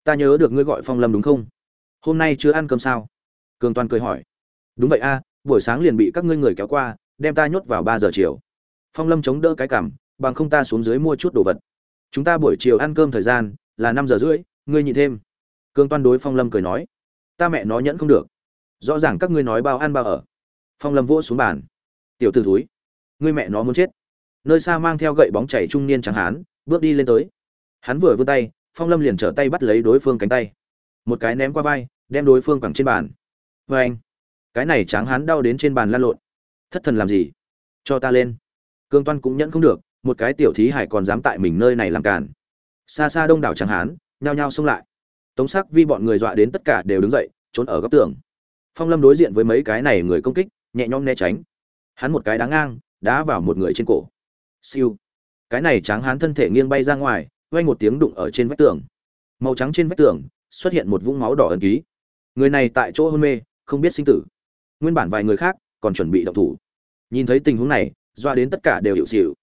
Ta nhớ được ngươi gọi phong lâm đúng không? Hôm nay chưa ăn cơm sao? Cường toan cười hỏi. Đúng vậy a, buổi sáng liền bị các ngươi người kéo qua, đem ta nhốt vào ba giờ chiều. Phong lâm chống đỡ cái cảm bằng không ta xuống dưới mua chút đồ vật. Chúng ta buổi chiều ăn cơm thời gian là năm giờ rưỡi, ngươi nhịn thêm. Cương toan đối phong lâm cười nói, ta mẹ nó nhẫn không được. Rõ ràng các ngươi nói bao ăn bao ở. Phong lâm vỗ xuống bàn. Tiểu t ử thúi, ngươi mẹ nó muốn chết. Nơi xa mang theo gậy bóng chảy trung niên chẳng hán, bước đi lên tới. Hắn vừa vươn tay, phong lâm liền trở tay bắt lấy đối phương cánh tay. Một cái ném qua vai, đem đối phương quẳng trên bàn. Vê anh. Cái này tráng hán đau đến trên bàn lan lộn. Thất thần làm gì? Cho ta lên. Cương toan cũng nhẫn không được, một cái tiểu thí hải còn dám tại mình nơi này làm cản xa xa đông đảo tráng hán, nhao nhao xông lại tống sắc vi bọn người dọa đến tất cả đều đứng dậy, trốn ở góc tường. Phong lâm đối diện với mấy cái này người công kích, nhẹ nhõm né tránh. Hắn một cái đá ngang, đá vào một người trên cổ. Siêu. Cái này tráng hắn thân thể nghiêng bay ra ngoài, vang một tiếng đụng ở trên vách tường. Màu trắng trên vách tường, xuất hiện một vũng máu đỏ ẩn ký. Người này tại chỗ hôn mê, không biết sinh tử. Nguyên bản vài người khác, còn chuẩn bị động thủ. Nhìn thấy tình huống này doa đến tất cả đều hiệu xịu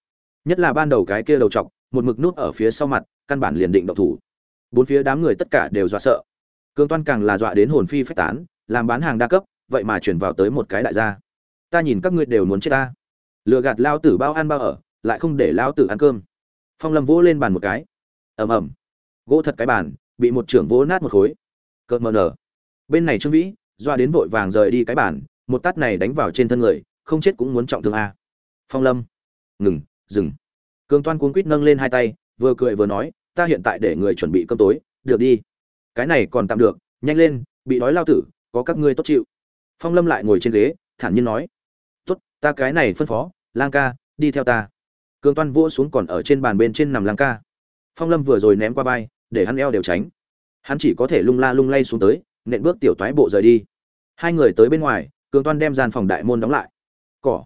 nhất là ban đầu cái kia đầu chọc, một mực nút ở phía sau mặt, căn bản liền định động thủ bốn phía đám người tất cả đều dọa sợ. Cương toan càng là dọa đến hồn phi phách tán, làm bán hàng đa cấp, vậy mà chuyển vào tới một cái đại gia. Ta nhìn các ngươi đều muốn chết ta. Lừa gạt lao tử bao ăn bao ở, lại không để lao tử ăn cơm. Phong lâm vỗ lên bàn một cái. Ầm ầm. Gỗ thật cái bàn, bị một trưởng vỗ nát một khối. Cợt mờ nở. Bên này trương vĩ, doa đến vội vàng rời đi cái bàn, một tát này đánh vào trên thân người, không chết cũng muốn trọng thương a. Phong lâm. Ngừng, dừng. Cường toan cuống quýt nâng lên hai tay, vừa cười vừa nói ta hiện tại để người chuẩn bị cơm tối, được đi. Cái này còn tạm được, nhanh lên, bị đói lao tử, có các ngươi tốt chịu. Phong lâm lại ngồi trên ghế, thản nhiên nói. Tốt, ta cái này phân phó, lang ca, đi theo ta. Cường toan vỗ xuống còn ở trên bàn bên trên nằm lang ca. Phong lâm vừa rồi ném qua vai, để hắn eo đều tránh. Hắn chỉ có thể lung la lung lay xuống tới, nện bước tiểu toái bộ rời đi. Hai người tới bên ngoài, cường toan đem gian phòng đại môn đóng lại. Cỏ,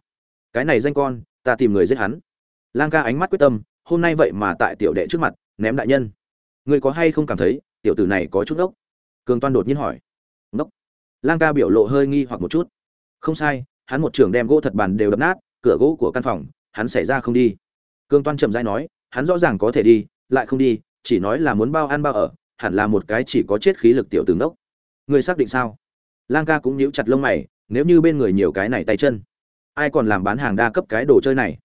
cái này danh con, ta tìm người giết hắn. Lang ca ánh mắt quyết tâm, hôm nay vậy mà tại tiểu đệ trước mặt ném đại nhân. Người có hay không cảm thấy, tiểu tử này có chút ốc cường toan đột nhiên hỏi. Ngốc? Lang ca biểu lộ hơi nghi hoặc một chút. Không sai, hắn một trường đem gỗ thật bàn đều đập nát, cửa gỗ của căn phòng, hắn xảy ra không đi. Cường toan chậm rãi nói, hắn rõ ràng có thể đi, lại không đi, chỉ nói là muốn bao ăn bao ở, hẳn là một cái chỉ có chết khí lực tiểu tướng đốc người xác định sao? Lang ca cũng nhíu chặt lông mày, nếu như bên người nhiều cái này tay chân, ai còn làm bán hàng đa cấp cái đồ chơi này?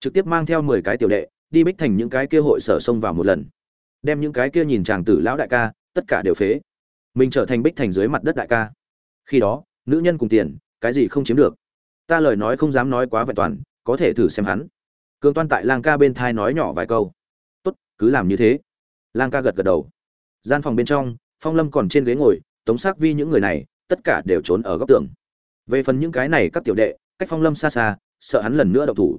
Trực tiếp mang theo mười cái tiểu đệ đi bích thành những cái kia hội sở xông vào một lần. Đem những cái kia nhìn chàng tử lão đại ca, tất cả đều phế. Mình trở thành bích thành dưới mặt đất đại ca. Khi đó, nữ nhân cùng tiền, cái gì không chiếm được. Ta lời nói không dám nói quá vẹn toàn, có thể thử xem hắn. Cường toan tại lang ca bên thai nói nhỏ vài câu. Tốt, cứ làm như thế. Lang ca gật gật đầu. Gian phòng bên trong, phong lâm còn trên ghế ngồi, tống xác vi những người này, tất cả đều trốn ở góc tường. Về phần những cái này các tiểu đệ, cách phong lâm xa xa, sợ hắn lần nữa đậu thủ.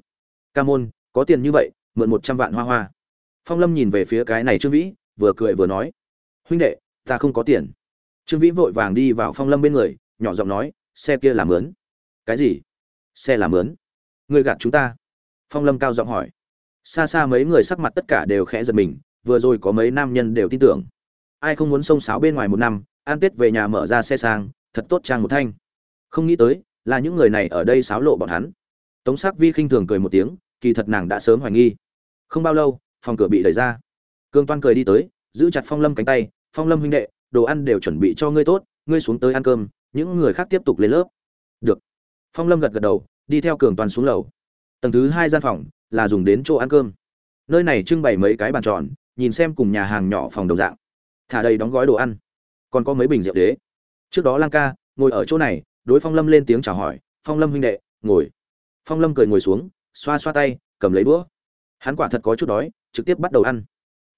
Ca môn, có tiền như vậy mượn một trăm vạn hoa hoa. Phong lâm nhìn về phía cái này trương vĩ, vừa cười vừa nói, huynh đệ, ta không có tiền. Trương vĩ vội vàng đi vào phong lâm bên người, nhỏ giọng nói, xe kia là mướn. Cái gì? Xe là mướn. Người gạt chúng ta. Phong lâm cao giọng hỏi. Xa xa mấy người sắc mặt tất cả đều khẽ giật mình, vừa rồi có mấy nam nhân đều tin tưởng. Ai không muốn xông sáo bên ngoài một năm an tết về nhà mở ra xe sang, thật tốt trang một thanh. Không nghĩ tới, là những người này ở đây xáo lộ bọn hắn. Tống sắc vi khinh thường cười một tiếng kỳ thật nàng đã sớm hoài nghi. Không bao lâu, phòng cửa bị đẩy ra. Cương toan cười đi tới, giữ chặt phong lâm cánh tay, phong lâm huynh đệ, đồ ăn đều chuẩn bị cho ngươi tốt, ngươi xuống tới ăn cơm, những người khác tiếp tục lên lớp. Được. Phong lâm gật gật đầu, đi theo cường toàn xuống lầu. Tầng thứ hai gian phòng là dùng đến chỗ ăn cơm. Nơi này trưng bày mấy cái bàn tròn, nhìn xem cùng nhà hàng nhỏ phòng đồng dạng. Thả đầy đóng gói đồ ăn. Còn có mấy bình rượu đế. Trước đó lang ca ngồi ở chỗ này, đối phong lâm lên tiếng chào hỏi, phong lâm huynh đệ, ngồi. Phong lâm cười ngồi xuống xoa xoa tay, cầm lấy đũa. Hắn quả thật có chút đói, trực tiếp bắt đầu ăn.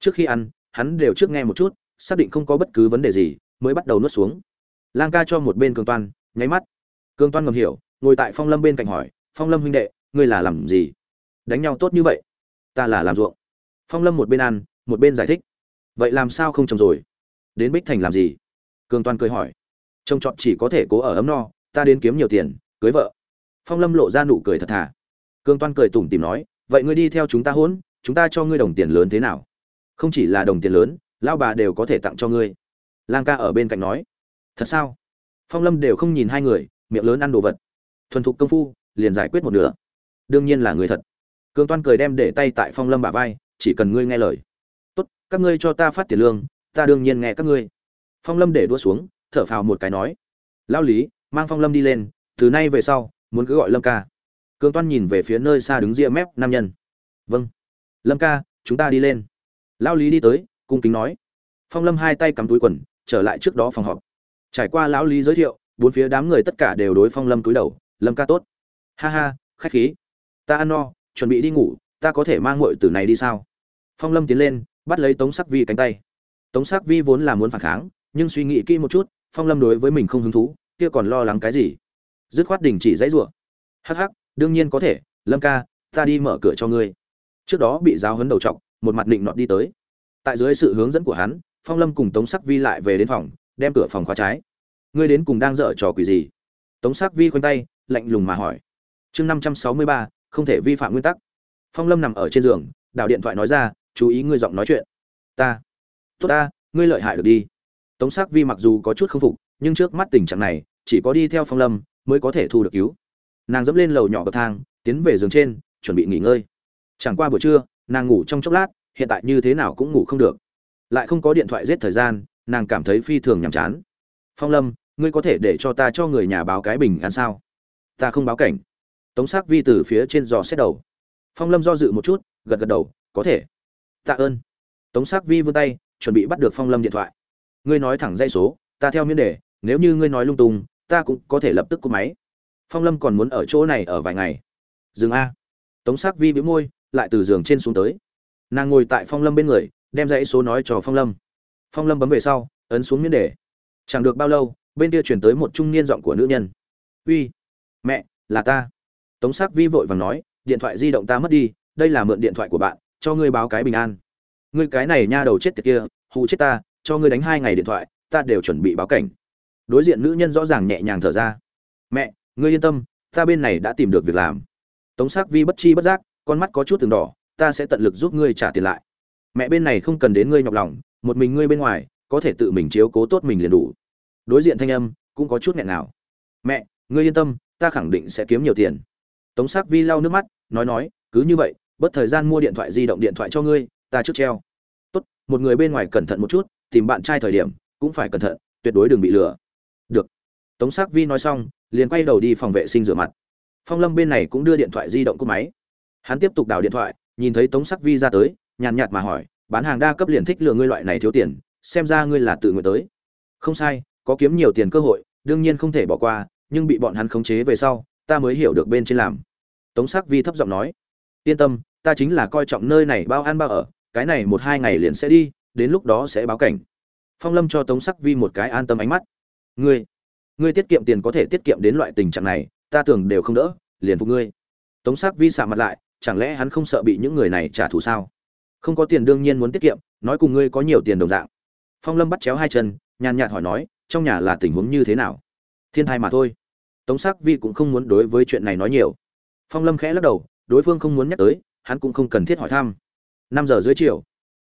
Trước khi ăn, hắn đều trước nghe một chút, xác định không có bất cứ vấn đề gì, mới bắt đầu nuốt xuống. Lang ca cho một bên cường toan, nháy mắt. Cường toan ngầm hiểu, ngồi tại phong lâm bên cạnh hỏi, phong lâm huynh đệ, ngươi là làm gì? Đánh nhau tốt như vậy? Ta là làm ruộng. Phong lâm một bên ăn, một bên giải thích, vậy làm sao không trồng rồi? Đến bích thành làm gì? Cường toan cười hỏi trông trọt chỉ có thể cố ở ấm no, ta đến kiếm nhiều tiền, cưới vợ. Phong lâm lộ ra nụ cười thật thà. Cương toan cười tủm tìm nói, vậy ngươi đi theo chúng ta hỗn, chúng ta cho ngươi đồng tiền lớn thế nào? Không chỉ là đồng tiền lớn lao bà đều có thể tặng cho ngươi. Lang ca ở bên cạnh nói, thật sao? Phong lâm đều không nhìn hai người, miệng lớn ăn đồ vật. Thuần thục công phu, liền giải quyết một nửa. Đương nhiên là người thật. Cương toan cười đem để tay tại phong lâm bả vai, chỉ cần ngươi nghe lời. Tốt, các ngươi cho ta phát tiền lương, ta đương nhiên nghe các ngươi. Phong lâm để đua xuống, thở phào một cái nói lao lý, mang phong lâm đi lên, từ nay về sau, muốn cứ gọi lâm ca cường toan nhìn về phía nơi xa đứng ria mép nam nhân. Vâng lâm ca, chúng ta đi lên. Lao lý đi tới, cung kính nói. Phong lâm hai tay cắm túi quần, trở lại trước đó phòng họp. Trải qua lão lý giới thiệu, bốn phía đám người tất cả đều đối phong lâm túi đầu. Lâm ca tốt. Ha ha, khách khí. Ta ăn no, chuẩn bị đi ngủ, ta có thể mang ngội từ này đi sao? Phong lâm tiến lên, bắt lấy tống sắc vi cánh tay. Tống sắc vi vốn là muốn phản kháng, nhưng suy nghĩ kỹ một chút, phong lâm đối với mình không hứng thú, kia còn lo lắng cái gì? Dứt khoát đình chỉ dãy rủa. Hắc hắc đương nhiên có thể, lâm ca, ta đi mở cửa cho ngươi. Trước đó bị giáo hấn đầu trọc, một mặt định nọt đi tới. Tại dưới sự hướng dẫn của hắn, phong lâm cùng tống sắc vi lại về đến phòng, đem cửa phòng khóa trái. Ngươi đến cùng đang dở trò quỷ gì? Tống sắc vi khoanh tay, lạnh lùng mà hỏi. Chương năm trăm sáu mươi ba, không thể vi phạm nguyên tắc. Phong lâm nằm ở trên giường đào điện thoại nói ra, chú ý ngươi giọng nói chuyện. Ta. Tốt ta, ngươi lợi hại được đi. Tống sắc vi mặc dù có chút k phục, nhưng trước mắt tình trạng này, chỉ có đi theo phong lâm, mới có thể thu được cứu nàng dẫm lên lầu nhỏ bậc thang, tiến về giường trên, chuẩn bị nghỉ ngơi. Chẳng qua buổi trưa, nàng ngủ trong chốc lát, hiện tại như thế nào cũng ngủ không được. Lại không có điện thoại giết thời gian, nàng cảm thấy phi thường nhàm chán. Phong lâm, ngươi có thể để cho ta cho người nhà báo cái bình an sao? Ta không báo cảnh. Tống sắc vi từ phía trên giò xét đầu. Phong lâm do dự một chút, gật gật đầu, có thể. Tạ ơn. Tống sắc vi vươn tay, chuẩn bị bắt được phong lâm điện thoại. Ngươi nói thẳng dây số, ta theo miễn đề, nếu như ngươi nói lung tung, ta cũng có thể lập tức cúp máy phong lâm còn muốn ở chỗ này ở vài ngày. Dừng a. Tống sắc vi bĩu môi, lại từ giường trên xuống tới. Nàng ngồi tại phong lâm bên người, đem dãy số nói cho phong lâm. Phong lâm bấm về sau, ấn xuống miếng đề chẳng được bao lâu, bên kia chuyển tới một trung niên giọng của nữ nhân. Uy, mẹ, là ta. Tống sắc vi vội vàng nói, điện thoại di động ta mất đi, đây là mượn điện thoại của bạn, cho ngươi báo cái bình an. Ngươi cái này nha đầu chết tiệt kia, hù chết ta, cho ngươi đánh hai ngày điện thoại, ta đều chuẩn bị báo cảnh. Đối diện nữ nhân rõ ràng nhẹ nhàng thở ra. Mẹ ngươi yên tâm, ta bên này đã tìm được việc làm. Tống sắc vi bất chi bất giác, con mắt có chút từng đỏ, ta sẽ tận lực giúp ngươi trả tiền lại. Mẹ bên này không cần đến ngươi nhọc lòng, một mình ngươi bên ngoài, có thể tự mình chiếu cố tốt mình liền đủ. Đối diện thanh âm, cũng có chút nghẹn nào. Mẹ, ngươi yên tâm, ta khẳng định sẽ kiếm nhiều tiền. Tống sắc vi lau nước mắt, nói nói, cứ như vậy, bất thời gian mua điện thoại di động điện thoại cho ngươi, ta trước treo. Tốt, một người bên ngoài cẩn thận một chút, tìm bạn trai thời điểm, cũng phải cẩn thận, tuyệt đối đừng bị lừa. Được. Tống sắc vi nói xong liền quay đầu đi phòng vệ sinh rửa mặt. Phong lâm bên này cũng đưa điện thoại di động của máy. Hắn tiếp tục đào điện thoại, nhìn thấy tống sắc vi ra tới, nhàn nhạt mà hỏi, bán hàng đa cấp liền thích lừa ngươi loại này thiếu tiền, xem ra ngươi là tự nguyện tới. Không sai, có kiếm nhiều tiền cơ hội, đương nhiên không thể bỏ qua, nhưng bị bọn hắn khống chế về sau, ta mới hiểu được bên trên làm. Tống sắc vi thấp giọng nói, yên tâm, ta chính là coi trọng nơi này bao ăn bao ở, cái này một hai ngày liền sẽ đi, đến lúc đó sẽ báo cảnh. Phong lâm cho tống sắc vi một cái an tâm ánh mắt. Ngươi ngươi tiết kiệm tiền có thể tiết kiệm đến loại tình trạng này, ta tưởng đều không đỡ, liền phục ngươi. Tống sắc vi xạ mặt lại, chẳng lẽ hắn không sợ bị những người này trả thù sao? Không có tiền đương nhiên muốn tiết kiệm, nói cùng ngươi có nhiều tiền đồng dạng. Phong lâm bắt chéo hai chân, nhàn nhạt hỏi nói, trong nhà là tình huống như thế nào? Thiên thai mà thôi. Tống sắc vi cũng không muốn đối với chuyện này nói nhiều. Phong lâm khẽ lắc đầu, đối phương không muốn nhắc tới, hắn cũng không cần thiết hỏi thăm. Năm giờ dưới chiều,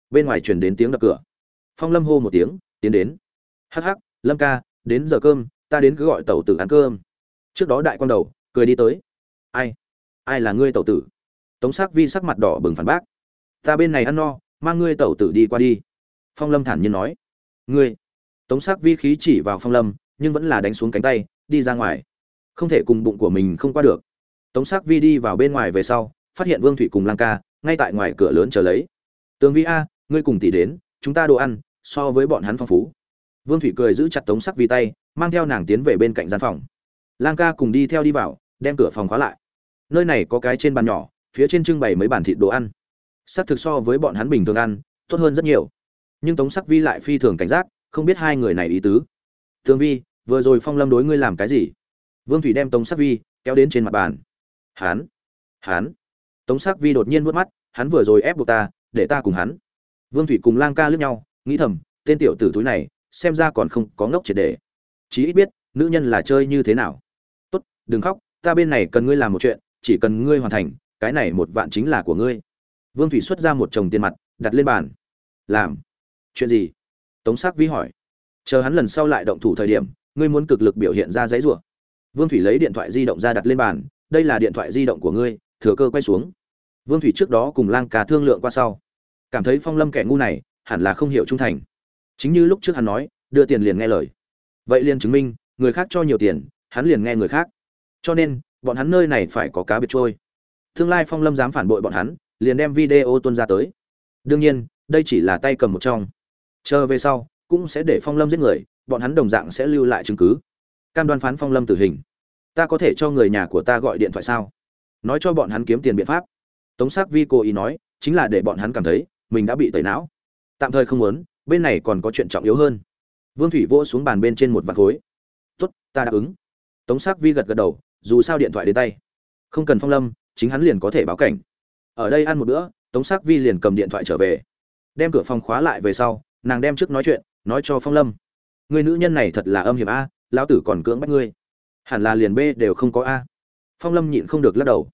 bên ngoài truyền đến tiếng đập cửa. Phong lâm hô một tiếng, tiến đến. Hắc hắc, lâm ca, đến giờ cơm ta đến cứ gọi tẩu tử ăn cơm. Trước đó đại quan đầu, cười đi tới. Ai? Ai là ngươi tẩu tử? Tống sắc vi sắc mặt đỏ bừng phản bác. Ta bên này ăn no, mang ngươi tẩu tử đi qua đi. Phong lâm thản nhiên nói. Ngươi? Tống sắc vi khí chỉ vào phong lâm, nhưng vẫn là đánh xuống cánh tay, đi ra ngoài. Không thể cùng bụng của mình không qua được. Tống sắc vi đi vào bên ngoài về sau, phát hiện vương thụy cùng lang ca, ngay tại ngoài cửa lớn chờ lấy. Tường vi a, ngươi cùng tỷ đến, chúng ta đồ ăn, so với bọn hắn phong phú. Vương thủy cười giữ chặt tống sắc vi tay mang theo nàng tiến về bên cạnh gian phòng. Lang ca cùng đi theo đi vào, đem cửa phòng khóa lại. Nơi này có cái trên bàn nhỏ, phía trên trưng bày mấy bản thịt đồ ăn. Sắc thực so với bọn hắn bình thường ăn, tốt hơn rất nhiều. Nhưng tống sắc vi lại phi thường cảnh giác, không biết hai người này ý tứ. Thường vi, vừa rồi phong lâm đối ngươi làm cái gì? Vương thủy đem tống sắc vi kéo đến trên mặt bàn. Hán hán tống sắc vi đột nhiên vớt mắt, hắn vừa rồi ép buộc ta, để ta cùng hắn. Vương thủy cùng lang ca lướt nhau, nghĩ thầm, tên tiểu tử túi này, xem ra còn không có ngốc triệt để chí ít biết nữ nhân là chơi như thế nào. Tốt, đừng khóc, ta bên này cần ngươi làm một chuyện, chỉ cần ngươi hoàn thành, cái này một vạn chính là của ngươi. Vương thủy xuất ra một chồng tiền mặt, đặt lên bàn. Làm. Chuyện gì? Tống sắc vi hỏi. Chờ hắn lần sau lại động thủ thời điểm, ngươi muốn cực lực biểu hiện ra giấy rủa. Vương thủy lấy điện thoại di động ra đặt lên bàn. Đây là điện thoại di động của ngươi, thừa cơ quay xuống. Vương thủy trước đó cùng lang ca thương lượng qua sau. Cảm thấy phong lâm kẻ ngu này, hẳn là không hiểu trung thành. Chính như lúc trước hắn nói, đưa tiền liền nghe lời vậy liền chứng minh, người khác cho nhiều tiền, hắn liền nghe người khác. Cho nên, bọn hắn nơi này phải có cá biệt trôi. Tương lai phong lâm dám phản bội bọn hắn, liền đem video tuân ra tới. Đương nhiên, đây chỉ là tay cầm một trong. Chờ về sau, cũng sẽ để phong lâm giết người, bọn hắn đồng dạng sẽ lưu lại chứng cứ. Cam đoan phán phong lâm tử hình. Ta có thể cho người nhà của ta gọi điện thoại sao? Nói cho bọn hắn kiếm tiền biện pháp. Tống sắc vi cố ý nói, chính là để bọn hắn cảm thấy, mình đã bị tẩy não. Tạm thời không muốn, bên này còn có chuyện trọng yếu hơn vương thủy vỗ xuống bàn bên trên một vạt khối. Tốt, ta đáp ứng. Tống sắc vi gật gật đầu, dù sao điện thoại đến tay. Không cần phong lâm, chính hắn liền có thể báo cảnh. Ở đây ăn một bữa, tống sắc vi liền cầm điện thoại trở về. Đem cửa phòng khóa lại về sau, nàng đem trước nói chuyện, nói cho phong lâm. Người nữ nhân này thật là âm hiểm a, lão tử còn cưỡng bắt ngươi. Hẳn là liền b đều không có a. Phong lâm nhịn không được lắc đầu.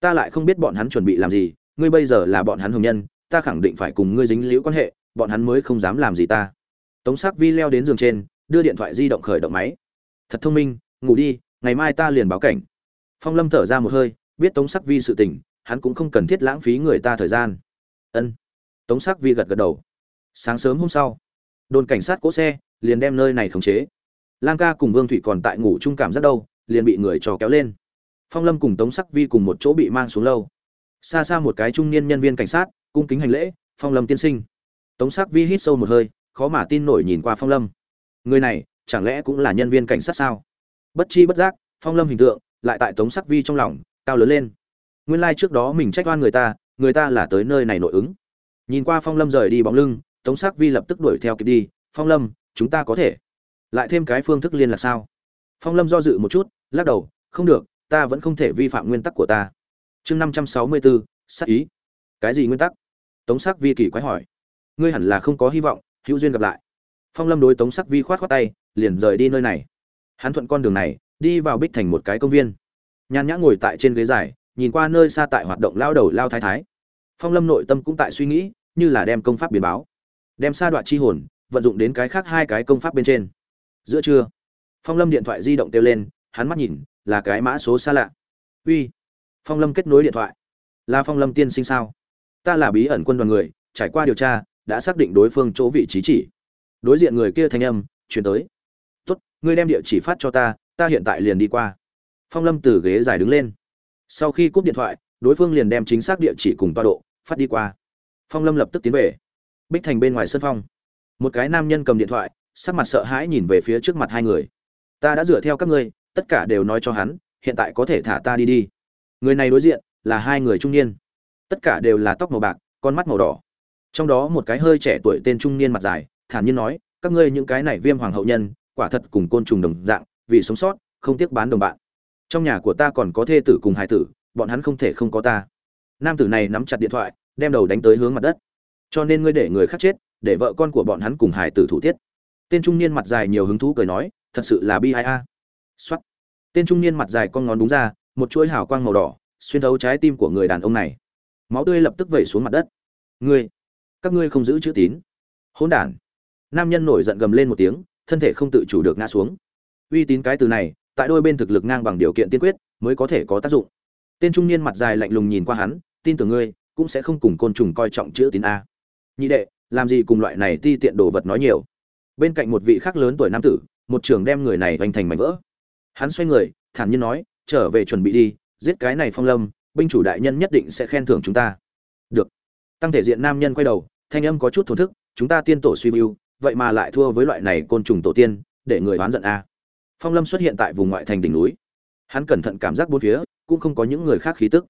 Ta lại không biết bọn hắn chuẩn bị làm gì, ngươi bây giờ là bọn hắn hồng nhân, ta khẳng định phải cùng ngươi dính liễu quan hệ, bọn hắn mới không dám làm gì ta tống sắc vi leo đến giường trên, đưa điện thoại di động khởi động máy. Thật thông minh, ngủ đi, ngày mai ta liền báo cảnh. Phong lâm thở ra một hơi, biết tống sắc vi sự tình, hắn cũng không cần thiết lãng phí người ta thời gian. Ân. Tống sắc vi gật gật đầu. Sáng sớm hôm sau, đồn cảnh sát cỗ xe liền đem nơi này khống chế. Lang ca cùng vương thủy còn tại ngủ chung cảm rất đâu, liền bị người trò kéo lên. Phong lâm cùng tống sắc vi cùng một chỗ bị mang xuống lâu xa xa một cái trung niên nhân viên cảnh sát, cung kính hành lễ, phong lâm tiên sinh. Tống sắc vi hít sâu một hơi khó mà tin nổi nhìn qua phong lâm. Người này, chẳng lẽ cũng là nhân viên cảnh sát sao? Bất chi bất giác, phong lâm hình tượng lại tại tống sắc vi trong lòng cao lớn lên. Nguyên lai、like、trước đó mình trách oan người ta người ta là tới nơi này nội ứng. Nhìn qua phong lâm rời đi bóng lưng, tống sắc vi lập tức đuổi theo kịp đi. Phong lâm, chúng ta có thể. Lại thêm cái phương thức liên là sao? Phong lâm do dự một chút, lắc đầu, không được, ta vẫn không thể vi phạm nguyên tắc của ta. Chương năm trăm sáu mươi bốn sắc ý. Cái gì nguyên tắc? Tống sắc vi kỳ quái hỏi. Ngươi hẳn là không có hy vọng hữu duyên gặp lại. Phong lâm đối tống sắc vi khoát khoát tay, liền rời đi nơi này. Hắn thuận con đường này, đi vào bích thành một cái công viên. Nhàn nhã ngồi tại trên ghế dài, nhìn qua nơi xa tại hoạt động lao đầu lao thái thái. Phong lâm nội tâm cũng tại suy nghĩ, như là đem công pháp biến báo. Đem sa đoạn chi hồn, vận dụng đến cái khác hai cái công pháp bên trên. Giữa trưa, phong lâm điện thoại di động kêu lên, hắn mắt nhìn, là cái mã số xa lạ. Uy, phong lâm kết nối điện thoại. Là phong lâm tiên sinh sao? Ta là bí ẩn quân đoàn người, trải qua điều tra đã xác định đối phương chỗ vị trí chỉ. Đối diện người kia thanh âm, chuyển tới. Tốt, ngươi đem địa chỉ phát cho ta ta hiện tại liền đi qua. Phong lâm từ ghế dài đứng lên. Sau khi cúp điện thoại, đối phương liền đem chính xác địa chỉ cùng toa độ phát đi qua. Phong lâm lập tức tiến về. Bích thành bên ngoài sân phong. Một cái nam nhân cầm điện thoại, sắc mặt sợ hãi nhìn về phía trước mặt hai người. Ta đã dựa theo các ngươi, tất cả đều nói cho hắn, hiện tại có thể thả ta đi đi. Người này đối diện là hai người trung niên. Tất cả đều là tóc màu bạc, con mắt màu đỏ trong đó một cái hơi trẻ tuổi tên trung niên mặt dài, thản nhiên nói, các ngươi những cái này viêm hoàng hậu nhân, quả thật cùng côn trùng đồng dạng, vì sống sót, không tiếc bán đồng bạn. Trong nhà của ta còn có thê tử cùng hải tử, bọn hắn không thể không có ta. Nam tử này nắm chặt điện thoại, đem đầu đánh tới hướng mặt đất. Cho nên ngươi để người khác chết, để vợ con của bọn hắn cùng hải tử thủ tiết. Tên trung niên mặt dài nhiều hứng thú cười nói, thật sự là bi ai a. Xuất tên trung niên mặt dài con ngón đúng ra, một chuỗi hào quang màu đỏ, xuyên thấu trái tim của người đàn ông này. Máu tươi lập tức vẩy xuống mặt đất. Ngươi các ngươi không giữ chữ tín. Hỗn đản. Nam nhân nổi giận gầm lên một tiếng, thân thể không tự chủ được ngã xuống. Uy tín cái từ này, tại đôi bên thực lực ngang bằng điều kiện tiên quyết, mới có thể có tác dụng. Tên trung niên mặt dài lạnh lùng nhìn qua hắn, tin tưởng ngươi, cũng sẽ không cùng côn trùng coi trọng chữ tín a. Nhị đệ, làm gì cùng loại này ti tiện đồ vật nói nhiều? Bên cạnh một vị khác lớn tuổi nam tử, một trưởng đem người này hoành thành mảnh vỡ. Hắn xoay người, thản nhiên nói, trở về chuẩn bị đi, giết cái này phong lâm, binh chủ đại nhân nhất định sẽ khen thưởng chúng ta. Được. Tăng thể diện nam nhân quay đầu thanh âm có chút thổn thức, chúng ta tiên tổ suy mưu, vậy mà lại thua với loại này côn trùng tổ tiên, để người oán giận a phong lâm xuất hiện tại vùng ngoại thành đỉnh núi. Hắn cẩn thận cảm giác bốn phía, cũng không có những người khác khí tức.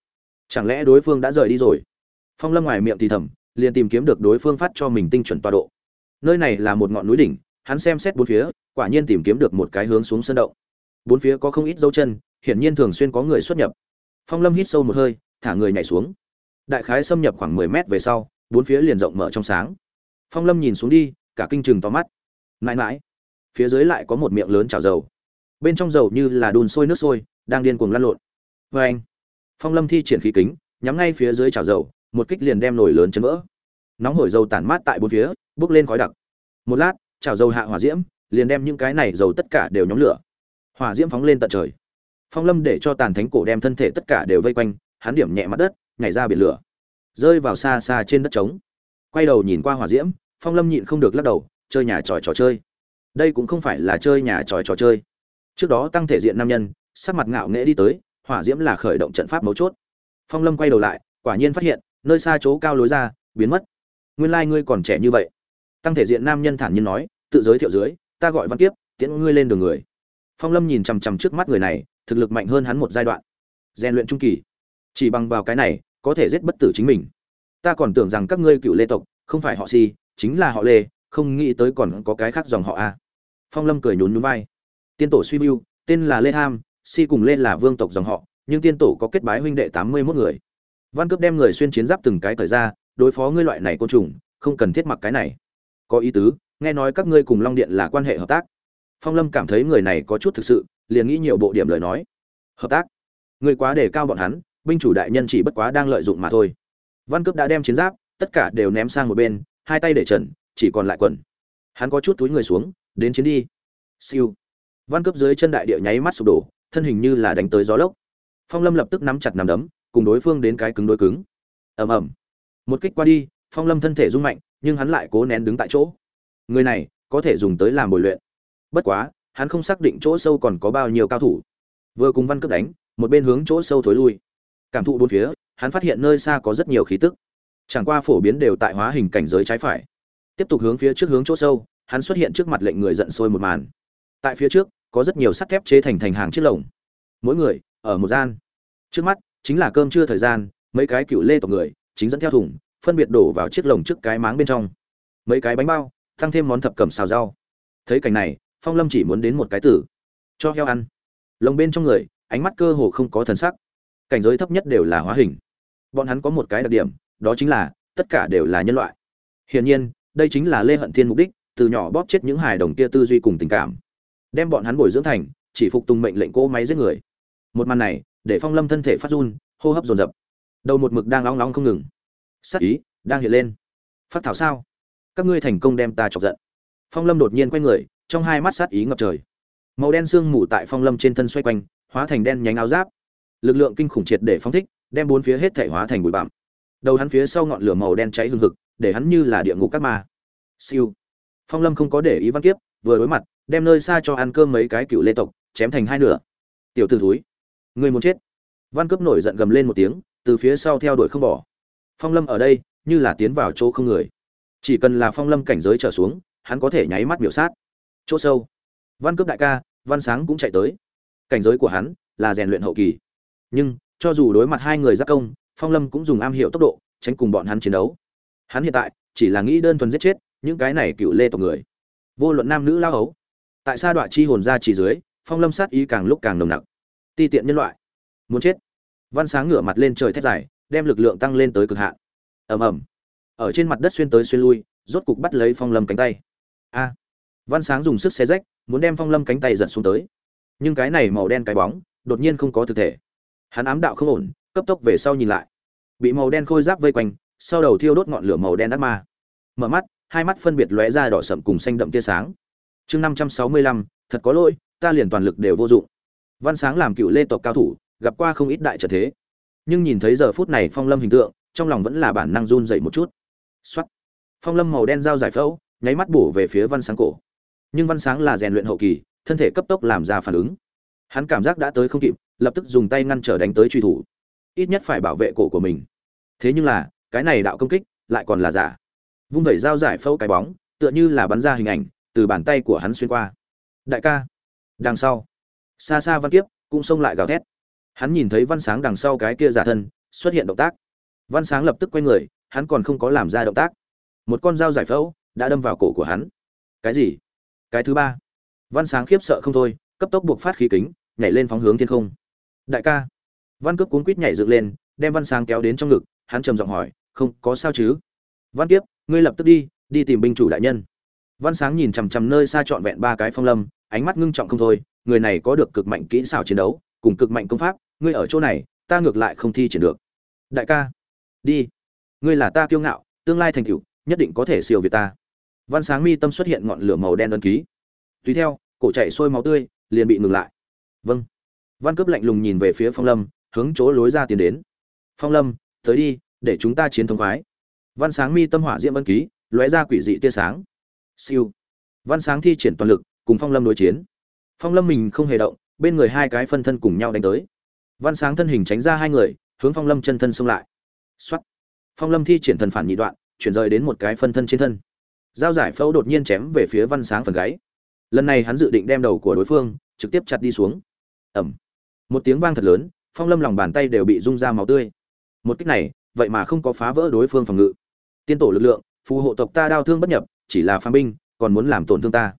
Chẳng lẽ đối phương đã rời đi rồi? Phong lâm ngoài miệng thì thầm, liền tìm kiếm được đối phương phát cho mình tinh chuẩn tọa độ. Nơi này là một ngọn núi đỉnh, hắn xem xét bốn phía, quả nhiên tìm kiếm được một cái hướng xuống sân động. Bốn phía có không ít dấu chân, hiển nhiên thường xuyên có người xuất nhập. Phong lâm hít sâu một hơi, thả người nhảy xuống. Đại khái xâm nhập khoảng mười mét về sau bốn phía liền rộng mở trong sáng. Phong lâm nhìn xuống đi, cả kinh chừng to mắt. Mãi mãi, phía dưới lại có một miệng lớn chảo dầu. Bên trong dầu như là đun sôi nước sôi, đang điên cuồng lăn lộn. Vê anh, phong lâm thi triển khí kính, nhắm ngay phía dưới chảo dầu, một kích liền đem nổi lớn chấn vỡ. Nóng hổi dầu tản mát tại bốn phía, bốc lên khói đặc. Một lát, chảo dầu hạ hỏa diễm, liền đem những cái này dầu tất cả đều nhóm lửa. Hỏa diễm phóng lên tận trời. Phong lâm để cho tàn thánh cổ đem thân thể tất cả đều vây quanh, hắn điểm nhẹ mặt đất, nhảy ra biển lửa rơi vào xa xa trên đất trống. Quay đầu nhìn qua hỏa diễm, phong lâm nhịn không được lắc đầu, chơi nhà tròi trò chơi. Đây cũng không phải là chơi nhà tròi trò chơi. Trước đó tăng thể diện nam nhân, sắc mặt ngạo nghễ đi tới, hỏa diễm là khởi động trận pháp mấu chốt. Phong lâm quay đầu lại, quả nhiên phát hiện, nơi xa chỗ cao lối ra, biến mất. Nguyên lai、like、ngươi còn trẻ như vậy. Tăng thể diện nam nhân thản nhiên nói, tự giới thiệu dưới, ta gọi văn kiếp, tiễn ngươi lên đường người. Phong lâm nhìn chằm chằm trước mắt người này, thực lực mạnh hơn hắn một giai đoạn. Rèn luyện trung kỳ. Chỉ bằng vào cái này có thể giết bất tử chính mình. Ta còn tưởng rằng các ngươi cựu lê tộc, không phải họ si chính là họ lê, không nghĩ tới còn có cái khác dòng họ a. Phong lâm cười nhún nhún vai. Tiên tổ suy mưu tên là lê tham, si cùng lên là vương tộc dòng họ, nhưng tiên tổ có kết bái huynh đệ tám mươi mốt người. Văn cướp đem người xuyên chiến giáp từng cái thời ra, đối phó ngươi loại này côn trùng, không cần thiết mặc cái này. Có ý tứ, nghe nói các ngươi cùng long điện là quan hệ hợp tác. Phong lâm cảm thấy người này có chút thực sự, liền nghĩ nhiều bộ điểm lời nói. Hợp tác? Người quá đề cao bọn hắn binh chủ đại nhân chỉ bất quá đang lợi dụng mà thôi. Văn cướp đã đem chiến giáp, tất cả đều ném sang một bên, hai tay để trần, chỉ còn lại quần. Hắn có chút túi người xuống, đến chiến đi. Siêu. Văn cướp dưới chân đại địa nháy mắt sụp đổ, thân hình như là đánh tới gió lốc. Phong lâm lập tức nắm chặt nắm đấm, cùng đối phương đến cái cứng đối cứng. Ầm ầm. Một kích qua đi, phong lâm thân thể rung mạnh, nhưng hắn lại cố nén đứng tại chỗ. Người này, có thể dùng tới làm bồi luyện. Bất quá, hắn không xác định chỗ sâu còn có bao nhiêu cao thủ. Vừa cùng văn cướp đánh, một bên hướng chỗ sâu thối lui cảm thụ bốn phía, hắn phát hiện nơi xa có rất nhiều khí tức. Chẳng qua phổ biến đều tại hóa hình cảnh giới trái phải. Tiếp tục hướng phía trước hướng chỗ sâu, hắn xuất hiện trước mặt lệnh người giận sôi một màn. Tại phía trước, có rất nhiều sắt thép chế thành thành hàng chiếc lồng. Mỗi người, ở một gian. Trước mắt, chính là cơm trưa thời gian, mấy cái cựu lê tộc người, chính dẫn theo thùng, phân biệt đổ vào chiếc lồng trước cái máng bên trong. Mấy cái bánh bao, tăng thêm món thập cẩm xào rau. Thấy cảnh này, phong lâm chỉ muốn đến một cái tử. Cho heo ăn. Lồng bên trong người, ánh mắt cơ hồ không có thần sắc cảnh giới thấp nhất đều là hóa hình. Bọn hắn có một cái đặc điểm, đó chính là, tất cả đều là nhân loại. Hiển nhiên, đây chính là lê hận thiên mục đích, từ nhỏ bóp chết những hài đồng kia tư duy cùng tình cảm. Đem bọn hắn bồi dưỡng thành, chỉ phục tùng mệnh lệnh cỗ máy giết người. Một màn này, để phong lâm thân thể phát run, hô hấp dồn dập. Đầu một mực đang nóng nóng không ngừng. Sắc ý, đang hiện lên. Phát thảo sao? Các ngươi thành công đem ta chọc giận. Phong lâm đột nhiên quay người, trong hai mắt sát ý ngập trời. Màu đen sương mù tại phong lâm trên thân xoay quanh, hóa thành đen nhánh áo giáp lực lượng kinh khủng triệt để phóng thích, đem bốn phía hết thể hóa thành bụi bặm. Đầu hắn phía sau ngọn lửa màu đen cháy hừng hực, để hắn như là địa ngục các ma. Siêu. Phong lâm không có để ý văn kiếp, vừa đối mặt, đem nơi xa cho ăn cơm mấy cái cựu lê tộc, chém thành hai nửa. Tiểu t ử thúi người muốn chết. Văn cướp nổi giận gầm lên một tiếng, từ phía sau theo đuổi không bỏ. Phong lâm ở đây, như là tiến vào chỗ không người. Chỉ cần là phong lâm cảnh giới trở xuống, hắn có thể nháy mắt biểu sát. Chỗ sâu. Văn cướp đại ca, văn sáng cũng chạy tới. Cảnh giới của hắn là rèn luyện hậu kỳ nhưng cho dù đối mặt hai người giác công, phong lâm cũng dùng am hiểu tốc độ, tránh cùng bọn hắn chiến đấu. Hắn hiện tại chỉ là nghĩ đơn thuần giết chết những cái này cựu lê tộc người. Vô luận nam nữ lao hấu tại sa đoạn chi hồn ra chỉ dưới, phong lâm sát ý càng lúc càng nồng nặc. Ti tiện nhân loại, muốn chết. Văn sáng ngửa mặt lên trời thét dài, đem lực lượng tăng lên tới cực hạn. Ầm ầm. Ở trên mặt đất xuyên tới xuyên lui, rốt cục bắt lấy phong lâm cánh tay. A. Văn sáng dùng sức xé rách, muốn đem phong lâm cánh tay giật xuống tới. Nhưng cái này màu đen cái bóng, đột nhiên không có thực thể hắn ám đạo không ổn, cấp tốc về sau nhìn lại. Bị màu đen khôi giáp vây quanh, sau đầu thiêu đốt ngọn lửa màu đen ác ma. Mở mắt, hai mắt phân biệt lóe ra đỏ sậm cùng xanh đậm tia sáng. Chương năm trăm sáu mươi lăm, thật có lỗi, ta liền toàn lực đều vô dụng. Văn sáng làm cựu lê tộc cao thủ, gặp qua không ít đại trợ thế. Nhưng nhìn thấy giờ phút này phong lâm hình tượng, trong lòng vẫn là bản năng run dậy một chút. X phong lâm màu đen dao giải phẫu, nháy mắt bổ về phía văn sáng cổ. Nhưng văn sáng là rèn luyện hậu kỳ, thân thể cấp tốc làm ra phản ứng. Hắn cảm giác đã tới không kịp lập tức dùng tay ngăn trở đánh tới truy thủ. Ít nhất phải bảo vệ cổ của mình. Thế nhưng là, cái này đạo công kích lại còn là giả. Vung vẩy dao giải phẫu cái bóng, tựa như là bắn ra hình ảnh từ bàn tay của hắn xuyên qua. Đại ca, đằng sau. Xa xa văn kiếp cũng xông lại gào thét. Hắn nhìn thấy văn sáng đằng sau cái kia giả thân, xuất hiện động tác. Văn sáng lập tức quay người, hắn còn không có làm ra động tác. Một con dao giải phẫu đã đâm vào cổ của hắn. Cái gì? Cái thứ ba. Văn sáng khiếp sợ không thôi, cấp tốc buộc phát khí kính, nhảy lên phóng hướng thiên không đại ca. Văn cướp cuốn quýt nhảy dựng lên, đem văn sáng kéo đến trong ngực, hắn trầm giọng hỏi, không, có sao chứ? Văn kiếp, ngươi lập tức đi đi tìm binh chủ đại nhân. Văn sáng nhìn chằm chằm nơi xa trọn vẹn ba cái phong lâm, ánh mắt ngưng trọng không thôi, người này có được cực mạnh kỹ xảo chiến đấu, cùng cực mạnh công pháp, ngươi ở chỗ này, ta ngược lại không thi triển được. Đại ca, đi. Ngươi là ta kiêu ngạo, tương lai thành tựu, nhất định có thể siêu việt ta. Văn sáng mi tâm xuất hiện ngọn lửa màu đen đơn ký. Tùy theo, cổ chạy sôi máu tươi, liền bị ngừng lại. Vâng văn cướp lạnh lùng nhìn về phía phong lâm, hướng chỗ lối ra tiến đến. Phong lâm, tới đi, để chúng ta chiến thống khoái. Văn sáng mi tâm hỏa diễm ân ký, lóe ra quỷ dị tia sáng. Siêu. Văn sáng thi triển toàn lực, cùng phong lâm đối chiến. Phong lâm mình không hề động, bên người hai cái phân thân cùng nhau đánh tới. Văn sáng thân hình tránh ra hai người, hướng phong lâm chân thân xông lại. Xuất phong lâm thi triển thần phản nhị đoạn, chuyển rời đến một cái phân thân trên thân. Giao giải phẫu đột nhiên chém về phía văn sáng phần gáy. Lần này hắn dự định đem đầu của đối phương, trực tiếp chặt đi xuống. Ẩm một tiếng vang thật lớn, phong lâm lòng bàn tay đều bị rung ra máu tươi. Một cách này, vậy mà không có phá vỡ đối phương phòng ngự. Tiên tổ lực lượng, phù hộ tộc ta đau thương bất nhập, chỉ là phàm binh, còn muốn làm tổn thương ta.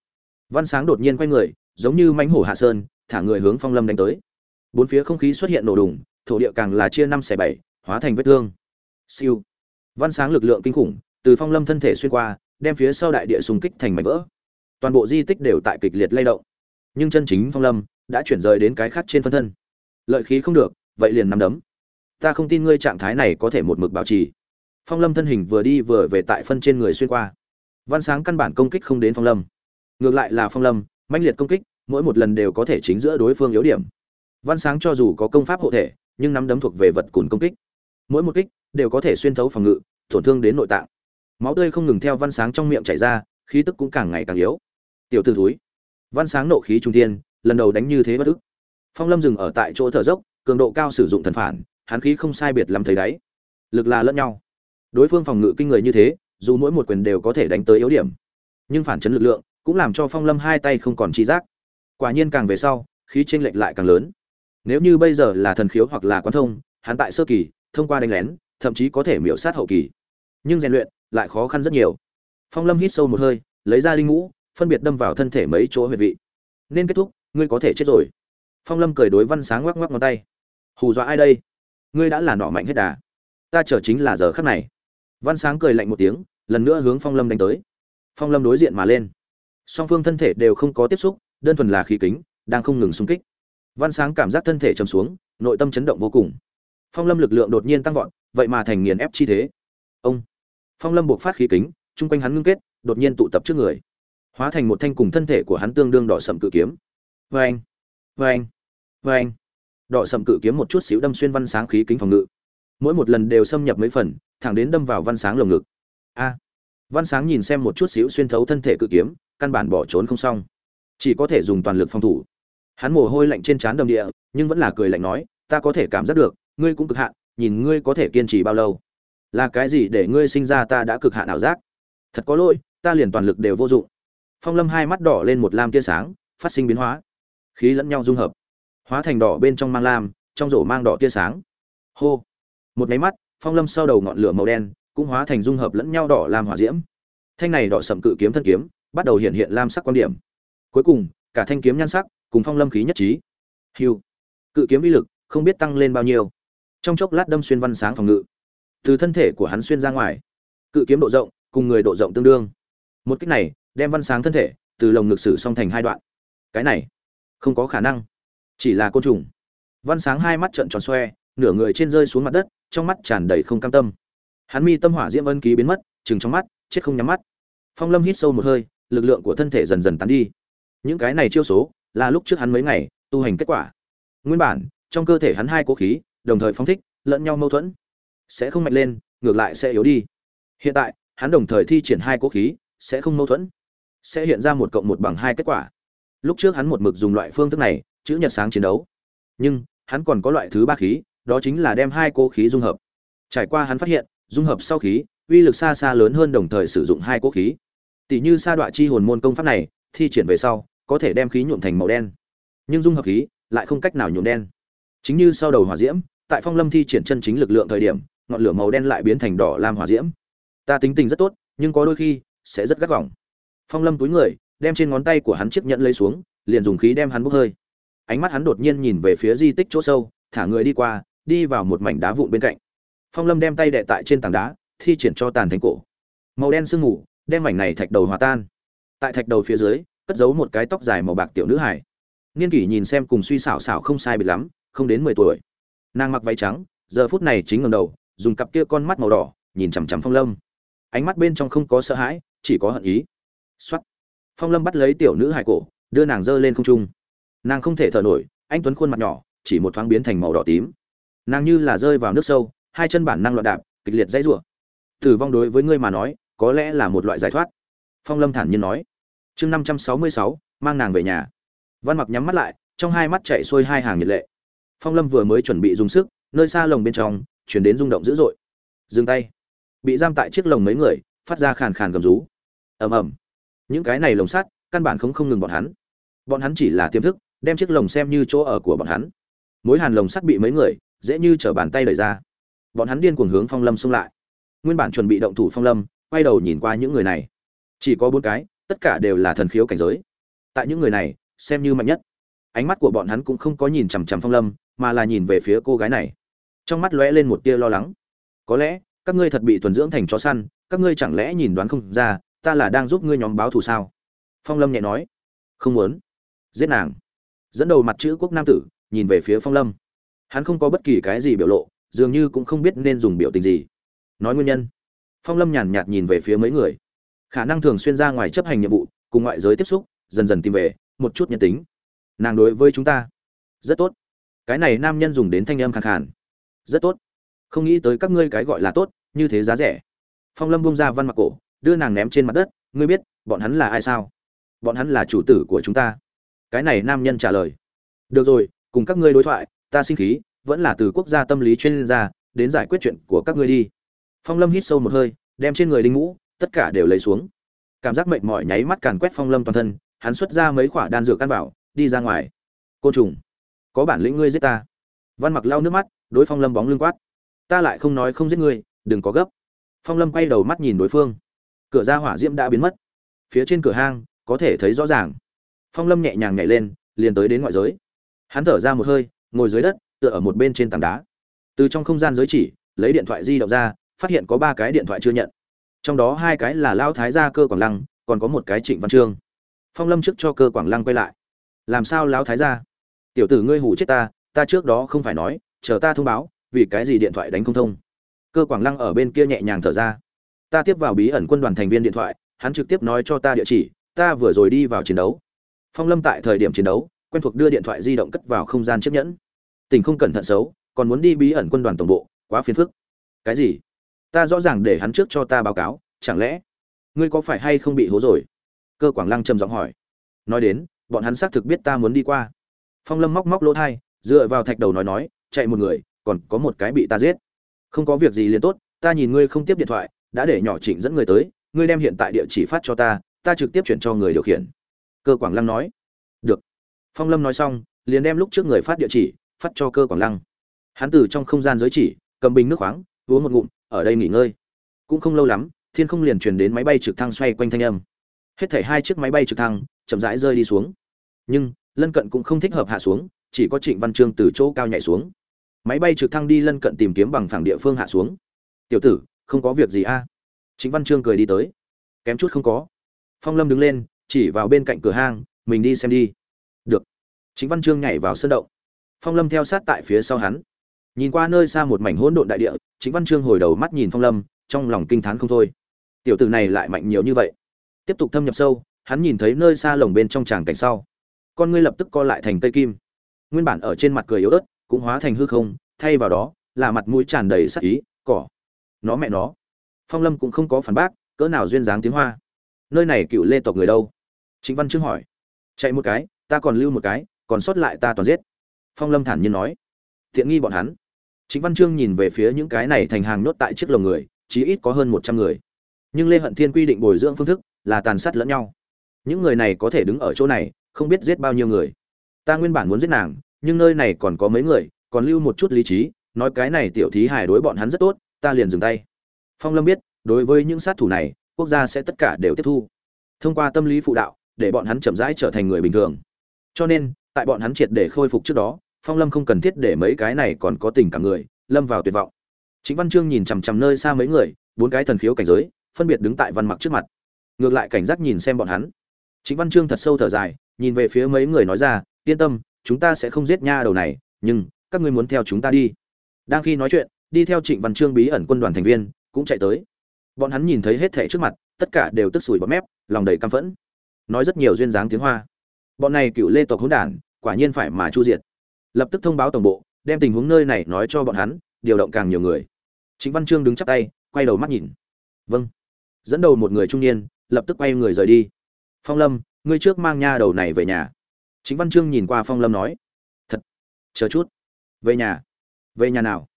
Văn sáng đột nhiên quay người, giống như mánh hổ hạ sơn, thả người hướng phong lâm đánh tới. Bốn phía không khí xuất hiện nổ đùng, thổ địa càng là chia năm xẻ bảy, hóa thành vết thương. Siêu. Văn sáng lực lượng kinh khủng, từ phong lâm thân thể xuyên qua, đem phía sau đại địa xung kích thành mảnh vỡ. Toàn bộ di tích đều tại kịch liệt lay động nhưng chân chính phong lâm đã chuyển rời đến cái khác trên phân thân. Lợi khí không được, vậy liền nắm đấm. Ta không tin ngươi trạng thái này có thể một mực bảo trì. Phong lâm thân hình vừa đi vừa về tại phân trên người xuyên qua. Văn sáng căn bản công kích không đến phong lâm. Ngược lại là phong lâm, mãnh liệt công kích, mỗi một lần đều có thể chính giữa đối phương yếu điểm. Văn sáng cho dù có công pháp hộ thể, nhưng nắm đấm thuộc về vật cùn công kích. Mỗi một kích đều có thể xuyên thấu phòng ngự, tổn thương đến nội tạng. Máu tươi không ngừng theo văn sáng trong miệng chảy ra, khí tức cũng càng ngày càng yếu. Tiểu t ử túi văn sáng nộ khí trung thiên, lần đầu đánh như thế bất ức. Phong lâm dừng ở tại chỗ thở dốc, cường độ cao sử dụng thần phản, hắn khí không sai biệt lắm thấy đáy. Lực là lẫn nhau. Đối phương phòng ngự kinh người như thế, dù mỗi một quyền đều có thể đánh tới yếu điểm. Nhưng phản chấn lực lượng cũng làm cho phong lâm hai tay không còn chi giác. Quả nhiên càng về sau, khí chênh lệch lại càng lớn. Nếu như bây giờ là thần khiếu hoặc là quán thông, hắn tại sơ kỳ, thông qua đánh lén, thậm chí có thể miễu sát hậu kỳ. Nhưng rèn luyện lại khó khăn rất nhiều. Phong lâm hít sâu một hơi, lấy ra linh ngũ phân biệt đâm vào thân thể mấy chỗ huyệt vị. Nên kết thúc, ngươi có thể chết rồi. Phong lâm cười đối văn sáng ngoắc ngoắc ngón tay. Hù dọa ai đây? Ngươi đã là nọ mạnh hết đà. Ta chờ chính là giờ khắc này. Văn sáng cười lạnh một tiếng, lần nữa hướng phong lâm đánh tới. Phong lâm đối diện mà lên. Song phương thân thể đều không có tiếp xúc, đơn thuần là khí kính, đang không ngừng xung kích. Văn sáng cảm giác thân thể chầm xuống, nội tâm chấn động vô cùng. Phong lâm lực lượng đột nhiên tăng vọt, vậy mà thành nghiền ép chi thế. Ông! Phong lâm buộc phát khí kính, chung quanh hắn ngưng kết, đột nhiên tụ tập trước người hóa thành một thanh cùng thân thể của hắn tương đương đỏ sậm cự kiếm. Vê anh vê anh vê anh đỏ sậm cự kiếm một chút xíu đâm xuyên văn sáng khí kính phòng ngự. Mỗi một lần đều xâm nhập mấy phần, thẳng đến đâm vào văn sáng lồng ngực. A. Văn sáng nhìn xem một chút xíu xuyên thấu thân thể cự kiếm, căn bản bỏ trốn không xong. Chỉ có thể dùng toàn lực phòng thủ. Hắn mồ hôi lạnh trên trán đầm địa, nhưng vẫn là cười lạnh nói, ta có thể cảm giác được, ngươi cũng cực hạn, nhìn ngươi có thể kiên trì bao lâu. Là cái gì để ngươi sinh ra ta đã cực hạn ảo giác? Thật có lỗi, ta liền toàn lực đều vô dụng phong lâm hai mắt đỏ lên một lam tia sáng, phát sinh biến hóa. Khí lẫn nhau dung hợp. Hóa thành đỏ bên trong mang lam, trong rổ mang đỏ tia sáng. Hô. Một máy mắt, phong lâm sau đầu ngọn lửa màu đen cũng hóa thành dung hợp lẫn nhau đỏ lam hỏa diễm. Thanh này đỏ sậm cự kiếm thân kiếm bắt đầu hiện hiện lam sắc quan điểm. Cuối cùng, cả thanh kiếm nhan sắc cùng phong lâm khí nhất trí. Hiu cự kiếm uy lực không biết tăng lên bao nhiêu. Trong chốc lát đâm xuyên văn sáng phòng ngự. Từ thân thể của hắn xuyên ra ngoài. Cự kiếm độ rộng cùng người độ rộng tương đương. Một cách này đem văn sáng thân thể từ lồng ngực sử song thành hai đoạn. Cái này, không có khả năng. Chỉ là côn trùng. Văn sáng hai mắt trợn tròn xoe, nửa người trên rơi xuống mặt đất, trong mắt tràn đầy không cam tâm. Hắn mi tâm hỏa diễm ân ký biến mất chừng trong mắt, chết không nhắm mắt. Phong lâm hít sâu một hơi, lực lượng của thân thể dần dần tán đi. Những cái này chiêu số, là lúc trước hắn mấy ngày, tu hành kết quả. Nguyên bản, trong cơ thể hắn hai cố khí, đồng thời phóng thích, lẫn nhau mâu thuẫn. Sẽ không mạnh lên, ngược lại sẽ yếu đi. Hiện tại, hắn đồng thời thi triển hai cố khí, sẽ không mâu thuẫn sẽ hiện ra một cộng một bằng hai kết quả. Lúc trước hắn một mực dùng loại phương thức này, chữ nhật sáng chiến đấu. Nhưng, hắn còn có loại thứ ba khí, đó chính là đem hai cố khí dung hợp. Trải qua hắn phát hiện, dung hợp sau khí, uy lực xa xa lớn hơn đồng thời sử dụng hai cố khí. Tỷ như sa đoạn chi hồn môn công pháp này, thi triển về sau, có thể đem khí nhuộm thành màu đen. Nhưng dung hợp khí, lại không cách nào nhuộm đen. Chính như sau đầu hỏa diễm, tại phong lâm thi triển chân chính lực lượng thời điểm, ngọn lửa màu đen lại biến thành đỏ lam hỏa diễm. Ta tính tình rất tốt, nhưng có đôi khi, sẽ rất gắt gỏng phong lâm túi người, đem trên ngón tay của hắn chiếc nhẫn lấy xuống, liền dùng khí đem hắn bốc hơi. Ánh mắt hắn đột nhiên nhìn về phía di tích chỗ sâu, thả người đi qua, đi vào một mảnh đá vụn bên cạnh. Phong lâm đem tay đệ tại trên tảng đá, thi triển cho tàn thành cổ. Màu đen sương mù, đem mảnh này thạch đầu hòa tan. Tại thạch đầu phía dưới, cất giấu một cái tóc dài màu bạc tiểu nữ hải niên kỷ nhìn xem cùng suy xảo xảo không sai biệt lắm, không đến mười tuổi. Nàng mặc váy trắng, giờ phút này chính ngầm đầu, dùng cặp kia con mắt màu đỏ, nhìn chằm chằm phong lâm. Ánh mắt bên trong không có sợ hãi, chỉ có hận ý. Soát. phong lâm bắt lấy tiểu nữ hài cổ, đưa nàng dơ lên không trung. Nàng không thể thở nổi, anh tuấn khuôn mặt nhỏ, chỉ một thoáng biến thành màu đỏ tím. Nàng như là rơi vào nước sâu, hai chân bản năng loạn đạp, kịch liệt dãy rủa. Tử vong đối với ngươi mà nói, có lẽ là một loại giải thoát. Phong lâm thản nhiên nói. Chương năm trăm sáu mươi sáu, mang nàng về nhà. Văn mặc nhắm mắt lại, trong hai mắt chạy xuôi hai hàng nhiệt lệ. Phong lâm vừa mới chuẩn bị dùng sức, nơi xa lồng bên trong, chuyển đến rung động dữ dội. Dừng tay. Bị giam tại chiếc lồng mấy người, phát ra khàn khàn gầm rú. Ầm ầm những cái này lồng sắt, căn bản không không ngừng bọn hắn. Bọn hắn chỉ là tiềm thức, đem chiếc lồng xem như chỗ ở của bọn hắn. Mối hàn lồng sắt bị mấy người, dễ như trở bàn tay đẩy ra. Bọn hắn điên cuồng hướng phong lâm xông lại. Nguyên bản chuẩn bị động thủ phong lâm, quay đầu nhìn qua những người này. Chỉ có bốn cái, tất cả đều là thần khiếu cảnh giới. Tại những người này, xem như mạnh nhất. Ánh mắt của bọn hắn cũng không có nhìn chằm chằm phong lâm, mà là nhìn về phía cô gái này. Trong mắt lóe lên một tia lo lắng. Có lẽ, các ngươi thật bị thuần dưỡng thành chó săn, các ngươi chẳng lẽ nhìn đoán không ra ta là đang giúp ngươi nhóm báo thù sao? Phong lâm nhẹ nói. Không muốn. Giết nàng. Dẫn đầu mặt chữ quốc nam tử, nhìn về phía phong lâm. Hắn không có bất kỳ cái gì biểu lộ, dường như cũng không biết nên dùng biểu tình gì. Nói nguyên nhân. Phong lâm nhàn nhạt nhìn về phía mấy người. Khả năng thường xuyên ra ngoài chấp hành nhiệm vụ, cùng ngoại giới tiếp xúc, dần dần tìm về, một chút nhân tính. Nàng đối với chúng ta. Rất tốt. Cái này nam nhân dùng đến thanh âm khàn khàn. Rất tốt. Không nghĩ tới các ngươi cái gọi là tốt, như thế giá rẻ. Phong lâm bông ra văn mặc cổ đưa nàng ném trên mặt đất, ngươi biết, bọn hắn là ai sao? Bọn hắn là chủ tử của chúng ta. Cái này nam nhân trả lời, được rồi, cùng các ngươi đối thoại, ta sinh khí, vẫn là từ quốc gia tâm lý chuyên gia, đến giải quyết chuyện của các ngươi đi. Phong lâm hít sâu một hơi, đem trên người đinh ngũ, tất cả đều lấy xuống. Cảm giác mệt mỏi nháy mắt càn quét phong lâm toàn thân, hắn xuất ra mấy khoả đan dược căn bảo, đi ra ngoài. Côn trùng, có bản lĩnh ngươi giết ta. Văn mặc lau nước mắt, đối phong lâm bóng lưng quát, ta lại không nói không giết ngươi, đừng có gấp. Phong lâm quay đầu mắt nhìn đối phương cửa ra hỏa diễm đã biến mất. Phía trên cửa hang, có thể thấy rõ ràng. Phong lâm nhẹ nhàng nhảy lên, liền tới đến ngoại giới. Hắn thở ra một hơi, ngồi dưới đất, tựa ở một bên trên tảng đá. Từ trong không gian giới chỉ, lấy điện thoại di động ra, phát hiện có ba cái điện thoại chưa nhận. Trong đó hai cái là lao thái gia cơ quảng lăng, còn có một cái trịnh văn trương. Phong lâm trước cho cơ quảng lăng quay lại. Làm sao lao thái gia? Tiểu tử ngươi hủ chết ta ta trước đó không phải nói, chờ ta thông báo, vì cái gì điện thoại đánh không thông? Cơ quảng lăng ở bên kia nhẹ nhàng thở ra ta tiếp vào bí ẩn quân đoàn thành viên điện thoại, hắn trực tiếp nói cho ta địa chỉ, ta vừa rồi đi vào chiến đấu. Phong lâm tại thời điểm chiến đấu, quen thuộc đưa điện thoại di động cất vào không gian chiếc nhẫn. Tình không cẩn thận xấu, còn muốn đi bí ẩn quân đoàn tổng bộ, quá phiền phức. Cái gì? Ta rõ ràng để hắn trước cho ta báo cáo, chẳng lẽ ngươi có phải hay không bị hố rồi? Cơ quảng lăng trầm giọng hỏi. Nói đến, bọn hắn xác thực biết ta muốn đi qua. Phong lâm móc móc lỗ thai, dựa vào thạch đầu nói nói, chạy một người, còn có một cái bị ta giết. Không có việc gì liền tốt, ta nhìn ngươi không tiếp điện thoại đã để nhỏ trịnh dẫn người tới, ngươi đem hiện tại địa chỉ phát cho ta ta trực tiếp chuyển cho người điều khiển. Cơ quảng lăng nói. Được. Phong lâm nói xong, liền đem lúc trước người phát địa chỉ, phát cho cơ quảng lăng. Hắn từ trong không gian giới chỉ, cầm bình nước khoáng, uống một ngụm, ở đây nghỉ ngơi. Cũng không lâu lắm, thiên không liền truyền đến máy bay trực thăng xoay quanh thanh âm. Hết thảy hai chiếc máy bay trực thăng, chậm rãi rơi đi xuống. Nhưng, lân cận cũng không thích hợp hạ xuống, chỉ có trịnh văn trương từ chỗ cao nhảy xuống. Máy bay trực thăng đi lân cận tìm kiếm bằng phẳng địa phương hạ xuống. Tiểu tử không có việc gì a. Trịnh văn trương cười đi tới. Kém chút không có. Phong lâm đứng lên, chỉ vào bên cạnh cửa hang, mình đi xem đi. Được. Chính văn trương nhảy vào sân động. Phong lâm theo sát tại phía sau hắn. Nhìn qua nơi xa một mảnh hỗn độn đại địa chính văn trương hồi đầu mắt nhìn phong lâm, trong lòng kinh t h á n không thôi. Tiểu tử này lại mạnh nhiều như vậy. Tiếp tục thâm nhập sâu, hắn nhìn thấy nơi xa lồng bên trong tràng cảnh sau. Con ngươi lập tức co lại thành cây kim. Nguyên bản ở trên mặt cười yếu ớt, cũng hóa thành hư không, thay vào đó là mặt mũi tràn đầy sắc ý, cỏ nó mẹ nó. Phong lâm cũng không có phản bác, cỡ nào duyên dáng tiếng hoa. Nơi này cựu lê tộc người đâu? Chính văn trương hỏi. Chạy một cái, ta còn lưu một cái, còn sót lại ta toàn giết. Phong lâm thản nhiên nói. Tiện nghi bọn hắn. Chính văn chương nhìn về phía những cái này thành hàng nhốt tại chiếc lồng người, chí ít có hơn một trăm người. Nhưng lê hận thiên quy định bồi dưỡng phương thức là tàn sát lẫn nhau. Những người này có thể đứng ở chỗ này, không biết giết bao nhiêu người. Ta nguyên bản muốn giết nàng, nhưng nơi này còn có mấy người, còn lưu một chút lý trí, nói cái này tiểu thí hài đối bọn hắn rất tốt ta liền dừng tay. Phong lâm biết, đối với những sát thủ này, quốc gia sẽ tất cả đều tiếp thu. Thông qua tâm lý phụ đạo, để bọn hắn chậm rãi trở thành người bình thường. Cho nên, tại bọn hắn triệt để khôi phục trước đó, phong lâm không cần thiết để mấy cái này còn có tình cảm người, lâm vào tuyệt vọng. Chính văn chương nhìn chằm chằm nơi xa mấy người, bốn cái thần khiếu cảnh giới, phân biệt đứng tại văn mặc trước mặt. Ngược lại cảnh giác nhìn xem bọn hắn. Chính văn chương thật sâu thở dài, nhìn về phía mấy người nói ra, yên tâm, chúng ta sẽ không giết nha đầu này, nhưng các ngươi muốn theo chúng ta đi. Đang khi nói chuyện đi theo trịnh văn chương bí ẩn quân đoàn thành viên, cũng chạy tới. Bọn hắn nhìn thấy hết thảy trước mặt, tất cả đều tức sủi bọt mép, lòng đầy căm phẫn. Nói rất nhiều duyên dáng tiếng hoa. Bọn này cựu lê tộc hỗn đản, quả nhiên phải mà chu diệt. Lập tức thông báo tổng bộ, đem tình huống nơi này nói cho bọn hắn, điều động càng nhiều người. Trịnh văn trương đứng chắp tay, quay đầu mắt nhìn. Vâng. Dẫn đầu một người trung niên, lập tức quay người rời đi. Phong lâm, ngươi trước mang nha đầu này về nhà. Trịnh văn trương nhìn qua phong lâm nói. Thật. Chờ chút. Về nhà. Về nhà nào?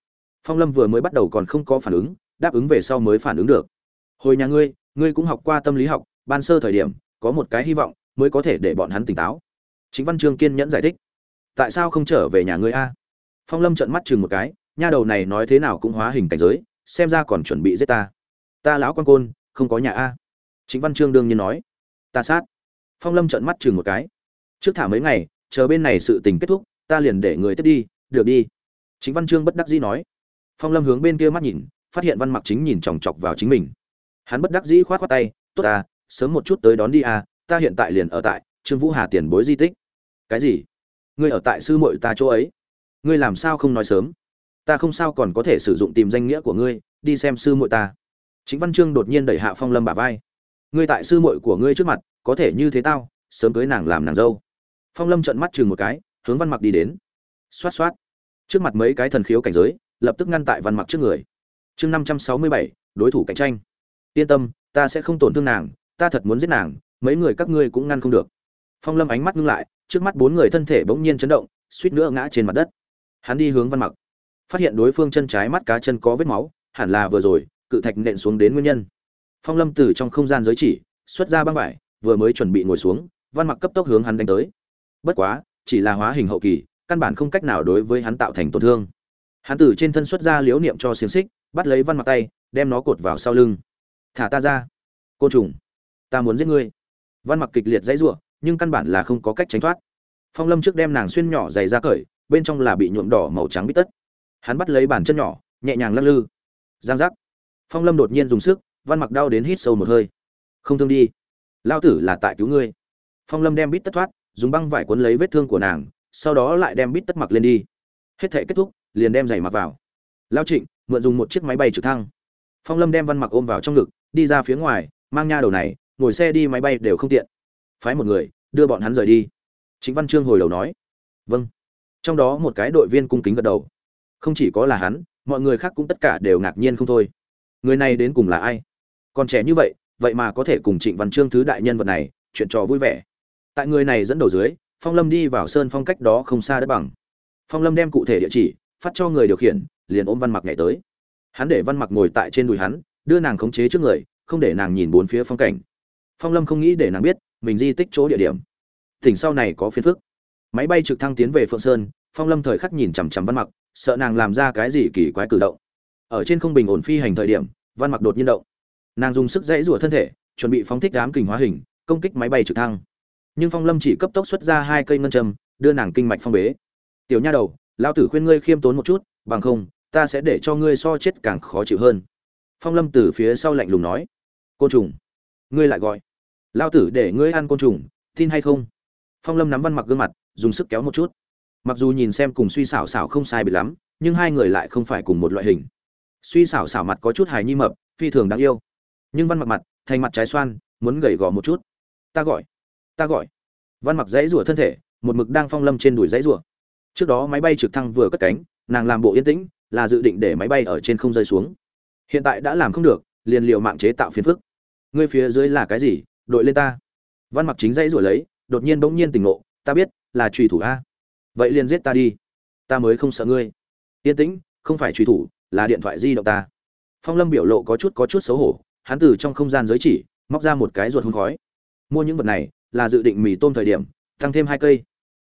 Phong lâm vừa mới bắt đầu còn không có phản ứng, đáp ứng về sau mới phản ứng được. Hồi nhà ngươi ngươi cũng học qua tâm lý học, ban sơ thời điểm, có một cái hy vọng, mới có thể để bọn hắn tỉnh táo. Chính văn trương kiên nhẫn giải thích. Tại sao không trở về nhà ngươi a? Phong lâm trợn mắt chừng một cái, nha đầu này nói thế nào cũng hóa hình cảnh giới, xem ra còn chuẩn bị giết ta. Ta lão quan côn, không có nhà a. Chính văn trương đương nhiên nói. Ta sát. Phong lâm trợn mắt chừng một cái. Trước thả mấy ngày, chờ bên này sự tình kết thúc, ta liền để người tiếp đi, được đi. Chính văn trương bất đắc dĩ nói phong lâm hướng bên kia mắt nhìn, phát hiện văn mặc chính nhìn chòng chọc vào chính mình. Hắn bất đắc dĩ khoát khoát tay, tốt à sớm một chút tới đón đi à ta hiện tại liền ở tại trương vũ hà tiền bối di tích. Cái gì? Ngươi ở tại sư muội ta chỗ ấy? Ngươi làm sao không nói sớm? Ta không sao còn có thể sử dụng tìm danh nghĩa của ngươi, đi xem sư muội ta. Chính văn chương đột nhiên đẩy hạ phong lâm bả vai. Ngươi tại sư muội của ngươi trước mặt, có thể như thế tao, sớm cưới nàng làm nàng dâu. Phong lâm trợn mắt chừng một cái, hướng văn mặc đi đến. Xoát xoát. Trước mặt mấy cái thần khiếu cảnh giới lập tức ngăn tại văn mặc trước người. Chương năm trăm sáu mươi bảy, đối thủ cạnh tranh. Yên tâm, ta sẽ không tổn thương nàng, ta thật muốn giết nàng, mấy người các ngươi cũng ngăn không được. Phong lâm ánh mắt ngưng lại, trước mắt bốn người thân thể bỗng nhiên chấn động, suýt nữa ngã trên mặt đất. Hắn đi hướng văn mặc, phát hiện đối phương chân trái mắt cá chân có vết máu, hẳn là vừa rồi, cự thạch nện xuống đến nguyên nhân. Phong lâm từ trong không gian giới chỉ, xuất ra băng vải, vừa mới chuẩn bị ngồi xuống, văn mặc cấp tốc hướng hắn đánh tới. Bất quá, chỉ là hóa hình hậu kỳ, căn bản không cách nào đối với hắn tạo thành tổn thương hắn từ trên thân xuất ra liếu niệm cho xiềng xích, bắt lấy văn mặc tay, đem nó cột vào sau lưng. Thả ta ra. Côn trùng, ta muốn giết ngươi. Văn mặc kịch liệt dãy giụa nhưng căn bản là không có cách tránh thoát. Phong lâm trước đem nàng xuyên nhỏ dày ra cởi, bên trong là bị nhuộm đỏ màu trắng bít tất. Hắn bắt lấy bàn chân nhỏ, nhẹ nhàng lắc lư. Giang giác. Phong lâm đột nhiên dùng sức, văn mặc đau đến hít sâu một hơi. Không thương đi. Lao tử là tại cứu ngươi. Phong lâm đem bít tất thoát, dùng băng vải cuốn lấy vết thương của nàng, sau đó lại đem bít tất mặc lên đi. Hết thể kết thúc liền đem giày mặc vào. Lao trịnh, mượn dùng một chiếc máy bay trực thăng. Phong lâm đem văn mặc ôm vào trong ngực, đi ra phía ngoài, mang nha đầu này, ngồi xe đi máy bay đều không tiện. Phái một người, đưa bọn hắn rời đi. Chính văn trương hồi đầu nói vâng. Trong đó một cái đội viên cung kính gật đầu. Không chỉ có là hắn, mọi người khác cũng tất cả đều ngạc nhiên không thôi. Người này đến cùng là ai? Còn trẻ như vậy vậy mà có thể cùng trịnh văn trương thứ đại nhân vật này, chuyện trò vui vẻ. Tại người này dẫn đầu dưới, phong lâm đi vào sơn phong cách đó không xa đất bằng. Phong lâm đem cụ thể địa chỉ phát cho người điều khiển, liền ôm văn mặc nhảy tới. Hắn để văn mặc ngồi tại trên đùi hắn, đưa nàng khống chế trước người, không để nàng nhìn bốn phía phong cảnh. Phong lâm không nghĩ để nàng biết, mình di tích chỗ địa điểm. Tỉnh sau này có phiền phức. Máy bay trực thăng tiến về phượng sơn, phong lâm thời khắc nhìn chằm chằm văn mặc, sợ nàng làm ra cái gì kỳ quái cử động. Ở trên không bình ổn phi hành thời điểm, văn mặc đột nhiên động. Nàng dùng sức dãy rủa thân thể, chuẩn bị phóng thích đám kình hóa hình, công kích máy bay trực thăng. Nhưng phong lâm chỉ cấp tốc xuất ra hai cây ngân châm, đưa nàng kinh mạch phong bế. Tiểu nha đầu lão tử khuyên ngươi khiêm tốn một chút, bằng không, ta sẽ để cho ngươi so chết càng khó chịu hơn. Phong lâm từ phía sau lạnh lùng nói. Côn trùng. Ngươi lại gọi. Lao tử để ngươi ăn côn trùng, tin hay không? Phong lâm nắm văn mặc gương mặt, dùng sức kéo một chút. Mặc dù nhìn xem cùng suy xảo xảo không sai bị lắm, nhưng hai người lại không phải cùng một loại hình. Suy xảo xảo mặt có chút hài nhi mập, phi thường đáng yêu. Nhưng văn mặc mặt, thành mặt trái xoan, muốn gầy gò một chút. Ta gọi ta gọi. Văn mặc dãy rủa thân thể, một mực đang phong lâm trên đùi dãy rủa trước đó máy bay trực thăng vừa cất cánh, nàng làm bộ yên tĩnh, là dự định để máy bay ở trên không rơi xuống. Hiện tại đã làm không được, liền liệu mạng chế tạo phiền phức. Ngươi phía dưới là cái gì? Đội lên ta. Văn mặc chính dãy rồi lấy, đột nhiên bỗng nhiên tỉnh ngộ, ta biết, là trùy thủ a. Vậy liền giết ta đi. Ta mới không sợ ngươi. Yên tĩnh, không phải trùy thủ, là điện thoại di động ta. Phong lâm biểu lộ có chút có chút xấu hổ, hắn từ trong không gian giới chỉ, móc ra một cái ruột hôn khói. Mua những vật này, là dự định mì tôm thời điểm, tăng thêm hai cây.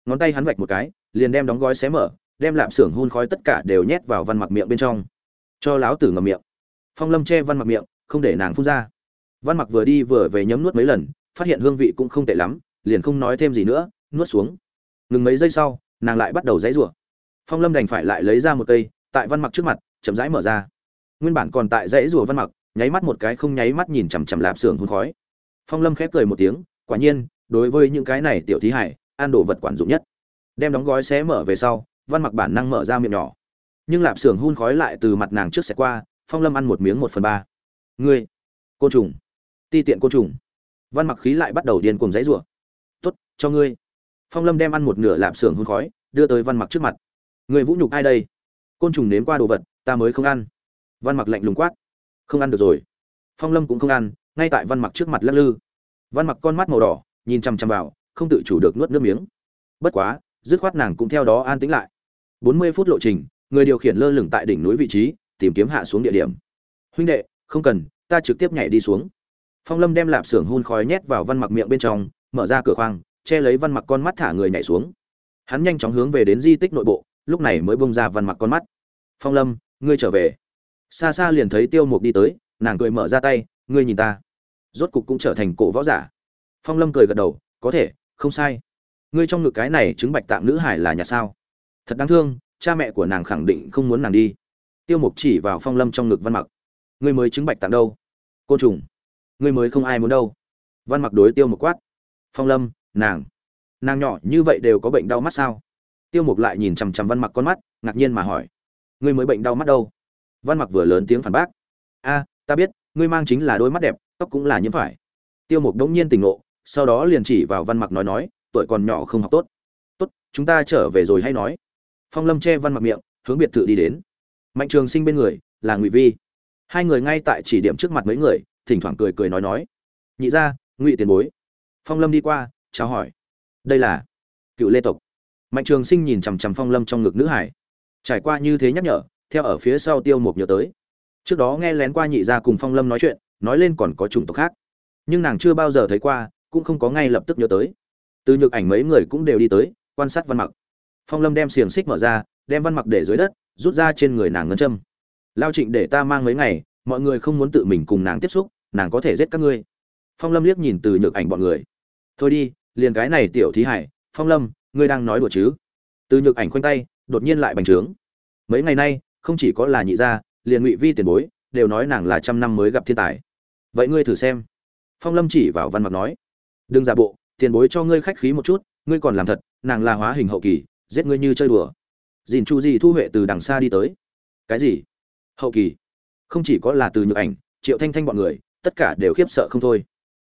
Ngón tay hắn vạch một cái liền đem đóng gói xé mở, đem lạp xưởng hun khói tất cả đều nhét vào văn mặc miệng bên trong. Cho láo tử ngầm miệng. Phong lâm che văn mặc miệng, không để nàng phun ra. Văn mặc vừa đi vừa về nhấm nuốt mấy lần, phát hiện hương vị cũng không tệ lắm, liền không nói thêm gì nữa, nuốt xuống. Ngừng mấy giây sau, nàng lại bắt đầu dãy rủa. Phong lâm đành phải lại lấy ra một cây, tại văn mặc trước mặt, chậm rãi mở ra. Nguyên bản còn tại dãy rủa văn mặc, nháy mắt một cái không nháy mắt nhìn chằm chằm lạp xưởng hun khói. Phong lâm khép cười một tiếng, quả nhiên, đối với những cái này tiểu thí hải, ăn đồ vật quản dụng nhất đem đóng gói xé mở về sau, văn mặc bản năng mở ra miệng nhỏ. Nhưng lạp xưởng hun khói lại từ mặt nàng trước xẻ qua, phong lâm ăn một miếng một phần ba. Ngươi, côn trùng, ti tiện côn trùng. Văn mặc khí lại bắt đầu điên cùng dãy rủa tốt, cho ngươi. Phong lâm đem ăn một nửa lạp xưởng hun khói, đưa tới văn mặc trước mặt. Người vũ nhục ai đây? Côn trùng nếm qua đồ vật, ta mới không ăn. Văn mặc lạnh lùng quát. Không ăn được rồi. Phong lâm cũng không ăn, ngay tại văn mặc trước mặt lắc lư. Văn mặc con mắt màu đỏ, nhìn chằm chằm vào, không tự chủ được nuốt nước miếng. Bất quá dứt khoát nàng cũng theo đó an tĩnh lại. Bốn mươi phút lộ trình, người điều khiển lơ lửng tại đỉnh núi vị trí, tìm kiếm hạ xuống địa điểm. Huynh đệ, không cần, ta trực tiếp nhảy đi xuống. Phong lâm đem lạp xưởng hun khói nhét vào văn mặc miệng bên trong, mở ra cửa khoang, che lấy văn mặc con mắt thả người nhảy xuống. Hắn nhanh chóng hướng về đến di tích nội bộ, lúc này mới bung ra văn mặc con mắt. Phong lâm, ngươi trở về. Xa xa liền thấy tiêu mục đi tới, nàng cười mở ra tay, ngươi nhìn ta. Rốt cục cũng trở thành cổ võ giả. Phong lâm cười gật đầu, có thể, không sai ngươi trong ngực cái này chứng bạch tạng nữ hải là nhà sao? Thật đáng thương, cha mẹ của nàng khẳng định không muốn nàng đi. Tiêu mục chỉ vào phong lâm trong ngực văn mặc. Ngươi mới chứng bạch tạng đâu? Côn trùng. Ngươi mới không ai muốn đâu. Văn mặc đối tiêu mục quát. Phong lâm, nàng. Nàng nhỏ như vậy đều có bệnh đau mắt sao? Tiêu mục lại nhìn chằm chằm văn mặc con mắt, ngạc nhiên mà hỏi. Ngươi mới bệnh đau mắt đâu? Văn mặc vừa lớn tiếng phản bác. A, ta biết, ngươi mang chính là đôi mắt đẹp, tóc cũng là nhiễm phải. Tiêu mục đống nhiên tỉnh ngộ, sau đó liền chỉ vào văn mặc nói nói tuổi còn nhỏ không học tốt. Tốt, chúng ta trở về rồi hay nói. Phong lâm che văn mặc miệng, hướng biệt thự đi đến. Mạnh trường sinh bên người là ngụy vi. Hai người ngay tại chỉ điểm trước mặt mấy người, thỉnh thoảng cười cười nói nói. Nhị ra ngụy tiền bối. Phong lâm đi qua, chào hỏi. Đây là cựu lê tộc. Mạnh trường sinh nhìn chằm chằm phong lâm trong ngực nữ hải. Trải qua như thế nhắc nhở, theo ở phía sau tiêu mục nhớ tới. Trước đó nghe lén qua nhị gia cùng phong lâm nói chuyện, nói lên còn có chủng tộc khác. Nhưng nàng chưa bao giờ thấy qua, cũng không có ngay lập tức nhớ tới từ nhược ảnh mấy người cũng đều đi tới, quan sát văn mặc. Phong lâm đem xiềng xích mở ra, đem văn mặc để dưới đất, rút ra trên người nàng ngân châm. Lao trịnh để ta mang mấy ngày, mọi người không muốn tự mình cùng nàng tiếp xúc, nàng có thể giết các ngươi. Phong lâm liếc nhìn từ nhược ảnh bọn người. Thôi đi, liền cái này tiểu thí hải, phong lâm, ngươi đang nói đùa chứ? Từ nhược ảnh khoanh tay, đột nhiên lại bành trướng. Mấy ngày nay, không chỉ có là nhị gia, liền ngụy vi tiền bối, đều nói nàng là trăm năm mới gặp thiên tài. Vậy ngươi thử xem. Phong lâm chỉ vào văn mặc nói. Đừng giả bộ tiền bối cho ngươi khách khí một chút, ngươi còn làm thật, nàng là hóa hình hậu kỳ, giết ngươi như chơi đùa. Dìn chu gì thu huệ từ đằng xa đi tới. Cái gì? Hậu kỳ? Không chỉ có là từ nhược ảnh, triệu thanh thanh bọn người, tất cả đều khiếp sợ không thôi.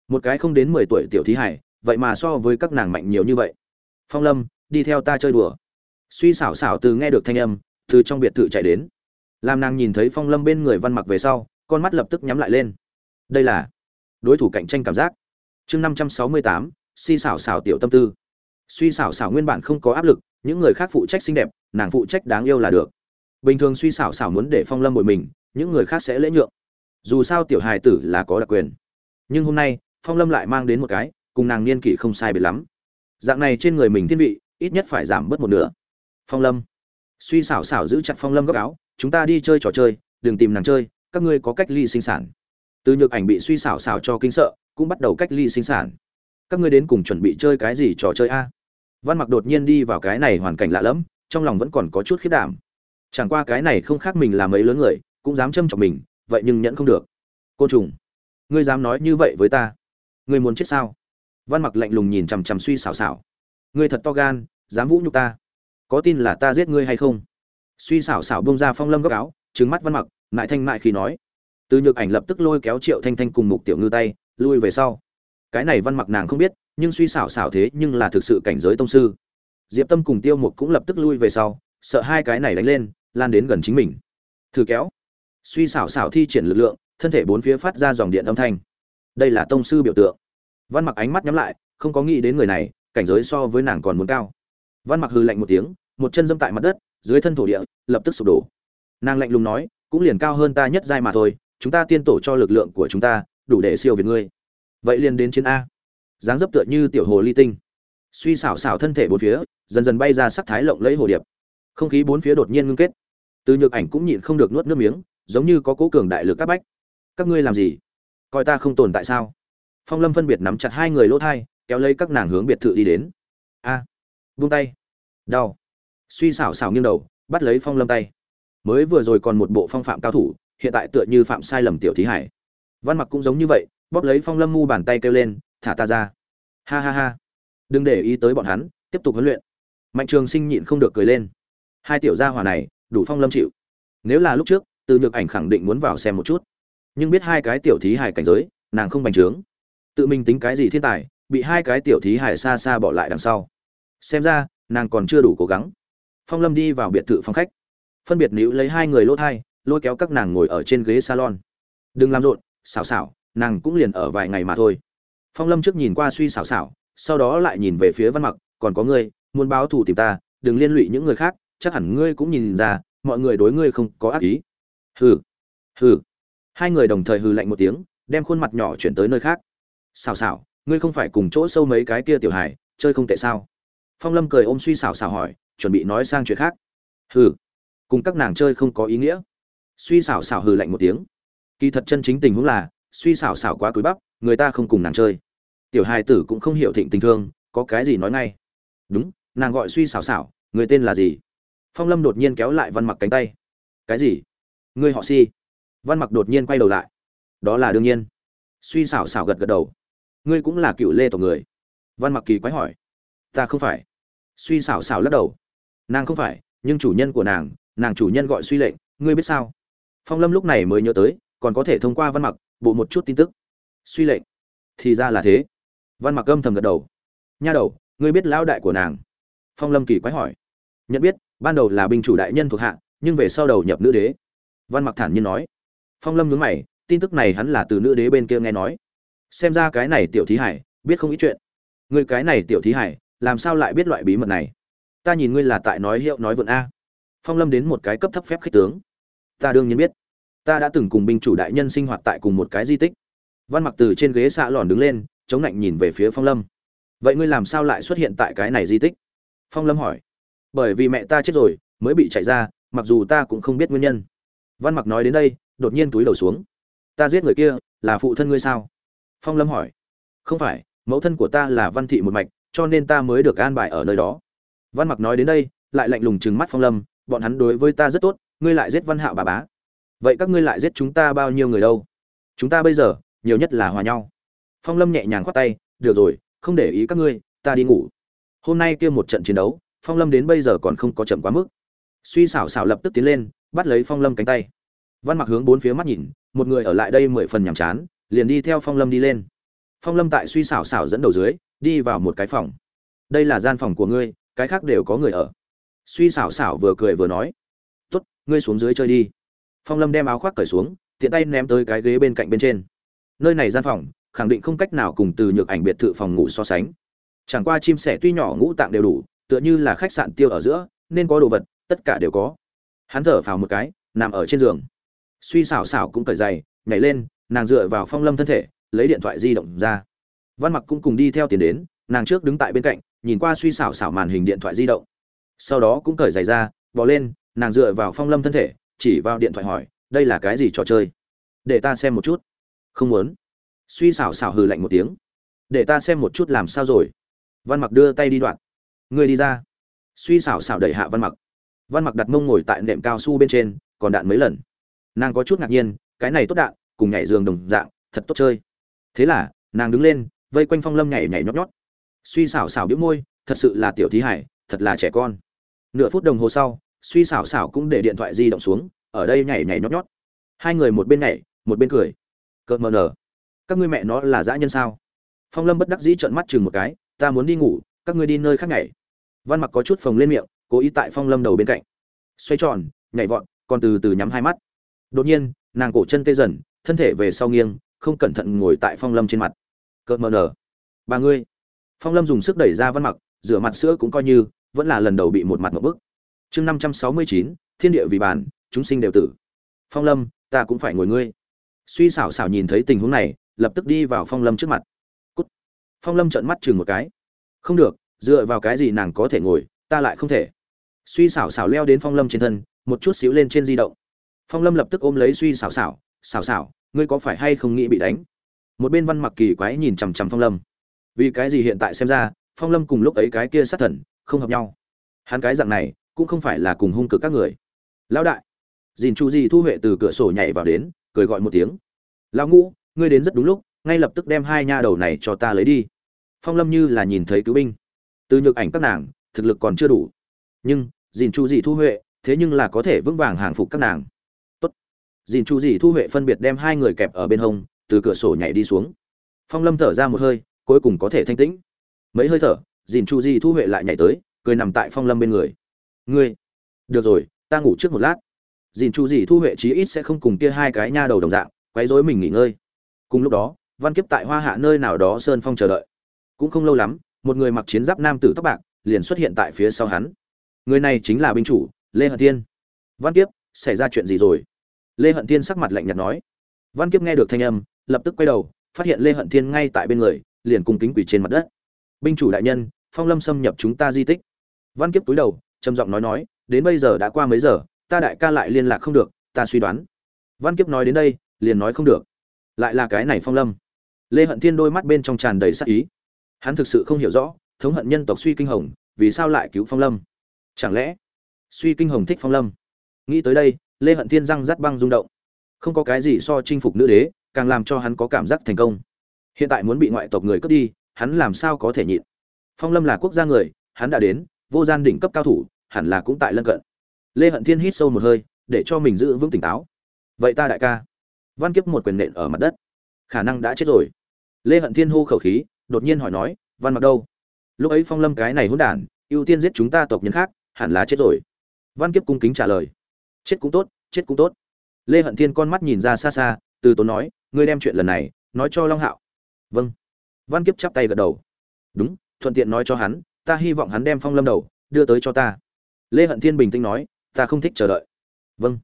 Một cái không đến mười tuổi tiểu thí hải, vậy mà so với các nàng mạnh nhiều như vậy. Phong lâm, đi theo ta chơi đùa. Suy xảo xảo từ nghe được thanh âm, từ trong biệt thự chạy đến. Làm nàng nhìn thấy phong lâm bên người văn mặc về sau, con mắt lập tức nhắm lại lên. Đây là đối thủ cạnh tranh cảm giác. Chương năm trăm sáu mươi tám si xảo xảo tiểu tâm tư. Suy xảo xảo nguyên bản không có áp lực, những người khác phụ trách xinh đẹp, nàng phụ trách đáng yêu là được. Bình thường suy xảo xảo muốn để phong lâm bội mình, những người khác sẽ lễ nhượng. Dù sao tiểu hài tử là có đặc quyền. Nhưng hôm nay, phong lâm lại mang đến một cái, cùng nàng niên kỷ không sai biệt lắm. Dạng này trên người mình thiên vị, ít nhất phải giảm bớt một nửa. Phong lâm. Suy xảo xảo giữ chặt phong lâm góc áo, chúng ta đi chơi trò chơi, đừng tìm nàng chơi, các ngươi có cách ly sinh sản. Từ nhược ảnh bị suy xảo xảo cho kinh sợ, cũng bắt đầu cách ly sinh sản các ngươi đến cùng chuẩn bị chơi cái gì trò chơi a? Văn mặc đột nhiên đi vào cái này hoàn cảnh lạ lẫm, trong lòng vẫn còn có chút khiết đảm. Chẳng qua cái này không khác mình là mấy lớn người, cũng dám châm chọc mình, vậy nhưng nhẫn không được. Côn trùng, ngươi dám nói như vậy với ta? Ngươi muốn chết sao? Văn mặc lạnh lùng nhìn chằm chằm suy xảo xảo. Ngươi thật to gan, dám vũ nhục ta? Có tin là ta giết ngươi hay không? Suy xảo xảo bông ra phong lâm góc áo trứng mắt văn mặc mại thanh mại khi nói. Từ nhược ảnh lập tức lôi kéo triệu thanh thanh cùng mục tiểu ngư tay, lui về sau cái này văn mặc nàng không biết, nhưng suy xảo xảo thế nhưng là thực sự cảnh giới tông sư. Diệp tâm cùng tiêu mục cũng lập tức lui về sau, sợ hai cái này đánh lên, lan đến gần chính mình. Thử kéo. Suy xảo xảo thi triển lực lượng, thân thể bốn phía phát ra dòng điện âm thanh. Đây là tông sư biểu tượng. Văn mặc ánh mắt nhắm lại, không có nghĩ đến người này, cảnh giới so với nàng còn muốn cao. Văn mặc hư lạnh một tiếng, một chân dâm tại mặt đất, dưới thân thổ địa, lập tức sụp đổ. Nàng lạnh lùng nói, cũng liền cao hơn ta nhất giai mà thôi, chúng ta tiên tổ cho lực lượng của chúng ta, đủ để siêu việt ngươi vậy liền đến chiến a. Dáng dấp tựa như tiểu hồ ly tinh. Suy xảo xảo thân thể bốn phía dần dần bay ra sắc thái lộng lẫy hồ điệp. Không khí bốn phía đột nhiên ngưng kết. Từ nhược ảnh cũng nhịn không được nuốt nước miếng giống như có cố cường đại lực các bách. Các ngươi làm gì? Coi ta không tồn tại sao? Phong lâm phân biệt nắm chặt hai người lỗ thai kéo lấy các nàng hướng biệt thự đi đến. A. À, buông tay. Đau. Suy xảo xảo nghiêng đầu bắt lấy phong lâm tay. Mới vừa rồi còn một bộ phong phạm cao thủ hiện tại tựa như phạm sai lầm tiểu thí hải. Văn mặc cũng giống như vậy bóp lấy phong lâm mu bàn tay kêu lên, thả ta ra. Ha ha ha. Đừng để ý tới bọn hắn, tiếp tục huấn luyện. Mạnh trường sinh nhịn không được cười lên. Hai tiểu gia hỏa này, đủ phong lâm chịu. Nếu là lúc trước, từ nhược ảnh khẳng định muốn vào xem một chút. Nhưng biết hai cái tiểu thí hải cảnh giới, nàng không bành trướng. Tự mình tính cái gì thiên tài, bị hai cái tiểu thí hải xa xa bỏ lại đằng sau. Xem ra, nàng còn chưa đủ cố gắng. Phong lâm đi vào biệt thự phòng khách. Phân biệt níu lấy hai người lỗ thai, lôi kéo các nàng ngồi ở trên ghế salon. Đừng làm rộn, xảo xảo nàng cũng liền ở vài ngày mà thôi. Phong lâm trước nhìn qua suy xảo xảo, sau đó lại nhìn về phía văn mặc, còn có ngươi, muốn báo thù tìm ta, đừng liên lụy những người khác, chắc hẳn ngươi cũng nhìn ra, mọi người đối ngươi không có ác ý. Hừ hừ. Hai người đồng thời hừ lạnh một tiếng, đem khuôn mặt nhỏ chuyển tới nơi khác. Xào xào ngươi không phải cùng chỗ sâu mấy cái kia tiểu hải chơi không tệ sao? Phong lâm cười ôm suy xào xào hỏi, chuẩn bị nói sang chuyện khác. Hừ, cùng các nàng chơi không có ý nghĩa. Suy xảo xảo hừ lạnh một tiếng. Kỳ thật chân chính tình huống là suy xảo xảo quá cúi bắp, người ta không cùng nàng chơi. Tiểu hài tử cũng không hiểu thịnh tình thương, có cái gì nói ngay. Đúng, nàng gọi suy xảo xảo, người tên là gì? Phong lâm đột nhiên kéo lại văn mặc cánh tay. Cái gì? Ngươi họ si. Văn mặc đột nhiên quay đầu lại. Đó là đương nhiên. Suy xảo xảo gật gật đầu. Ngươi cũng là cựu lê tộc người. Văn mặc kỳ quái hỏi. Ta không phải. Suy xảo xảo lắc đầu. Nàng không phải, nhưng chủ nhân của nàng nàng chủ nhân gọi suy lệnh, ngươi biết sao? Phong lâm lúc này mới nhớ tới, còn có thể thông qua văn mặc bộ một chút tin tức. Suy lệnh. Thì ra là thế. Văn mặc âm thầm gật đầu. Nha đầu, ngươi biết lão đại của nàng? Phong lâm kỳ quái hỏi. Nhận biết, ban đầu là binh chủ đại nhân thuộc hạ, nhưng về sau đầu nhập nữ đế. Văn mặc thản nhiên nói. Phong lâm nhướng mày, tin tức này hắn là từ nữ đế bên kia nghe nói. Xem ra cái này tiểu thí hải, biết không ít chuyện. Ngươi cái này tiểu thí hải, làm sao lại biết loại bí mật này? Ta nhìn ngươi là tại nói hiệu nói vượn a. Phong lâm đến một cái cấp thấp phép khích tướng. Ta đương nhiên biết ta đã từng cùng binh chủ đại nhân sinh hoạt tại cùng một cái di tích. Văn mặc từ trên ghế xạ lòn đứng lên, chống lạnh nhìn về phía phong lâm. Vậy ngươi làm sao lại xuất hiện tại cái này di tích? Phong lâm hỏi. Bởi vì mẹ ta chết rồi, mới bị chạy ra, mặc dù ta cũng không biết nguyên nhân. Văn mặc nói đến đây, đột nhiên túi đầu xuống. Ta giết người kia, là phụ thân ngươi sao? Phong lâm hỏi. Không phải, mẫu thân của ta là văn thị một mạch, cho nên ta mới được an bài ở nơi đó. Văn mặc nói đến đây, lại lạnh lùng trừng mắt phong lâm. Bọn hắn đối với ta rất tốt, ngươi lại giết văn hạo bà bá vậy các ngươi lại giết chúng ta bao nhiêu người đâu? Chúng ta bây giờ, nhiều nhất là hòa nhau. Phong lâm nhẹ nhàng khoát tay, được rồi, không để ý các ngươi, ta đi ngủ. Hôm nay kia một trận chiến đấu, phong lâm đến bây giờ còn không có chậm quá mức. Suy xảo xảo lập tức tiến lên, bắt lấy phong lâm cánh tay. Văn mặc hướng bốn phía mắt nhìn, một người ở lại đây mười phần nhàm chán, liền đi theo phong lâm đi lên. Phong lâm tại suy xảo xảo dẫn đầu dưới, đi vào một cái phòng. Đây là gian phòng của ngươi, cái khác đều có người ở. Suy xảo xảo vừa cười vừa nói t ố t ngươi xuống dưới chơi đi phong lâm đem áo khoác cởi xuống, tiện tay ném tới cái ghế bên cạnh bên trên. Nơi này gian phòng, khẳng định không cách nào cùng từ nhược ảnh biệt thự phòng ngủ so sánh. Chẳng qua chim sẻ tuy nhỏ ngũ tạng đều đủ, tựa như là khách sạn tiêu ở giữa, nên có đồ vật, tất cả đều có. Hắn thở phào một cái, nằm ở trên giường. Suy xảo xảo cũng cởi giày, nhảy lên, nàng dựa vào phong lâm thân thể, lấy điện thoại di động ra. Văn mặc cũng cùng đi theo tiền đến, nàng trước đứng tại bên cạnh, nhìn qua suy xảo xảo màn hình điện thoại di động. Sau đó cũng cởi giày ra bỏ lên, nàng dựa vào phong lâm thân thể chỉ vào điện thoại hỏi, đây là cái gì trò chơi? Để ta xem một chút. Không muốn. Suy xảo xảo hừ lạnh một tiếng. Để ta xem một chút làm sao rồi? Văn mặc đưa tay đi đoạn. Người đi ra. Suy xảo xảo đẩy hạ văn mặc. Văn mặc đặt mông ngồi tại nệm cao su bên trên, còn đạn mấy lần. Nàng có chút ngạc nhiên, cái này tốt đạn, cùng nhảy giường đồng dạng, thật tốt chơi. Thế là, nàng đứng lên, vây quanh phong lâm nhảy nhảy nhót nhót. Suy xảo xảo biếu môi, thật sự là tiểu thí hải, thật là trẻ con. Nửa phút đồng hồ sau suy xảo xảo cũng để điện thoại di động xuống, ở đây nhảy nhảy nhót nhót. Hai người một bên nhảy, một bên cười. Cợt mờ nở. Các ngươi mẹ nó là dã nhân sao? Phong lâm bất đắc dĩ trợn mắt chừng một cái, ta muốn đi ngủ, các ngươi đi nơi khác nhảy. Văn mặc có chút phồng lên miệng, cố ý tại phong lâm đầu bên cạnh. Xoay tròn, nhảy vọt, còn từ từ nhắm hai mắt. Đột nhiên, nàng cổ chân tê dần, thân thể về sau nghiêng, không cẩn thận ngồi tại phong lâm trên mặt. Cợt mờ nở. Ba ngươi. Phong lâm dùng sức đẩy ra văn mặc, rửa mặt sữa cũng coi như, vẫn là lần đầu bị một mặt một bức chương năm trăm sáu mươi chín, thiên địa vì bản chúng sinh đều tử. Phong lâm, ta cũng phải ngồi ngươi. Suy xảo xảo nhìn thấy tình huống này, lập tức đi vào phong lâm trước mặt. Cút. phong lâm trợn mắt chừng một cái. Không được, dựa vào cái gì nàng có thể ngồi, ta lại không thể. Suy xảo xảo leo đến phong lâm trên thân, một chút xíu lên trên di động. Phong lâm lập tức ôm lấy suy xảo xảo xảo xảo, ngươi có phải hay không nghĩ bị đánh? Một bên văn mặc kỳ quái nhìn chằm chằm phong lâm. Vì cái gì hiện tại xem ra, phong lâm cùng lúc ấy cái kia sát thần, không hợp nhau. Hắn cái dạng này cũng không phải là cùng hung cực các người. Lão đại. Dìn chu di thu huệ từ cửa sổ nhảy vào đến, cười gọi một tiếng. Lão ngũ, ngươi đến rất đúng lúc, ngay lập tức đem hai nha đầu này cho ta lấy đi. Phong lâm như là nhìn thấy cứu binh. Từ nhược ảnh các nàng, thực lực còn chưa đủ. Nhưng, dìn chu di thu huệ, thế nhưng là có thể vững vàng hàng phục các nàng. Tốt. dìn chu di thu huệ phân biệt đem hai người kẹp ở bên hông, từ cửa sổ nhảy đi xuống. Phong lâm thở ra một hơi, cuối cùng có thể thanh tĩnh. Mấy hơi thở, dìn chu di thu huệ lại nhảy tới, cười nằm tại phong lâm bên người ngươi. Được rồi, ta ngủ trước một lát. Dìn chu gì thu huệ chí ít sẽ không cùng kia hai cái nha đầu đồng dạng, quấy rối mình nghỉ ngơi. Cùng lúc đó, văn kiếp tại hoa hạ nơi nào đó sơn phong chờ đợi. Cũng không lâu lắm, một người mặc chiến giáp nam tử tóc bạc liền xuất hiện tại phía sau hắn. Người này chính là binh chủ, lê hận thiên. Văn kiếp, xảy ra chuyện gì rồi? Lê hận thiên sắc mặt lạnh nhạt nói. Văn kiếp nghe được thanh âm, lập tức quay đầu, phát hiện lê hận thiên ngay tại bên người, liền cùng kính quỷ trên mặt đất. Binh chủ đại nhân, phong lâm xâm nhập chúng ta di tích. Văn kiếp túi đầu trầm giọng nói nói, đến bây giờ đã qua mấy giờ, ta đại ca lại liên lạc không được, ta suy đoán. Văn kiếp nói đến đây, liền nói không được. Lại là cái này phong lâm. Lê hận thiên đôi mắt bên trong tràn đầy sắc ý. Hắn thực sự không hiểu rõ, thống hận nhân tộc suy kinh hồng, vì sao lại cứu phong lâm? Chẳng lẽ suy kinh hồng thích phong lâm? Nghĩ tới đây, lê hận thiên răng rắt băng rung động. Không có cái gì so chinh phục nữ đế, càng làm cho hắn có cảm giác thành công. Hiện tại muốn bị ngoại tộc người cướp đi, hắn làm sao có thể nhịn? Phong lâm là quốc gia người, hắn đã đến, vô gian đỉnh cấp cao thủ hẳn là cũng tại lân cận. Lê hận thiên hít sâu một hơi, để cho mình giữ vững tỉnh táo. Vậy ta đại ca. Văn kiếp một quyền nện ở mặt đất. Khả năng đã chết rồi. Lê hận thiên hô khẩu khí, đột nhiên hỏi nói, văn mặc đâu? Lúc ấy phong lâm cái này hỗn đản, ưu tiên giết chúng ta tộc nhân khác, hẳn là chết rồi. Văn kiếp cung kính trả lời, chết cũng tốt, chết cũng tốt. Lê hận thiên con mắt nhìn ra xa xa, từ tốn nói, ngươi đem chuyện lần này, nói cho long hạo. Vâng. Văn kiếp chắp tay gật đầu. Đúng, thuận tiện nói cho hắn, ta hy vọng hắn đem phong lâm đầu, đưa tới cho ta lê hận thiên bình tĩnh nói, ta không thích chờ đợi. Vâng.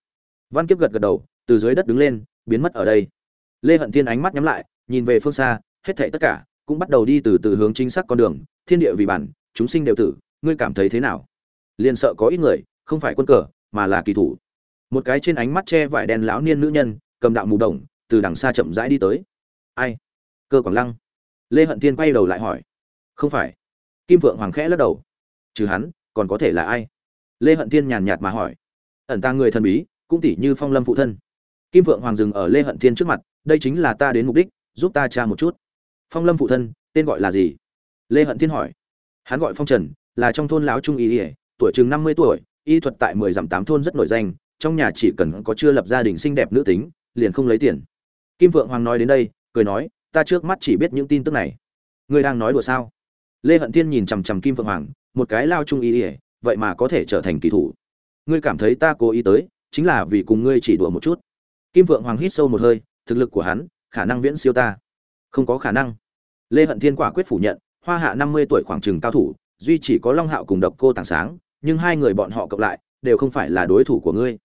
Văn kiếp gật gật đầu, từ dưới đất đứng lên, biến mất ở đây. Lê hận thiên ánh mắt nhắm lại, nhìn về phương xa, hết thảy tất cả cũng bắt đầu đi từ từ hướng chính xác con đường, thiên địa vì bản, chúng sinh đều tử, ngươi cảm thấy thế nào? Liền sợ có ít người, không phải quân cờ, mà là kỳ thủ. Một cái trên ánh mắt che vải đen lão niên nữ nhân, cầm đạo mù đồng, từ đằng xa chậm rãi đi tới. Ai? Cơ quảng lăng? Lê hận thiên quay đầu lại hỏi. Không phải. Kim vượng hoàng khẽ lắc đầu. Trừ hắn, còn có thể là ai? Lê hận thiên nhàn nhạt mà hỏi. Ẩn ta người thần bí, cũng tỷ như phong lâm phụ thân. Kim vượng hoàng dừng ở lê hận thiên trước mặt, đây chính là ta đến mục đích, giúp ta tra một chút. Phong lâm phụ thân, tên gọi là gì? Lê hận thiên hỏi. Hắn gọi phong trần, là trong thôn lão trung y ỉa tuổi chừng năm mươi tuổi, y thuật tại mười dặm tám thôn rất nổi danh, trong nhà chỉ cần có chưa lập gia đình xinh đẹp nữ tính, liền không lấy tiền. Kim vượng hoàng nói đến đây, cười nói, ta trước mắt chỉ biết những tin tức này. Ngươi đang nói đùa sao? Lê hận thiên nhìn chằm chằm kim vượng hoàng, một cái lao trung y ỉa vậy mà có thể trở thành kỳ thủ. Ngươi cảm thấy ta cố ý tới, chính là vì cùng ngươi chỉ đùa một chút. Kim vượng hoàng hít sâu một hơi, thực lực của hắn, khả năng viễn siêu ta. Không có khả năng. Lê hận thiên quả quyết phủ nhận, hoa hạ năm mươi tuổi khoảng chừng cao thủ, duy chỉ có long hạo cùng độc cô tàng sáng, nhưng hai người bọn họ cộng lại, đều không phải là đối thủ của ngươi.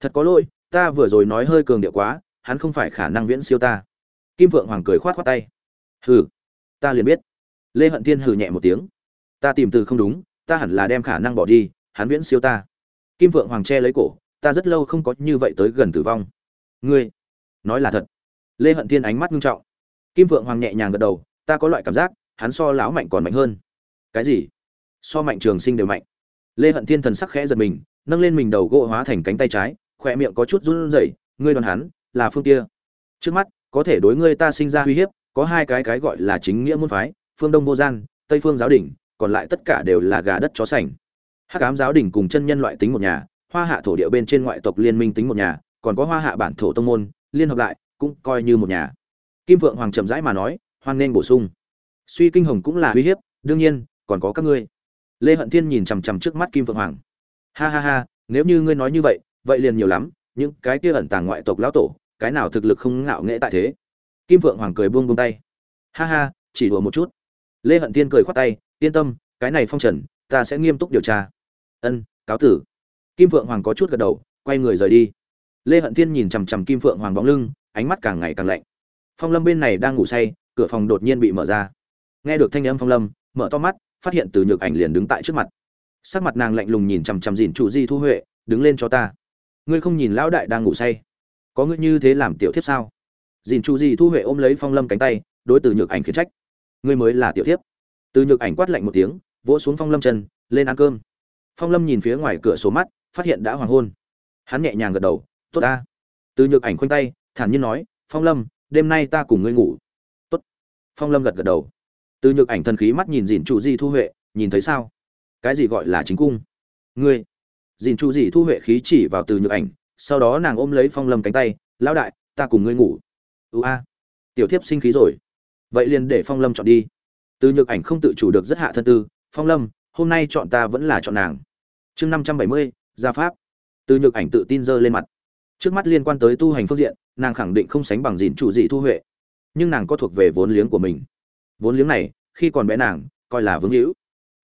Thật có lỗi, ta vừa rồi nói hơi cường điệu quá, hắn không phải khả năng viễn siêu ta. Kim vượng hoàng cười khoát khoát tay. Hừ, ta liền biết. Lê hận thiên hừ nhẹ một tiếng. Ta tìm từ không đúng ta hẳn là đem khả năng bỏ đi, hắn viễn siêu ta. Kim vượng hoàng che lấy cổ, ta rất lâu không có như vậy tới gần tử vong. Ngươi, nói là thật. Lê hận thiên ánh mắt nghiêm trọng. Kim vượng hoàng nhẹ nhàng gật đầu, ta có loại cảm giác, hắn so lão mạnh còn mạnh hơn. Cái gì? So mạnh trường sinh đều mạnh. Lê hận thiên thần sắc khẽ giật mình, nâng lên mình đầu gỗ hóa thành cánh tay trái, khỏe miệng có chút run rẩy, ngươi đoàn hắn là phương kia. Trước mắt, có thể đối ngươi ta sinh ra uy hiếp, có hai cái cái gọi là chính nghĩa môn phái, phương đông vô gian, tây phương giáo đỉnh còn lại tất cả đều là gà đất chó sành. Hắc ám giáo đình cùng chân nhân loại tính một nhà, hoa hạ thổ địa bên trên ngoại tộc liên minh tính một nhà, còn có hoa hạ bản thổ tông môn, liên hợp lại, cũng coi như một nhà. Kim vượng hoàng chậm rãi mà nói, hoan nên bổ sung. Suy kinh hồng cũng là uy hiếp, đương nhiên, còn có các ngươi. Lê hận thiên nhìn chằm chằm trước mắt kim vượng hoàng. Ha ha ha, nếu như ngươi nói như vậy vậy liền nhiều lắm, những cái kia ẩn tàng ngoại tộc lão tổ, cái nào thực lực không ngạo nghệ tại thế? Kim vượng hoàng cười buông buông tay. Ha ha, chỉ đùa một chút. Lê hận thiên cười khoát tay yên tâm, cái này phong trần, ta sẽ nghiêm túc điều tra. Ân, cáo tử. Kim vượng hoàng có chút gật đầu, quay người rời đi. Lê hận thiên nhìn chằm chằm kim vượng hoàng bóng lưng, ánh mắt càng ngày càng lạnh. Phong lâm bên này đang ngủ say, cửa phòng đột nhiên bị mở ra. Nghe được thanh âm phong lâm, mở to mắt, phát hiện từ nhược ảnh liền đứng tại trước mặt. Sắc mặt nàng lạnh lùng nhìn chằm chằm dìn chủ di thu huệ, đứng lên cho ta. Ngươi không nhìn lão đại đang ngủ say? Có ngươi như thế làm tiểu thiếp sao? Dìn chủ di thu huệ ôm lấy phong lâm cánh tay, đối từ nhược ảnh khiến trách. Ngươi mới là tiểu thiếp từ nhược ảnh quát lạnh một tiếng, vỗ xuống phong lâm chân, lên ăn cơm. Phong lâm nhìn phía ngoài cửa sổ mắt, phát hiện đã hoàng hôn. Hắn nhẹ nhàng gật đầu, tốt ta. Từ nhược ảnh khoanh tay, thản nhiên nói, phong lâm, đêm nay ta cùng ngươi ngủ. Tốt. Phong lâm gật gật đầu. Từ nhược ảnh thần khí mắt nhìn dìn chủ di thu huệ, nhìn thấy sao? Cái gì gọi là chính cung? Ngươi. Dìn chủ di thu huệ khí chỉ vào từ nhược ảnh, sau đó nàng ôm lấy phong lâm cánh tay, lão đại, ta cùng ngươi ngủ. Ưu a, tiểu thiếp sinh khí rồi. Vậy liền để phong lâm chọn đi từ nhược ảnh không tự chủ được rất hạ thân tư, phong lâm, hôm nay chọn ta vẫn là chọn nàng. Chương năm trăm bảy mươi, gia pháp. Từ nhược ảnh tự tin giơ lên mặt. Trước mắt liên quan tới tu hành phương diện, nàng khẳng định không sánh bằng dìn chủ dị thu huệ. Nhưng nàng có thuộc về vốn liếng của mình. Vốn liếng này, khi còn bé nàng, coi là vướng hữu.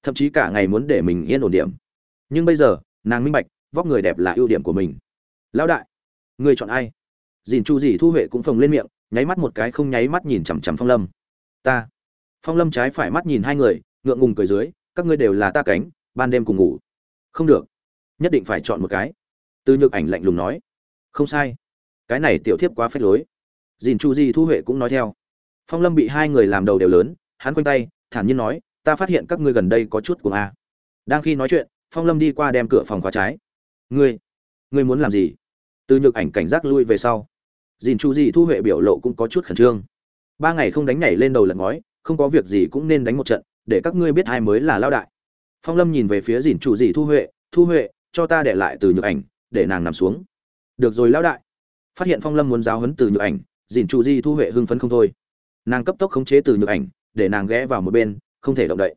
Thậm chí cả ngày muốn để mình yên ổn điểm. Nhưng bây giờ, nàng minh bạch, vóc người đẹp là ưu điểm của mình. Lão đại, người chọn ai? Dìn chu dị thu huệ cũng phồng lên miệng, nháy mắt một cái không nháy mắt nhìn chằm chằm phong lâm. Ta phong lâm trái phải mắt nhìn hai người, ngượng ngùng cười dưới, các ngươi đều là ta cánh, ban đêm cùng ngủ. Không được, nhất định phải chọn một cái. Từ nhược ảnh lạnh lùng nói. Không sai, cái này tiểu thiếp quá phép lối. Dìn chu di thu huệ cũng nói theo. Phong lâm bị hai người làm đầu đều lớn, hắn quanh tay, thản nhiên nói, ta phát hiện các ngươi gần đây có chút cùng a. Đang khi nói chuyện, phong lâm đi qua đem cửa phòng khóa trái. Ngươi ngươi muốn làm gì? Từ nhược ảnh cảnh giác lui về sau. Dìn chu di thu huệ biểu lộ cũng có chút khẩn trương. Ba ngày không đánh nhảy lên đầu lần ngói không có việc gì cũng nên đánh một trận, để các ngươi biết ai mới là lao đại. Phong lâm nhìn về phía dìn chủ dì thu huệ thu huệ, cho ta để lại từ nhược ảnh, để nàng nằm xuống. Được rồi lao đại. Phát hiện phong lâm muốn giáo hấn từ nhược ảnh dìn chủ dì thu huệ hưng phấn không thôi. Nàng cấp tốc khống chế từ nhược ảnh, để nàng ghé vào một bên, không thể động đậy.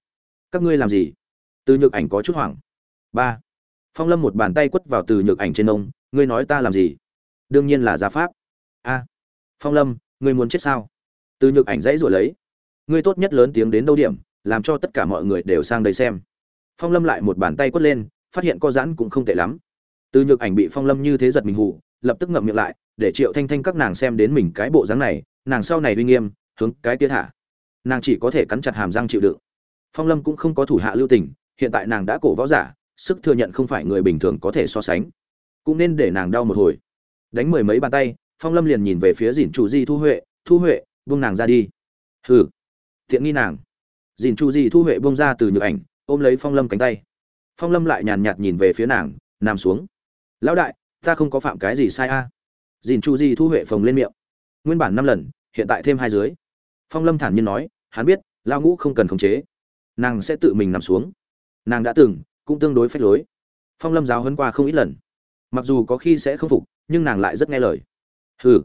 Các ngươi làm gì? Từ nhược ảnh có chút hoảng. Ba. Phong lâm một bàn tay quất vào từ nhược ảnh trên ông, ngươi nói ta làm gì? Đương nhiên là gia pháp. A. Phong lâm, ngươi muốn chết sao? Từ nhược ảnh dãy rồi lấy ngươi tốt nhất lớn tiếng đến đâu điểm, làm cho tất cả mọi người đều sang đây xem. Phong lâm lại một bàn tay quất lên, phát hiện co giãn cũng không tệ lắm. Từ nhược ảnh bị phong lâm như thế giật mình hụ lập tức ngậm miệng lại, để triệu thanh thanh các nàng xem đến mình cái bộ dáng này, nàng sau này uy nghiêm, hướng cái tia thả. Nàng chỉ có thể cắn chặt hàm răng chịu đựng. Phong lâm cũng không có thủ hạ lưu tình, hiện tại nàng đã cổ võ giả, sức thừa nhận không phải người bình thường có thể so sánh. Cũng nên để nàng đau một hồi. Đánh mười mấy bàn tay, phong lâm liền nhìn về phía dìn chủ di thu huệ thu huệ, buông nàng ra đi. Hừ thiện nghi nàng. Dìn Chu di thu huệ buông ra từ nhược ảnh, ôm lấy phong lâm cánh tay. Phong lâm lại nhàn nhạt nhìn về phía nàng, nằm xuống. Lão đại, ta không có phạm cái gì sai a. À. dìn Chu di thu huệ phồng lên miệng. Nguyên bản năm lần, hiện tại thêm hai dưới. Phong lâm thản nhiên nói, hắn biết lao ngũ không cần khống chế. Nàng sẽ tự mình nằm xuống. Nàng đã từng, cũng tương đối phách lối. Phong lâm giáo hơn qua không ít lần. Mặc dù có khi sẽ không phục, nhưng nàng lại rất nghe lời. Hừ.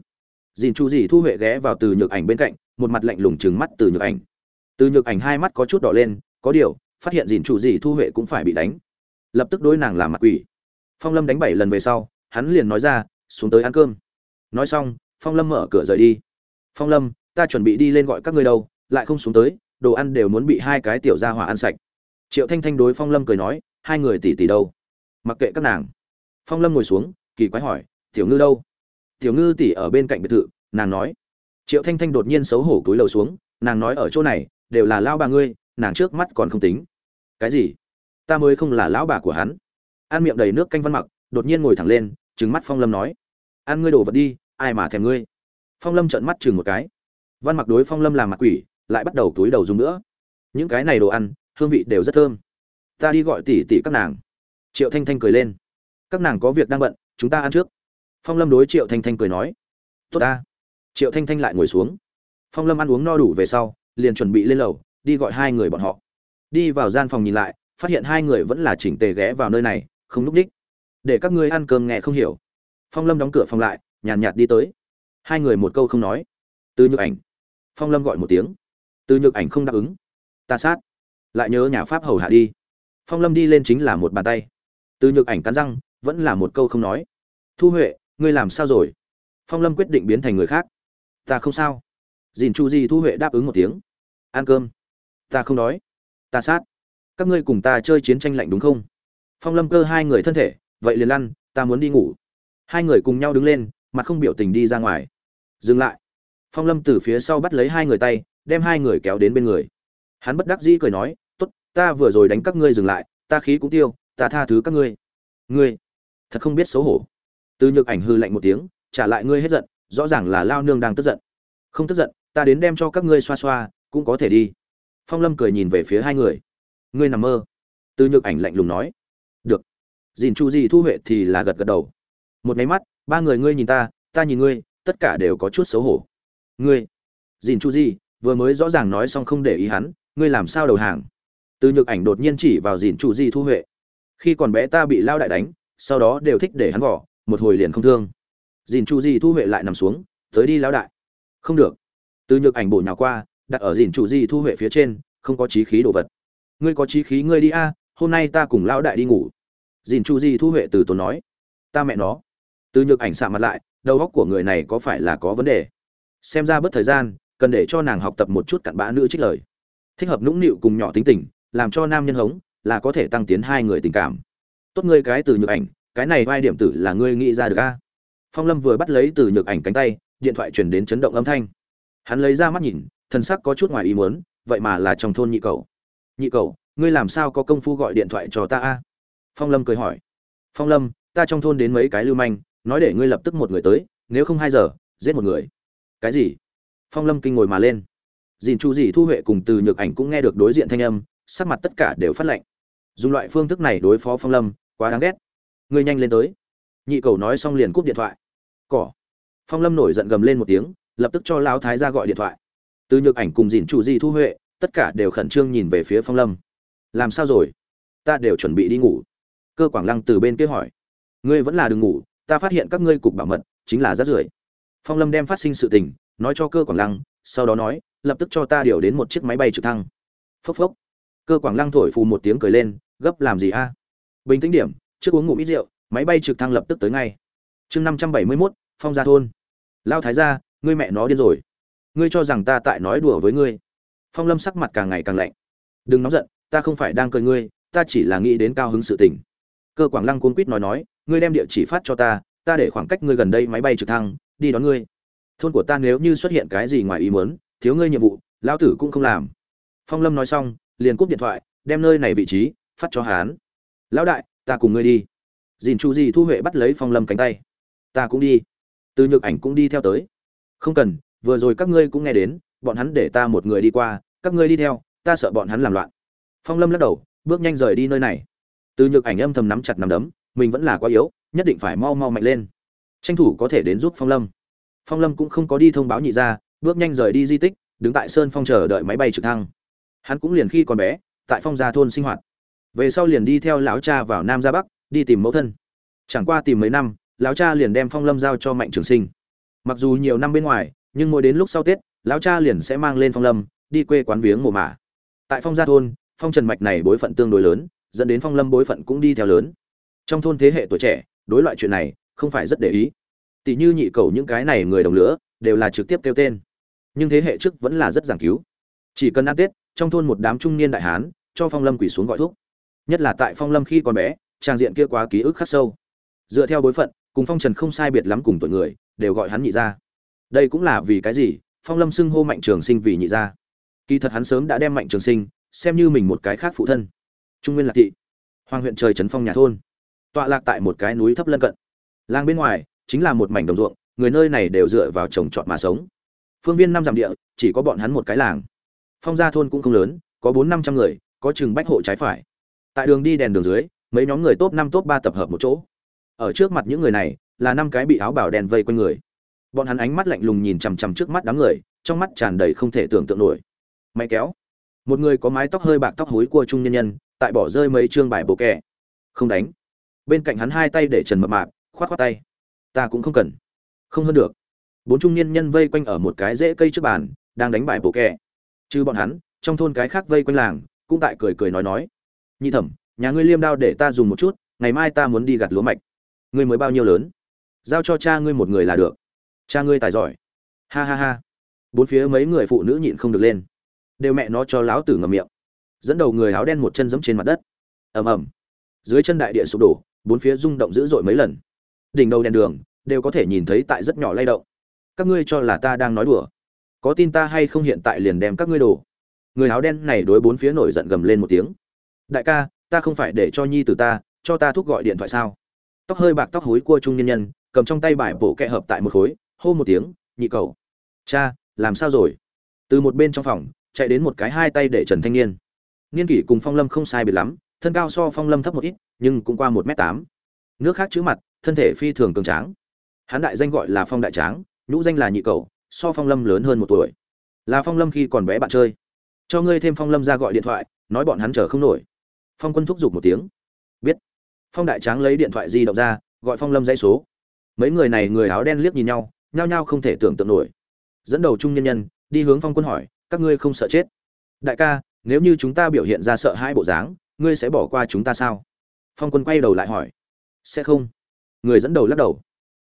Dìn chu Di thu huệ ghé vào từ nhược ảnh bên cạnh, một mặt lạnh lùng trừng mắt từ nhược ảnh từ nhược ảnh hai mắt có chút đỏ lên, có điều, phát hiện dìn chủ gì thu huệ cũng phải bị đánh. Lập tức đối nàng làm mặt quỷ. Phong lâm đánh bảy lần về sau, hắn liền nói ra, xuống tới ăn cơm. Nói xong, phong lâm mở cửa rời đi. Phong lâm, ta chuẩn bị đi lên gọi các ngươi đâu, lại không xuống tới, đồ ăn đều muốn bị hai cái tiểu gia hỏa ăn sạch. Triệu thanh thanh đối phong lâm cười nói, hai người tỷ tỷ đâu? Mặc kệ các nàng. Phong lâm ngồi xuống, kỳ quái hỏi, tiểu ngư đâu? Tiểu ngư tỷ ở bên cạnh biệt thự, nàng nói. Triệu thanh thanh đột nhiên xấu hổ cúi lầu xuống, nàng nói ở chỗ này đều là lão bà ngươi, nàng trước mắt còn không tính. Cái gì? Ta mới không là lão bà của hắn. Ăn miệng đầy nước canh văn mặc, đột nhiên ngồi thẳng lên, trừng mắt phong lâm nói. Ăn ngươi đổ vật đi, ai mà thèm ngươi? Phong lâm trợn mắt chừng một cái. Văn mặc đối phong lâm làm mặt quỷ, lại bắt đầu túi đầu dùng nữa. Những cái này đồ ăn, hương vị đều rất thơm. Ta đi gọi tỷ tỷ các nàng. Triệu thanh thanh cười lên. Các nàng có việc đang bận, chúng ta ăn trước. Phong lâm đối triệu thanh thanh cười nói. Tốt ta. Triệu thanh thanh lại ngồi xuống. Phong lâm ăn uống no đủ về sau liền chuẩn bị lên lầu, đi gọi hai người bọn họ. Đi vào gian phòng nhìn lại, phát hiện hai người vẫn là chỉnh tề ghé vào nơi này, không núp đích để các ngươi ăn cơm nghe không hiểu. Phong lâm đóng cửa phòng lại, nhàn nhạt đi tới. Hai người một câu không nói. Từ nhược ảnh. Phong lâm gọi một tiếng. Từ nhược ảnh không đáp ứng. Ta sát. Lại nhớ nhà pháp hầu hạ đi. Phong lâm đi lên chính là một bàn tay. Từ nhược ảnh cắn răng, vẫn là một câu không nói. Thu huệ, ngươi làm sao rồi? Phong lâm quyết định biến thành người khác. Ta không sao dìn chu di thu huệ đáp ứng một tiếng. Ăn cơm. Ta không đói. Ta sát. Các ngươi cùng ta chơi chiến tranh lạnh đúng không? Phong lâm cơ hai người thân thể, vậy liền lăn ta muốn đi ngủ. Hai người cùng nhau đứng lên, mặt không biểu tình đi ra ngoài. Dừng lại. Phong lâm từ phía sau bắt lấy hai người tay, đem hai người kéo đến bên người. Hắn bất đắc dĩ cười nói t ố t ta vừa rồi đánh các ngươi dừng lại, ta khí cũng tiêu, ta tha thứ các ngươi. Ngươi, thật không biết xấu hổ. Từ nhược ảnh hư lạnh một tiếng, trả lại ngươi hết giận, rõ ràng là lao nương đang tức giận. Không tức giận ta đến đem cho các ngươi xoa xoa, cũng có thể đi. Phong lâm cười nhìn về phía hai người. Ngươi nằm mơ. Từ nhược ảnh lạnh lùng nói. Được. Dìn chu gì thu huệ thì là gật gật đầu. Một máy mắt, ba người ngươi nhìn ta ta nhìn ngươi, tất cả đều có chút xấu hổ. Ngươi. Dìn chu di, vừa mới rõ ràng nói xong không để ý hắn, ngươi làm sao đầu hàng? Từ nhược ảnh đột nhiên chỉ vào dìn chu di thu huệ. Khi còn bé ta bị lao đại đánh, sau đó đều thích để hắn vỏ một hồi liền không thương. Dìn chu di thu huệ lại nằm xuống, tới đi lao đại. Không được từ nhược ảnh bổ nhào qua, đặt ở dìn chủ di thu huệ phía trên, không có trí khí đồ vật. Ngươi có trí khí ngươi đi a, hôm nay ta cùng lão đại đi ngủ. Dìn chủ di thu huệ từ tốn nói. Ta mẹ nó. Từ nhược ảnh xạ mặt lại, đầu óc của người này có phải là có vấn đề? Xem ra bất thời gian, cần để cho nàng học tập một chút cặn bã nữ trích lời. Thích hợp nũng nịu cùng nhỏ tính tình, làm cho nam nhân hống, là có thể tăng tiến hai người tình cảm. Tốt ngươi cái từ nhược ảnh, cái này vai điểm tử là ngươi nghĩ ra được a. Phong lâm vừa bắt lấy từ nhược ảnh cánh tay, điện thoại chuyển đến chấn động âm thanh hắn lấy ra mắt nhìn thân sắc có chút ngoài ý muốn, vậy mà là trong thôn nhị cầu nhị cầu ngươi làm sao có công phu gọi điện thoại cho ta a? Phong lâm cười hỏi. Phong lâm, ta trong thôn đến mấy cái lưu manh, nói để ngươi lập tức một người tới, nếu không hai giờ, giết một người. Cái gì? Phong lâm kinh ngồi mà lên. Dìn chu dì thu huệ cùng từ nhược ảnh cũng nghe được đối diện thanh âm, sắc mặt tất cả đều phát lệnh dùng loại phương thức này đối phó phong lâm, quá đáng ghét. Ngươi nhanh lên tới. Nhị cầu nói xong liền cúp điện thoại. Cỏ. Phong lâm nổi giận gầm lên một tiếng lập tức cho lão thái gia gọi điện thoại. Từ nhược ảnh cùng dìn chủ di thu huệ, tất cả đều khẩn trương nhìn về phía phong lâm. Làm sao rồi? Ta đều chuẩn bị đi ngủ. Cơ quảng lăng từ bên kia hỏi. Ngươi vẫn là đừng ngủ, ta phát hiện các ngươi cục bảo mật, chính là rát rưởi. Phong lâm đem phát sinh sự tình, nói cho cơ quảng lăng, sau đó nói, lập tức cho ta điều đến một chiếc máy bay trực thăng. Phốc phốc. Cơ quảng lăng thổi phù một tiếng cười lên, gấp làm gì a? À? Bình tĩnh điểm, trước uống ngủ ít rượu, máy bay trực thăng lập tức tới ngay. Chương năm trăm bảy mươi mốt, phong gia thôn. Lao thái gia ngươi mẹ nó điên rồi. Ngươi cho rằng ta tại nói đùa với ngươi. Phong lâm sắc mặt càng ngày càng lạnh. Đừng nóng giận, ta không phải đang cười ngươi, ta chỉ là nghĩ đến cao hứng sự tình. Cơ quảng lăng cuốn quýt nói nói, ngươi đem địa chỉ phát cho ta ta để khoảng cách ngươi gần đây máy bay trực thăng, đi đón ngươi. Thôn của ta nếu như xuất hiện cái gì ngoài ý muốn, thiếu ngươi nhiệm vụ, lão tử cũng không làm. Phong lâm nói xong, liền cúp điện thoại, đem nơi này vị trí, phát cho hán lão đại, ta cùng ngươi đi. Dìn chu di thu huệ bắt lấy phong lâm cánh tay. Ta cũng đi. Từ nhược ảnh cũng đi theo tới không cần, vừa rồi các ngươi cũng nghe đến, bọn hắn để ta một người đi qua, các ngươi đi theo, ta sợ bọn hắn làm loạn. Phong lâm lắc đầu, bước nhanh rời đi nơi này. Từ nhược ảnh âm thầm nắm chặt nắm đấm, mình vẫn là quá yếu, nhất định phải mau mau mạnh lên. Tranh thủ có thể đến giúp phong lâm. Phong lâm cũng không có đi thông báo nhị ra bước nhanh rời đi di tích, đứng tại sơn phong chờ đợi máy bay trực thăng. Hắn cũng liền khi còn bé, tại phong gia thôn sinh hoạt. Về sau liền đi theo lão cha vào nam ra bắc, đi tìm mẫu thân. Chẳng qua tìm mấy năm, lão cha liền đem phong lâm giao cho mạnh trường sinh mặc dù nhiều năm bên ngoài, nhưng mỗi đến lúc sau tết, lão cha liền sẽ mang lên phong lâm, đi quê quán viếng mồ mả. Tại phong gia thôn, phong trần mạch này bối phận tương đối lớn, dẫn đến phong lâm bối phận cũng đi theo lớn. Trong thôn thế hệ tuổi trẻ, đối loại chuyện này, không phải rất để ý. Tỷ như nhị cầu những cái này người đồng lửa đều là trực tiếp kêu tên. Nhưng thế hệ trước vẫn là rất giảng cứu. Chỉ cần ăn tết, trong thôn một đám trung niên đại hán, cho phong lâm quỳ xuống gọi thuốc nhất là tại phong lâm khi còn bé, trang diện kia quá ký ức khắc sâu. Dựa theo bối phận, cùng phong trần không sai biệt lắm cùng tuổi người đều gọi hắn nhị gia. đây cũng là vì cái gì? Phong lâm xưng hô mạnh trường sinh vì nhị gia. kỳ thật hắn sớm đã đem mạnh trường sinh xem như mình một cái khác phụ thân. Trung nguyên lạc thị, hoàng huyện trời trấn phong nhà thôn, tọa lạc tại một cái núi thấp lân cận. Lang bên ngoài chính là một mảnh đồng ruộng, người nơi này đều dựa vào trồng trọt mà sống. Phương viên năm dặm địa, chỉ có bọn hắn một cái làng. Phong gia thôn cũng không lớn, có bốn năm trăm người, có chừng bách hộ trái phải. Tại đường đi đèn đường dưới, mấy nhóm người top năm top ba tập hợp một chỗ. Ở trước mặt những người này là năm cái bị áo bảo đen vây quanh người. Bọn hắn ánh mắt lạnh lùng nhìn chằm chằm trước mắt đám người, trong mắt tràn đầy không thể tưởng tượng nổi. Máy kéo. Một người có mái tóc hơi bạc tóc hối của trung nhân nhân, tại bỏ rơi mấy chương bài bộ kẻ không đánh. Bên cạnh hắn hai tay để trần mập mạp, khoát khoát tay. Ta cũng không cần. Không hơn được. Bốn trung niên nhân vây quanh ở một cái rễ cây trước bàn, đang đánh bài bộ kẻ chứ bọn hắn, trong thôn cái khác vây quanh làng, cũng tại cười cười nói nói. Nhi thẩm, nhà ngươi liêm đao để ta dùng một chút, ngày mai ta muốn đi gặt lúa mạch. Ngươi mới bao nhiêu lớn? Giao cho cha ngươi một người là được. Cha ngươi tài giỏi. Ha ha ha. Bốn phía mấy người phụ nữ nhịn không được lên. Đều mẹ nó cho láo tử ngầm miệng. Dẫn đầu người áo đen một chân giẫm trên mặt đất. Ầm ầm. Dưới chân đại địa sụp đổ, bốn phía rung động dữ dội mấy lần. Đỉnh đầu đèn đường đều có thể nhìn thấy tại rất nhỏ lay động. Các ngươi cho là ta đang nói đùa. Có tin ta hay không hiện tại liền đem các ngươi đổ. Người áo đen này đối bốn phía nổi giận gầm lên một tiếng. Đại ca, ta không phải để cho nhi từ ta, cho ta thúc gọi điện thoại sao? Tóc hơi bạc tóc hối cua trung nhân nhân cầm trong tay bài bộ kẹ hợp tại một khối, hô một tiếng, nhị cầu, cha, làm sao rồi? Từ một bên trong phòng, chạy đến một cái hai tay để trần thanh niên. Niên kỷ cùng phong lâm không sai biệt lắm, thân cao so phong lâm thấp một ít, nhưng cũng qua một m tám. Nước khác chữ mặt, thân thể phi thường cường tráng. Hán đại danh gọi là phong đại tráng, nhũ danh là nhị cầu, so phong lâm lớn hơn một tuổi. Là phong lâm khi còn bé bạn chơi. Cho ngươi thêm phong lâm ra gọi điện thoại, nói bọn hắn chờ không nổi. Phong quân thúc giục một tiếng. Biết. Phong đại tráng lấy điện thoại di động ra, gọi phong lâm dãy số mấy người này người áo đen liếc nhìn nhau, nhao nhao không thể tưởng tượng nổi. Dẫn đầu trung nhân nhân, đi hướng phong quân hỏi, các ngươi không sợ chết? Đại ca, nếu như chúng ta biểu hiện ra sợ hai bộ dáng, ngươi sẽ bỏ qua chúng ta sao? Phong quân quay đầu lại hỏi, sẽ không. Người dẫn đầu lắc đầu,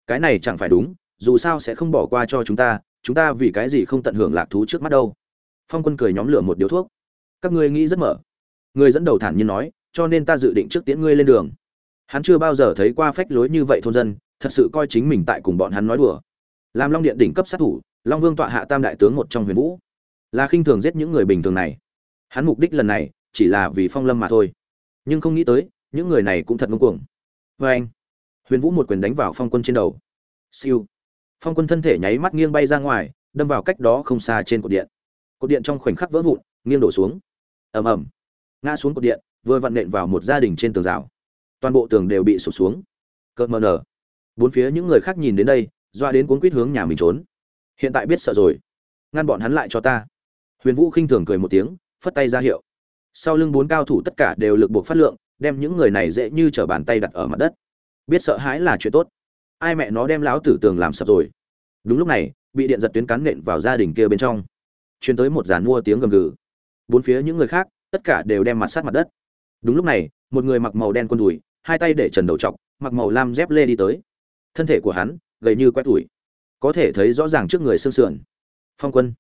cái này chẳng phải đúng, dù sao sẽ không bỏ qua cho chúng ta chúng ta vì cái gì không tận hưởng lạc thú trước mắt đâu. Phong quân cười nhóm lửa một điếu thuốc, các ngươi nghĩ rất mở. Người dẫn đầu thản nhiên nói, cho nên ta dự định trước tiễn ngươi lên đường. Hắn chưa bao giờ thấy qua phách lối như vậy thôn dân thật sự coi chính mình tại cùng bọn hắn nói đùa. Làm long điện đỉnh cấp sát thủ, long vương tọa hạ tam đại tướng một trong huyền vũ. Là khinh thường giết những người bình thường này. Hắn mục đích lần này chỉ là vì phong lâm mà thôi. Nhưng không nghĩ tới, những người này cũng thật ngông cuồng. Vê anh, huyền vũ một quyền đánh vào phong quân trên đầu. Siêu. Phong quân thân thể nháy mắt nghiêng bay ra ngoài, đâm vào cách đó không xa trên cột điện. Cột điện trong khoảnh khắc vỡ vụn, nghiêng đổ xuống. Ầm ầm. Ngã xuống cột điện, vừa vặn nện vào một gia đình trên tường rào. Toàn bộ tường đều bị sụp xuống. Cợt mờ nở bốn phía những người khác nhìn đến đây, doa đến cuốn quýt hướng nhà mình trốn. Hiện tại biết sợ rồi. Ngăn bọn hắn lại cho ta. Huyền vũ khinh thường cười một tiếng, phất tay ra hiệu. Sau lưng bốn cao thủ tất cả đều lực buộc phát lượng, đem những người này dễ như t r ở bàn tay đặt ở mặt đất. Biết sợ hãi là chuyện tốt. Ai mẹ nó đem láo tử tường làm sập rồi. Đúng lúc này, bị điện giật tuyến cắn nện vào gia đình kia bên trong. Chuyến tới một giàn mua tiếng gầm gừ. Bốn phía những người khác, tất cả đều đem mặt sát mặt đất. Đúng lúc này, một người mặc màu đen quân đùi, hai tay để trần đầu trọc, mặc màu lam dép lê đi tới thân thể của hắn gầy như quét tủi. Có thể thấy rõ ràng trước người xương sườn. Phong quân,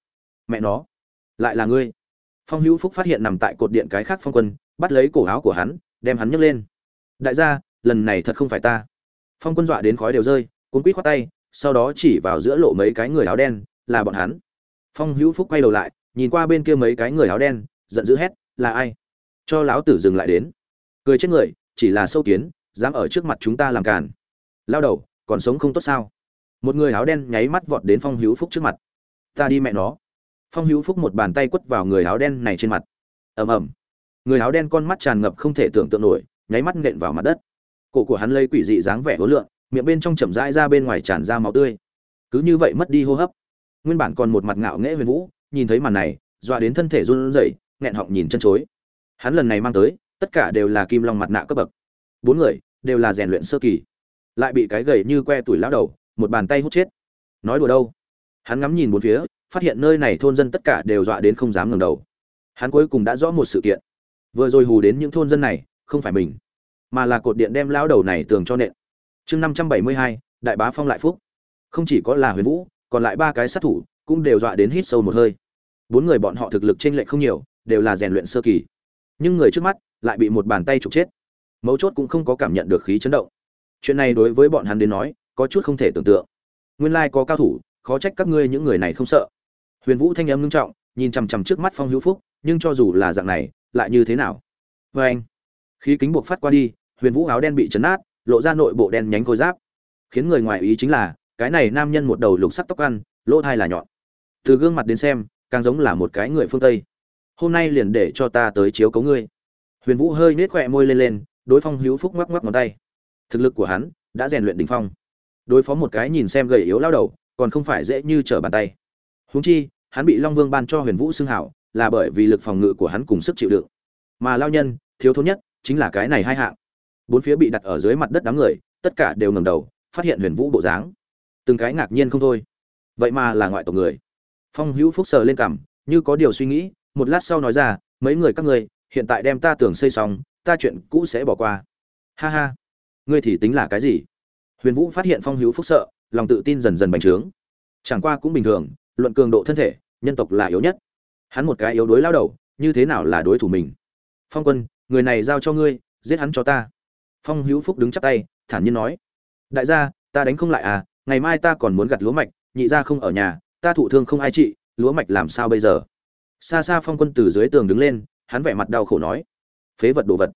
mẹ nó, lại là ngươi. Phong hữu phúc phát hiện nằm tại cột điện cái khác phong quân, bắt lấy cổ áo của hắn, đem hắn nhấc lên. Đại gia, lần này thật không phải ta. Phong quân dọa đến khói đều rơi, cuốn quýt khoát tay, sau đó chỉ vào giữa lộ mấy cái người áo đen, là bọn hắn. Phong hữu phúc quay đầu lại, nhìn qua bên kia mấy cái người áo đen, giận dữ hét, là ai? Cho lão tử dừng lại đến. Cười chết người, chỉ là sâu kiến, dám ở trước mặt chúng ta làm càn. Lao đầu còn sống không tốt sao? Một người áo đen nháy mắt vọt đến phong hữu phúc trước mặt. Ta đi mẹ nó. Phong hữu phúc một bàn tay quất vào người áo đen này trên mặt. Ầm ầm. Người áo đen con mắt tràn ngập không thể tưởng tượng nổi, nháy mắt nện vào mặt đất. Cổ của hắn lây quỷ dị dáng vẻ hối lượng miệng bên trong chậm rãi ra bên ngoài tràn ra máu tươi. Cứ như vậy mất đi hô hấp. Nguyên bản còn một mặt ngạo nghễ huyền vũ, nhìn thấy màn này, dọa đến thân thể run rẩy, nghẹn họng nhìn chân chối. Hắn lần này mang tới, tất cả đều là kim long mặt nạ cấp bậc. Bốn người đều là rèn luyện sơ kỳ lại bị cái gầy như que tuổi lão đầu, một bàn tay hút chết. Nói đùa đâu? Hắn ngắm nhìn bốn phía, phát hiện nơi này thôn dân tất cả đều dọa đến không dám ngẩng đầu. Hắn cuối cùng đã rõ một sự kiện. Vừa rồi hù đến những thôn dân này, không phải mình, mà là cột điện đem lão đầu này tường cho nện. Chương năm trăm bảy mươi hai, đại bá phong lại phúc. Không chỉ có là huyền vũ, còn lại ba cái sát thủ cũng đều dọa đến hít sâu một hơi. Bốn người bọn họ thực lực trên lệch không nhiều, đều là rèn luyện sơ kỳ. Nhưng người trước mắt lại bị một bàn tay trục chết. Mấu chốt cũng không có cảm nhận được khí chấn động chuyện này đối với bọn hắn đến nói, có chút không thể tưởng tượng. Nguyên lai có cao thủ, khó trách các ngươi những người này không sợ. Huyền vũ thanh âm ngưng trọng, nhìn chằm chằm trước mắt phong hữu phúc, nhưng cho dù là dạng này, lại như thế nào? Vê anh, khí kính buộc phát qua đi, huyền vũ áo đen bị chấn nát, lộ ra nội bộ đen nhánh khối giáp. Khiến người ngoài ý chính là, cái này nam nhân một đầu lục sắc tóc ăn, lỗ thai là nhọn. Từ gương mặt đến xem, càng giống là một cái người phương tây. Hôm nay liền để cho ta tới chiếu cấu ngươi. Huyền vũ hơi nết khỏe môi lên lên, đối phong hữu phúc ngoắc ngoắc ngón tay thực lực của hắn đã rèn luyện đỉnh phong. Đối phó một cái nhìn xem gầy yếu lao đầu, còn không phải dễ như trở bàn tay. Huống chi, hắn bị long vương ban cho huyền vũ xưng hảo, là bởi vì lực phòng ngự của hắn cùng sức chịu đựng. Mà lao nhân, thiếu thốn nhất, chính là cái này hai hạng. Bốn phía bị đặt ở dưới mặt đất đám người, tất cả đều ngầm đầu, phát hiện huyền vũ bộ dáng. Từng cái ngạc nhiên không thôi. Vậy mà là ngoại tộc người. Phong hữu phúc sờ lên cằm, như có điều suy nghĩ, một lát sau nói ra, mấy người các ngươi, hiện tại đem ta tưởng xây xong, ta chuyện cũ sẽ bỏ qua. Ha ha ngươi thì tính là cái gì? Huyền vũ phát hiện phong hữu phúc sợ, lòng tự tin dần dần bành trướng. Chẳng qua cũng bình thường, luận cường độ thân thể, nhân tộc là yếu nhất. Hắn một cái yếu đối lao đầu, như thế nào là đối thủ mình? Phong quân, người này giao cho ngươi, giết hắn cho ta. Phong hữu phúc đứng chắp tay, thản nhiên nói. Đại gia, ta đánh không lại à ngày mai ta còn muốn gặt lúa mạch, nhị gia không ở nhà, ta thụ thương không ai trị, lúa mạch làm sao bây giờ? Xa xa phong quân từ dưới tường đứng lên, hắn vẻ mặt đau khổ nói. Phế vật đồ vật.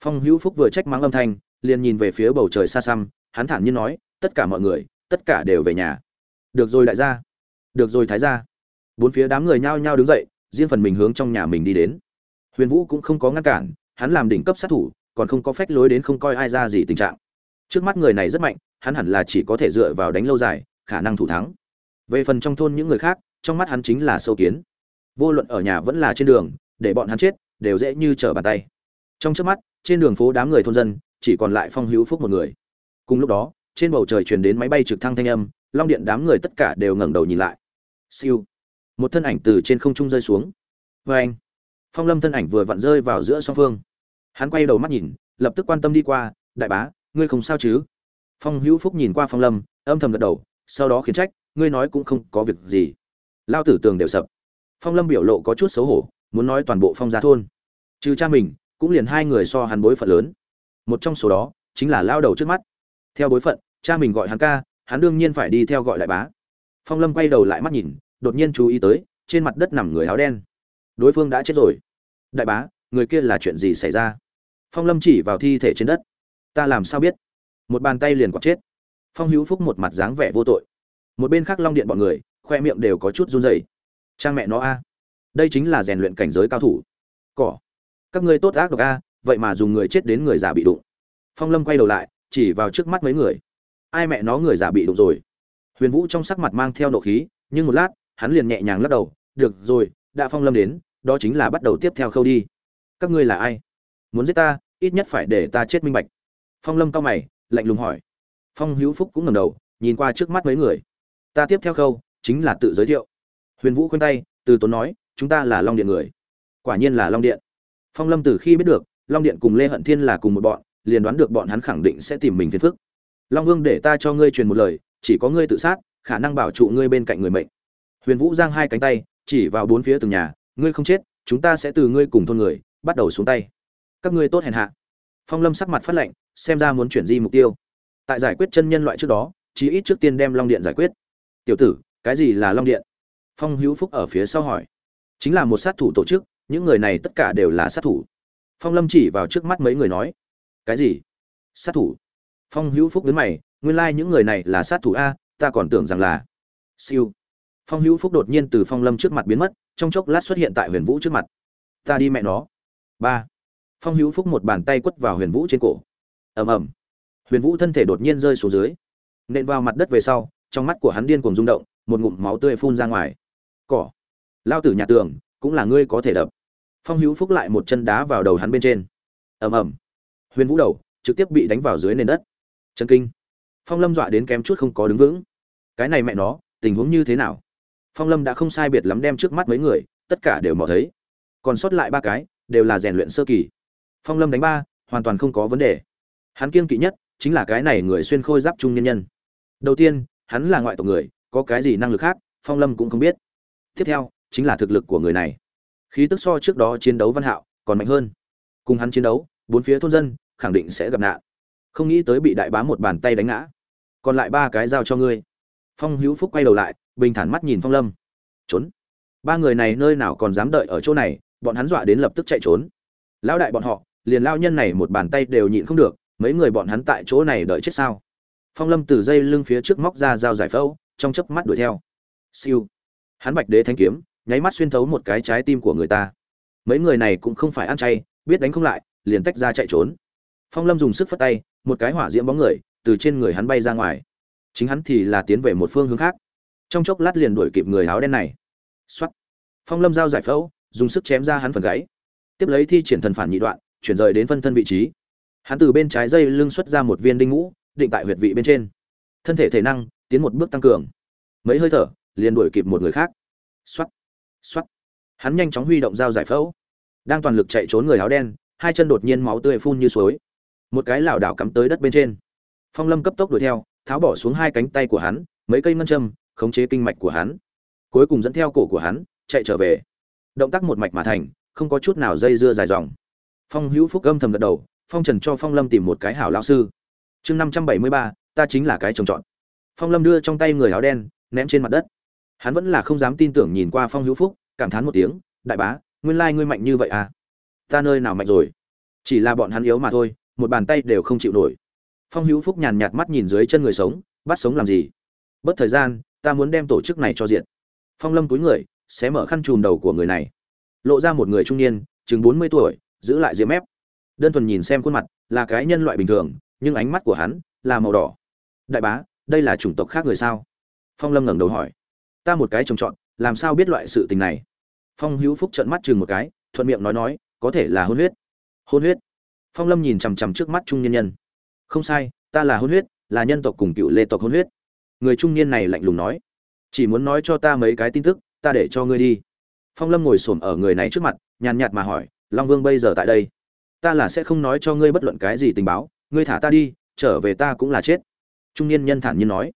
Phong hữu phúc vừa trách mắng âm thanh liền nhìn về phía bầu trời xa xăm, hắn thản nhiên nói, tất cả mọi người, tất cả đều về nhà. Được rồi đại gia, được rồi thái gia. Bốn phía đám người nhao nhao đứng dậy, riêng phần mình hướng trong nhà mình đi đến. Huyền vũ cũng không có ngăn cản, hắn làm đỉnh cấp sát thủ, còn không có phách lối đến không coi ai ra gì tình trạng. Trước mắt người này rất mạnh, hắn hẳn là chỉ có thể dựa vào đánh lâu dài, khả năng thủ thắng. Về phần trong thôn những người khác, trong mắt hắn chính là sâu kiến. Vô luận ở nhà vẫn là trên đường, để bọn hắn chết, đều dễ như trở bàn tay. Trong trước mắt, trên đường phố đám người thôn dân chỉ còn lại phong hữu phúc một người. Cùng lúc đó, trên bầu trời truyền đến máy bay trực thăng thanh âm, long điện đám người tất cả đều ngẩng đầu nhìn lại. Siêu. Một thân ảnh từ trên không trung rơi xuống. Vê anh. Phong lâm thân ảnh vừa vặn rơi vào giữa song phương. Hắn quay đầu mắt nhìn, lập tức quan tâm đi qua, đại bá, ngươi không sao chứ? Phong hữu phúc nhìn qua phong lâm, âm thầm gật đầu, sau đó khiển trách, ngươi nói cũng không có việc gì. Lao tử tường đều sập. Phong lâm biểu lộ có chút xấu hổ, muốn nói toàn bộ phong gia thôn. Trừ cha mình, cũng liền hai người so hắn bối phận lớn một trong số đó chính là lao đầu trước mắt. Theo bối phận, cha mình gọi hắn ca, hắn đương nhiên phải đi theo gọi đại bá. Phong lâm quay đầu lại mắt nhìn, đột nhiên chú ý tới, trên mặt đất nằm người áo đen. Đối phương đã chết rồi. Đại bá, người kia là chuyện gì xảy ra? Phong lâm chỉ vào thi thể trên đất. Ta làm sao biết? Một bàn tay liền quạt chết. Phong hữu phúc một mặt dáng vẻ vô tội. Một bên khác long điện bọn người, khoe miệng đều có chút run rẩy. Trang mẹ nó a, đây chính là rèn luyện cảnh giới cao thủ. Cỏ. Các ngươi tốt ác độc a vậy mà dùng người chết đến người già bị đụng. Phong lâm quay đầu lại, chỉ vào trước mắt mấy người. Ai mẹ nó người già bị đụng rồi? Huyền vũ trong sắc mặt mang theo nộ khí, nhưng một lát, hắn liền nhẹ nhàng lắc đầu, được rồi, đã phong lâm đến, đó chính là bắt đầu tiếp theo khâu đi. Các ngươi là ai? Muốn giết ta, ít nhất phải để ta chết minh bạch. Phong lâm cao mày, lạnh lùng hỏi. Phong hữu phúc cũng ngầm đầu, nhìn qua trước mắt mấy người. Ta tiếp theo khâu, chính là tự giới thiệu. Huyền vũ khoanh tay, từ tốn nói, chúng ta là long điện người. Quả nhiên là long điện. Phong lâm từ khi biết được long điện cùng lê hận thiên là cùng một bọn, liền đoán được bọn hắn khẳng định sẽ tìm mình phiền phức. Long vương để ta cho ngươi truyền một lời, chỉ có ngươi tự sát, khả năng bảo trụ ngươi bên cạnh người mệnh. Huyền vũ giang hai cánh tay, chỉ vào bốn phía từng nhà, ngươi không chết, chúng ta sẽ từ ngươi cùng thôn người, bắt đầu xuống tay. Các ngươi tốt hèn hạ. Phong lâm sắc mặt phát lệnh xem ra muốn chuyển di mục tiêu. Tại giải quyết chân nhân loại trước đó, chí ít trước tiên đem long điện giải quyết. Tiểu tử, cái gì là long điện? Phong hữu phúc ở phía sau hỏi. Chính là một sát thủ tổ chức, những người này tất cả đều là sát thủ phong lâm chỉ vào trước mắt mấy người nói, cái gì? Sát thủ? Phong hữu phúc đến mày, nguyên lai、like、những người này là sát thủ a, ta còn tưởng rằng là siêu. Phong hữu phúc đột nhiên từ phong lâm trước mặt biến mất, trong chốc lát xuất hiện tại huyền vũ trước mặt. Ta đi mẹ nó. Ba. Phong hữu phúc một bàn tay quất vào huyền vũ trên cổ. Ầm ầm. Huyền vũ thân thể đột nhiên rơi xuống dưới. Nện vào mặt đất về sau, trong mắt của hắn điên cuồng rung động, một ngụm máu tươi phun ra ngoài. Cỏ. Lao tử nhà tường, cũng là ngươi có thể đập phong hữu phúc lại một chân đá vào đầu hắn bên trên. Ầm ầm. Huyền vũ đầu trực tiếp bị đánh vào dưới nền đất. Chân kinh. Phong lâm dọa đến kém chút không có đứng vững. Cái này mẹ nó, tình huống như thế nào? Phong lâm đã không sai biệt lắm đem trước mắt mấy người, tất cả đều mò thấy. Còn sót lại ba cái, đều là rèn luyện sơ kỳ. Phong lâm đánh ba, hoàn toàn không có vấn đề. Hắn kiên kỵ nhất, chính là cái này người xuyên khôi giáp trung nhân nhân. Đầu tiên, hắn là ngoại tộc người, có cái gì năng lực khác, phong lâm cũng không biết. Tiếp theo, chính là thực lực của người này khí tức so trước đó chiến đấu văn hạo còn mạnh hơn. Cùng hắn chiến đấu, bốn phía thôn dân khẳng định sẽ gặp nạn. Không nghĩ tới bị đại bá một bàn tay đánh ngã. Còn lại ba cái giao cho ngươi. Phong hữu phúc quay đầu lại, bình thản mắt nhìn phong lâm. Trốn. Ba người này nơi nào còn dám đợi ở chỗ này, bọn hắn dọa đến lập tức chạy trốn. Lão đại bọn họ, liền lao nhân này một bàn tay đều nhịn không được, mấy người bọn hắn tại chỗ này đợi chết sao? Phong lâm từ dây lưng phía trước móc ra dao giải phẫu, trong chớp mắt đuổi theo. Siêu. Hắn bạch đế thanh kiếm nháy mắt xuyên thấu một cái trái tim của người ta. Mấy người này cũng không phải ăn chay, biết đánh không lại, liền tách ra chạy trốn. Phong lâm dùng sức phất tay, một cái hỏa diễm bóng người từ trên người hắn bay ra ngoài. Chính hắn thì là tiến về một phương hướng khác. Trong chốc lát liền đuổi kịp người áo đen này. Xuất phong lâm giao giải phẫu, dùng sức chém ra hắn phần gáy. Tiếp lấy thi triển thần phản nhị đoạn, chuyển rời đến phân thân vị trí. Hắn từ bên trái dây lưng xuất ra một viên đinh ngũ, định tại huyệt vị bên trên. Thân thể thể năng tiến một bước tăng cường. Mấy hơi thở, liền đuổi kịp một người khác. Xoắt Soát. hắn nhanh chóng huy động dao giải phẫu. Đang toàn lực chạy trốn người áo đen, hai chân đột nhiên máu tươi phun như suối. Một cái lảo đảo cắm tới đất bên trên. Phong lâm cấp tốc đuổi theo, tháo bỏ xuống hai cánh tay của hắn, mấy cây ngân châm, khống chế kinh mạch của hắn. Cuối cùng dẫn theo cổ của hắn, chạy trở về. Động tác một mạch mà thành, không có chút nào dây dưa dài dòng. Phong hữu phúc âm thầm gật đầu, phong trần cho phong lâm tìm một cái hảo lão sư. Chương năm trăm bảy mươi ba, ta chính là cái trồng trọt phong lâm đưa trong tay người áo đen, ném trên mặt đất hắn vẫn là không dám tin tưởng nhìn qua phong hữu phúc, cảm thán một tiếng, đại bá, nguyên lai ngươi mạnh như vậy à? Ta nơi nào mạnh rồi? Chỉ là bọn hắn yếu mà thôi, một bàn tay đều không chịu nổi. Phong hữu phúc nhàn nhạt mắt nhìn dưới chân người sống, bắt sống làm gì? Bất thời gian, ta muốn đem tổ chức này cho diện phong lâm túi người sẽ mở khăn chùm đầu của người này. Lộ ra một người trung niên, chừng bốn mươi tuổi, giữ lại diễm mép. Đơn thuần nhìn xem khuôn mặt, là cái nhân loại bình thường, nhưng ánh mắt của hắn là màu đỏ. Đại bá, đây là chủng tộc khác người sao? Phong lâm ngẩng đầu hỏi ta một cái trồng trọt, làm sao biết loại sự tình này? Phong hữu phúc trợn mắt chừng một cái, thuận miệng nói nói, có thể là hôn huyết. Hôn huyết? Phong lâm nhìn chằm chằm trước mắt trung nhân nhân. Không sai, ta là hôn huyết, là nhân tộc cùng cựu lê tộc hôn huyết. Người trung niên này lạnh lùng nói, chỉ muốn nói cho ta mấy cái tin tức, ta để cho ngươi đi. Phong lâm ngồi s ổ m ở người này trước mặt, nhàn nhạt mà hỏi, long vương bây giờ tại đây? Ta là sẽ không nói cho ngươi bất luận cái gì tình báo, ngươi thả ta đi, trở về ta cũng là chết. Trung niên nhân thản nhiên nói,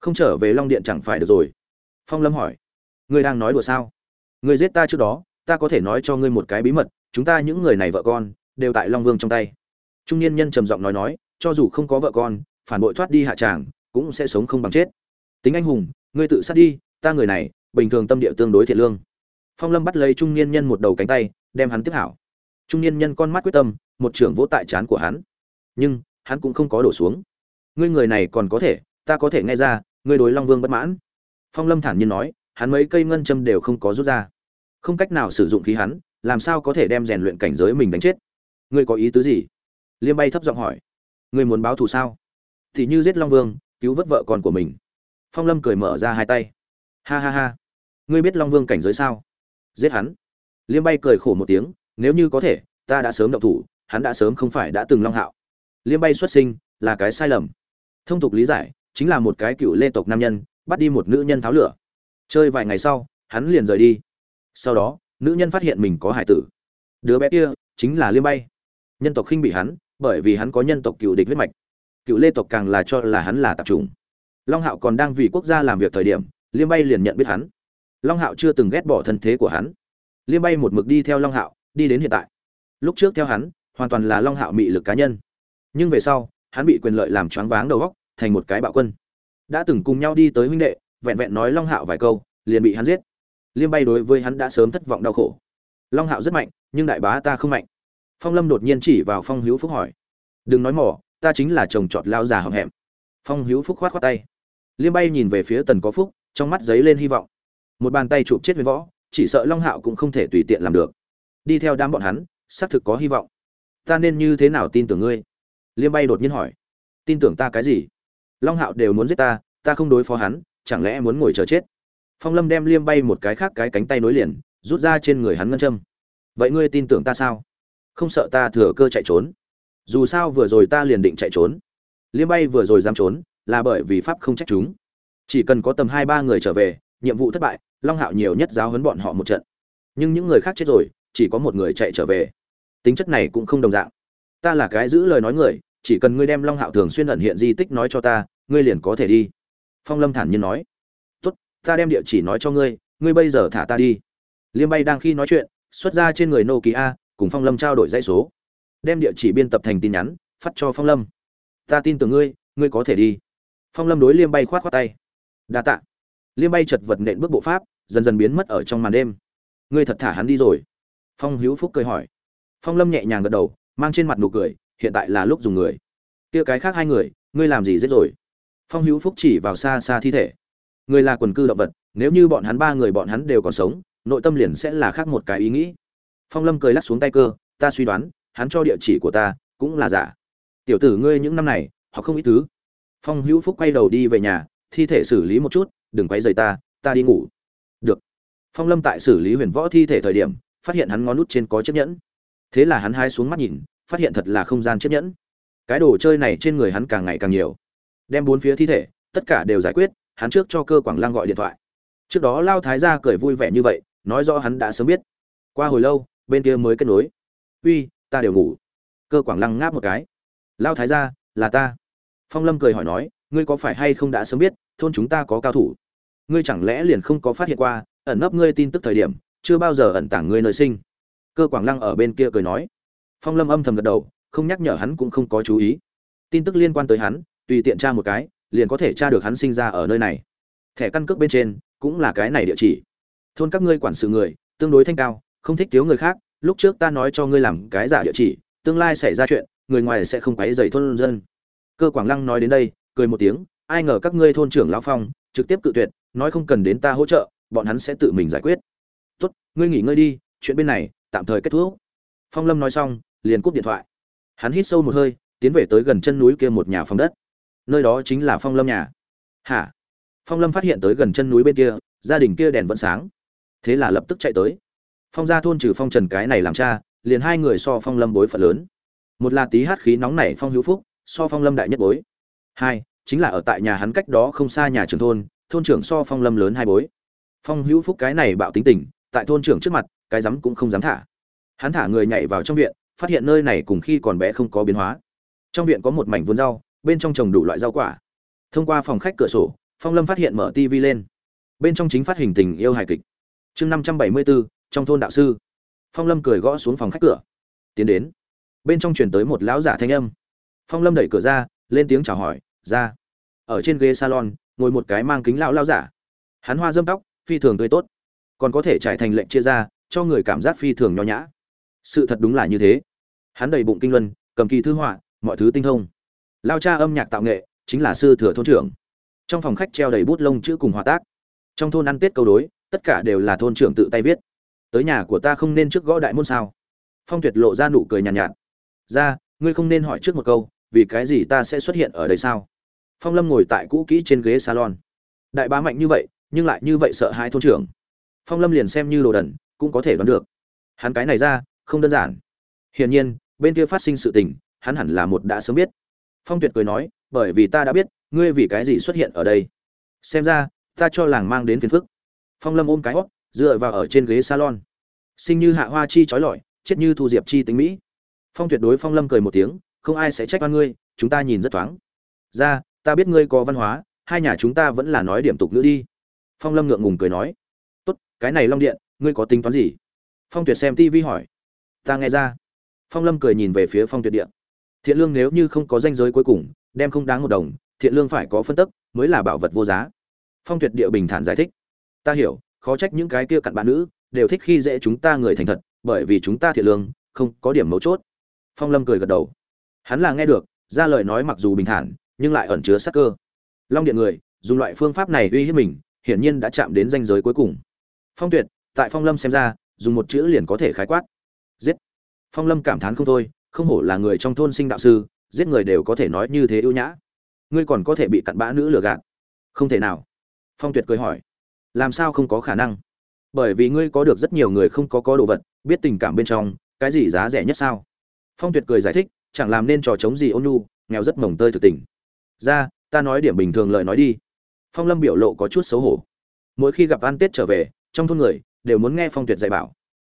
không trở về long điện chẳng phải được rồi phong lâm hỏi, ngươi đang nói đùa sao? Ngươi giết ta trước đó, ta có thể nói cho ngươi một cái bí mật, chúng ta những người này vợ con, đều tại long vương trong tay. Trung niên nhân trầm giọng nói nói, cho dù không có vợ con, phản bội thoát đi hạ tràng, cũng sẽ sống không bằng chết. Tính anh hùng, ngươi tự sát đi, ta người này, bình thường tâm địa tương đối thiện lương. Phong lâm bắt lấy trung niên nhân một đầu cánh tay, đem hắn tiếp hảo. Trung niên nhân con mắt quyết tâm, một trưởng vỗ tại chán của hắn. Nhưng, hắn cũng không có đổ xuống. Ngươi người này còn có thể, ta có thể nghe ra, ngươi đối long vương bất mãn phong lâm thản nhiên nói, hắn mấy cây ngân châm đều không có rút ra. Không cách nào sử dụng khí hắn, làm sao có thể đem rèn luyện cảnh giới mình đánh chết? Ngươi có ý tứ gì? Liêm bay thấp giọng hỏi. Ngươi muốn báo thù sao? Thì như giết long vương, cứu vớt vợ con của mình. Phong lâm cười mở ra hai tay. Ha ha ha. Ngươi biết long vương cảnh giới sao? Giết hắn. Liêm bay cười khổ một tiếng, nếu như có thể, ta đã sớm động thủ, hắn đã sớm không phải đã từng long hạo. Liêm bay xuất sinh là cái sai lầm. Thông tục lý giải, chính là một cái cựu lê tộc nam nhân bắt đi một nữ nhân tháo lửa. Chơi vài ngày sau, hắn liền rời đi. Sau đó, nữ nhân phát hiện mình có hải tử. Đứa bé kia chính là liêm bay. Nhân tộc khinh bị hắn, bởi vì hắn có nhân tộc cựu địch huyết mạch. Cựu lê tộc càng là cho là hắn là tạp chủng. Long hạo còn đang vì quốc gia làm việc thời điểm, liêm bay liền nhận biết hắn. Long hạo chưa từng ghét bỏ thân thế của hắn. Liêm bay một mực đi theo long hạo, đi đến hiện tại. Lúc trước theo hắn, hoàn toàn là long hạo mị lực cá nhân. Nhưng về sau, hắn bị quyền lợi làm choáng váng đầu óc, thành một cái bạo quân đã từng cùng nhau đi tới huynh đệ, vẹn vẹn nói long hạo vài câu, liền bị hắn giết. Liêm bay đối với hắn đã sớm thất vọng đau khổ. Long hạo rất mạnh, nhưng đại bá ta không mạnh. Phong lâm đột nhiên chỉ vào phong hữu phúc hỏi. Đừng nói mỏ, ta chính là chồng trọt lao già hậm hẹm phong hữu phúc khoát khoát tay. Liêm bay nhìn về phía tần có phúc, trong mắt dấy lên hy vọng. Một bàn tay chụp chết huyền võ, chỉ sợ long hạo cũng không thể tùy tiện làm được. Đi theo đám bọn hắn, xác thực có hy vọng. Ta nên như thế nào tin tưởng ngươi? Liêm bay đột nhiên hỏi. Tin tưởng ta cái gì? Long hạo đều muốn giết ta ta không đối phó hắn, chẳng lẽ muốn ngồi chờ chết? Phong lâm đem liêm bay một cái khác cái cánh tay nối liền, rút ra trên người hắn ngân châm. Vậy ngươi tin tưởng ta sao? Không sợ ta thừa cơ chạy trốn. Dù sao vừa rồi ta liền định chạy trốn. Liêm bay vừa rồi dám trốn, là bởi vì pháp không trách chúng. Chỉ cần có tầm hai ba người trở về, nhiệm vụ thất bại, long hạo nhiều nhất giáo huấn bọn họ một trận. Nhưng những người khác chết rồi, chỉ có một người chạy trở về. Tính chất này cũng không đồng dạng. Ta là cái giữ lời nói người, chỉ cần ngươi đem long hạo thường xuyên ẩn hiện di tích nói cho ta ngươi liền có thể đi. Phong lâm thản nhiên nói. Tốt ta đem địa chỉ nói cho ngươi ngươi bây giờ thả ta đi. Liêm bay đang khi nói chuyện xuất ra trên người Nô Kỳ A, cùng phong lâm trao đổi dãy số. Đem địa chỉ biên tập thành tin nhắn phát cho phong lâm. Ta tin tưởng ngươi ngươi có thể đi. Phong lâm đối liêm bay khoát khoát tay. Đa tạ. Liêm bay chật vật nện bước bộ pháp dần dần biến mất ở trong màn đêm. Ngươi thật thả hắn đi rồi. Phong hữu phúc cười hỏi. Phong lâm nhẹ nhàng gật đầu mang trên mặt nụ cười hiện tại là lúc dùng người. Kia cái khác hai người ngươi làm gì giết rồi? Phong hữu phúc chỉ vào xa xa thi thể. Người là quần cư động vật, nếu như bọn hắn ba người bọn hắn đều còn sống, nội tâm liền sẽ là khác một cái ý nghĩ. Phong lâm cười lắc xuống tay cơ, ta suy đoán, hắn cho địa chỉ của ta cũng là giả. Tiểu tử ngươi những năm này họ không ít thứ. Phong hữu phúc quay đầu đi về nhà, thi thể xử lý một chút, đừng quấy rầy ta ta đi ngủ. Được. Phong lâm tại xử lý huyền võ thi thể thời điểm, phát hiện hắn ngón nút trên có chiếc nhẫn. Thế là hắn hai xuống mắt nhìn, phát hiện thật là không gian chiếc nhẫn. Cái đồ chơi này trên người hắn càng ngày càng nhiều đem bốn phía thi thể, tất cả đều giải quyết, hắn trước cho cơ quảng Lang gọi điện thoại. Trước đó lao thái gia cười vui vẻ như vậy, nói rõ hắn đã sớm biết. Qua hồi lâu, bên kia mới kết nối. Uy, ta đều ngủ. Cơ quảng lăng ngáp một cái. Lao thái gia, là ta. Phong lâm cười hỏi nói, ngươi có phải hay không đã sớm biết, thôn chúng ta có cao thủ? Ngươi chẳng lẽ liền không có phát hiện qua, ẩn nấp ngươi tin tức thời điểm, chưa bao giờ ẩn tàng ngươi nơi sinh? Cơ quảng lăng ở bên kia cười nói. Phong lâm âm thầm gật đầu, không nhắc nhở hắn cũng không có chú ý. Tin tức liên quan tới hắn tùy tiện tra một cái, liền có thể tra được hắn sinh ra ở nơi này. Thẻ căn cước bên trên cũng là cái này địa chỉ. Thôn các ngươi quản sự người, tương đối thanh cao, không thích thiếu người khác, lúc trước ta nói cho ngươi làm cái giả địa chỉ, tương lai xảy ra chuyện, người ngoài sẽ không quấy dày thôn dân. Cơ quảng lăng nói đến đây, cười một tiếng, ai ngờ các ngươi thôn trưởng lão phong, trực tiếp cự tuyệt, nói không cần đến ta hỗ trợ, bọn hắn sẽ tự mình giải quyết. Tốt, ngươi nghỉ ngơi đi, chuyện bên này tạm thời kết thúc. Phong lâm nói xong, liền cúp điện thoại. Hắn hít sâu một hơi, tiến về tới gần chân núi kia một nhà phòng đất nơi đó chính là phong lâm nhà. Hả? Phong lâm phát hiện tới gần chân núi bên kia, gia đình kia đèn vẫn sáng. Thế là lập tức chạy tới. Phong gia thôn trừ phong trần cái này làm cha, liền hai người so phong lâm bối phận lớn. Một là tí hát khí nóng nảy phong hữu phúc, so phong lâm đại nhất bối. Hai, chính là ở tại nhà hắn cách đó không xa nhà trưởng thôn thôn trưởng so phong lâm lớn hai bối. Phong hữu phúc cái này bạo tính tình, tại thôn trưởng trước mặt, cái rắm cũng không dám thả. Hắn thả người nhảy vào trong viện, phát hiện nơi này cùng khi còn bé không có biến hóa. Trong viện có một mảnh vườn rau bên trong trồng đủ loại rau quả. Thông qua phòng khách cửa sổ, phong lâm phát hiện mở tv lên. Bên trong chính phát hình tình yêu hài kịch. Chương năm trăm bảy mươi bốn trong thôn đạo sư. Phong lâm cười gõ xuống phòng khách cửa. Tiến đến. Bên trong chuyển tới một lão giả thanh âm. Phong lâm đẩy cửa ra, lên tiếng chào hỏi, ra. Ở trên ghế salon, ngồi một cái mang kính lão lao giả. Hắn hoa dâm tóc, phi thường tươi tốt. Còn có thể trải thành lệnh chia ra, cho người cảm giác phi thường nho nhã. Sự thật đúng là như thế. Hắn đầy bụng kinh luân, cầm kỳ thư họa, mọi thứ tinh thông lao cha âm nhạc tạo nghệ chính là sư thừa thôn trưởng. Trong phòng khách treo đầy bút lông chữ cùng hòa tác. Trong thôn ăn tết câu đối tất cả đều là thôn trưởng tự tay viết. Tới nhà của ta không nên trước gõ đại môn sao? Phong tuyệt lộ ra nụ cười nhàn nhạt, nhạt. Ra ngươi không nên hỏi trước một câu vì cái gì ta sẽ xuất hiện ở đây sao? Phong lâm ngồi tại cũ kỹ trên ghế salon. Đại bá mạnh như vậy nhưng lại như vậy sợ hai thôn trưởng. Phong lâm liền xem như đồ đần cũng có thể đoán được. Hắn cái này ra không đơn giản. Hiển nhiên bên kia phát sinh sự tình hắn hẳn là một đã sớm biết phong tuyệt cười nói, bởi vì ta đã biết, ngươi vì cái gì xuất hiện ở đây. Xem ra, ta cho làng mang đến phiền phức. Phong lâm ôm cái hót, dựa vào ở trên ghế salon. Sinh như hạ hoa chi trói lọi, chết như thu diệp chi tính mỹ. Phong tuyệt đối phong lâm cười một tiếng, không ai sẽ trách oan ngươi, chúng ta nhìn rất thoáng. Ra, ta biết ngươi có văn hóa, hai nhà chúng ta vẫn là nói điểm tục nữa đi. Phong lâm ngượng ngùng cười nói, tốt, cái này long điện, ngươi có tính toán gì? Phong tuyệt xem tv hỏi, ta nghe ra. Phong lâm cười nhìn về phía phong tuyệt điện thiện lương nếu như không có danh giới cuối cùng, đem không đáng một đồng, thiện lương phải có phân tức, mới là bảo vật vô giá. Phong tuyệt địa bình thản giải thích. Ta hiểu, khó trách những cái kia cặn bạn nữ, đều thích khi dễ chúng ta người thành thật, bởi vì chúng ta thiện lương, không có điểm mấu chốt. Phong lâm cười gật đầu. Hắn là nghe được, ra lời nói mặc dù bình thản, nhưng lại ẩn chứa sắc cơ. Long điện người, dùng loại phương pháp này uy hiếp mình, hiển nhiên đã chạm đến danh giới cuối cùng. Phong tuyệt, tại phong lâm xem ra, dùng một chữ liền có thể khái quát. Giết. Phong lâm cảm thán không thôi không hổ là người trong thôn sinh đạo sư, giết người đều có thể nói như thế ưu nhã. Ngươi còn có thể bị cặn bã nữ lừa gạt. Không thể nào. Phong tuyệt cười hỏi. Làm sao không có khả năng? Bởi vì ngươi có được rất nhiều người không có có đồ vật, biết tình cảm bên trong, cái gì giá rẻ nhất sao? Phong tuyệt cười giải thích, chẳng làm nên trò chống gì ôn nhu, nghèo rất mồng tơi thực tình. Ra, ta nói điểm bình thường lời nói đi. Phong lâm biểu lộ có chút xấu hổ. Mỗi khi gặp ăn tết trở về, trong thôn người đều muốn nghe phong tuyệt dạy bảo.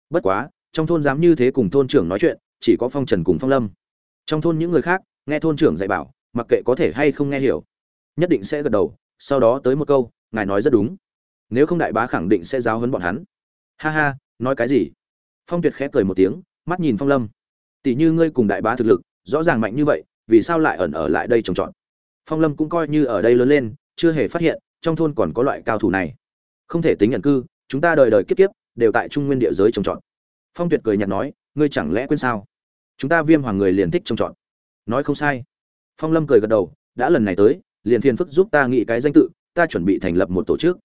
Bất quá, trong thôn dám như thế cùng thôn trưởng nói chuyện chỉ có phong trần cùng phong lâm. Trong thôn những người khác, nghe thôn trưởng dạy bảo, mặc kệ có thể hay không nghe hiểu, nhất định sẽ gật đầu, sau đó tới một câu, ngài nói rất đúng. Nếu không đại bá khẳng định sẽ giáo huấn bọn hắn. Ha ha, nói cái gì? Phong tuyệt khẽ cười một tiếng, mắt nhìn phong lâm. Tỷ như ngươi cùng đại bá thực lực, rõ ràng mạnh như vậy, vì sao lại ẩn ở lại đây trồng trọt? Phong lâm cũng coi như ở đây lớn lên, chưa hề phát hiện, trong thôn còn có loại cao thủ này. Không thể tính nhận cư, chúng ta đời đời kiếp kiếp, đều tại trung nguyên địa giới trồng trọt. Phong tuyệt cười nhạt nói ngươi chẳng lẽ quên sao? Chúng ta viêm hoàng người liền thích trông trọt nói không sai. Phong lâm cười gật đầu, đã lần này tới, liền phiền phức giúp ta nghĩ cái danh tự, ta chuẩn bị thành lập một tổ chức.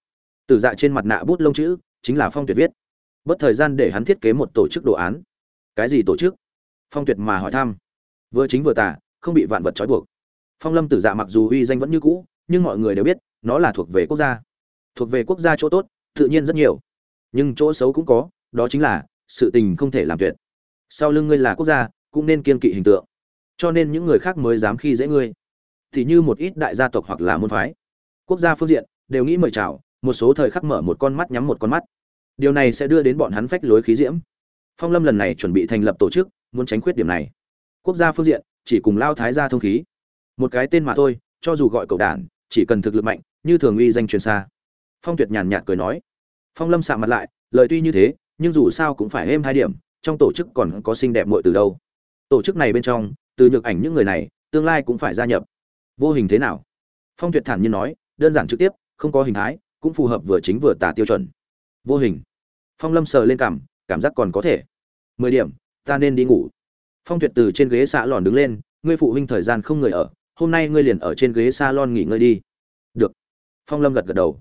Từ dạ trên mặt nạ bút lông chữ, chính là phong tuyệt viết. Bất thời gian để hắn thiết kế một tổ chức đồ án. Cái gì tổ chức? Phong tuyệt mà hỏi thăm. Vừa chính vừa tả không bị vạn vật trói buộc. Phong lâm tử dạ mặc dù uy danh vẫn như cũ, nhưng mọi người đều biết, nó là thuộc về quốc gia. Thuộc về quốc gia chỗ tốt, tự nhiên rất nhiều. Nhưng chỗ xấu cũng có, đó chính là sự tình không thể làm tuyệt sau lưng ngươi là quốc gia, cũng nên kiên kỵ hình tượng. Cho nên những người khác mới dám khi dễ ngươi. Thì như một ít đại gia tộc hoặc là môn phái, quốc gia phương diện, đều nghĩ mời chào, một số thời khắc mở một con mắt nhắm một con mắt. Điều này sẽ đưa đến bọn hắn phách lối khí diễm. Phong lâm lần này chuẩn bị thành lập tổ chức, muốn tránh khuyết điểm này. Quốc gia phương diện, chỉ cùng lao thái gia thông khí. Một cái tên mà thôi, cho dù gọi cậu đản, chỉ cần thực lực mạnh, như thường uy danh truyền xa. Phong tuyệt nhàn nhạt cười nói. Phong lâm sạ mặt lại, lời tuy như thế, nhưng dù sao cũng phải êm hai điểm trong tổ chức còn có xinh đẹp muội từ đâu? Tổ chức này bên trong, từ nhược ảnh những người này, tương lai cũng phải gia nhập. Vô hình thế nào? Phong tuyệt thản nhiên nói, đơn giản trực tiếp, không có hình thái, cũng phù hợp vừa chính vừa tả tiêu chuẩn. Vô hình. Phong lâm sờ lên cảm cảm giác còn có thể. Mười điểm, ta nên đi ngủ. Phong tuyệt từ trên ghế xạ lòn đứng lên, ngươi phụ huynh thời gian không người ở, hôm nay ngươi liền ở trên ghế salon nghỉ ngơi đi. Được. Phong lâm gật gật đầu.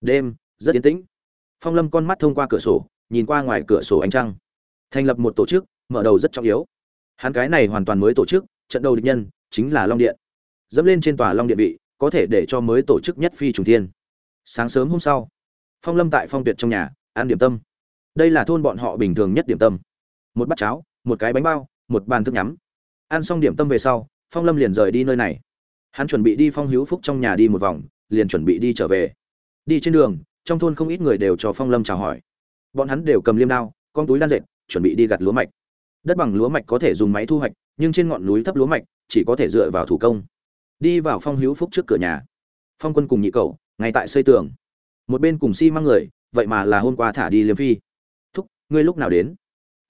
Đêm, rất yên tĩnh. Phong lâm con mắt thông qua cửa sổ, nhìn qua ngoài cửa sổ ánh trăng thành lập một tổ chức, mở đầu rất trọng yếu. Hắn cái này hoàn toàn mới tổ chức, trận đầu địch nhân chính là long điện. Dẫm lên trên tòa long điện vị, có thể để cho mới tổ chức nhất phi trùng thiên. Sáng sớm hôm sau, phong lâm tại phong tuyệt trong nhà, ăn điểm tâm. Đây là thôn bọn họ bình thường nhất điểm tâm. Một bát cháo, một cái bánh bao, một bàn thức nhắm. Ăn xong điểm tâm về sau, phong lâm liền rời đi nơi này. Hắn chuẩn bị đi phong hữu phúc trong nhà đi một vòng, liền chuẩn bị đi trở về. Đi trên đường, trong thôn không ít người đều cho phong lâm chào hỏi. Bọn hắn đều cầm liêm đao, con túi đan dệt chuẩn bị đi gặt lúa mạch. Đất bằng lúa mạch có thể dùng máy thu hoạch, nhưng trên ngọn núi thấp lúa mạch, chỉ có thể dựa vào thủ công. Đi vào phong hữu phúc trước cửa nhà. Phong quân cùng nhị cậu, ngay tại xây tường. Một bên cùng si mang người, vậy mà là hôm qua thả đi liêm phi. Thúc, ngươi lúc nào đến?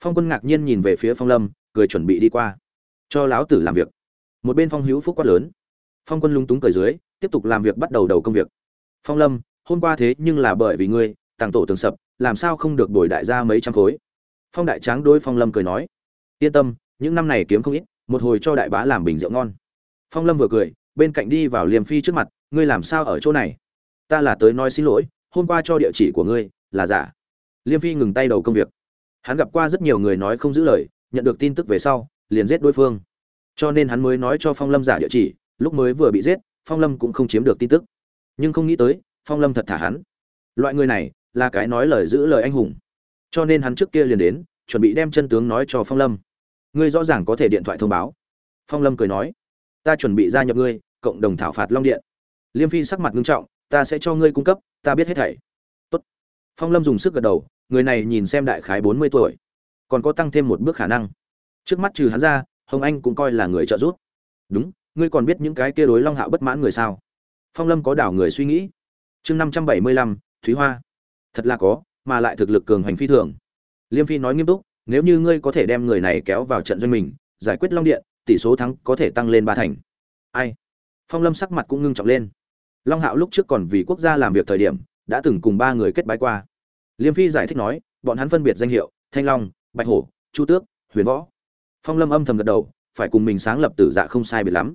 Phong quân ngạc nhiên nhìn về phía phong lâm, cười chuẩn bị đi qua. Cho lão tử làm việc. Một bên phong hữu phúc quát lớn. Phong quân lung túng cười dưới, tiếp tục làm việc bắt đầu đầu công việc. Phong lâm, hôm qua thế nhưng là bởi vì ngươi, tàng tổ tường sập, làm sao không được đổi đại gia mấy trăm khối? Phong đại tráng đôi phong lâm cười nói, yên tâm, những năm này kiếm không ít, một hồi cho đại bá làm bình rượu ngon. Phong lâm vừa cười, bên cạnh đi vào liềm phi trước mặt, ngươi làm sao ở chỗ này? Ta là tới nói xin lỗi, hôm qua cho địa chỉ của ngươi, là giả. Liêm phi ngừng tay đầu công việc. Hắn gặp qua rất nhiều người nói không giữ lời, nhận được tin tức về sau, liền giết đối phương. Cho nên hắn mới nói cho phong lâm giả địa chỉ, lúc mới vừa bị giết, phong lâm cũng không chiếm được tin tức. Nhưng không nghĩ tới, phong lâm thật thả hắn. Loại người này, là cái nói lời giữ lời anh hùng cho nên hắn trước kia liền đến, chuẩn bị đem chân tướng nói cho phong lâm. Ngươi rõ ràng có thể điện thoại thông báo. Phong lâm cười nói, ta chuẩn bị gia nhập ngươi, cộng đồng thảo phạt long điện. Liêm phi sắc mặt nghiêm trọng, ta sẽ cho ngươi cung cấp, ta biết hết thảy. Tốt. phong lâm dùng sức gật đầu, người này nhìn xem đại khái bốn mươi tuổi, còn có tăng thêm một bước khả năng. Trước mắt trừ hắn ra, hồng anh cũng coi là người trợ giúp. Đúng, ngươi còn biết những cái kia đối long hạo bất mãn người sao? Phong lâm có đảo người suy nghĩ. Chương năm trăm bảy mươi lăm, thúy hoa. Thật là có mà lại thực lực cường hành phi thường. Liêm phi nói nghiêm túc, nếu như ngươi có thể đem người này kéo vào trận doanh mình, giải quyết long điện, tỷ số thắng có thể tăng lên ba thành. Ai? Phong lâm sắc mặt cũng ngưng trọng lên. Long hạo lúc trước còn vì quốc gia làm việc thời điểm, đã từng cùng ba người kết bái qua. Liêm phi giải thích nói, bọn hắn phân biệt danh hiệu, thanh long, bạch hổ, chu tước, huyền võ. Phong lâm âm thầm gật đầu, phải cùng mình sáng lập tử dạ không sai biệt lắm.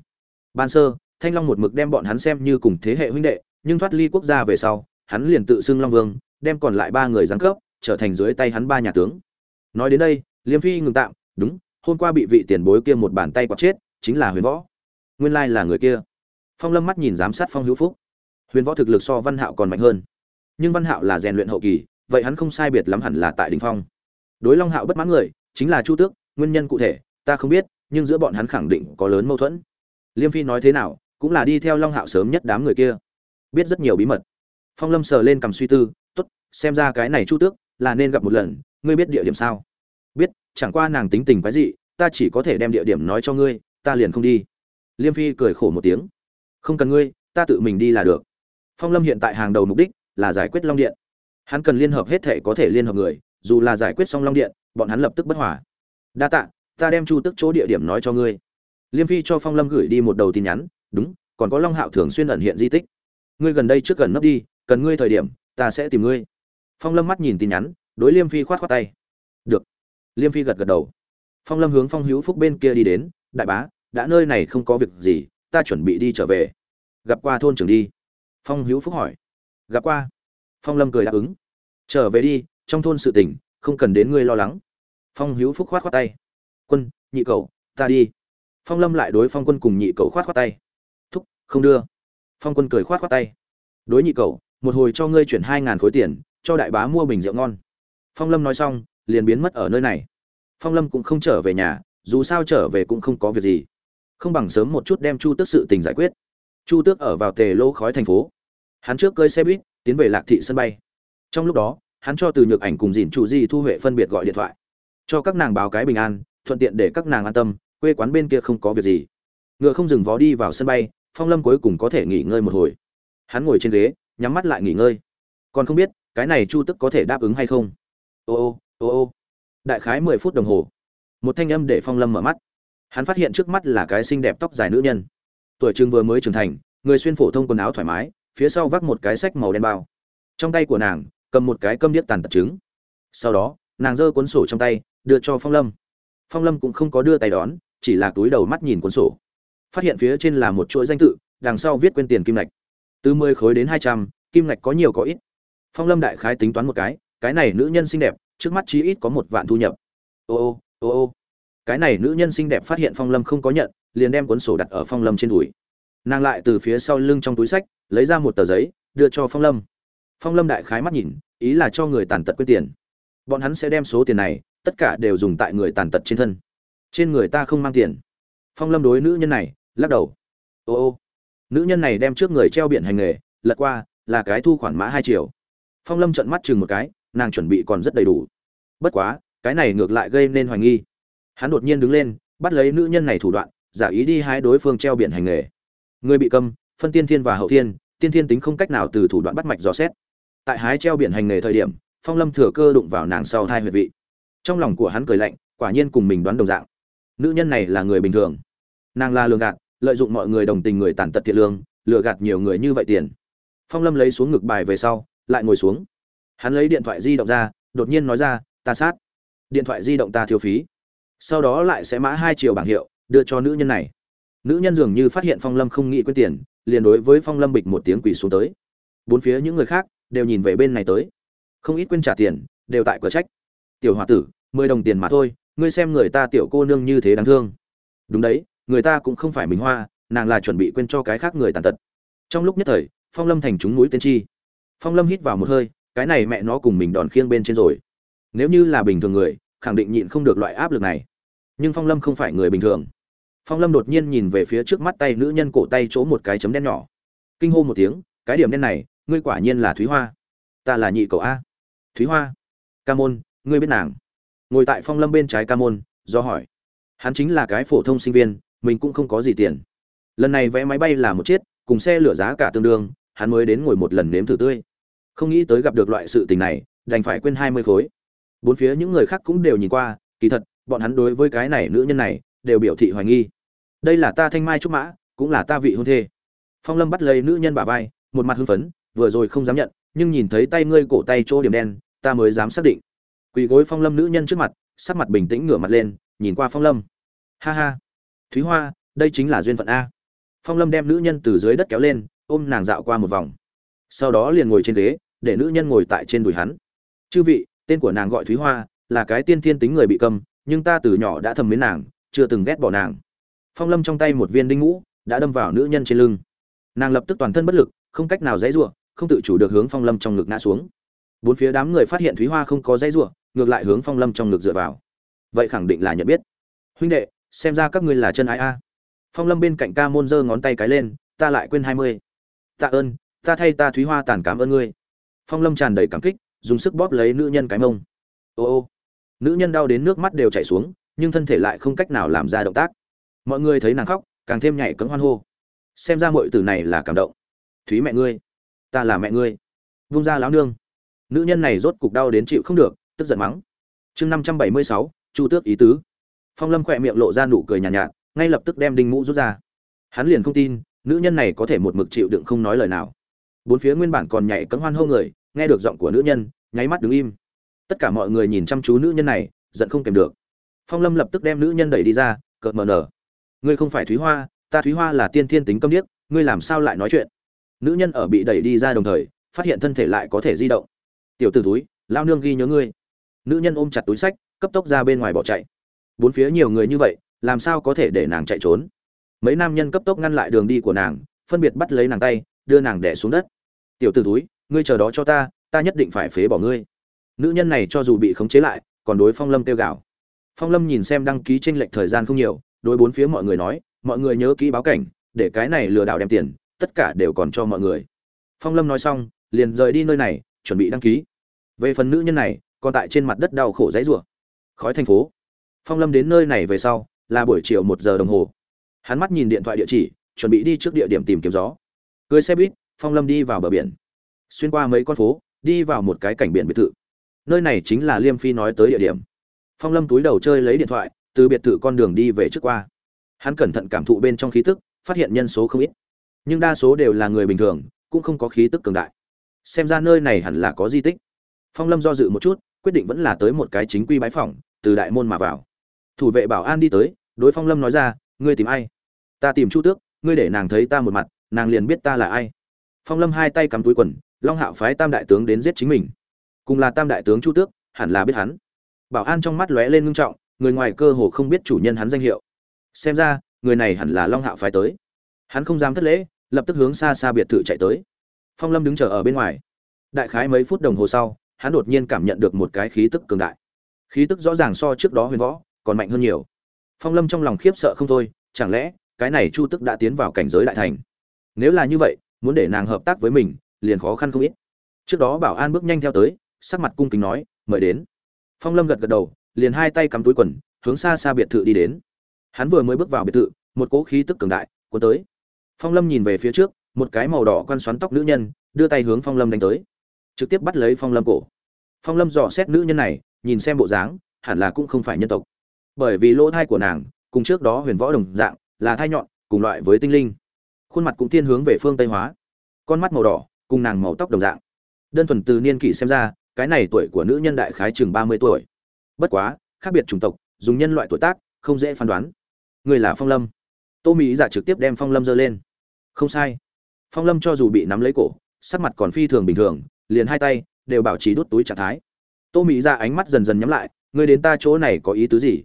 Ban sơ, thanh long một mực đem bọn hắn xem như cùng thế hệ huynh đệ, nhưng thoát ly quốc gia về sau, hắn liền tự xưng long vương đem còn lại ba người giáng cấp, trở thành dưới tay hắn ba nhà tướng. Nói đến đây, liêm phi ngừng tạm, đúng, hôm qua bị vị tiền bối kia một bàn tay quạt chết, chính là huyền võ. Nguyên lai là người kia. Phong lâm mắt nhìn giám sát phong hữu phúc. Huyền võ thực lực so văn hạo còn mạnh hơn. Nhưng văn hạo là rèn luyện hậu kỳ, vậy hắn không sai biệt lắm hẳn là tại đình phong. Đối long hạo bất mãn người, chính là chu tước, nguyên nhân cụ thể, ta không biết, nhưng giữa bọn hắn khẳng định có lớn mâu thuẫn. Liêm phi nói thế nào, cũng là đi theo long hạo sớm nhất đám người kia. Biết rất nhiều bí mật. Phong lâm sờ lên cầm suy tư xem ra cái này chu tước là nên gặp một lần, ngươi biết địa điểm sao? Biết, chẳng qua nàng tính tình quái dị, ta chỉ có thể đem địa điểm nói cho ngươi, ta liền không đi. Liêm phi cười khổ một tiếng. Không cần ngươi, ta tự mình đi là được. Phong lâm hiện tại hàng đầu mục đích là giải quyết long điện. Hắn cần liên hợp hết thể có thể liên hợp người, dù là giải quyết xong long điện, bọn hắn lập tức bất hỏa đa tạ, ta đem chu tức chỗ địa điểm nói cho ngươi. Liêm phi cho phong lâm gửi đi một đầu tin nhắn, đúng, còn có long hạo thường xuyên ẩn hiện di tích. Ngươi gần đây trước gần nấp đi, cần ngươi thời điểm, ta sẽ tìm ngươi phong lâm mắt nhìn tin nhắn, đối liêm phi khoát khoát tay. Được. Liêm phi gật gật đầu. Phong lâm hướng phong hữu phúc bên kia đi đến, đại bá, đã nơi này không có việc gì, ta chuẩn bị đi trở về. Gặp qua thôn trưởng đi. Phong hữu phúc hỏi. Gặp qua. Phong lâm cười đáp ứng. Trở về đi, trong thôn sự tình, không cần đến ngươi lo lắng. Phong hữu phúc khoát khoát tay. Quân, nhị cầu ta đi. Phong lâm lại đối phong quân cùng nhị cầu khoát khoát tay. Thúc, không đưa. Phong quân cười khoát khoát tay. Đối nhị cầu một hồi cho ngươi chuyển hai ngàn khối tiền cho đại bá mua bình rượu ngon. Phong lâm nói xong, liền biến mất ở nơi này. Phong lâm cũng không trở về nhà, dù sao trở về cũng không có việc gì. Không bằng sớm một chút đem chu tước sự tình giải quyết. Chu tước ở vào tề lô khói thành phố. Hắn trước cơi xe buýt, tiến về lạc thị sân bay. Trong lúc đó, hắn cho từ nhược ảnh cùng dìn chủ di thu huệ phân biệt gọi điện thoại. Cho các nàng báo cái bình an, thuận tiện để các nàng an tâm, quê quán bên kia không có việc gì. Ngựa không dừng vó đi vào sân bay, phong lâm cuối cùng có thể nghỉ ngơi một hồi. Hắn ngồi trên ghế, nhắm mắt lại nghỉ ngơi. Còn không biết cái này chu tức có thể đáp ứng hay không? Ô ô ô ô. Đại khái mười phút đồng hồ. Một thanh âm để phong lâm mở mắt. Hắn phát hiện trước mắt là cái xinh đẹp tóc dài nữ nhân. Tuổi trường vừa mới trưởng thành, người xuyên phổ thông quần áo thoải mái, phía sau vác một cái sách màu đen bao. Trong tay của nàng, cầm một cái câm điếc tàn tật trứng. Sau đó, nàng giơ cuốn sổ trong tay, đưa cho phong lâm. Phong lâm cũng không có đưa tay đón, chỉ là túi đầu mắt nhìn cuốn sổ. Phát hiện phía trên là một chuỗi danh tự, đằng sau viết quên tiền kim ngạch. Từ mười khối đến hai trăm, kim ngạch có nhiều có ít phong lâm đại khái tính toán một cái cái này nữ nhân xinh đẹp, trước mắt chí ít có một vạn thu nhập. Ô ô ô ô. Cái này nữ nhân xinh đẹp phát hiện phong lâm không có nhận, liền đem cuốn sổ đặt ở phong lâm trên đùi. Nàng lại từ phía sau lưng trong túi sách, lấy ra một tờ giấy, đưa cho phong lâm. Phong lâm đại khái mắt nhìn, ý là cho người tàn tật quyết tiền. Bọn hắn sẽ đem số tiền này, tất cả đều dùng tại người tàn tật trên thân. Trên người ta không mang tiền. Phong lâm đối nữ nhân này, lắc đầu. Ô ô. Nữ nhân này đem trước người treo biển hành nghề, lật qua, là cái thu khoản mã hai triệu phong lâm trận mắt chừng một cái, nàng chuẩn bị còn rất đầy đủ. Bất quá, cái này ngược lại gây nên hoài nghi. Hắn đột nhiên đứng lên, bắt lấy nữ nhân này thủ đoạn, giả ý đi hái đối phương treo biển hành nghề. Người bị câm, phân tiên thiên và hậu thiên, tiên thiên tính không cách nào từ thủ đoạn bắt mạch dò xét. Tại hái treo biển hành nghề thời điểm, phong lâm thừa cơ đụng vào nàng sau thai huyệt vị. Trong lòng của hắn cười lạnh, quả nhiên cùng mình đoán đồng dạng. Nữ nhân này là người bình thường. Nàng là lường gạt, lợi dụng mọi người đồng tình người tàn tật thiệt lương, lừa gạt nhiều người như vậy tiền. Phong lâm lấy xuống ngực bài về sau lại ngồi xuống. Hắn lấy điện thoại di động ra, đột nhiên nói ra, ta sát. Điện thoại di động ta thiếu phí. Sau đó lại sẽ mã hai triệu bảng hiệu, đưa cho nữ nhân này. Nữ nhân dường như phát hiện phong lâm không nghĩ quên tiền, liền đối với phong lâm bịch một tiếng quỳ xuống tới. Bốn phía những người khác đều nhìn về bên này tới. Không ít quên trả tiền, đều tại cửa trách. Tiểu h o a tử, mười đồng tiền mà thôi, ngươi xem người ta tiểu cô nương như thế đáng thương. Đúng đấy, người ta cũng không phải mình hoa, nàng là chuẩn bị quên cho cái khác người tàn tật. Trong lúc nhất thời, phong lâm thành chúng núi tiên tri phong lâm hít vào một hơi, cái này mẹ nó cùng mình đòn khiêng bên trên rồi. Nếu như là bình thường người, khẳng định nhịn không được loại áp lực này. Nhưng phong lâm không phải người bình thường. Phong lâm đột nhiên nhìn về phía trước mắt tay nữ nhân cổ tay chỗ một cái chấm đen nhỏ. Kinh hô một tiếng, cái điểm đen này, ngươi quả nhiên là thúy hoa. Ta là nhị cậu a. Thúy hoa. Ca môn, ngươi biết nàng. Ngồi tại phong lâm bên trái ca môn, do hỏi. Hắn chính là cái phổ thông sinh viên, mình cũng không có gì tiền. Lần này vé máy bay là một chiếc, cùng xe lửa giá cả tương đương, hắn mới đến ngồi một lần nếm thử tươi không nghĩ tới gặp được loại sự tình này, đành phải quên hai mươi khối. Bốn phía những người khác cũng đều nhìn qua, kỳ thật, bọn hắn đối với cái này nữ nhân này, đều biểu thị hoài nghi. Đây là ta thanh mai trúc mã, cũng là ta vị hôn thê. Phong lâm bắt lấy nữ nhân bả vai, một mặt hưng phấn, vừa rồi không dám nhận, nhưng nhìn thấy tay ngươi cổ tay chỗ điểm đen, ta mới dám xác định. Quỳ gối phong lâm nữ nhân trước mặt, sắc mặt bình tĩnh ngửa mặt lên, nhìn qua phong lâm. Ha ha. Thúy hoa, đây chính là duyên phận a. Phong lâm đem nữ nhân từ dưới đất kéo lên, ôm nàng dạo qua một vòng. Sau đó liền ngồi trên ghế để nữ nhân ngồi tại trên đùi hắn. Chư vị, tên của nàng gọi thúy hoa, là cái tiên thiên tính người bị câm, nhưng ta từ nhỏ đã thầm mến nàng, chưa từng ghét bỏ nàng. Phong lâm trong tay một viên đinh ngũ đã đâm vào nữ nhân trên lưng. Nàng lập tức toàn thân bất lực, không cách nào dãy giụa, không tự chủ được hướng phong lâm trong ngực ngã xuống. Bốn phía đám người phát hiện thúy hoa không có dãy giụa, ngược lại hướng phong lâm trong ngực dựa vào. Vậy khẳng định là nhận biết. Huynh đệ, xem ra các ngươi là chân ái a. Phong lâm bên cạnh ca môn giơ ngón tay cái lên, ta lại quên hai mươi. Tạ ơn, ta thay ta thúy hoa tàn cảm ơn ngươi phong lâm tràn đầy cảm kích dùng sức bóp lấy nữ nhân cái mông. Ô ô. Nữ nhân đau đến nước mắt đều chảy xuống nhưng thân thể lại không cách nào làm ra động tác. Mọi người thấy nàng khóc càng thêm nhảy cấm hoan hô. Xem ra mọi từ này là cảm động. Thúy mẹ ngươi. Ta là mẹ ngươi. Vung ra láo nương. Nữ nhân này rốt cục đau đến chịu không được tức giận mắng. Chương năm trăm bảy mươi sáu chu tước ý tứ. Phong lâm khỏe miệng lộ ra nụ cười nhàn nhạt, nhạt ngay lập tức đem đinh mũ rút ra. Hắn liền không tin nữ nhân này có thể một mực chịu đựng không nói lời nào. Bốn phía nguyên bản còn nhảy cấm hoan hô người nghe được giọng của nữ nhân, nháy mắt đứng im. Tất cả mọi người nhìn chăm chú nữ nhân này, giận không kèm được. Phong lâm lập tức đem nữ nhân đẩy đi ra, cợt mờ nở. Ngươi không phải thúy hoa, ta thúy hoa là tiên thiên tính câm điếc, ngươi làm sao lại nói chuyện? Nữ nhân ở bị đẩy đi ra đồng thời, phát hiện thân thể lại có thể di động. Tiểu t ử túi lao nương ghi nhớ ngươi. Nữ nhân ôm chặt túi sách, cấp tốc ra bên ngoài bỏ chạy. Bốn phía nhiều người như vậy, làm sao có thể để nàng chạy trốn? Mấy nam nhân cấp tốc ngăn lại đường đi của nàng, phân biệt bắt lấy nàng tay, đưa nàng đẻ xuống đất. Tiểu t ử túi ngươi chờ đó cho ta ta nhất định phải phế bỏ ngươi. Nữ nhân này cho dù bị khống chế lại, còn đối phong lâm kêu gào. Phong lâm nhìn xem đăng ký tranh lệch thời gian không nhiều, đối bốn phía mọi người nói, mọi người nhớ kỹ báo cảnh, để cái này lừa đảo đem tiền, tất cả đều còn cho mọi người. Phong lâm nói xong, liền rời đi nơi này, chuẩn bị đăng ký. Về phần nữ nhân này, còn tại trên mặt đất đau khổ dãy rủa. Khói thành phố. Phong lâm đến nơi này về sau, là buổi chiều một giờ đồng hồ. Hắn mắt nhìn điện thoại địa chỉ, chuẩn bị đi trước địa điểm tìm kiếm gió. Cưới xe buýt, phong lâm đi vào bờ biển xuyên qua mấy con phố, đi vào một cái cảnh biển biệt thự. Nơi này chính là liêm phi nói tới địa điểm. Phong lâm túi đầu chơi lấy điện thoại, từ biệt thự con đường đi về trước qua. Hắn cẩn thận cảm thụ bên trong khí tức, phát hiện nhân số không ít. Nhưng đa số đều là người bình thường, cũng không có khí tức cường đại. Xem ra nơi này hẳn là có di tích. Phong lâm do dự một chút, quyết định vẫn là tới một cái chính quy bãi phỏng, từ đại môn mà vào. Thủ vệ bảo an đi tới, đối phong lâm nói ra, ngươi tìm ai? Ta tìm chu tước, ngươi để nàng thấy ta một mặt, nàng liền biết ta là ai. Phong lâm hai tay cắm túi quần long hạo phái tam đại tướng đến giết chính mình. Cùng là tam đại tướng chu tước, hẳn là biết hắn. Bảo an trong mắt lóe lên ngưng trọng, người ngoài cơ hồ không biết chủ nhân hắn danh hiệu. Xem ra, người này hẳn là long hạo phái tới. Hắn không dám thất lễ, lập tức hướng xa xa biệt thự chạy tới. Phong lâm đứng chờ ở bên ngoài. Đại khái mấy phút đồng hồ sau, hắn đột nhiên cảm nhận được một cái khí tức cường đại. Khí tức rõ ràng so trước đó huyền võ, còn mạnh hơn nhiều. Phong lâm trong lòng khiếp sợ không thôi, chẳng lẽ, cái này chu tức đã tiến vào cảnh giới đại thành? Nếu là như vậy, muốn để nàng hợp tác với mình liền khó khăn không ít. Trước đó bảo an bước nhanh theo tới, sắc mặt cung kính nói, mời đến. Phong lâm gật gật đầu, liền hai tay cắm túi quần, hướng xa xa biệt thự đi đến. Hắn vừa mới bước vào biệt thự, một cỗ khí tức cường đại cuốn tới. Phong lâm nhìn về phía trước, một cái màu đỏ quan xoắn tóc nữ nhân, đưa tay hướng phong lâm đánh tới. Trực tiếp bắt lấy phong lâm cổ. Phong lâm dò xét nữ nhân này, nhìn xem bộ dáng, hẳn là cũng không phải nhân tộc. Bởi vì lỗ thai của nàng, cùng trước đó huyền võ đồng dạng, là thai nhọn, cùng loại với tinh linh. Khuôn mặt cũng thiên hướng về phương tây hóa. Con mắt màu đỏ cùng nàng màu tóc đồng dạng. Đơn thuần từ niên kỷ xem ra, cái này tuổi của nữ nhân đại khái chừng ba mươi tuổi. Bất quá, khác biệt chủng tộc, dùng nhân loại tuổi tác, không dễ phán đoán. Người là phong lâm. Tô mỹ giả trực tiếp đem phong lâm giơ lên. Không sai. Phong lâm cho dù bị nắm lấy cổ, sắc mặt còn phi thường bình thường, liền hai tay đều bảo trì đút túi trạng thái. Tô mỹ ra ánh mắt dần dần nhắm lại, ngươi đến ta chỗ này có ý tứ gì?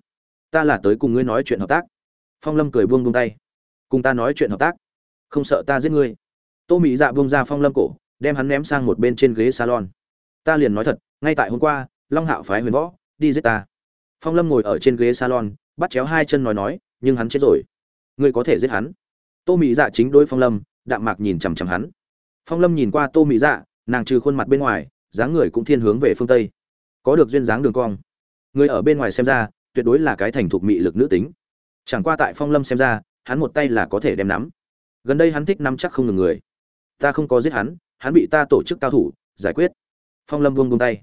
Ta là tới cùng ngươi nói chuyện hợp tác. Phong lâm cười buông buông tay. Cùng ta nói chuyện hợp tác? Không sợ ta giết ngươi tô mỹ dạ buông ra phong lâm cổ, đem hắn ném sang một bên trên ghế salon. Ta liền nói thật, ngay tại hôm qua, long hạo phái huyền võ, đi giết ta. Phong lâm ngồi ở trên ghế salon, bắt chéo hai chân nói nói, nhưng hắn chết rồi. Ngươi có thể giết hắn. Tô mỹ dạ chính đối phong lâm, đạm mạc nhìn chằm chằm hắn. Phong lâm nhìn qua tô mỹ dạ nàng trừ khuôn mặt bên ngoài, dáng người cũng thiên hướng về phương tây. Có được duyên dáng đường cong. Người ở bên ngoài xem ra, tuyệt đối là cái thành thục mị lực nữ tính. Chẳng qua tại phong lâm xem ra, hắn một tay là có thể đem nắm. Gần đây hắn thích nắm chắc không ngừng người ta không có giết hắn hắn bị ta tổ chức cao thủ, giải quyết. Phong lâm buông buông tay.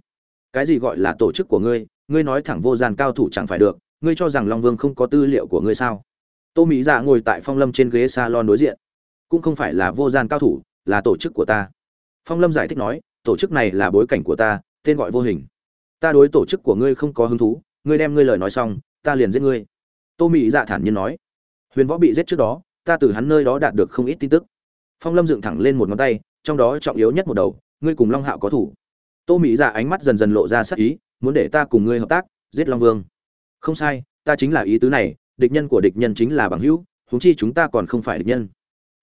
Cái gì gọi là tổ chức của ngươi? Ngươi nói thẳng vô gian cao thủ chẳng phải được, ngươi cho rằng long vương không có tư liệu của ngươi sao? Tô mỹ dạ ngồi tại phong lâm trên ghế salon đối diện. Cũng không phải là vô gian cao thủ, là tổ chức của ta. Phong lâm giải thích nói, tổ chức này là bối cảnh của ta, tên gọi vô hình. Ta đối tổ chức của ngươi không có hứng thú, ngươi đem ngươi lời nói xong, ta liền giết ngươi. Tô mỹ dạ thản nhiên nói. Huyền võ bị giết trước đó, ta từ hắn nơi đó đạt được không ít tin tức phong lâm dựng thẳng lên một ngón tay, trong đó trọng yếu nhất một đầu, ngươi cùng long hạo có thủ. Tô mỹ dạ ánh mắt dần dần lộ ra sắc ý, muốn để ta cùng ngươi hợp tác, giết long vương. Không sai, ta chính là ý tứ này, địch nhân của địch nhân chính là bằng hữu, huống chi chúng ta còn không phải địch nhân.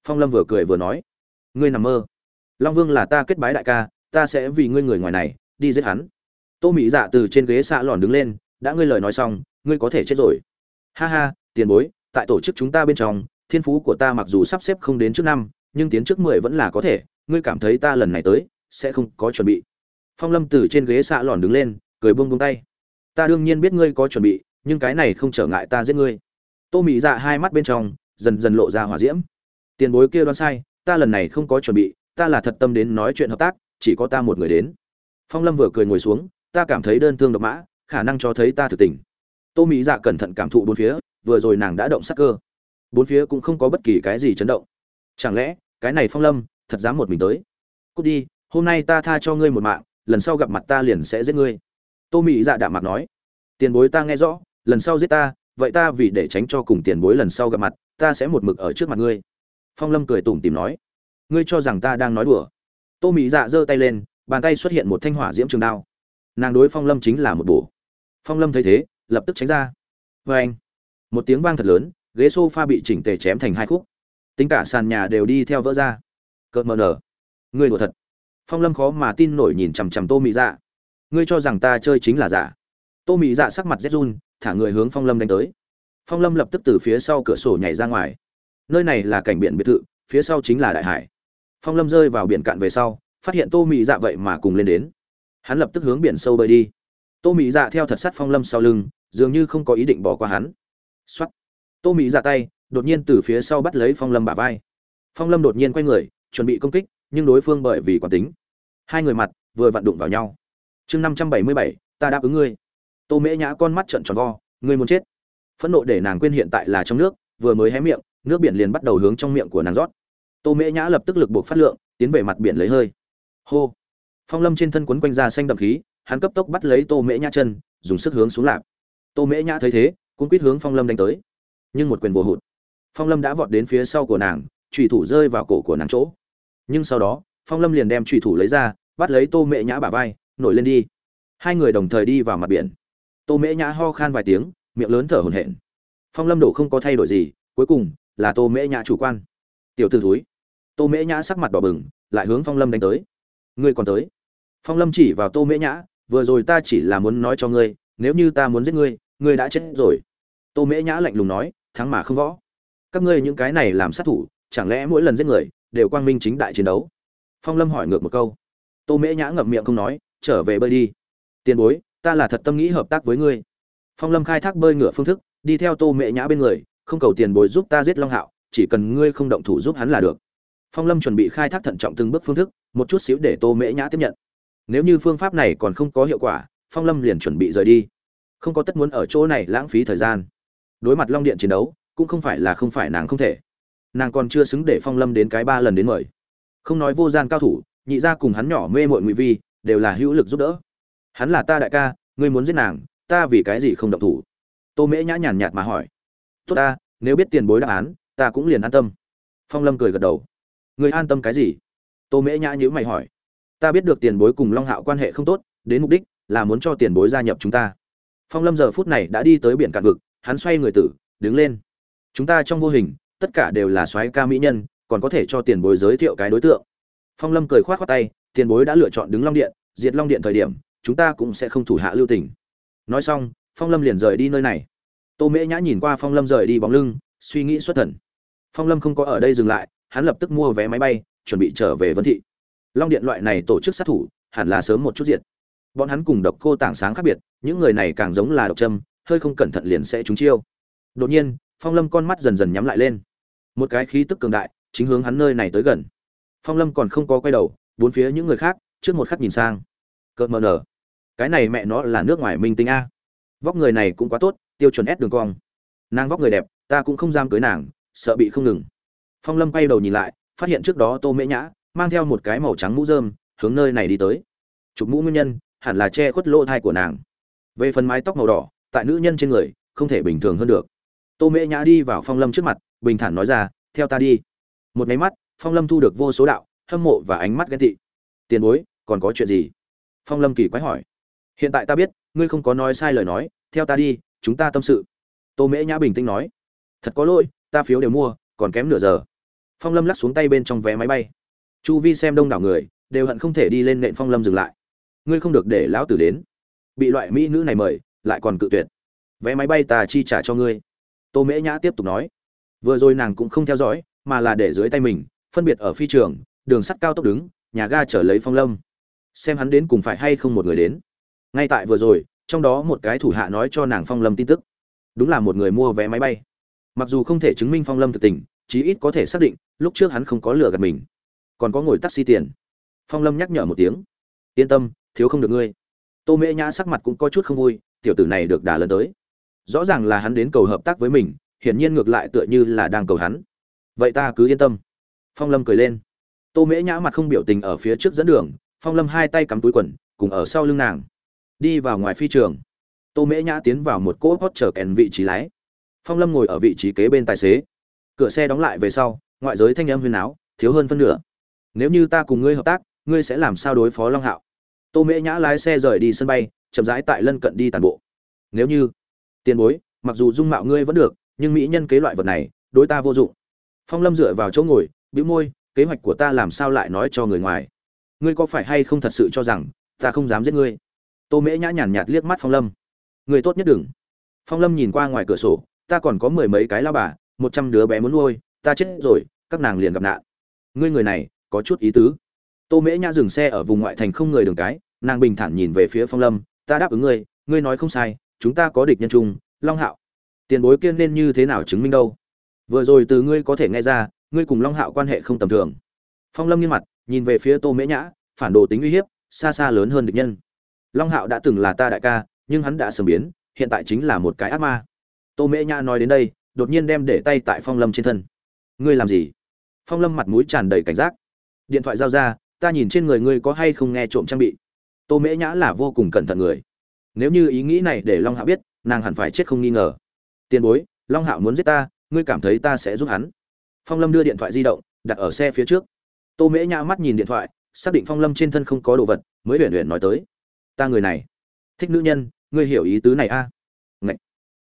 Phong lâm vừa cười vừa nói, ngươi nằm mơ. Long vương là ta kết bái đại ca, ta sẽ vì ngươi người ngoài này, đi giết hắn. Tô mỹ dạ từ trên ghế xạ lòn đứng lên, đã ngươi lời nói xong, ngươi có thể chết rồi. Ha ha, tiền bối, tại tổ chức chúng ta bên trong, thiên phú của ta mặc dù sắp xếp không đến trước năm nhưng tiến trước mười vẫn là có thể, ngươi cảm thấy ta lần này tới, sẽ không có chuẩn bị. Phong lâm từ trên ghế xạ lòn đứng lên, cười buông buông tay. Ta đương nhiên biết ngươi có chuẩn bị, nhưng cái này không trở ngại ta giết ngươi. Tô mỹ dạ hai mắt bên trong, dần dần lộ ra hỏa diễm. Tiền bối kia đoán sai, ta lần này không có chuẩn bị, ta là thật tâm đến nói chuyện hợp tác, chỉ có ta một người đến. Phong lâm vừa cười ngồi xuống, ta cảm thấy đơn thương độc mã, khả năng cho thấy ta thực tình. Tô mỹ dạ cẩn thận cảm thụ bốn phía, vừa rồi nàng đã động sắc cơ. Bốn phía cũng không có bất kỳ cái gì chấn động chẳng lẽ, cái này phong lâm, thật dám một mình tới? Cút đi, hôm nay ta tha cho ngươi một mạng, lần sau gặp mặt ta liền sẽ giết ngươi. Tô mỹ dạ đạm mặt nói. Tiền bối ta nghe rõ, lần sau giết ta, vậy ta vì để tránh cho cùng tiền bối lần sau gặp mặt, ta sẽ một mực ở trước mặt ngươi. Phong lâm cười tủm tìm nói. Ngươi cho rằng ta đang nói đùa? Tô mỹ dạ giơ tay lên, bàn tay xuất hiện một thanh hỏa diễm trường đao. Nàng đối phong lâm chính là một bổ. Phong lâm thấy thế, lập tức tránh ra. Vê anh một tiếng vang thật lớn, ghế s o f a bị chỉnh tề chém thành hai khúc tính cả sàn nhà đều đi theo vỡ ra. Cợt mờ nở. Ngươi đùa thật. Phong lâm khó mà tin nổi nhìn chằm chằm tô mỹ dạ. Ngươi cho rằng ta chơi chính là giả. Tô mỹ dạ sắc mặt rét run, thả người hướng phong lâm đánh tới. Phong lâm lập tức từ phía sau cửa sổ nhảy ra ngoài. Nơi này là cảnh biển biệt thự, phía sau chính là đại hải. Phong lâm rơi vào biển cạn về sau, phát hiện tô mỹ dạ vậy mà cùng lên đến. Hắn lập tức hướng biển sâu bơi đi. Tô mỹ dạ theo thật sắt phong lâm sau lưng, dường như không có ý định bỏ qua hắn. X o á t tô mỹ dạ tay đột nhiên từ phía sau bắt lấy phong lâm bả vai. Phong lâm đột nhiên quay người, chuẩn bị công kích, nhưng đối phương bởi vì quán tính. Hai người mặt vừa vặn đụng vào nhau. Chương năm trăm bảy mươi bảy, ta đáp ứng ngươi. Tô mễ nhã con mắt trận tròn vo, ngươi muốn chết. Phẫn nộ để nàng quên hiện tại là trong nước, vừa mới hé miệng, nước biển liền bắt đầu hướng trong miệng của nàng rót. Tô mễ nhã lập tức lực buộc phát lượng, tiến về mặt biển lấy hơi. Hô. Phong lâm trên thân quấn quanh ra xanh đậm khí, hắn cấp tốc bắt lấy tô mễ nhã chân, dùng sức hướng xuống lạp. Tô mễ nhã thấy thế cũng quýt hướng phong lâm đánh tới. Nhưng một quyền vô hụt phong lâm đã vọt đến phía sau của nàng trùy thủ rơi vào cổ của nàng chỗ. Nhưng sau đó, phong lâm liền đem trùy thủ lấy ra, bắt lấy tô mễ nhã bả vai, nổi lên đi. Hai người đồng thời đi vào mặt biển. Tô mễ nhã ho khan vài tiếng, miệng lớn thở hổn hển. Phong lâm đổ không có thay đổi gì, cuối cùng là tô mễ nhã chủ quan. Tiểu t ử thúi. Tô mễ nhã sắc mặt đỏ bừng, lại hướng phong lâm đánh tới. Ngươi còn tới? Phong lâm chỉ vào tô mễ nhã, vừa rồi ta chỉ là muốn nói cho ngươi, nếu như ta muốn giết ngươi ngươi đã chết rồi. Tô mễ nhã lạnh lùng nói, thắng mà không võ các ngươi những cái này làm sát thủ, chẳng lẽ mỗi lần giết người, đều quang minh chính đại chiến đấu? Phong lâm hỏi ngược một câu. Tô mễ nhã ngậm miệng không nói, trở về bơi đi. Tiền bối, ta là thật tâm nghĩ hợp tác với ngươi. Phong lâm khai thác bơi ngựa phương thức, đi theo tô mễ nhã bên người, không cầu tiền bối giúp ta giết long hạo, chỉ cần ngươi không động thủ giúp hắn là được. Phong lâm chuẩn bị khai thác thận trọng từng bước phương thức, một chút xíu để tô mễ nhã tiếp nhận. Nếu như phương pháp này còn không có hiệu quả, phong lâm liền chuẩn bị rời đi. Không có tất muốn ở chỗ này lãng phí thời gian. Đối mặt long điện chiến đấu cũng không phải là không phải nàng không thể. Nàng còn chưa xứng để phong lâm đến cái ba lần đến mời. Không nói vô gian cao thủ, nhị ra cùng hắn nhỏ mê mội ngụy vi, đều là hữu lực giúp đỡ. Hắn là ta đại ca, ngươi muốn giết nàng, ta vì cái gì không động thủ? Tô mễ nhã nhàn nhạt mà hỏi. Tốt ta, nếu biết tiền bối đáp án, ta cũng liền an tâm. Phong lâm cười gật đầu. Người an tâm cái gì? Tô mễ nhã nhữ mày hỏi. Ta biết được tiền bối cùng long hạo quan hệ không tốt, đến mục đích là muốn cho tiền bối gia nhập chúng ta. Phong lâm giờ phút này đã đi tới biển cạn vực, hắn xoay người tử, đứng lên chúng ta trong vô hình, tất cả đều là soái ca mỹ nhân, còn có thể cho tiền bối giới thiệu cái đối tượng. Phong lâm cười khoát khoát tay, tiền bối đã lựa chọn đứng long điện, diệt long điện thời điểm, chúng ta cũng sẽ không thủ hạ lưu tình. Nói xong, phong lâm liền rời đi nơi này. Tô mễ nhã nhìn qua phong lâm rời đi bóng lưng, suy nghĩ xuất thần. Phong lâm không có ở đây dừng lại, hắn lập tức mua vé máy bay, chuẩn bị trở về vân thị. Long điện loại này tổ chức sát thủ, hẳn là sớm một chút diệt. Bọn hắn cùng độc cô tảng sáng khác biệt, những người này càng giống là độc trâm hơi không cẩn thận liền sẽ trúng chiêu. Đột nhiên phong lâm con mắt dần dần nhắm lại lên. Một cái khí tức cường đại chính hướng hắn nơi này tới gần. Phong lâm còn không có quay đầu, bốn phía những người khác trước một khắc nhìn sang. Cợt mờ nở. Cái này mẹ nó là nước ngoài minh tinh a. Vóc người này cũng quá tốt, tiêu chuẩn ép đường cong. Nàng vóc người đẹp, ta cũng không dám cưới nàng, sợ bị không ngừng. Phong lâm quay đầu nhìn lại, phát hiện trước đó tô mễ nhã mang theo một cái màu trắng mũ dơm hướng nơi này đi tới. Chụp mũ nguyên nhân, hẳn là che khuất lỗ thai của nàng. Về phần mái tóc màu đỏ, tại nữ nhân trên người, không thể bình thường hơn được tô mễ nhã đi vào phong lâm trước mặt, bình thản nói ra, theo ta đi. Một máy mắt, phong lâm thu được vô số đạo, hâm mộ và ánh mắt ghen tị. Tiền bối, còn có chuyện gì? Phong lâm kỳ quái hỏi. Hiện tại ta biết, ngươi không có nói sai lời nói, theo ta đi, chúng ta tâm sự. Tô mễ nhã bình tĩnh nói. Thật có lỗi, ta phiếu đều mua, còn kém nửa giờ. Phong lâm lắc xuống tay bên trong vé máy bay. Chu vi xem đông đảo người, đều hận không thể đi lên nện phong lâm dừng lại. Ngươi không được để lão tử đến. Bị loại mỹ nữ này mời, lại còn cự tuyệt. Vé máy bay ta chi trả cho ngươi tô mễ nhã tiếp tục nói, vừa rồi nàng cũng không theo dõi, mà là để dưới tay mình, phân biệt ở phi trường, đường sắt cao tốc đứng, nhà ga trở lấy phong lâm. Xem hắn đến cùng phải hay không một người đến. Ngay tại vừa rồi, trong đó một cái thủ hạ nói cho nàng phong lâm tin tức. Đúng là một người mua vé máy bay. Mặc dù không thể chứng minh phong lâm thực tình, chí ít có thể xác định, lúc trước hắn không có lừa gạt mình. Còn có ngồi taxi tiền. Phong lâm nhắc nhở một tiếng, yên tâm, thiếu không được ngươi. Tô mễ nhã sắc mặt cũng có chút không vui, tiểu tử này được đà lớn tới rõ ràng là hắn đến cầu hợp tác với mình, hiển nhiên ngược lại tựa như là đang cầu hắn. Vậy ta cứ yên tâm. Phong lâm cười lên. Tô mễ nhã mặt không biểu tình ở phía trước dẫn đường, phong lâm hai tay cắm túi quần, cùng ở sau lưng nàng. Đi vào ngoài phi trường. Tô mễ nhã tiến vào một cỗ hot chở kèn vị trí lái. Phong lâm ngồi ở vị trí kế bên tài xế. Cửa xe đóng lại về sau, ngoại giới thanh âm huyền áo thiếu hơn phân nửa. Nếu như ta cùng ngươi hợp tác, ngươi sẽ làm sao đối phó long hạo? Tô mễ nhã lái xe rời đi sân bay, chậm rãi tại lân cận đi tàn bộ. Nếu như tiền bối, mặc dù dung mạo ngươi vẫn được, nhưng mỹ nhân kế loại vật này, đối ta vô dụng. Phong lâm dựa vào chỗ ngồi, bĩu môi, kế hoạch của ta làm sao lại nói cho người ngoài? Ngươi có phải hay không thật sự cho rằng, ta không dám giết ngươi? Tô mễ nhã nhàn nhạt liếc mắt phong lâm. Người tốt nhất đừng. Phong lâm nhìn qua ngoài cửa sổ, ta còn có mười mấy cái lao bà, một trăm đứa bé muốn nuôi, ta chết rồi, các nàng liền gặp nạn. Ngươi người này, có chút ý tứ. Tô mễ nhã dừng xe ở vùng ngoại thành không người đường cái, nàng bình thản nhìn về phía phong lâm, ta đáp ứng ngươi ngươi nói không sai chúng ta có địch nhân chung, long hạo. Tiền bối kiên nên như thế nào chứng minh đâu? Vừa rồi từ ngươi có thể nghe ra, ngươi cùng long hạo quan hệ không tầm thường. Phong lâm nghiêm mặt, nhìn về phía tô mễ nhã, phản đồ tính uy hiếp, xa xa lớn hơn địch nhân. Long hạo đã từng là ta đại ca, nhưng hắn đã sớm biến, hiện tại chính là một cái ác ma. Tô mễ nhã nói đến đây, đột nhiên đem để tay tại phong lâm trên thân. Ngươi làm gì? Phong lâm mặt mũi tràn đầy cảnh giác. Điện thoại giao ra, ta nhìn trên người ngươi có hay không nghe trộm trang bị. Tô mễ nhã là vô cùng cẩn thận người nếu như ý nghĩ này để long hạo biết, nàng hẳn phải chết không nghi ngờ. Tiền bối, long hạo muốn giết ta, ngươi cảm thấy ta sẽ giúp hắn? Phong lâm đưa điện thoại di động, đặt ở xe phía trước. Tô mễ nhã mắt nhìn điện thoại, xác định phong lâm trên thân không có đồ vật, mới huyền huyền nói tới. Ta người này, thích nữ nhân, ngươi hiểu ý tứ này a? À? Ngậy.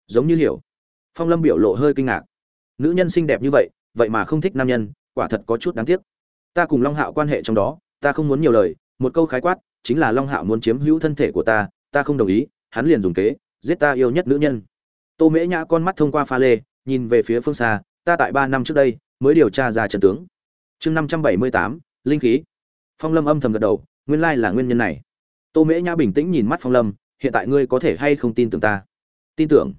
giống như hiểu. Phong lâm biểu lộ hơi kinh ngạc. Nữ nhân xinh đẹp như vậy vậy mà không thích nam nhân, quả thật có chút đáng tiếc. Ta cùng long hạo quan hệ trong đó, ta không muốn nhiều lời, một câu khái quát, chính là long hạo muốn chiếm hữu thân thể của ta ta không đồng ý, hắn liền dùng kế, giết ta yêu nhất nữ nhân. Tô mễ nhã con mắt thông qua pha lê, nhìn về phía phương xa, ta tại ba năm trước đây, mới điều tra ra trận tướng. Chương năm trăm bảy mươi tám, linh khí. Phong lâm âm thầm gật đầu, nguyên lai là nguyên nhân này. Tô mễ nhã bình tĩnh nhìn mắt phong lâm, hiện tại ngươi có thể hay không tin tưởng ta? Tin tưởng.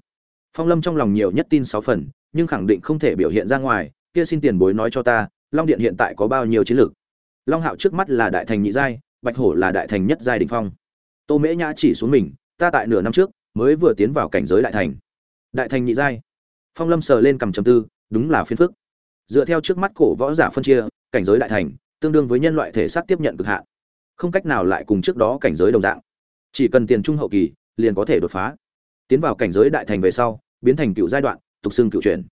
Phong lâm trong lòng nhiều nhất tin sáu phần, nhưng khẳng định không thể biểu hiện ra ngoài, kia xin tiền bối nói cho ta, long điện hiện tại có bao nhiêu chiến lược? Long hạo trước mắt là đại thành nhị giai, bạch hổ là đại thành nhất giai đình phong tô mễ nhã chỉ xuống mình, ta tại nửa năm trước mới vừa tiến vào cảnh giới đại thành. Đại thành nhị giai. Phong lâm sờ lên cầm trầm tư, đúng là phiên phức. Dựa theo trước mắt cổ võ giả phân chia, cảnh giới đại thành tương đương với nhân loại thể xác tiếp nhận cực hạn. Không cách nào lại cùng trước đó cảnh giới đồng dạng. Chỉ cần tiền trung hậu kỳ, liền có thể đột phá. Tiến vào cảnh giới đại thành về sau, biến thành cựu giai đoạn, tục xưng cựu truyền.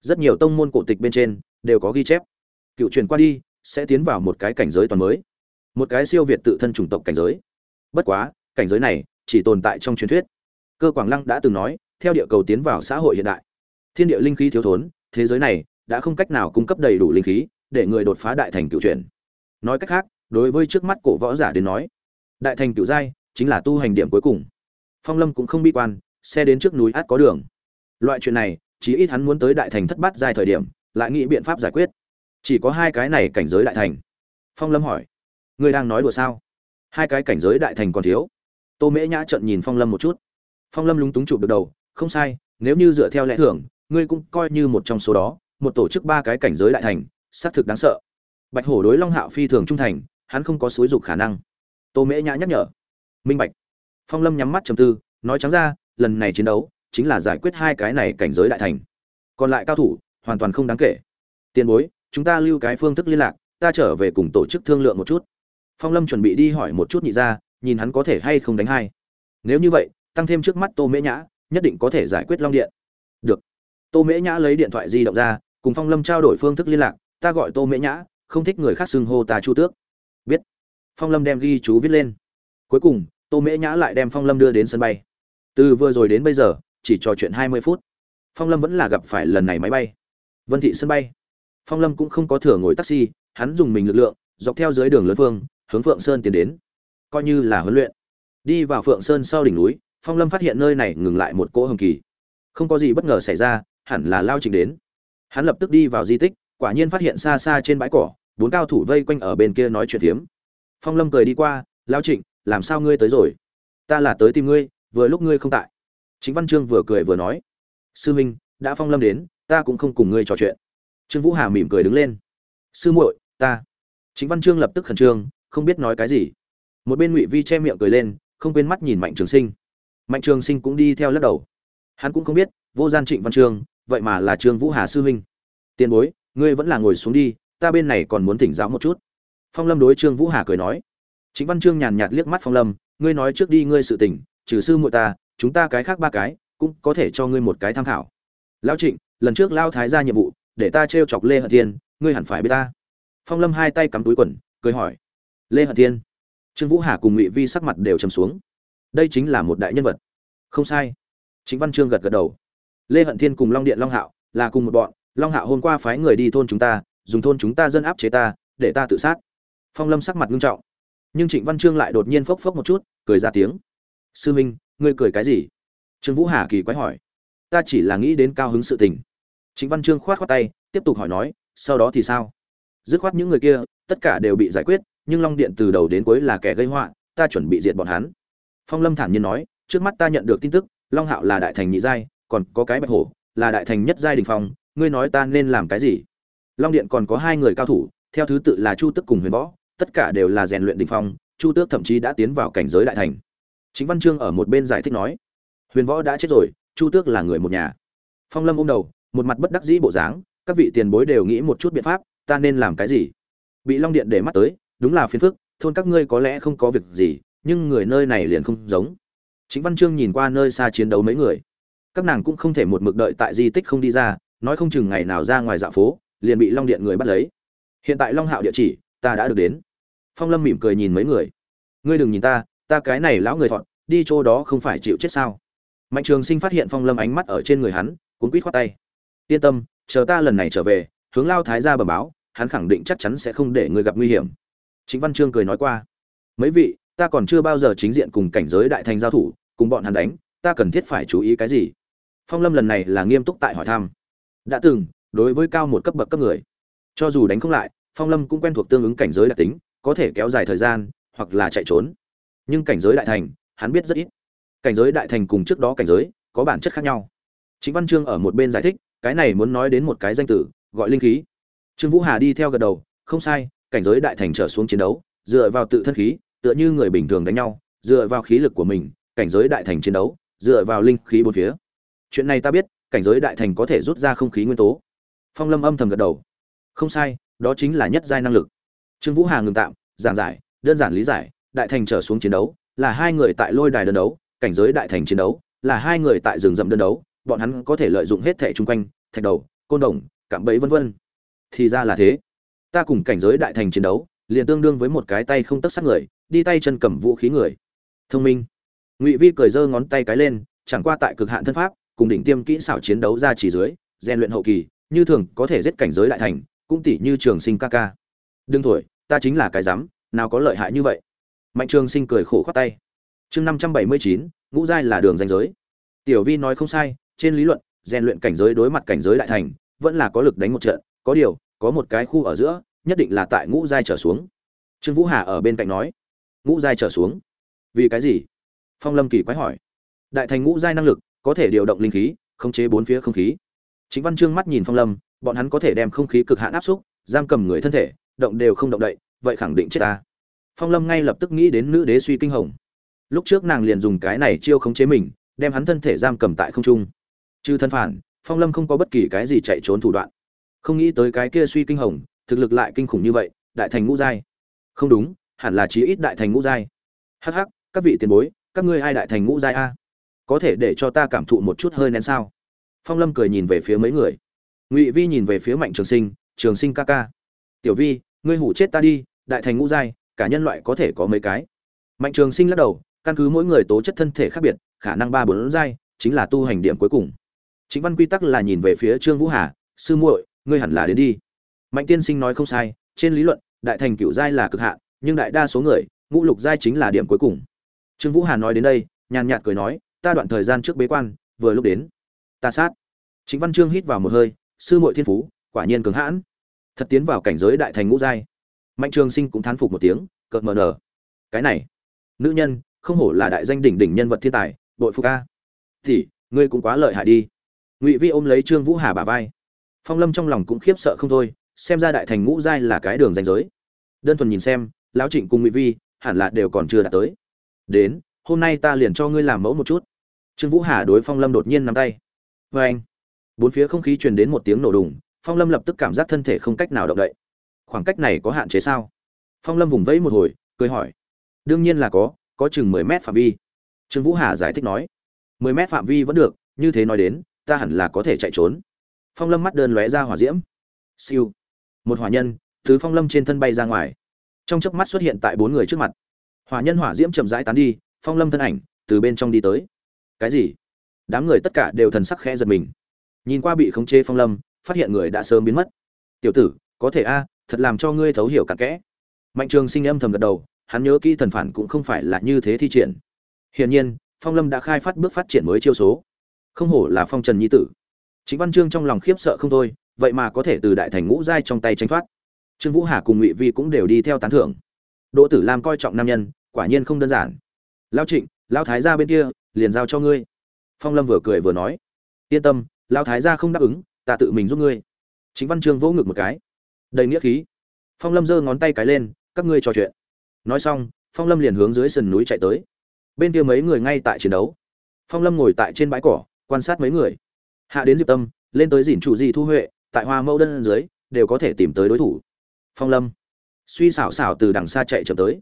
Rất nhiều tông môn cổ tịch bên trên đều có ghi chép. Cựu truyền qua đi, sẽ tiến vào một cái cảnh giới toàn mới. Một cái siêu việt tự thân chủng tộc cảnh giới bất quá, cảnh giới này chỉ tồn tại trong truyền thuyết. Cơ quảng lăng đã từng nói, theo địa cầu tiến vào xã hội hiện đại, thiên địa linh khí thiếu thốn, thế giới này đã không cách nào cung cấp đầy đủ linh khí để người đột phá đại thành cựu truyền nói cách khác, đối với trước mắt cổ võ giả đến nói, đại thành cựu giai chính là tu hành điểm cuối cùng. Phong lâm cũng không bi quan, xe đến trước núi át có đường. Loại chuyện này chỉ ít hắn muốn tới đại thành thất bát giai thời điểm, lại nghĩ biện pháp giải quyết. Chỉ có hai cái này cảnh giới đại thành. Phong lâm hỏi, ngươi đang nói đùa sao? Hai cái cảnh giới đại thành còn thiếu. Tô mễ nhã trận nhìn phong lâm một chút. Phong lâm lúng túng chụp được đầu, không sai, nếu như dựa theo lẽ thường, ngươi cũng coi như một trong số đó, một tổ chức ba cái cảnh giới đại thành, xác thực đáng sợ. Bạch hổ đối long hạo phi thường trung thành, hắn không có xúi dục khả năng. Tô mễ nhã nhắc nhở. Minh bạch. Phong lâm nhắm mắt trầm tư, nói trắng ra, lần này chiến đấu chính là giải quyết hai cái này cảnh giới đại thành. Còn lại cao thủ, hoàn toàn không đáng kể. Tiền bối, chúng ta lưu cái phương thức liên lạc, ta trở về cùng tổ chức thương lượng một chút phong lâm chuẩn bị đi hỏi một chút nhị ra nhìn hắn có thể hay không đánh hai. Nếu như vậy, tăng thêm trước mắt tô mễ nhã, nhất định có thể giải quyết long điện. Được. Tô mễ nhã lấy điện thoại di động ra, cùng phong lâm trao đổi phương thức liên lạc, ta gọi tô mễ nhã, không thích người khác xưng hô ta chu tước. Biết. Phong lâm đem ghi chú viết lên. Cuối cùng, tô mễ nhã lại đem phong lâm đưa đến sân bay. Từ vừa rồi đến bây giờ, chỉ trò chuyện hai mươi phút. Phong lâm vẫn là gặp phải lần này máy bay. Vân thị sân bay. Phong lâm cũng không có thừa ngồi taxi, hắn dùng mình lực lượng, dọc theo dưới đường lớn phương hướng phượng sơn tiến đến. Coi như là huấn luyện. Đi vào phượng sơn sau đỉnh núi, phong lâm phát hiện nơi này ngừng lại một cỗ hồng kỳ. Không có gì bất ngờ xảy ra, hẳn là lao trình đến. Hắn lập tức đi vào di tích, quả nhiên phát hiện xa xa trên bãi cỏ, bốn cao thủ vây quanh ở bên kia nói chuyện thiếm. phong lâm cười đi qua Lão trịnh, làm sao ngươi tới rồi? Ta là tới tìm ngươi, vừa lúc ngươi không tại. Chính văn trương vừa cười vừa nói, sư minh, đã phong lâm đến, ta cũng không cùng ngươi trò chuyện. Trương vũ hà mỉm cười đứng lên, sư muội, ta. Chính văn trương lập tức khẩn trương không biết nói cái gì. Một bên ngụy vi che miệng cười lên, không quên mắt nhìn mạnh trường sinh. Mạnh trường sinh cũng đi theo lắc đầu. Hắn cũng không biết, vô gian trịnh văn Trường, vậy mà là trương vũ hà sư huynh. Tiền bối, ngươi vẫn là ngồi xuống đi, ta bên này còn muốn thỉnh giáo một chút. Phong lâm đối trương vũ hà cười nói. Chính văn trương nhàn nhạt liếc mắt phong lâm, ngươi nói trước đi ngươi sự tình, trừ sư muội ta, chúng ta cái khác ba cái, cũng có thể cho ngươi một cái tham khảo. Lão trịnh, lần trước lao thái ra nhiệm vụ, để ta t chọc lê hận thiên, ngươi hẳn phải biết ta. Phong lâm hai tay cắm túi quần, cười hỏi lê hận thiên. Trương vũ hà cùng ngụy vi sắc mặt đều trầm xuống. Đây chính là một đại nhân vật. Không sai. Chính văn trương gật gật đầu. Lê hận thiên cùng long điện long hạo là cùng một bọn. Long hạo hôm qua phái người đi thôn chúng ta, dùng thôn chúng ta dân áp chế ta, để ta tự sát. Phong lâm sắc mặt nghiêm trọng. Nhưng trịnh văn trương lại đột nhiên phốc phốc một chút, cười ra tiếng. Sư minh, ngươi cười cái gì? Trương vũ hà kỳ quái hỏi. Ta chỉ là nghĩ đến cao hứng sự tình. Trịnh văn trương khoát khoát tay, tiếp tục hỏi nói, sau đó thì sao? Dứt khoát những người kia, tất cả đều bị giải quyết nhưng long điện từ đầu đến cuối là kẻ gây họa, ta chuẩn bị diệt bọn hắn. Phong lâm thản nhiên nói, trước mắt ta nhận được tin tức, long hạo là đại thành nhị giai, còn có cái bạch hổ, là đại thành nhất giai đình phong, ngươi nói ta nên làm cái gì? Long điện còn có hai người cao thủ, theo thứ tự là chu tức cùng huyền võ, tất cả đều là rèn luyện đình phong, chu tước thậm chí đã tiến vào cảnh giới đại thành. Chính văn chương ở một bên giải thích nói, huyền võ đã chết rồi, chu tước là người một nhà. Phong lâm ôm đầu, một mặt bất đắc dĩ bộ dáng, các vị tiền bối đều nghĩ một chút biện pháp, ta nên làm cái gì? Bị long điện để mắt tới đúng là phiền phức, thôn các ngươi có lẽ không có việc gì, nhưng người nơi này liền không giống. Chính văn chương nhìn qua nơi xa chiến đấu mấy người. Các nàng cũng không thể một mực đợi tại di tích không đi ra, nói không chừng ngày nào ra ngoài dạ phố, liền bị long điện người bắt lấy. Hiện tại long hạo địa chỉ, ta đã được đến. Phong lâm mỉm cười nhìn mấy người. Ngươi đừng nhìn ta ta cái này lão người thọn, đi chỗ đó không phải chịu chết sao? Mạnh trường sinh phát hiện phong lâm ánh mắt ở trên người hắn cuốn quýt khoát tay. Yên tâm, chờ ta lần này trở về, hướng lao thái ra bẩm báo, hắn khẳng định chắc chắn sẽ không để ngươi gặp nguy hiểm chính văn trương cười nói qua, mấy vị, ta còn chưa bao giờ chính diện cùng cảnh giới đại thành giao thủ, cùng bọn hắn đánh, ta cần thiết phải chú ý cái gì? Phong lâm lần này là nghiêm túc tại hỏi thăm. Đã từng, đối với cao một cấp bậc cấp người, cho dù đánh không lại, phong lâm cũng quen thuộc tương ứng cảnh giới đặc tính, có thể kéo dài thời gian, hoặc là chạy trốn. Nhưng cảnh giới đại thành, hắn biết rất ít. Cảnh giới đại thành cùng trước đó cảnh giới, có bản chất khác nhau. Chính văn chương ở một bên giải thích, cái này muốn nói đến một cái danh tử gọi linh khí. Trương vũ hà đi theo gật đầu, không sai cảnh giới đại thành trở xuống chiến đấu, dựa vào tự thân khí, tựa như người bình thường đánh nhau, dựa vào khí lực của mình, cảnh giới đại thành chiến đấu, dựa vào linh khí bốn phía. Chuyện này ta biết, cảnh giới đại thành có thể rút ra không khí nguyên tố. Phong lâm âm thầm gật đầu. Không sai, đó chính là nhất giai năng lực. Trương vũ hà ngừng tạm, giảng giải, đơn giản lý giải, đại thành trở xuống chiến đấu, là hai người tại lôi đài đơn đấu, cảnh giới đại thành chiến đấu, là hai người tại rừng rậm đơn đấu, bọn hắn có thể lợi dụng hết thể trung quanh, thạch đầu, côn đồng, cạm bẫy vân vân. Thì ra là thế ta cùng cảnh giới đại thành chiến đấu, liền tương đương với một cái tay không tất sát người, đi tay chân cầm vũ khí người. Thông minh. Ngụy vi cười giơ ngón tay cái lên, chẳng qua tại cực hạn thân pháp, cùng đỉnh tiêm kỹ xảo chiến đấu ra chỉ dưới, rèn luyện hậu kỳ, như thường có thể giết cảnh giới đại thành, cũng tỷ như trường sinh ca ca. Đương thổi, ta chính là cái dám nào có lợi hại như vậy. Mạnh trường sinh cười khổ khoát tay. Chương năm trăm bảy mươi chín, ngũ giai là đường danh giới. Tiểu vi nói không sai, trên lý luận, rèn luyện cảnh giới đối mặt cảnh giới đại thành, vẫn là có lực đánh một trận, có điều, có một cái khu ở giữa nhất định là tại ngũ giai trở xuống. Trương vũ hà ở bên cạnh nói, ngũ giai trở xuống? Vì cái gì? Phong lâm kỳ quái hỏi. Đại thành ngũ giai năng lực có thể điều động linh khí, khống chế bốn phía không khí. Chính văn trương mắt nhìn phong lâm, bọn hắn có thể đem không khí cực hạn áp xúc, giam cầm người thân thể, động đều không động đậy, vậy khẳng định chết ta. Phong lâm ngay lập tức nghĩ đến nữ đế suy kinh hồng. Lúc trước nàng liền dùng cái này chiêu khống chế mình, đem hắn thân thể giam cầm tại không trung. Chư thân phản, phong lâm không có bất kỳ cái gì chạy trốn thủ đoạn. Không nghĩ tới cái kia suy kinh hồng thực lực lại kinh khủng như vậy, đại thành ngũ giai. Không đúng, hẳn là chí ít đại thành ngũ giai. Hắc hắc, các vị tiền bối, các ngươi ai đại thành ngũ giai a? Có thể để cho ta cảm thụ một chút hơi nén sao? Phong lâm cười nhìn về phía mấy người. Ngụy vi nhìn về phía mạnh trường sinh trường sinh ca ca, tiểu vi, ngươi hủ chết ta đi, đại thành ngũ giai, cả nhân loại có thể có mấy cái? Mạnh trường sinh lắc đầu, căn cứ mỗi người tố chất thân thể khác biệt, khả năng ba bốn giai chính là tu hành điểm cuối cùng. Chính văn quy tắc là nhìn về phía trương vũ hà, sư muội, ngươi hẳn là đến đi mạnh tiên sinh nói không sai, trên lý luận, đại thành cựu giai là cực hạn, nhưng đại đa số người, ngũ lục giai chính là điểm cuối cùng. Trương vũ hà nói đến đây, nhàn nhạt cười nói, ta đoạn thời gian trước bế quan, vừa lúc đến. Ta sát. Chính văn trương hít vào một hơi, sư muội thiên phú, quả nhiên cường hãn. Thật tiến vào cảnh giới đại thành ngũ giai. Mạnh trường sinh cũng thán phục một tiếng, cợt mờ nở. Cái này, nữ nhân, không hổ là đại danh đỉnh đỉnh nhân vật thiên tài, bội phục ca thì, ngươi cũng quá lợi hại đi. Ngụy vi ôm lấy trương vũ hà bả vai. Phong lâm trong lòng cũng khiếp sợ không thôi xem ra đại thành ngũ giai là cái đường danh giới. Đơn thuần nhìn xem, lão trịnh cùng ngụy vi hẳn là đều còn chưa đạt tới. Đến, hôm nay ta liền cho ngươi làm mẫu một chút. Trương vũ hà đối phong lâm đột nhiên nắm tay. Vê anh, bốn phía không khí truyền đến một tiếng nổ đùng, phong lâm lập tức cảm giác thân thể không cách nào động đậy. Khoảng cách này có hạn chế sao? Phong lâm vùng vẫy một hồi, cười hỏi. Đương nhiên là có có chừng mười mét phạm vi. Trương vũ hà giải thích nói. Mười mét phạm vi vẫn được, như thế nói đến, ta hẳn là có thể chạy trốn. Phong lâm mắt đơn lóe ra hỏa diễm. Siêu một hỏa nhân từ phong lâm trên thân bay ra ngoài. Trong chớp mắt xuất hiện tại bốn người trước mặt. Hỏa nhân hỏa diễm chậm rãi tán đi, phong lâm thân ảnh từ bên trong đi tới. Cái gì? Đám người tất cả đều thần sắc khẽ giật mình. Nhìn qua bị khống chế phong lâm, phát hiện người đã sớm biến mất. Tiểu tử, có thể a, thật làm cho ngươi thấu hiểu cặn kẽ. Mạnh trường sinh âm thầm gật đầu, hắn nhớ kỹ thần phản cũng không phải là như thế thi triển. Hiển nhiên, phong lâm đã khai phát bước phát triển mới chiêu số. Không hổ là phong trần nhi tử. Chính văn chương trong lòng khiếp sợ không thôi vậy mà có thể từ đại thành ngũ giai trong tay tranh thoát. Trương vũ hà cùng ngụy vi cũng đều đi theo tán thưởng. Đỗ tử lam coi trọng nam nhân, quả nhiên không đơn giản. Lao trịnh lao thái gia bên kia, liền giao cho ngươi. Phong lâm vừa cười vừa nói. Yên tâm lao thái gia không đáp ứng, ta tự mình giúp ngươi. Chính văn trương vỗ ngực một cái. Đầy nghĩa khí. Phong lâm giơ ngón tay cái lên, các ngươi trò chuyện. Nói xong, phong lâm liền hướng dưới sườn núi chạy tới. Bên kia mấy người ngay tại chiến đấu. Phong lâm ngồi tại trên bãi cỏ, quan sát mấy người. Hạ đến diệp tâm, lên tới dỉn chủ gì thu huệ tại hoa mẫu đơn dưới, đều có thể tìm tới đối thủ. Phong lâm. Suy xảo xảo từ đằng xa chạy chậm tới.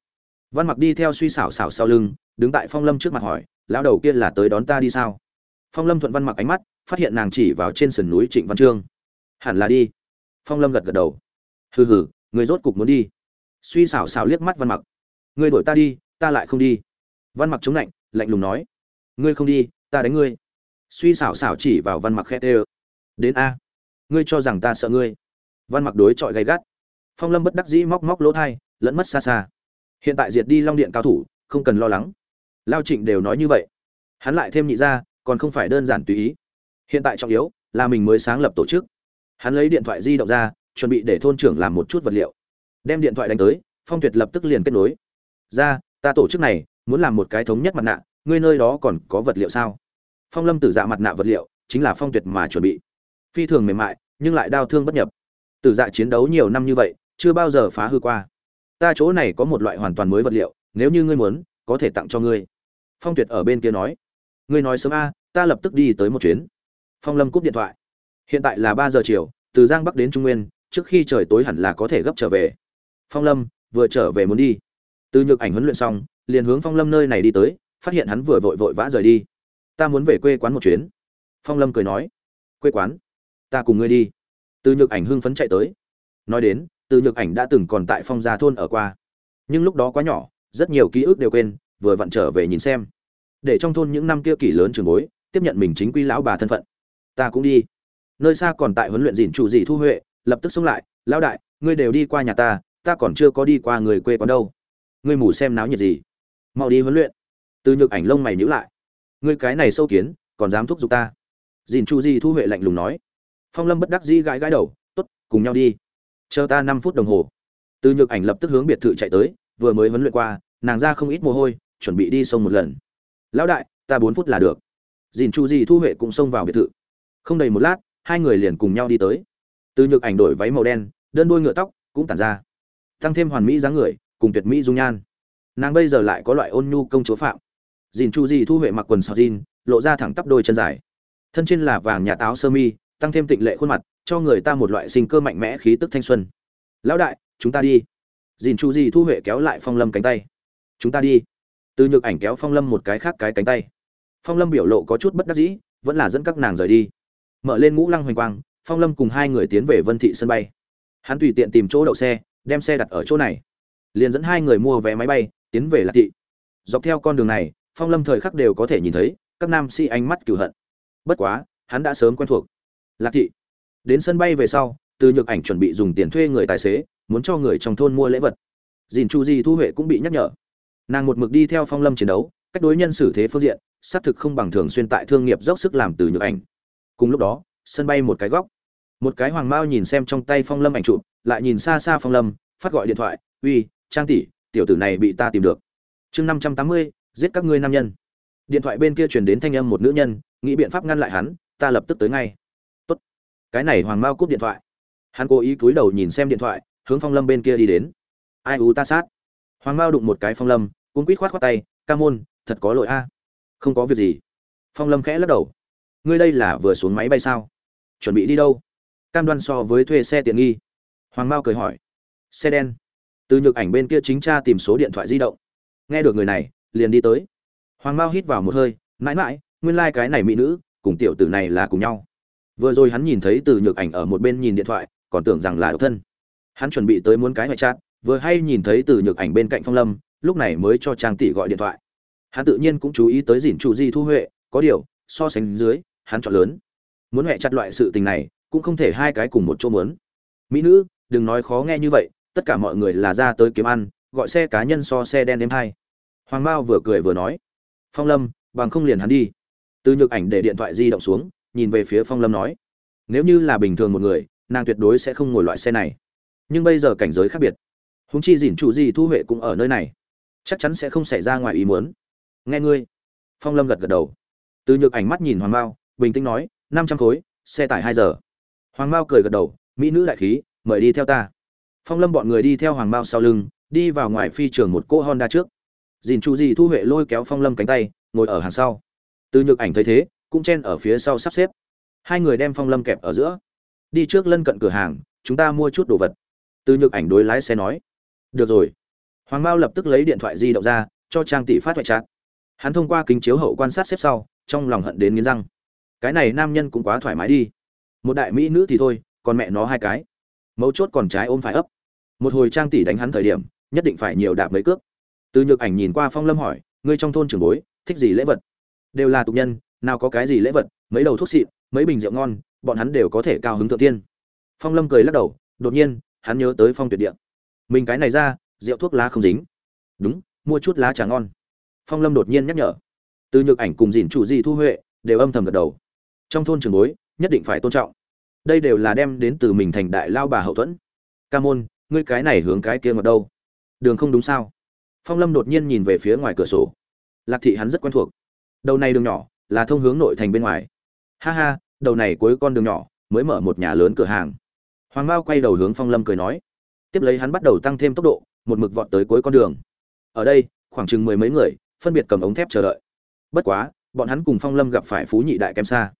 Văn mặc đi theo suy xảo xảo sau lưng, đứng tại phong lâm trước mặt hỏi, lão đầu kia là tới đón ta đi sao? Phong lâm thuận văn mặc ánh mắt, phát hiện nàng chỉ vào trên sườn núi trịnh văn trương. Hẳn là đi. Phong lâm gật gật đầu. Hừ hừ, người rốt cục muốn đi. Suy xảo xảo liếc mắt văn mặc. Ngươi đổi ta đi, ta lại không đi. Văn mặc chống lạnh lạnh lùng nói. Ngươi không đi, ta đánh ngươi. Suy xảo xảo chỉ vào văn mặc khét ê đến a ngươi cho rằng ta sợ ngươi. Văn mặc đối chọi gay gắt. Phong lâm bất đắc dĩ móc móc lỗ thai, lẫn mất xa xa. Hiện tại diệt đi long điện cao thủ, không cần lo lắng. Lao trịnh đều nói như vậy. Hắn lại thêm nhị ra còn không phải đơn giản tùy ý. Hiện tại trọng yếu là mình mới sáng lập tổ chức. Hắn lấy điện thoại di động ra, chuẩn bị để thôn trưởng làm một chút vật liệu. Đem điện thoại đánh tới, phong tuyệt lập tức liền kết nối. Ra, ta tổ chức này, muốn làm một cái thống nhất mặt nạ, ngươi nơi đó còn có vật liệu sao? Phong lâm tử dạ mặt nạ vật liệu, chính là phong tuyệt mà chuẩn bị. Phi thường mềm mại nhưng lại đau thương bất nhập. Tử dạ chiến đấu nhiều năm như vậy, chưa bao giờ phá hư qua. Ta chỗ này có một loại hoàn toàn mới vật liệu, nếu như ngươi muốn, có thể tặng cho ngươi. Phong tuyệt ở bên kia nói. Ngươi nói sớm a, ta lập tức đi tới một chuyến. Phong lâm cúp điện thoại. Hiện tại là ba giờ chiều, từ giang bắc đến trung nguyên, trước khi trời tối hẳn là có thể gấp trở về. Phong lâm vừa trở về muốn đi. Từ nhược ảnh huấn luyện xong, liền hướng phong lâm nơi này đi tới, phát hiện hắn vừa vội vội vã rời đi. Ta muốn về quê quán một chuyến. Phong lâm cười nói. Quê quán? Ta cùng ngươi đi. Từ nhược ảnh hưng phấn chạy tới. Nói đến, từ nhược ảnh đã từng còn tại phong gia thôn ở qua. Nhưng lúc đó quá nhỏ, rất nhiều ký ức đều quên, vừa vặn trở về nhìn xem. Để trong thôn những năm kia kỷ lớn trường bối, tiếp nhận mình chính quy lão bà thân phận. Ta cũng đi. Nơi xa còn tại huấn luyện dìn chủ gì thu huệ, lập tức xông lại, lão đại, ngươi đều đi qua nhà ta ta còn chưa có đi qua người quê quán đâu. Ngươi mù xem náo nhiệt gì? Mau đi huấn luyện. Từ nhược ảnh lông mày nhíu lại. Ngươi cái này sâu kiến, còn dám thúc giục ta? Dìn chu di thu huệ lạnh lùng nói phong lâm bất đắc dĩ gãi gãi đầu t ố t cùng nhau đi. Chờ ta năm phút đồng hồ. Từ nhược ảnh lập tức hướng biệt thự chạy tới, vừa mới huấn luyện qua, nàng ra không ít mồ hôi, chuẩn bị đi sông một lần. Lão đại, ta bốn phút là được. Dìn chu di thu huệ cũng xông vào biệt thự. Không đầy một lát, hai người liền cùng nhau đi tới. Từ nhược ảnh đổi váy màu đen, đơn đôi ngựa tóc cũng tản ra. Tăng thêm hoàn mỹ dáng người, cùng tuyệt mỹ dung nhan. Nàng bây giờ lại có loại ôn nhu công chúa phạm. Dìn chu di thu huệ mặc quần sọc jean, lộ ra thẳng tắp đôi chân dài. Thân trên là vàng nhà táo sơ mi tăng thêm tịnh lệ khuôn mặt, cho người ta một loại sinh cơ mạnh mẽ khí tức thanh xuân. Lão đại, chúng ta đi. Dìn chu di thu huệ kéo lại phong lâm cánh tay. Chúng ta đi. Từ nhược ảnh kéo phong lâm một cái khác cái cánh tay. Phong lâm biểu lộ có chút bất đắc dĩ, vẫn là dẫn các nàng rời đi. Mở lên ngũ lăng hoành quang, phong lâm cùng hai người tiến về vân thị sân bay. Hắn tùy tiện tìm chỗ đậu xe, đem xe đặt ở chỗ này. Liền dẫn hai người mua vé máy bay, tiến về lạc thị. Dọc theo con đường này, phong lâm thời khắc đều có thể nhìn thấy các nam sĩ ánh mắt cửu hận. Bất quá, hắn đã sớm quen thuộc lạc thị. Đến sân bay về sau, từ nhược ảnh chuẩn bị dùng tiền thuê người tài xế, muốn cho người trong thôn mua lễ vật. Dìn chu di thu huệ cũng bị nhắc nhở. Nàng một mực đi theo phong lâm chiến đấu, cách đối nhân xử thế phương diện, xác thực không bằng thường xuyên tại thương nghiệp dốc sức làm từ nhược ảnh. Cùng lúc đó, sân bay một cái góc. Một cái hoàng mao nhìn xem trong tay phong lâm ảnh chụp, lại nhìn xa xa phong lâm, phát gọi điện thoại, uy, trang tỷ, tiểu tử này bị ta tìm được. Chương năm trăm tám mươi, giết các ngươi nam nhân. Điện thoại bên kia truyền đến thanh âm một nữ nhân, nghĩ biện pháp ngăn lại hắn, ta lập tức tới ngay cái này hoàng mao cúp điện thoại. Hắn cố ý cúi đầu nhìn xem điện thoại, hướng phong lâm bên kia đi đến. Ai ú ta sát? Hoàng mao đụng một cái phong lâm cũng quýt khoát khoát tay, ca môn, thật có lỗi a. Không có việc gì. Phong lâm khẽ lắc đầu. Ngươi đây là vừa xuống máy bay sao? Chuẩn bị đi đâu? Cam đoan so với thuê xe tiện nghi. Hoàng mao cười hỏi. Xe đen. Từ nhược ảnh bên kia chính cha tìm số điện thoại di động. Nghe được người này, liền đi tới. Hoàng mao hít vào một hơi, mãi mãi, nguyên lai、like、cái này mỹ nữ, cùng tiểu tử này là cùng nhau vừa rồi hắn nhìn thấy từ nhược ảnh ở một bên nhìn điện thoại, còn tưởng rằng là độc thân. Hắn chuẩn bị tới muốn cái ngoại trát, vừa hay nhìn thấy từ nhược ảnh bên cạnh phong lâm, lúc này mới cho trang tỷ gọi điện thoại. Hắn tự nhiên cũng chú ý tới dìn trụ di thu huệ, có điều, so sánh dưới, hắn chọn lớn. Muốn huệ chặt loại sự tình này, cũng không thể hai cái cùng một chỗ muốn. Mỹ nữ, đừng nói khó nghe như vậy, tất cả mọi người là ra tới kiếm ăn, gọi xe cá nhân so xe đen đêm hai. Hoàng mao vừa cười vừa nói, phong lâm, bằng không liền hắn đi. Từ nhược ảnh để điện thoại di động xuống nhìn về phía phong lâm nói, nếu như là bình thường một người, nàng tuyệt đối sẽ không ngồi loại xe này. Nhưng bây giờ cảnh giới khác biệt. Húng chi dỉn chủ gì thu huệ cũng ở nơi này. Chắc chắn sẽ không xảy ra ngoài ý muốn. Nghe ngươi. Phong lâm gật gật đầu. Từ nhược ảnh mắt nhìn hoàng mao, bình tĩnh nói, năm trăm khối, xe tải hai giờ. Hoàng mao cười gật đầu, mỹ nữ đại khí, mời đi theo ta. Phong lâm bọn người đi theo hoàng mao sau lưng, đi vào ngoài phi trường một cỗ honda trước. Dìn chu di thu huệ lôi kéo phong lâm cánh tay, ngồi ở hàng sau. Từ nhược ảnh thấy thế cũng chen ở phía sau sắp xếp. Hai người đem phong lâm kẹp ở giữa. Đi trước lân cận cửa hàng, chúng ta mua chút đồ vật. Từ nhược ảnh đối lái xe nói. Được rồi. Hoàng mao lập tức lấy điện thoại di động ra, cho trang tỷ phát thoại chát hắn thông qua kính chiếu hậu quan sát xếp sau, trong lòng hận đến nghiến răng. Cái này nam nhân cũng quá thoải mái đi. Một đại mỹ nữ thì thôi, còn mẹ nó hai cái. Mấu chốt còn trái ôm phải ấp. Một hồi trang tỷ đánh hắn thời điểm, nhất định phải nhiều đạp mấy cước. Từ nhược ảnh nhìn qua phong lâm hỏi, ngươi trong thôn trường bối, thích gì lễ vật? Đều là tục nhân nào có cái gì lễ vật, mấy đầu thuốc xịn mấy bình rượu ngon, bọn hắn đều có thể cao hứng thượng tiên. Phong lâm cười lắc đầu, đột nhiên, hắn nhớ tới phong tuyệt địa. Mình cái này ra, rượu thuốc lá không dính. Đúng, mua chút lá trà ngon. Phong lâm đột nhiên nhắc nhở. Từ nhược ảnh cùng dìn chủ di thu huệ đều âm thầm gật đầu. Trong thôn trường bối, nhất định phải tôn trọng. Đây đều là đem đến từ mình thành đại lao bà hậu thuẫn. Ca môn, ngươi cái này hướng cái kia ngọt đâu? Đường không đúng sao? Phong lâm đột nhiên nhìn về phía ngoài cửa sổ. Lạc thị hắn rất quen thuộc. Đầu này đường nhỏ là thông hướng nội thành bên ngoài. Ha ha, đầu này cuối con đường nhỏ, mới mở một nhà lớn cửa hàng. Hoàng mao quay đầu hướng phong lâm cười nói. Tiếp lấy hắn bắt đầu tăng thêm tốc độ, một mực vọt tới cuối con đường. Ở đây, khoảng chừng mười mấy người, phân biệt cầm ống thép chờ đợi. Bất quá, bọn hắn cùng phong lâm gặp phải phú nhị đại kém xa.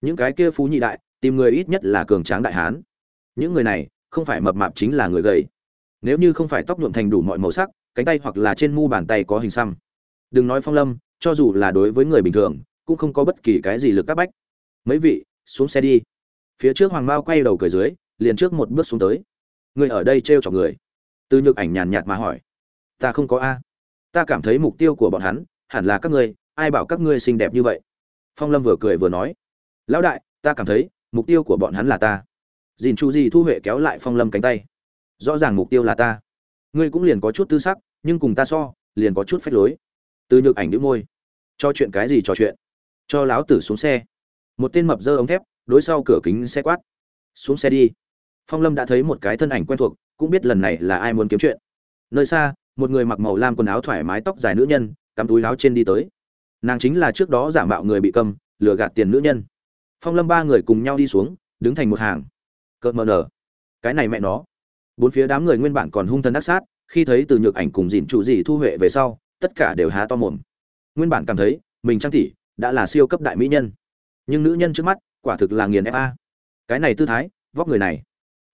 Những cái kia phú nhị đại, tìm người ít nhất là cường tráng đại hán. Những người này, không phải mập mạp chính là người gầy. Nếu như không phải tóc nhuộm thành đủ mọi màu sắc, cánh tay hoặc là trên mu bàn tay có hình xăm. Đừng nói phong lâm, cho dù là đối với người bình thường cũng không có bất kỳ cái gì lực các bách. Mấy vị, xuống xe đi. Phía trước hoàng mao quay đầu cười dưới, liền trước một bước xuống tới. Người ở đây trêu chọc người. Từ nhược ảnh nhàn nhạt mà hỏi. Ta không có a. Ta cảm thấy mục tiêu của bọn hắn hẳn là các ngươi, ai bảo các ngươi xinh đẹp như vậy? Phong lâm vừa cười vừa nói. Lão đại, ta cảm thấy mục tiêu của bọn hắn là ta. Dìn chu di thu huệ kéo lại phong lâm cánh tay. Rõ ràng mục tiêu là ta. Ngươi cũng liền có chút tư sắc, nhưng cùng ta so, liền có chút phách lối. Từ nhược ảnh đĩu môi. Cho chuyện cái gì trò chuyện? Cho láo tử xuống xe. Một tên mập dơ ống thép, đối sau cửa kính xe quát. Xuống xe đi. Phong lâm đã thấy một cái thân ảnh quen thuộc, cũng biết lần này là ai muốn kiếm chuyện. Nơi xa, một người mặc màu lam quần áo thoải mái tóc dài nữ nhân, cắm túi láo trên đi tới. Nàng chính là trước đó giả mạo người bị cầm, lừa gạt tiền nữ nhân. Phong lâm ba người cùng nhau đi xuống, đứng thành một hàng. Cợt mờ nở. Cái này mẹ nó. Bốn phía đám người nguyên bản còn hung thần đắc sát, khi thấy từ nhược ảnh cùng dìn trụ gì thu huệ về sau, tất cả đều há to mồm. Nguyên bản cảm thấy, mình trang tỷ đã là siêu cấp đại mỹ nhân. Nhưng nữ nhân trước mắt, quả thực là nghiền fa cái này tư thái, vóc người này,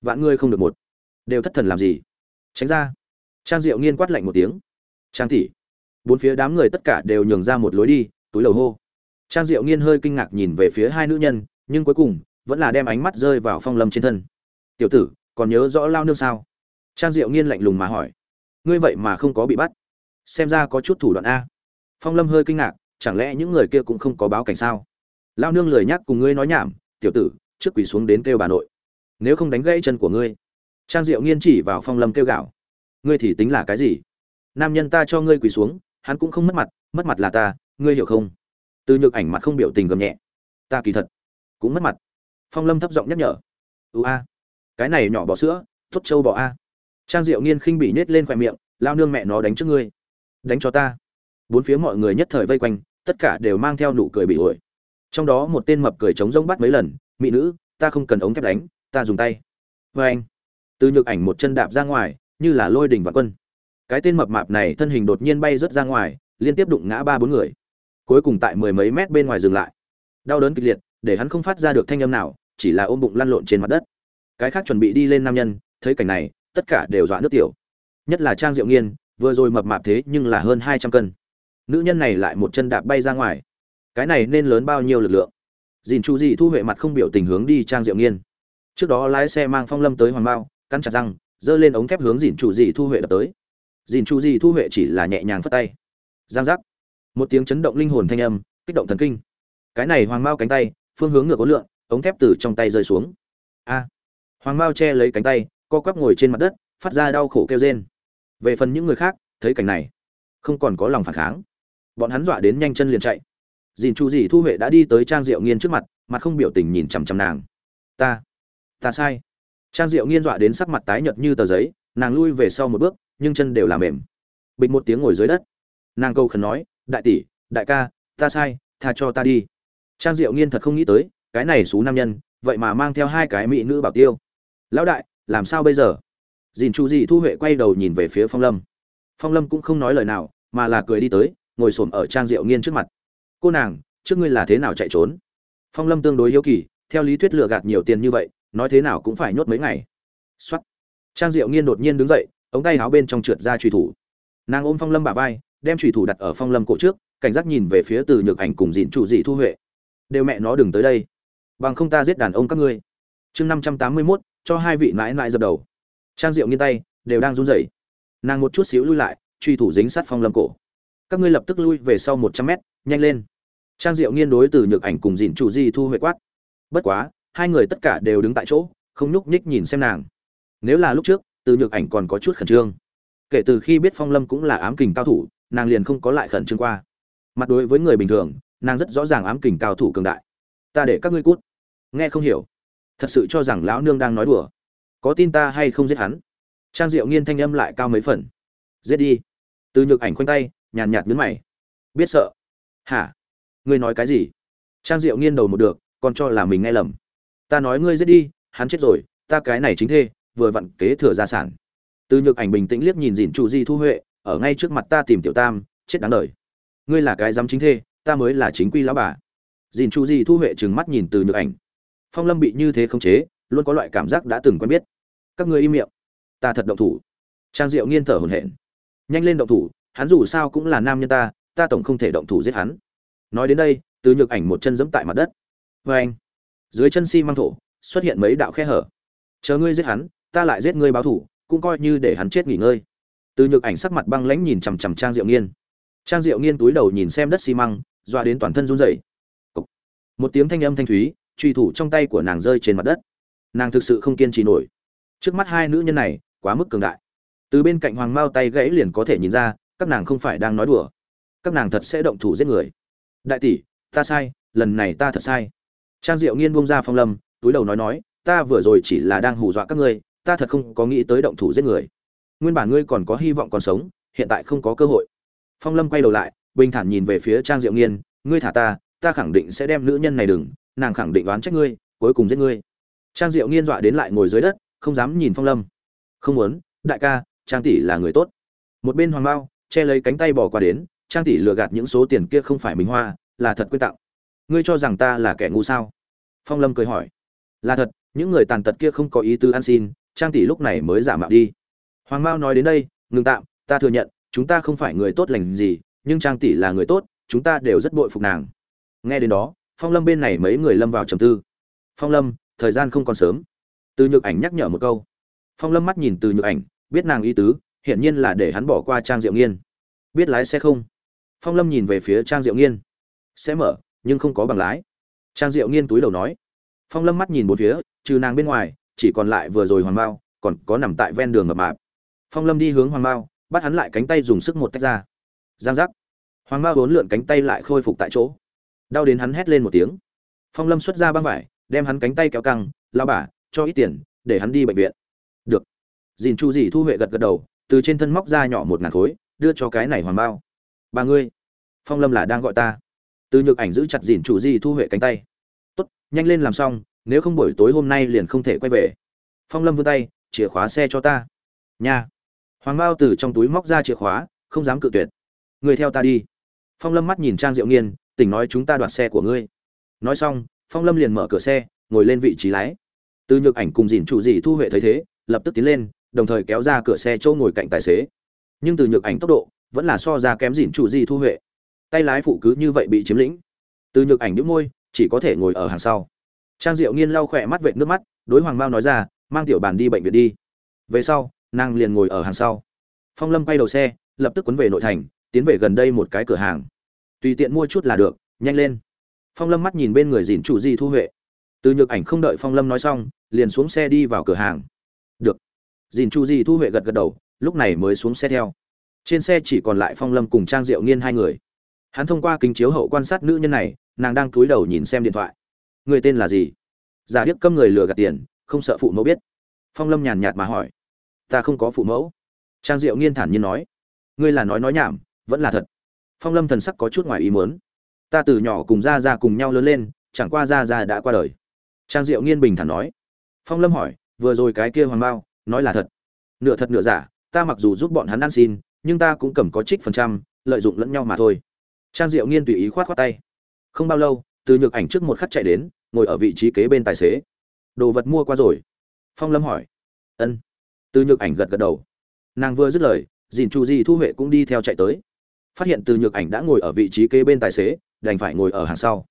vạn ngươi không được một. Đều thất thần làm gì? Tránh ra. Trang diệu nghiên quát lạnh một tiếng. Trang tỷ, bốn phía đám người tất cả đều nhường ra một lối đi, túi lầu hô. Trang diệu nghiên hơi kinh ngạc nhìn về phía hai nữ nhân, nhưng cuối cùng, vẫn là đem ánh mắt rơi vào phong lâm trên thân. Tiểu tử, còn nhớ rõ lao nương sao? Trang diệu nghiên lạnh lùng mà hỏi. Ngươi vậy mà không có bị bắt. Xem ra có chút thủ đoạn a. Phong lâm hơi kinh ngạc chẳng lẽ những người kia cũng không có báo cảnh sao? Lao nương lười nhắc cùng ngươi nói nhảm, tiểu tử, trước quỳ xuống đến kêu bà nội. Nếu không đánh gãy chân của ngươi. Trang diệu nghiên chỉ vào phong lâm kêu gạo ngươi thì tính là cái gì? Nam nhân ta cho ngươi quỳ xuống, hắn cũng không mất mặt mất mặt là ta, ngươi hiểu không? Từ nhược ảnh mặt không biểu tình gầm nhẹ. Ta kỳ thật cũng mất mặt. Phong lâm thấp giọng nhắc nhở. Ưu a, cái này nhỏ bỏ sữa, tốt trâu bỏ a. Trang diệu nghiên khinh bị nết lên khoe miệng, lao nương mẹ nó đánh trước ngươi, đánh cho ta. Bốn phía mọi người nhất thời vây quanh tất cả đều mang theo nụ cười bị ổi. Trong đó một tên mập cười trống rông bắt mấy lần mỹ nữ, ta không cần ống thép đánh, ta dùng tay. Vê anh, từ nhược ảnh một chân đạp ra ngoài, như là lôi đình và quân. Cái tên mập mạp này thân hình đột nhiên bay rớt ra ngoài, liên tiếp đụng ngã ba bốn người. Cuối cùng tại mười mấy mét bên ngoài dừng lại. Đau đớn kịch liệt, để hắn không phát ra được thanh âm nào, chỉ là ôm bụng lăn lộn trên mặt đất. Cái khác chuẩn bị đi lên nam nhân, thấy cảnh này, tất cả đều dọa nước tiểu. Nhất là trang diệu nghiên, vừa rồi mập mạp thế nhưng là hơn hai trăm cân nữ nhân này lại một chân đạp bay ra ngoài. Cái này nên lớn bao nhiêu lực lượng? Dìn chu dị thu huệ mặt không biểu tình hướng đi trang diệu nghiên. Trước đó lái xe mang phong lâm tới hoàng bao cắn chặt răng, giơ lên ống thép hướng dìn chu dị thu huệ đập tới. Dìn chu dị thu huệ chỉ là nhẹ nhàng phất tay. Giang giác. Một tiếng chấn động linh hồn thanh âm, kích động thần kinh. Cái này hoàng mao cánh tay, phương hướng ngược ấn lượng, ống thép từ trong tay rơi xuống. A. Hoàng mao che lấy cánh tay, co quắp ngồi trên mặt đất, phát ra đau khổ kêu rên. Về phần những người khác, thấy cảnh này, không còn có lòng phản kháng bọn hắn dọa đến nhanh chân liền chạy. Dìn chu dì thu huệ đã đi tới trang diệu nghiên trước mặt mặt không biểu tình nhìn chằm chằm nàng. Ta ta sai. Trang diệu nghiên dọa đến sắc mặt tái nhợt như tờ giấy, nàng lui về sau một bước, nhưng chân đều làm mềm. Bịch một tiếng ngồi dưới đất. Nàng câu khẩn nói, đại tỷ, đại ca, ta sai, tha cho ta đi. Trang diệu nghiên thật không nghĩ tới, cái này xú nam nhân, vậy mà mang theo hai cái mỹ nữ bảo tiêu. Lão đại, làm sao bây giờ? Dìn chu dì thu huệ quay đầu nhìn về phía phong lâm. Phong lâm cũng không nói lời nào, mà là cười đi tới ngồi xổm ở trang diệu nghiên trước mặt. Cô nàng, trước ngươi là thế nào chạy trốn? Phong lâm tương đối hiếu kỳ, theo lý thuyết lừa gạt nhiều tiền như vậy, nói thế nào cũng phải nhốt mấy ngày. X o á t trang diệu nghiên đột nhiên đứng dậy, ống tay áo bên trong trượt ra trùy thủ. Nàng ôm phong lâm bà vai, đem trùy thủ đặt ở phong lâm cổ trước, cảnh giác nhìn về phía từ nhược ảnh cùng dịn trụ dị thu huệ. Đều mẹ nó đừng tới đây. Bằng không ta giết đàn ông các ngươi. Chương năm trăm tám mươi mốt, cho hai vị mãi mãi dập đầu. Trang diệu nghiêng tay, đều đang run rẩy. Nàng một chút xíu lui lại truy thủ dính sát phong lâm cổ các ngươi lập tức lui về sau một trăm mét, nhanh lên. Trang diệu nghiên đối từ nhược ảnh cùng dìn chủ di thu huệ quát. Bất quá, hai người tất cả đều đứng tại chỗ, không nhúc nhích nhìn xem nàng. Nếu là lúc trước, từ nhược ảnh còn có chút khẩn trương. Kể từ khi biết phong lâm cũng là ám kình cao thủ, nàng liền không có lại khẩn trương qua. Mặt đối với người bình thường, nàng rất rõ ràng ám kình cao thủ cường đại. Ta để các ngươi cút. Nghe không hiểu. Thật sự cho rằng lão nương đang nói đùa. Có tin ta hay không giết hắn? Trang diệu nghiên thanh âm lại cao mấy phần. Giết đi. Từ nhược ảnh khoanh tay nhàn nhạt nhấn mày. Biết sợ. Hả? Ngươi nói cái gì? Trang diệu nghiêng đầu một được, còn cho là mình nghe lầm. Ta nói ngươi giết đi, hắn chết rồi, ta cái này chính thê, vừa vặn kế thừa gia sản. Từ nhược ảnh bình tĩnh liếc nhìn dìn Trụ di thu huệ, ở ngay trước mặt ta tìm tiểu tam, chết đáng đời. Ngươi là cái dám chính thê, ta mới là chính quy lão bà. Dìn Trụ di thu huệ trừng mắt nhìn từ nhược ảnh. Phong lâm bị như thế không chế, luôn có loại cảm giác đã từng quen biết. Các ngươi im miệng. Ta thật động thủ. Trang diệu nghiên thở hổn hển. Nhanh lên động thủ hắn dù sao cũng là nam nhân ta ta tổng không thể động thủ giết hắn. Nói đến đây, từ nhược ảnh một chân giẫm tại mặt đất. Vê anh, dưới chân xi si măng thổ, xuất hiện mấy đạo khe hở. Chờ ngươi giết hắn, ta lại giết ngươi báo thủ, cũng coi như để hắn chết nghỉ ngơi. Từ nhược ảnh sắc mặt băng lãnh nhìn chằm chằm trang diệu nghiên. Trang diệu nghiên túi đầu nhìn xem đất xi măng doa đến toàn thân run rẩy. Một tiếng thanh âm thanh thúy, truy thủ trong tay của nàng rơi trên mặt đất. Nàng thực sự không kiên trì nổi. Trước mắt hai nữ nhân này, quá mức cường đại. Từ bên cạnh hoàng mao tay gãy liền có thể nhìn ra các nàng không phải đang nói đùa. Các nàng thật sẽ động thủ giết người. Đại tỷ, ta sai, lần này ta thật sai. Trang diệu nghiên buông ra phong lâm, túi đầu nói nói, ta vừa rồi chỉ là đang hù dọa các ngươi, ta thật không có nghĩ tới động thủ giết người. Nguyên bản ngươi còn có hy vọng còn sống, hiện tại không có cơ hội. Phong lâm quay đầu lại, bình thản nhìn về phía trang diệu nghiên, ngươi thả ta ta khẳng định sẽ đem nữ nhân này đừng, nàng khẳng định đoán trách ngươi, cuối cùng giết ngươi. Trang diệu nghiên dọa đến lại ngồi dưới đất, không dám nhìn phong lâm. Không muốn, đại ca, trang tỷ là người tốt. Một bên hoàng mao che lấy cánh tay bỏ qua đến, trang tỷ lừa gạt những số tiền kia không phải mình hoa, là thật quyên tặng. Ngươi cho rằng ta là kẻ ngu sao? Phong lâm cười hỏi. Là thật, những người tàn tật kia không có ý tư ăn xin, trang tỷ lúc này mới giả mạo đi. Hoàng mao nói đến đây, ngừng tạm, ta thừa nhận, chúng ta không phải người tốt lành gì, nhưng trang tỷ là người tốt, chúng ta đều rất bội phục nàng. Nghe đến đó, phong lâm bên này mấy người lâm vào trầm tư. Phong lâm, thời gian không còn sớm. Từ nhược ảnh nhắc nhở một câu. Phong lâm mắt nhìn từ nhược ảnh, biết nàng ý tứ hiển nhiên là để hắn bỏ qua trang diệu nghiên. Biết lái xe không? Phong lâm nhìn về phía trang diệu nghiên. Sẽ mở, nhưng không có bằng lái. Trang diệu nghiên túi đầu nói. Phong lâm mắt nhìn một phía, trừ nàng bên ngoài, chỉ còn lại vừa rồi hoàng Mao, còn có nằm tại ven đường mập mạp. Phong lâm đi hướng hoàng Mao, bắt hắn lại cánh tay dùng sức một tách ra. Giang giác. Hoàng Mao vốn lượn cánh tay lại khôi phục tại chỗ. Đau đến hắn hét lên một tiếng. Phong lâm xuất ra băng vải, đem hắn cánh tay kéo căng lao bả cho ít tiền, để hắn đi bệnh viện. Được. Dìn chu dì thu huệ gật gật đầu từ trên thân móc ra nhỏ một ngàn khối, đưa cho cái này hoàng bao. Ba ngươi, phong lâm là đang gọi ta. Từ nhược ảnh giữ chặt dìn chủ di thu huệ cánh tay. Tốt, nhanh lên làm xong, nếu không buổi tối hôm nay liền không thể quay về. Phong lâm vươn tay, chìa khóa xe cho ta. Nha. Hoàng bao từ trong túi móc ra chìa khóa, không dám cự tuyệt. Người theo ta đi. Phong lâm mắt nhìn trang diệu nghiên, tỉnh nói chúng ta đoạt xe của ngươi. Nói xong, phong lâm liền mở cửa xe, ngồi lên vị trí lái. Từ nhược ảnh cùng dìn chủ gì thu huệ thấy thế, lập tức tiến lên đồng thời kéo ra cửa xe chỗ ngồi cạnh tài xế. Nhưng từ nhược ảnh tốc độ, vẫn là so ra kém dỉn chủ gì thu huệ. Tay lái phụ cứ như vậy bị chiếm lĩnh. Từ nhược ảnh đĩu môi, chỉ có thể ngồi ở hàng sau. Trang diệu nghiên lau khỏe mắt vệt nước mắt, đối hoàng mao nói ra, mang tiểu bàn đi bệnh viện đi. Về sau, nàng liền ngồi ở hàng sau. Phong lâm quay đầu xe, lập tức quấn về nội thành, tiến về gần đây một cái cửa hàng. Tùy tiện mua chút là được, nhanh lên. Phong lâm mắt nhìn bên người dìn chủ di thu huệ. Từ nhược ảnh không đợi phong lâm nói xong, liền xuống xe đi vào cửa hàng dìn chu di thu huệ gật gật đầu, lúc này mới xuống xe theo. Trên xe chỉ còn lại phong lâm cùng trang diệu nghiên hai người. Hắn thông qua kính chiếu hậu quan sát nữ nhân này, nàng đang cúi đầu nhìn xem điện thoại. Người tên là gì? Giả điếc câm người lừa gạt tiền, không sợ phụ mẫu biết. Phong lâm nhàn nhạt mà hỏi. Ta không có phụ mẫu. Trang diệu nghiên thản nhiên nói. Ngươi là nói nói nhảm, vẫn là thật. Phong lâm thần sắc có chút ngoài ý muốn. Ta từ nhỏ cùng ra ra cùng nhau lớn lên, chẳng qua ra ra đã qua đời. Trang diệu nghiên bình thản nói. Phong lâm hỏi, vừa rồi cái kia hoàng bao nói là thật. Nửa thật nửa giả, ta mặc dù giúp bọn hắn ăn xin, nhưng ta cũng cầm có trích phần trăm, lợi dụng lẫn nhau mà thôi. Trang diệu nghiên tùy ý khoát khoát tay. Không bao lâu, từ nhược ảnh trước một khắc chạy đến, ngồi ở vị trí kế bên tài xế. Đồ vật mua qua rồi. Phong lâm hỏi. Ân. Từ nhược ảnh gật gật đầu. Nàng vừa dứt lời, dìn chu di thu huệ cũng đi theo chạy tới. Phát hiện từ nhược ảnh đã ngồi ở vị trí kế bên tài xế, đành phải ngồi ở hàng sau.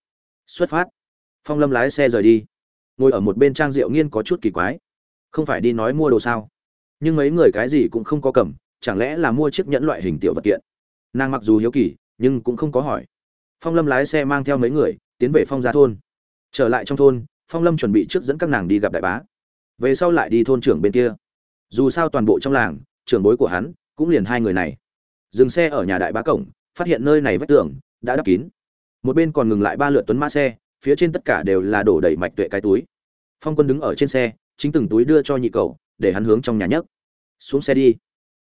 Xuất phát. Phong lâm lái xe rời đi. Ngồi ở một bên trang diệu nghiên có chút kỳ quái không phải đi nói mua đồ sao? Nhưng mấy người cái gì cũng không có cầm, chẳng lẽ là mua chiếc nhẫn loại hình tiểu vật kiện? Nàng mặc dù hiếu kỳ, nhưng cũng không có hỏi. Phong lâm lái xe mang theo mấy người, tiến về phong gia thôn. Trở lại trong thôn, phong lâm chuẩn bị trước dẫn các nàng đi gặp đại bá. Về sau lại đi thôn trưởng bên kia. Dù sao toàn bộ trong làng, trưởng bối của hắn, cũng liền hai người này. Dừng xe ở nhà đại bá cổng, phát hiện nơi này vách tường, đã đắp kín. Một bên còn ngừng lại ba lượt tuấn mã xe, phía trên tất cả đều là đổ đầy mạch tuệ cái túi. Phong quân đứng ở trên xe chính từng túi đưa cho nhị cậu, để hắn hướng trong nhà nhấc. Xuống xe đi.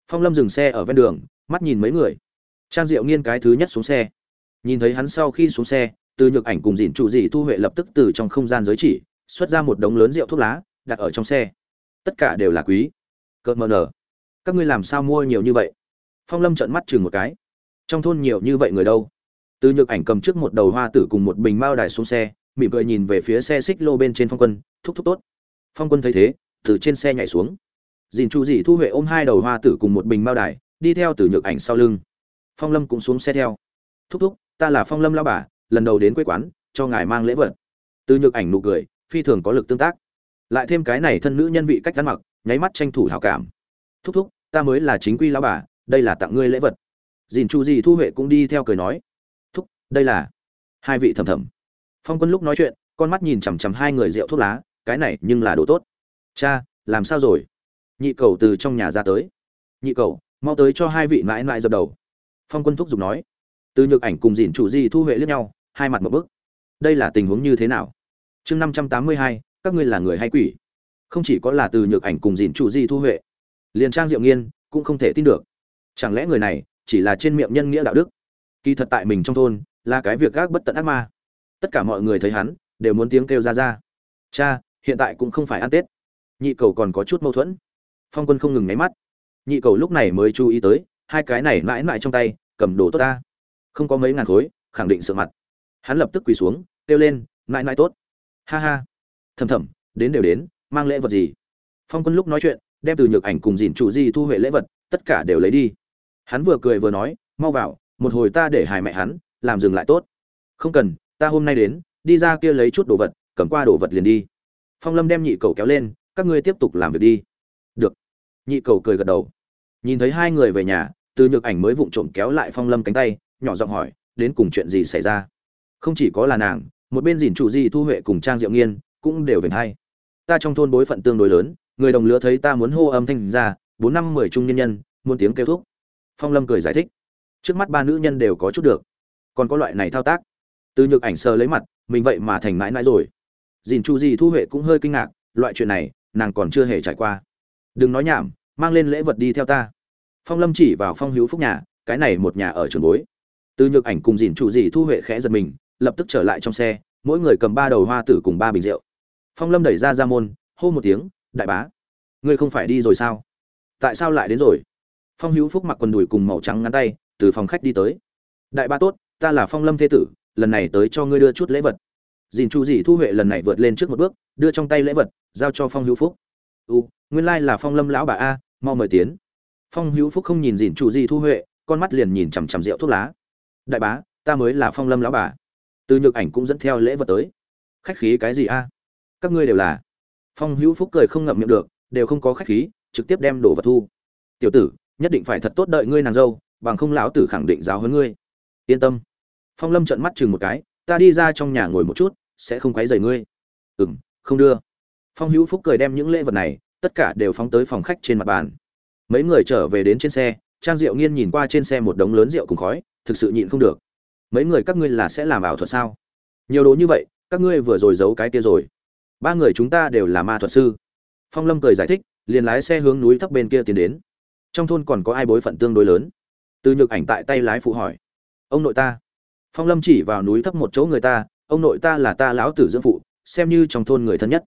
Phong lâm dừng xe ở ven đường, mắt nhìn mấy người. Trang diệu nghiên cái thứ nhất xuống xe. Nhìn thấy hắn sau khi xuống xe, từ nhược ảnh cùng dìn trụ dị thu huệ lập tức từ trong không gian giới chỉ, xuất ra một đống lớn rượu thuốc lá, đặt ở trong xe. Tất cả đều là quý. Cợt mờ nở. Các ngươi làm sao mua nhiều như vậy? Phong lâm trợn mắt chừng một cái. Trong thôn nhiều như vậy người đâu? Từ nhược ảnh cầm trước một đầu hoa tử cùng một bình mao đài xuống xe, mỉm cười nhìn về phía xe xích lô bên trên phong quân, thúc thúc tốt phong quân thấy thế, từ trên xe nhảy xuống. Dìn Chu dị thu huệ ôm hai đầu hoa tử cùng một bình mao đài, đi theo từ nhược ảnh sau lưng. Phong lâm cũng xuống xe theo. Thúc thúc, ta là phong lâm lao bà, lần đầu đến quê quán, cho ngài mang lễ vật. Từ nhược ảnh nụ cười, phi thường có lực tương tác. Lại thêm cái này thân nữ nhân vị cách ăn mặc, nháy mắt tranh thủ hảo cảm. Thúc thúc, ta mới là chính quy lao bà, đây là tặng ngươi lễ vật. Dìn chu dì thu huệ cũng đi theo cười nói. Thúc, đây là? Hai vị thầm thầm. Phong quân lúc nói chuyện, con mắt nhìn chằm chằm hai người rượu thuốc lá cái này nhưng là đồ tốt. Cha, làm sao rồi? Nhị cầu từ trong nhà ra tới. Nhị cầu, mau tới cho hai vị mãi mãi dập đầu. Phong quân thúc giục nói. Từ nhược ảnh cùng dìn chủ di thu huệ lướt nhau, hai mặt một bức đây là tình huống như thế nào? Chương năm trăm tám mươi hai, các ngươi là người hay quỷ? Không chỉ có là từ nhược ảnh cùng dìn chủ di thu huệ, liền trang diệu nghiên cũng không thể tin được. Chẳng lẽ người này chỉ là trên miệng nhân nghĩa đạo đức? Kỳ thật tại mình trong thôn là cái việc gác bất tận ác ma. Tất cả mọi người thấy hắn, đều muốn tiếng kêu ra ra. Cha hiện tại cũng không phải ăn tết. Nhị cầu còn có chút mâu thuẫn. Phong quân không ngừng nháy mắt. Nhị cầu lúc này mới chú ý tới, hai cái này mãi mãi trong tay, cầm đồ tốt ta. Không có mấy ngàn khối, khẳng định sợ mặt. Hắn lập tức quỳ xuống, kêu lên, mãi mãi tốt. Ha ha. Thầm thầm, đến đều đến, mang lễ vật gì? Phong quân lúc nói chuyện, đem từ nhược ảnh cùng dìn chủ di thu huệ lễ vật, tất cả đều lấy đi. Hắn vừa cười vừa nói, mau vào, một hồi ta để hài mẹ hắn, làm dừng lại tốt. Không cần, ta hôm nay đến, đi ra kia lấy chút đồ vật, cầm qua đồ vật liền đi phong lâm đem nhị cầu kéo lên, các ngươi tiếp tục làm việc đi. Được. Nhị cầu cười gật đầu. Nhìn thấy hai người về nhà, từ nhược ảnh mới vụng trộm kéo lại phong lâm cánh tay, nhỏ giọng hỏi, đến cùng chuyện gì xảy ra? Không chỉ có là nàng, một bên dìn chủ di thu huệ cùng trang diệu nghiên cũng đều về hay. Ta trong thôn bối phận tương đối lớn, người đồng lứa thấy ta muốn hô âm thanh ra, bốn năm mười trung nhân nhân, muốn tiếng kêu thúc. Phong lâm cười giải thích. Trước mắt ba nữ nhân đều có chút được. Còn có loại này thao tác. Từ nhược ảnh sờ lấy mặt, mình vậy mà thành mãi mãi rồi dìn chu di thu huệ cũng hơi kinh ngạc, loại chuyện này, nàng còn chưa hề trải qua. Đừng nói nhảm, mang lên lễ vật đi theo ta. Phong lâm chỉ vào phong hữu phúc nhà, cái này một nhà ở trường bối. Từ nhược ảnh cùng dìn chu di thu huệ khẽ giật mình, lập tức trở lại trong xe, mỗi người cầm ba đầu hoa tử cùng ba bình rượu. Phong lâm đẩy ra ra môn, hô một tiếng, đại bá, ngươi không phải đi rồi sao? Tại sao lại đến rồi? Phong hữu phúc mặc quần đùi cùng màu trắng ngắn tay, từ phòng khách đi tới. Đại ba tốt, ta là phong lâm thế tử, lần này tới cho ngươi đưa chút lễ vật dìn chu dì thu huệ lần này vượt lên trước một bước, đưa trong tay lễ vật, giao cho phong hữu phúc. U, nguyên lai là phong lâm lão bà a, mau mời tiến. Phong hữu phúc không nhìn dìn chu dì thu huệ, con mắt liền nhìn chằm chằm rượu thuốc lá. Đại bá, ta mới là phong lâm lão bà. Từ nhược ảnh cũng dẫn theo lễ vật tới. Khách khí cái gì a? Các ngươi đều là. Phong hữu phúc cười không ngậm miệng được, đều không có khách khí, trực tiếp đem đồ vật thu. Tiểu tử, nhất định phải thật tốt đợi ngươi nàng dâu, bằng không lão tử khẳng định giáo hơn ngươi. Yên tâm. Phong lâm trợn mắt chừng một cái, ta đi ra trong nhà ngồi một chút sẽ không quấy rầy ngươi. Ừ m không đưa. Phong hữu phúc cười đem những lễ vật này, tất cả đều phóng tới phòng khách trên mặt bàn. Mấy người trở về đến trên xe, trang diệu nghiên nhìn qua trên xe một đống lớn rượu cùng khói, thực sự nhịn không được. Mấy người, các ngươi là sẽ làm ảo thuật sao? Nhiều đồ như vậy, các ngươi vừa rồi giấu cái kia rồi. Ba người chúng ta đều là ma thuật sư. Phong lâm cười giải thích, liền lái xe hướng núi thấp bên kia tiến đến. Trong thôn còn có ai bối phận tương đối lớn? Từ nhược ảnh tại tay lái phụ hỏi. Ông nội ta. Phong lâm chỉ vào núi thấp một chỗ người ta ông nội ta là ta lão tử dưỡng phụ, xem như trong thôn người thân nhất.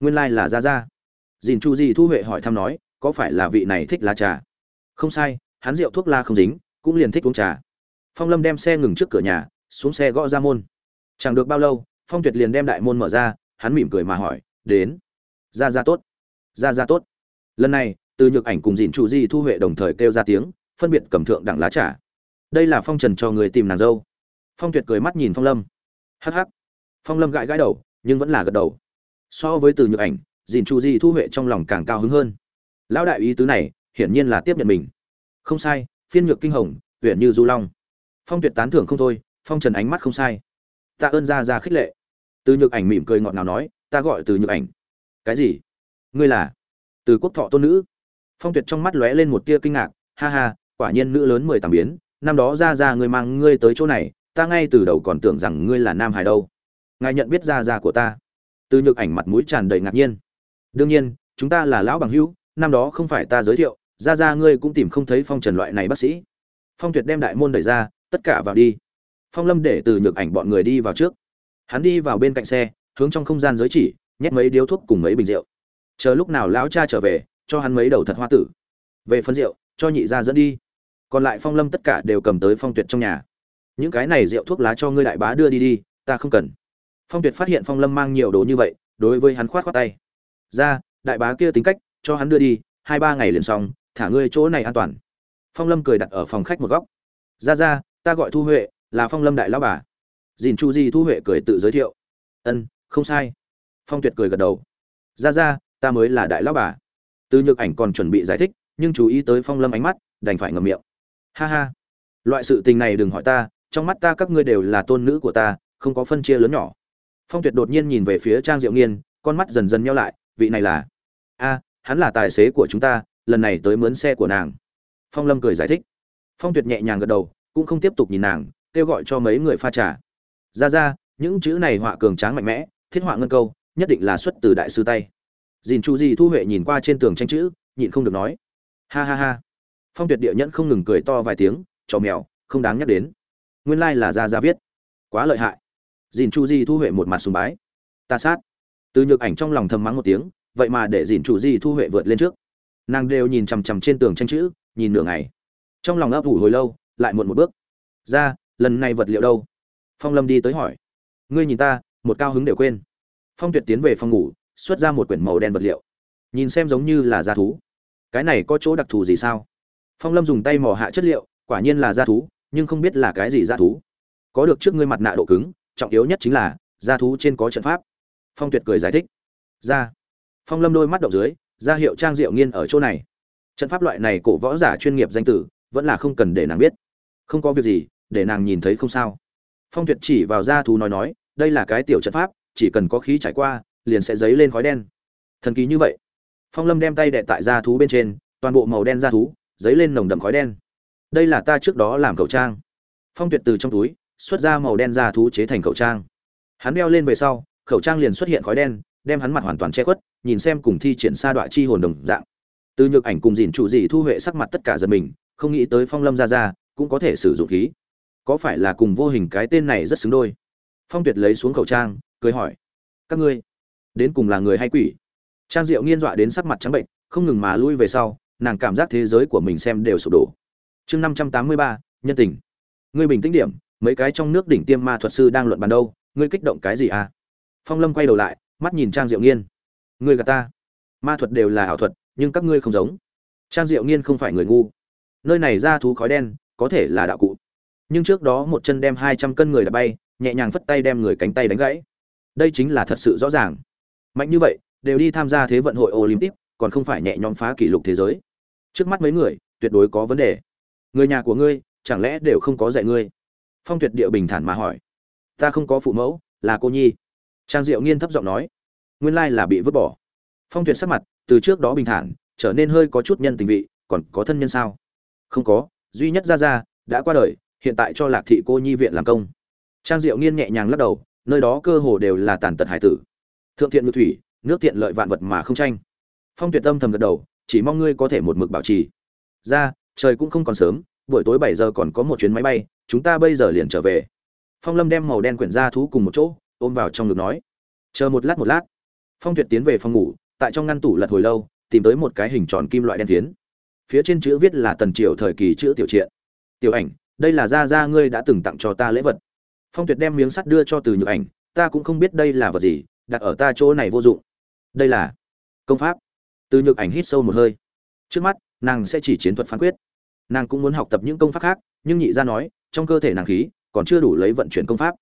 Nguyên lai là gia gia. Dìn chu di thu huệ hỏi thăm nói, có phải là vị này thích lá trà? Không sai, hắn rượu thuốc la không dính, cũng liền thích uống trà. Phong lâm đem xe ngừng trước cửa nhà, xuống xe gõ ra môn. Chẳng được bao lâu, phong tuyệt liền đem đại môn mở ra, hắn mỉm cười mà hỏi, đến. Ra ra tốt. Ra ra tốt. Lần này, từ nhược ảnh cùng dìn chủ di thu huệ đồng thời kêu ra tiếng, phân biệt cầm thượng đẳng lá trà. Đây là phong trần cho người tìm nàng dâu. Phong tuyệt cười mắt nhìn phong lâm hh phong lâm gãi gãi đầu, nhưng vẫn là gật đầu. So với từ nhược ảnh, dìn chu di thu huệ trong lòng càng cao hứng hơn. Lão đại ý tứ này, hiển nhiên là tiếp nhận mình. Không sai, phiên nhược kinh hồng, huyện như du long. Phong tuyệt tán thưởng không thôi, phong trần ánh mắt không sai. Tạ ơn ra ra khích lệ. Từ nhược ảnh mỉm cười ngọt ngào nói, ta gọi từ nhược ảnh. Cái gì? Ngươi là? Từ quốc thọ tôn nữ. Phong tuyệt trong mắt lóe lên một tia kinh ngạc, ha ha, quả nhiên nữ lớn mười tàng biến, năm đó ra ra ngươi mang ngươi tới chỗ này ta ngay từ đầu còn tưởng rằng ngươi là nam hải đâu. Ngài nhận biết ra ra của ta. Từ nhược ảnh mặt mũi tràn đầy ngạc nhiên. Đương nhiên, chúng ta là lão bằng hữu, năm đó không phải ta giới thiệu ra ra ngươi cũng tìm không thấy phong trần loại này bác sĩ. Phong tuyệt đem đại môn đẩy ra, tất cả vào đi. Phong lâm để từ nhược ảnh bọn người đi vào trước. Hắn đi vào bên cạnh xe, hướng trong không gian giới chỉ, nhét mấy điếu thuốc cùng mấy bình rượu. Chờ lúc nào lão cha trở về, cho hắn mấy đầu thật hoa tử. Về phân rượu, cho nhị gia dẫn đi. Còn lại phong lâm tất cả đều cầm tới phong tuyệt trong nhà những cái này rượu thuốc lá cho ngươi đại bá đưa đi đi, ta không cần. Phong tuyệt phát hiện phong lâm mang nhiều đồ như vậy, đối với hắn khoát khoát tay. Ra, đại bá kia tính cách, cho hắn đưa đi, hai ba ngày liền xong, thả ngươi chỗ này an toàn. Phong lâm cười đặt ở phòng khách một góc. Ra ra, ta gọi thu huệ, là phong lâm đại lão bà. Dìn chu di thu huệ cười tự giới thiệu. Ân, không sai. Phong tuyệt cười gật đầu. Ra ra, ta mới là đại lão bà. Từ nhược ảnh còn chuẩn bị giải thích, nhưng chú ý tới phong lâm ánh mắt, đành phải ngậm miệng. Ha ha. Loại sự tình này đừng hỏi ta trong mắt ta các ngươi đều là tôn nữ của ta, không có phân chia lớn nhỏ. Phong tuyệt đột nhiên nhìn về phía trang diệu nghiên, con mắt dần dần nhau lại, vị này là? A, hắn là tài xế của chúng ta, lần này tới mướn xe của nàng. Phong lâm cười giải thích. Phong tuyệt nhẹ nhàng gật đầu, cũng không tiếp tục nhìn nàng, kêu gọi cho mấy người pha trà. Ra ra, những chữ này họa cường tráng mạnh mẽ, thiết họa ngân câu, nhất định là xuất từ đại sư tay. Dìn chu di thu huệ nhìn qua trên tường tranh chữ, nhịn không được nói. Ha ha ha. Phong tuyệt địa nhẫn không ngừng cười to vài tiếng trò mèo, không đáng nhắc đến nguyên lai là ra ra viết. Quá lợi hại. Dìn chu di thu huệ một mặt sùng bái. Ta sát. Từ nhược ảnh trong lòng thầm mắng một tiếng, vậy mà để dìn chu di thu huệ vượt lên trước. Nàng đều nhìn chằm chằm trên tường tranh chữ, nhìn nửa ngày. Trong lòng ấp ủ hồi lâu, lại muộn một bước. Ra, lần này vật liệu đâu? Phong lâm đi tới hỏi. Ngươi nhìn ta, một cao hứng đều quên. Phong tuyệt tiến về phòng ngủ, xuất ra một quyển màu đen vật liệu. Nhìn xem giống như là da thú. Cái này có chỗ đặc thù gì sao? Phong lâm dùng tay mò hạ chất liệu, quả nhiên là da thú nhưng không biết là cái gì da thú. Có được trước ngươi mặt nạ độ cứng, trọng yếu nhất chính là da thú trên có trận pháp. Phong tuyệt cười giải thích. Ra. Phong lâm đôi mắt động dưới, ra hiệu trang diệu nghiên ở chỗ này. Trận pháp loại này cổ võ giả chuyên nghiệp danh tử, vẫn là không cần để nàng biết. Không có việc gì, để nàng nhìn thấy không sao. Phong tuyệt chỉ vào ra thú nói nói, đây là cái tiểu trận pháp, chỉ cần có khí trải qua, liền sẽ dấy lên khói đen. Thần kỳ như vậy. Phong lâm đem tay đệ tại da thú bên trên, toàn bộ màu đen da thú, dấy lên nồng đậm khói đen đây là ta trước đó làm khẩu trang. Phong tuyệt từ trong túi, xuất ra màu đen ra thú chế thành khẩu trang. Hắn đeo lên về sau, khẩu trang liền xuất hiện khói đen, đem hắn mặt hoàn toàn che khuất, nhìn xem cùng thi triển sa đoạn chi hồn đồng dạng. Từ nhược ảnh cùng dìn chủ dị thu huệ sắc mặt tất cả giật mình, không nghĩ tới phong lâm ra ra cũng có thể sử dụng khí. Có phải là cùng vô hình cái tên này rất xứng đôi? Phong tuyệt lấy xuống khẩu trang, cười hỏi. Các ngươi, đến cùng là người hay quỷ? Trang diệu nghiên dọa đến sắc mặt trắng bệnh, không ngừng mà lui về sau, nàng cảm giác thế giới của mình xem đều sụp đổ chương năm trăm tám mươi ba, nhân tình. Ngươi bình tĩnh điểm, mấy cái trong nước đỉnh tiêm ma thuật sư đang luận bàn đâu, ngươi kích động cái gì à? Phong lâm quay đầu lại, mắt nhìn trang diệu nghiên. Ngươi gà ta. Ma thuật đều là ảo thuật, nhưng các ngươi không giống. Trang diệu nghiên không phải người ngu. Nơi này ra thú khói đen, có thể là đạo cụ. Nhưng trước đó một chân đem hai trăm cân người đã bay, nhẹ nhàng phất tay đem người cánh tay đánh gãy. Đây chính là thật sự rõ ràng. Mạnh như vậy, đều đi tham gia thế vận hội olympic, còn không phải nhẹ nhõm phá kỷ lục thế giới. Trước mắt mấy người, tuyệt đối có vấn đề người nhà của ngươi, chẳng lẽ đều không có dạy ngươi? Phong tuyệt địa bình thản mà hỏi. Ta không có phụ mẫu, là cô nhi. Trang diệu nghiên thấp giọng nói. Nguyên lai là bị vứt bỏ. Phong tuyệt sắc mặt, từ trước đó bình thản, trở nên hơi có chút nhân tình vị, còn có thân nhân sao? Không có, duy nhất ra ra, đã qua đời, hiện tại cho lạc thị cô nhi viện làm công. Trang diệu nghiên nhẹ nhàng lắc đầu, nơi đó cơ hồ đều là tàn tật hải tử. Thượng thiện ngự thủy, nước tiện lợi vạn vật mà không tranh. Phong tuyệt tâm thầm gật đầu, chỉ mong ngươi có thể một mực bảo trì. Ra trời cũng không còn sớm, buổi tối bảy giờ còn có một chuyến máy bay, chúng ta bây giờ liền trở về. Phong lâm đem màu đen quyển ra thú cùng một chỗ, ôm vào trong ngực nói. Chờ một lát một lát. Phong tuyệt tiến về phòng ngủ, tại trong ngăn tủ lật hồi lâu, tìm tới một cái hình tròn kim loại đen phiến. Phía trên chữ viết là tần triều thời kỳ chữ tiểu triện tiểu ảnh, đây là gia gia ngươi đã từng tặng cho ta lễ vật. Phong tuyệt đem miếng sắt đưa cho từ nhược ảnh, ta cũng không biết đây là vật gì, đặt ở ta chỗ này vô dụng. Đây là công pháp. Từ nhược ảnh hít sâu một hơi. Trước mắt nàng sẽ chỉ chiến thuật phán quyết. Nàng cũng muốn học tập những công pháp khác, nhưng nhị gia nói, trong cơ thể nàng khí còn chưa đủ lấy vận chuyển công pháp.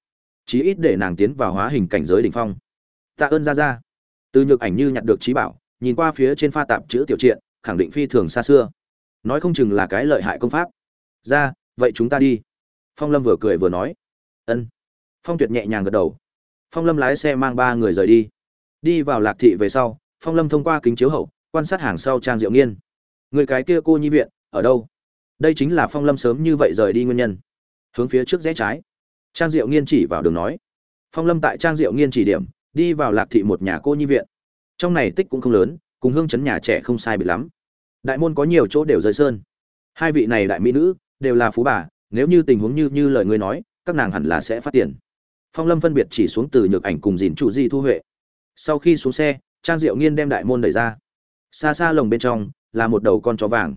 Chí ít để nàng tiến vào hóa hình cảnh giới đỉnh phong. Tạ ơn gia gia. Từ nhược ảnh như nhặt được trí bảo, nhìn qua phía trên pha tạp chữ tiểu triện, khẳng định phi thường xa xưa. Nói không chừng là cái lợi hại công pháp. Ra vậy chúng ta đi. Phong lâm vừa cười vừa nói. Ân. Phong tuyệt nhẹ nhàng gật đầu. Phong lâm lái xe mang ba người rời đi. Đi vào lạc thị về sau, phong lâm thông qua kính chiếu hậu, quan sát hàng sau trang diệu nghiên người cái kia cô nhi viện, ở đâu? Đây chính là phong lâm sớm như vậy rời đi nguyên nhân. Hướng phía trước rẽ trái. Trang diệu nghiên chỉ vào đường nói. Phong lâm tại trang diệu nghiên chỉ điểm, đi vào lạc thị một nhà cô nhi viện. Trong này tích cũng không lớn, cùng hương chấn nhà trẻ không sai biệt lắm. Đại môn có nhiều chỗ đều rơi sơn. Hai vị này đại mỹ nữ, đều là phú bà, nếu như tình huống như như lời ngươi nói, các nàng hẳn là sẽ phát tiền. Phong lâm phân biệt chỉ xuống từ nhược ảnh cùng dìn trụ di thu huệ. Sau khi xuống xe, trang diệu nghiên đem đại môn đẩy ra. Xa xa lồng bên trong là một đầu con chó vàng.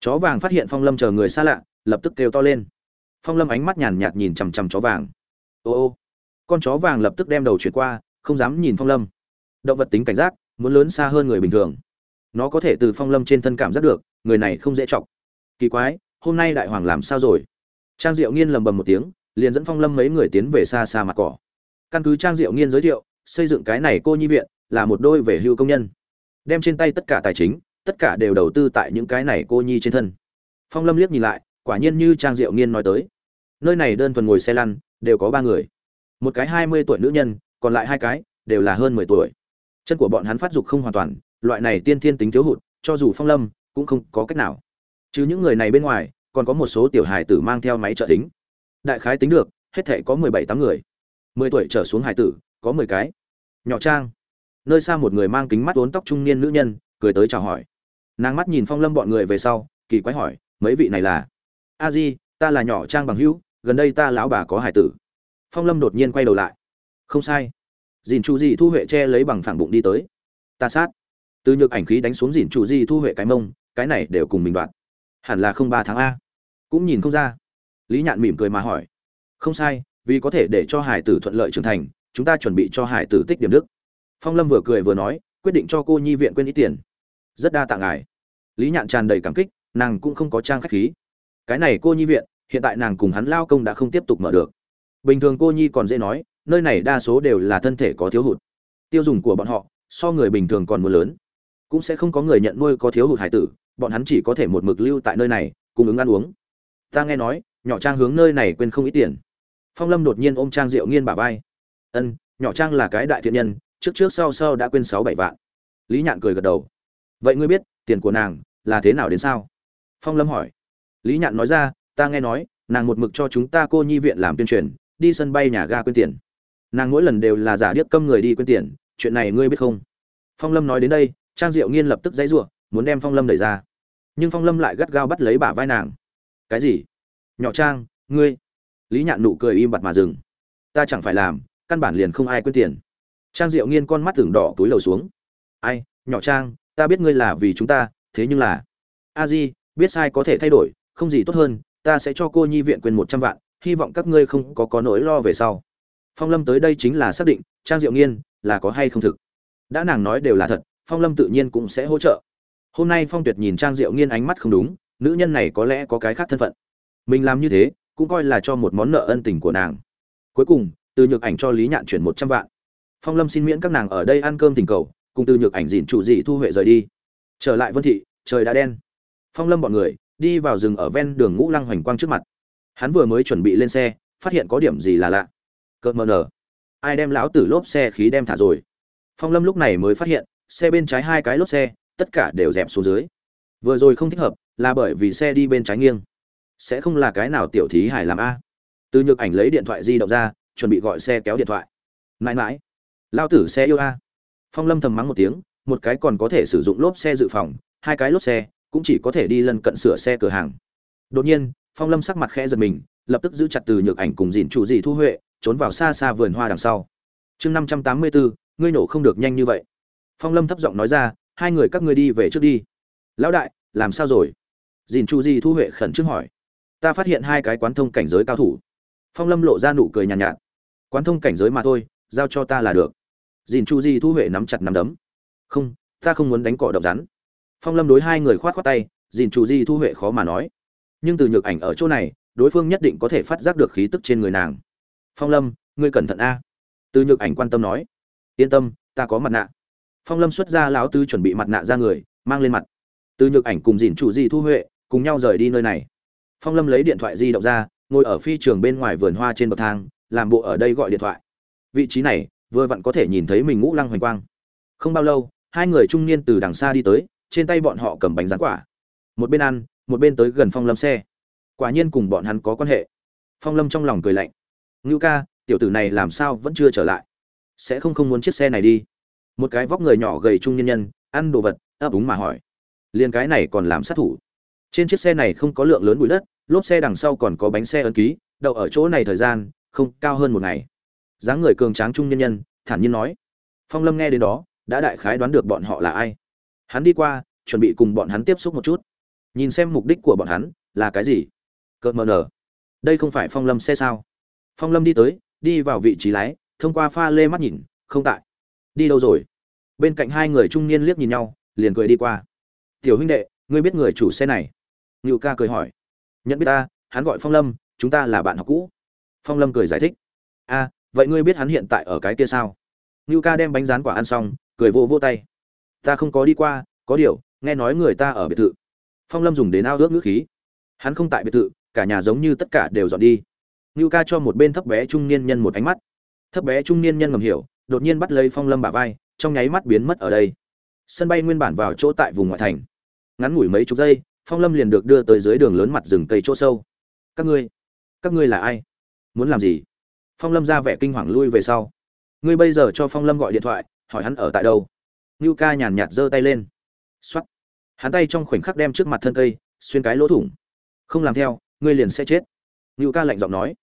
Chó vàng phát hiện phong lâm chờ người xa lạ, lập tức kêu to lên. Phong lâm ánh mắt nhàn nhạt nhìn chằm chằm chó vàng. Ô ô. Con chó vàng lập tức đem đầu chuyển qua, không dám nhìn phong lâm. Động vật tính cảnh giác, muốn lớn xa hơn người bình thường. Nó có thể từ phong lâm trên thân cảm giác được, người này không dễ chọc. Kỳ quái, hôm nay đại hoàng làm sao rồi? Trang diệu nghiên lầm bầm một tiếng, liền dẫn phong lâm mấy người tiến về xa xa mặt cỏ. Căn cứ trang diệu nghiên giới thiệu, xây dựng cái này cô nhi viện là một đôi về hưu công nhân. Đem trên tay tất cả tài chính tất cả đều đầu tư tại những cái này cô nhi trên thân. Phong lâm liếc nhìn lại, quả nhiên như trang diệu nghiên nói tới. Nơi này đơn thuần ngồi xe lăn, đều có ba người. Một cái hai mươi tuổi nữ nhân, còn lại hai cái, đều là hơn mười tuổi. Chân của bọn hắn phát dục không hoàn toàn, loại này tiên thiên tính thiếu hụt, cho dù phong lâm, cũng không có cách nào. Chứ những người này bên ngoài, còn có một số tiểu hài tử mang theo máy trợ tính. Đại khái tính được, hết thể có mười bảy tám người. Mười tuổi trở xuống hài tử, có mười cái. Nhỏ trang. Nơi xa một người mang kính mắt uốn tóc trung niên nữ nhân cười tới chào hỏi. Nàng mắt nhìn phong lâm bọn người về sau, kỳ quái hỏi, mấy vị này là? A di, ta là nhỏ trang bằng hữu, gần đây ta lão bà có hải tử. Phong lâm đột nhiên quay đầu lại. Không sai. Dìn chủ di thu huệ che lấy bằng phẳng bụng đi tới. Ta sát. Từ nhược ảnh khí đánh xuống dìn chủ di thu huệ cái mông, cái này đều cùng mình đoạn. Hẳn là không ba tháng a. Cũng nhìn không ra. Lý nhạn mỉm cười mà hỏi. Không sai, vì có thể để cho hải tử thuận lợi trưởng thành, chúng ta chuẩn bị cho hải tử tích điểm đức. Phong lâm vừa cười vừa nói, quyết định cho cô nhi viện quên ít tiền rất đa tạ ngài. Lý nhạn tràn đầy cảm kích, nàng cũng không có trang khách khí. Cái này cô nhi viện, hiện tại nàng cùng hắn lao công đã không tiếp tục mở được. Bình thường cô nhi còn dễ nói, nơi này đa số đều là thân thể có thiếu hụt. Tiêu dùng của bọn họ, so người bình thường còn mưa lớn. Cũng sẽ không có người nhận nuôi có thiếu hụt hải tử, bọn hắn chỉ có thể một mực lưu tại nơi này, cung ứng ăn uống. Ta nghe nói, nhỏ trang hướng nơi này quên không ít tiền. Phong lâm đột nhiên ôm trang diệu nghiên bả vai. Ân, nhỏ trang là cái đại thiện nhân, trước trước sau sau đã quên sáu bảy vạn. Lý nhạn cười gật đầu vậy ngươi biết, tiền của nàng là thế nào đến sao? Phong lâm hỏi. Lý nhạn nói ra, ta nghe nói, nàng một mực cho chúng ta cô nhi viện làm tuyên truyền, đi sân bay nhà ga quên tiền. Nàng mỗi lần đều là giả điếc câm người đi quên tiền, chuyện này ngươi biết không? Phong lâm nói đến đây, trang diệu nghiên lập tức dãy giụa muốn đem phong lâm đẩy ra. Nhưng phong lâm lại gắt gao bắt lấy bả vai nàng. Cái gì? Nhỏ trang, ngươi? Lý nhạn nụ cười im bặt mà dừng. Ta chẳng phải làm, căn bản liền không ai quên tiền. Trang diệu nghiên con mắt tưởng đỏ túi lầu xuống. Ai, nhỏ trang ta biết ngươi là vì chúng ta, thế nhưng là, a di, biết sai có thể thay đổi, không gì tốt hơn, ta sẽ cho cô nhi viện quyền một trăm vạn, hy vọng các ngươi không có có nỗi lo về sau. Phong lâm tới đây chính là xác định, trang diệu nghiên là có hay không thực. Đã nàng nói đều là thật, phong lâm tự nhiên cũng sẽ hỗ trợ. Hôm nay phong tuyệt nhìn trang diệu nghiên ánh mắt không đúng, nữ nhân này có lẽ có cái khác thân phận. Mình làm như thế, cũng coi là cho một món nợ ân tình của nàng. Cuối cùng, từ nhược ảnh cho lý nhạn chuyển một trăm vạn. Phong lâm xin miễn các nàng ở đây ăn cơm tình cầu cùng từ nhược ảnh dìn chủ dị thu huệ rời đi. Trở lại vân thị, trời đã đen. Phong lâm bọn người đi vào rừng ở ven đường ngũ lăng hoành quang trước mặt. Hắn vừa mới chuẩn bị lên xe, phát hiện có điểm gì là lạ. Cợt mờ nở. Ai đem lão tử lốp xe khí đem thả rồi? Phong lâm lúc này mới phát hiện, xe bên trái hai cái lốp xe, tất cả đều dẹp xuống dưới. Vừa rồi không thích hợp, là bởi vì xe đi bên trái nghiêng. Sẽ không là cái nào tiểu thí hải làm a. Từ nhược ảnh lấy điện thoại di động ra, chuẩn bị gọi xe kéo điện thoại. Mãi mãi. Lao tử xe yêu a phong lâm thầm mắng một tiếng một cái còn có thể sử dụng lốp xe dự phòng hai cái lốp xe cũng chỉ có thể đi lần cận sửa xe cửa hàng. Đột nhiên phong lâm sắc mặt khẽ giật mình lập tức giữ chặt từ nhược ảnh cùng dìn chủ gì thu huệ trốn vào xa xa vườn hoa đằng sau. Chương năm trăm tám mươi bốn ngươi nổ không được nhanh như vậy. Phong lâm thấp giọng nói ra hai người các ngươi đi về trước đi. Lão đại làm sao rồi? Dìn chu di thu huệ khẩn trương hỏi. Ta phát hiện hai cái quán thông cảnh giới cao thủ. Phong lâm lộ ra nụ cười nhàn nhạt, nhạt. Quán thông cảnh giới mà thôi giao cho ta là được dìn chu di thu huệ nắm chặt nắm đấm. Không, ta không muốn đánh cỏ động rắn. Phong lâm đối hai người khoát khoát tay, dìn chu di thu huệ khó mà nói. Nhưng từ nhược ảnh ở chỗ này, đối phương nhất định có thể phát giác được khí tức trên người nàng. Phong lâm, ngươi cẩn thận a. Từ nhược ảnh quan tâm nói. Yên tâm, ta có mặt nạ. Phong lâm xuất ra lão tư chuẩn bị mặt nạ ra người, mang lên mặt. Từ nhược ảnh cùng dìn chủ di thu huệ cùng nhau rời đi nơi này. Phong lâm lấy điện thoại di động ra, ngồi ở phi trường bên ngoài vườn hoa trên bậc thang, làm bộ ở đây gọi điện thoại. Vị trí này vừa vặn có thể nhìn thấy mình ngũ lăng hoành quang. Không bao lâu, hai người trung niên từ đằng xa đi tới, trên tay bọn họ cầm bánh rán quả. Một bên ăn, một bên tới gần phong lâm xe. Quả nhiên cùng bọn hắn có quan hệ. Phong lâm trong lòng cười lạnh. Ngưu ca, tiểu tử này làm sao vẫn chưa trở lại? Sẽ không không muốn chiếc xe này đi. Một cái vóc người nhỏ gầy trung nhân nhân, ăn đồ vật, ấp úng mà hỏi. Liền cái này còn làm sát thủ? Trên chiếc xe này không có lượng lớn bụi đất, lốp xe đằng sau còn có bánh xe ấn ký, đậu ở chỗ này thời gian không cao hơn một ngày dáng người cường tráng trung nhân nhân, thản nhiên nói. Phong lâm nghe đến đó, đã đại khái đoán được bọn họ là ai. Hắn đi qua, chuẩn bị cùng bọn hắn tiếp xúc một chút. Nhìn xem mục đích của bọn hắn, là cái gì? Cợt mờ nở. Đây không phải phong lâm xe sao? Phong lâm đi tới, đi vào vị trí lái, thông qua pha lê mắt nhìn, không tại. Đi đâu rồi? Bên cạnh hai người trung niên liếc nhìn nhau, liền cười đi qua. Tiểu huynh đệ, ngươi biết người chủ xe này? Ngự ca cười hỏi. Nhận biết ta, hắn gọi phong lâm, chúng ta là bạn học cũ. Phong lâm cười giải thích. A vậy ngươi biết hắn hiện tại ở cái kia sao? Ngưu ca đem bánh rán quả ăn xong, cười vô vô tay. Ta không có đi qua, có điều, nghe nói người ta ở biệt thự. Phong lâm dùng đến ao ước ngữ khí. Hắn không tại biệt thự, cả nhà giống như tất cả đều dọn đi. Ngưu ca cho một bên thấp bé trung niên nhân một ánh mắt. Thấp bé trung niên nhân ngầm hiểu, đột nhiên bắt lấy phong lâm bả vai, trong nháy mắt biến mất ở đây. Sân bay nguyên bản vào chỗ tại vùng ngoại thành. Ngắn ngủi mấy chục giây, phong lâm liền được đưa tới dưới đường lớn mặt rừng cây chỗ sâu. Các ngươi các ngươi là ai? Muốn làm gì? Phong lâm ra vẻ kinh hoàng lui về sau. Ngươi bây giờ cho phong lâm gọi điện thoại, hỏi hắn ở tại đâu? Ngưu ca nhàn nhạt giơ tay lên. X o á t hắn tay trong khoảnh khắc đem trước mặt thân cây, xuyên cái lỗ thủng. Không làm theo, ngươi liền sẽ chết. Ngưu ca lạnh giọng nói.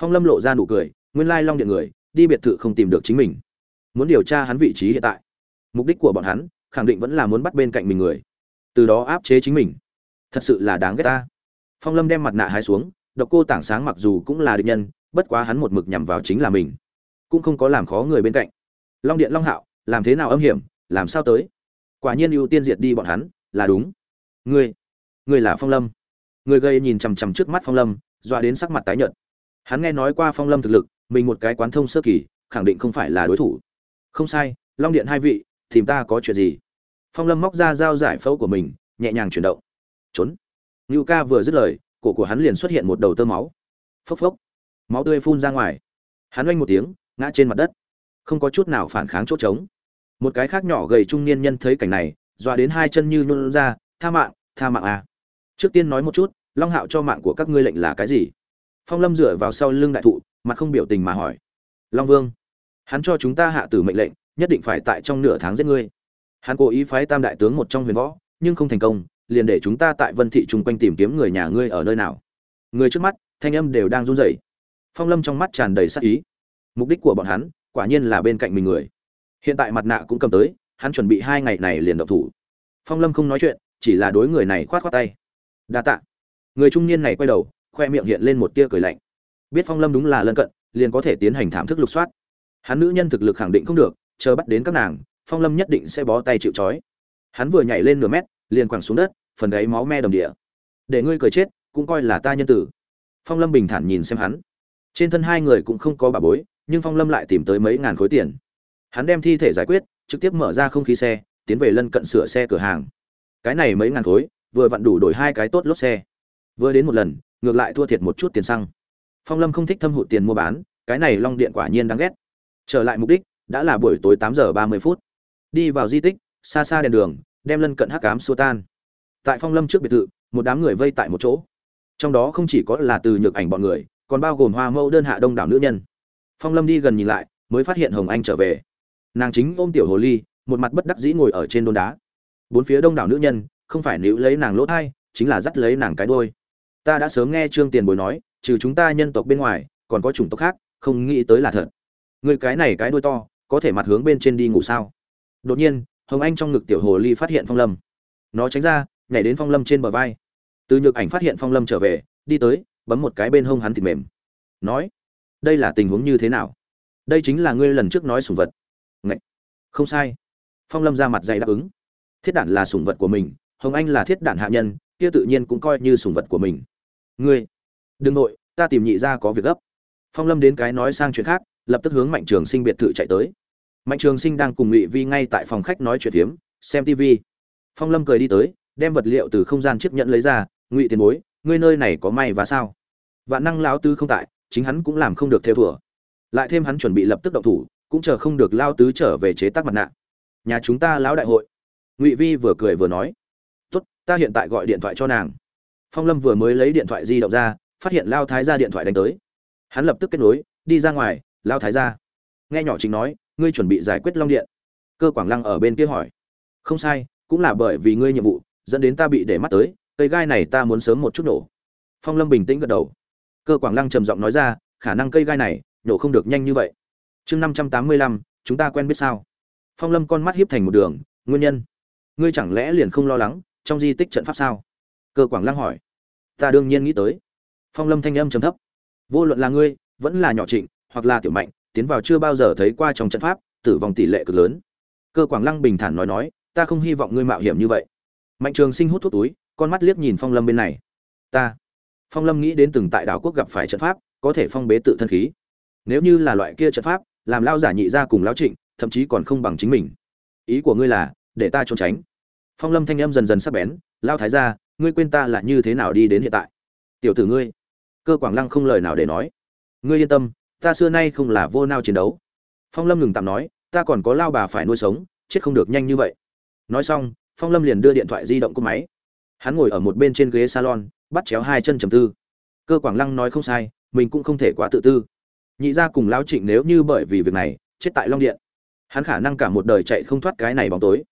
Phong lâm lộ ra nụ cười, nguyên lai long điện người, đi biệt thự không tìm được chính mình. Muốn điều tra hắn vị trí hiện tại. Mục đích của bọn hắn, khẳng định vẫn là muốn bắt bên cạnh mình người. Từ đó áp chế chính mình. Thật sự là đáng ghét ta. Phong lâm đem mặt nạ hai xuống, độc cô tảng sáng mặc dù cũng là địch nhân bất quá hắn một mực nhằm vào chính là mình, cũng không có làm khó người bên cạnh. Long điện long hạo, làm thế nào âm hiểm, làm sao tới? Quả nhiên ưu tiên diệt đi bọn hắn, là đúng. Ngươi ngươi là phong lâm. Người gây nhìn chằm chằm trước mắt phong lâm, dọa đến sắc mặt tái nhợt. Hắn nghe nói qua phong lâm thực lực, mình một cái quán thông sơ kỳ, khẳng định không phải là đối thủ. Không sai, long điện hai vị, tìm ta có chuyện gì? Phong lâm móc ra dao giải phẫu của mình, nhẹ nhàng chuyển động. Trốn. Ngưu ca vừa dứt lời, cổ của hắn liền xuất hiện một đầu tơ máu. Phốc phốc máu tươi phun ra ngoài. Hắn oanh một tiếng, ngã trên mặt đất. Không có chút nào phản kháng chỗ trống. Một cái khác nhỏ gầy trung niên nhân thấy cảnh này, dọa đến hai chân như nhún ra, tha mạng tha mạng à. trước tiên nói một chút, long hạo cho mạng của các ngươi lệnh là cái gì? Phong lâm dựa vào sau lưng đại thụ, mặt không biểu tình mà hỏi. Long vương, hắn cho chúng ta hạ tử mệnh lệnh, nhất định phải tại trong nửa tháng giết ngươi. Hắn cố ý phái tam đại tướng một trong huyền võ, nhưng không thành công, liền để chúng ta tại vân thị chung quanh tìm kiếm người nhà ngươi ở nơi nào. Người trước mắt, thanh âm đều đang run rẩy phong lâm trong mắt tràn đầy sắc ý. Mục đích của bọn hắn, quả nhiên là bên cạnh mình người. Hiện tại mặt nạ cũng cầm tới, hắn chuẩn bị hai ngày này liền động thủ. Phong lâm không nói chuyện, chỉ là đối người này khoát khoát tay. Đa tạ. Người trung niên này quay đầu, khoe miệng hiện lên một tia cười lạnh. Biết phong lâm đúng là lân cận, liền có thể tiến hành thảm thức lục soát. Hắn nữ nhân thực lực khẳng định không được, chờ bắt đến các nàng, phong lâm nhất định sẽ bó tay chịu trói. Hắn vừa nhảy lên nửa mét, liền quẳng xuống đất, phần gáy máu me đồng địa. Để ngươi cười chết, cũng coi là ta nhân tử. Phong lâm bình thản nhìn xem hắn trên thân hai người cũng không có bà bối, nhưng phong lâm lại tìm tới mấy ngàn khối tiền. Hắn đem thi thể giải quyết, trực tiếp mở ra không khí xe, tiến về lân cận sửa xe cửa hàng. Cái này mấy ngàn khối, vừa vặn đủ đổi hai cái tốt lốp xe. Vừa đến một lần, ngược lại thua thiệt một chút tiền xăng. Phong lâm không thích thâm hụt tiền mua bán, cái này long điện quả nhiên đáng ghét. Trở lại mục đích, đã là buổi tối tám giờ ba mươi phút. Đi vào di tích, xa xa đèn đường, đem lân cận hắc cám xua tan. Tại phong lâm trước biệt thự, một đám người vây tại một chỗ. Trong đó không chỉ có là từ nhược ảnh bọn người còn bao gồm hoa mẫu đơn hạ đông đảo nữ nhân. Phong lâm đi gần nhìn lại, mới phát hiện hồng anh trở về. Nàng chính ôm tiểu hồ ly, một mặt bất đắc dĩ ngồi ở trên đôn đá. Bốn phía đông đảo nữ nhân, không phải níu lấy nàng lỗ thai, chính là dắt lấy nàng cái đôi ta đã sớm nghe trương tiền bối nói, trừ chúng ta nhân tộc bên ngoài, còn có chủng tộc khác, không nghĩ tới là thật. Người cái này cái đôi to, có thể mặt hướng bên trên đi ngủ sao? Đột nhiên, hồng anh trong ngực tiểu hồ ly phát hiện phong lâm. Nó tránh ra, nhảy đến phong lâm trên bờ vai. Từ nhược ảnh phát hiện phong lâm trở về, đi tới bấm một cái bên hông hắn thịt mềm. Nói, đây là tình huống như thế nào? Đây chính là ngươi lần trước nói sùng vật. Ngậy! không sai. Phong lâm ra mặt dày đáp ứng. Thiết đản là sùng vật của mình, hồng anh là thiết đản hạ nhân, kia tự nhiên cũng coi như sùng vật của mình. Ngươi, đừng nội, ta tìm nhị ra có việc gấp. Phong lâm đến cái nói sang chuyện khác, lập tức hướng mạnh trường sinh biệt thự chạy tới. Mạnh trường sinh đang cùng ngụy vi ngay tại phòng khách nói chuyện phiếm, xem tv phong lâm cười đi tới, đem vật liệu từ không gian chiếc nhẫn lấy ra, ngụy tiền bối ngươi nơi này có may và sao? Vạn năng lão Tứ không tại, chính hắn cũng làm không được theo thùa lại thêm hắn chuẩn bị lập tức động thủ, cũng chờ không được lao tứ trở về chế tác mặt nạ. Nhà chúng ta lão đại hội. Ngụy vi vừa cười vừa nói, tốt, ta hiện tại gọi điện thoại cho nàng. Phong lâm vừa mới lấy điện thoại di động ra, phát hiện lao thái ra điện thoại đánh tới. Hắn lập tức kết nối, đi ra ngoài lao thái ra nghe nhỏ chính nói, ngươi chuẩn bị giải quyết long điện. Cơ quảng lăng ở bên kia hỏi, không sai, cũng là bởi vì ngươi nhiệm vụ, dẫn đến ta bị để mắt tới cây gai này ta muốn sớm một chút nổ. Phong lâm bình tĩnh gật đầu. Cơ quảng lăng trầm giọng nói ra, khả năng cây gai này nổ không được nhanh như vậy. Chương năm trăm tám mươi lăm, chúng ta quen biết sao? Phong lâm con mắt hiếp thành một đường, nguyên nhân? Ngươi chẳng lẽ liền không lo lắng trong di tích trận pháp sao? Cơ quảng lăng hỏi. Ta đương nhiên nghĩ tới. Phong lâm thanh âm trầm thấp. Vô luận là ngươi, vẫn là nhỏ trịnh, hoặc là tiểu mạnh, tiến vào chưa bao giờ thấy qua trong trận pháp, tử vong tỷ lệ cực lớn. Cơ quảng lăng bình thản nói nói, ta không hy vọng ngươi mạo hiểm như vậy. Mạnh trường sinh hút thuốc túi con mắt liếc nhìn phong lâm bên này. Ta. Phong lâm nghĩ đến từng tại đảo quốc gặp phải trận pháp, có thể phong bế tự thân khí. Nếu như là loại kia trận pháp, làm lao giả nhị ra cùng lao trịnh, thậm chí còn không bằng chính mình. Ý của ngươi là, để ta trốn tránh. Phong lâm thanh âm dần dần sắp bén lao thái ra ngươi quên ta là như thế nào đi đến hiện tại? Tiểu tử ngươi. Cơ quảng lăng không lời nào để nói. Ngươi yên tâm, ta xưa nay không là vô nao chiến đấu. Phong lâm ngừng tạm nói, ta còn có lao bà phải nuôi sống, chết không được nhanh như vậy. Nói xong, phong lâm liền đưa điện thoại di động của máy hắn ngồi ở một bên trên ghế salon, bắt chéo hai chân trầm tư. Cơ quảng lăng nói không sai, mình cũng không thể quá tự tư. Nhị ra cùng lao trịnh nếu như bởi vì việc này, chết tại long điện, hắn khả năng cả một đời chạy không thoát cái này bóng tối.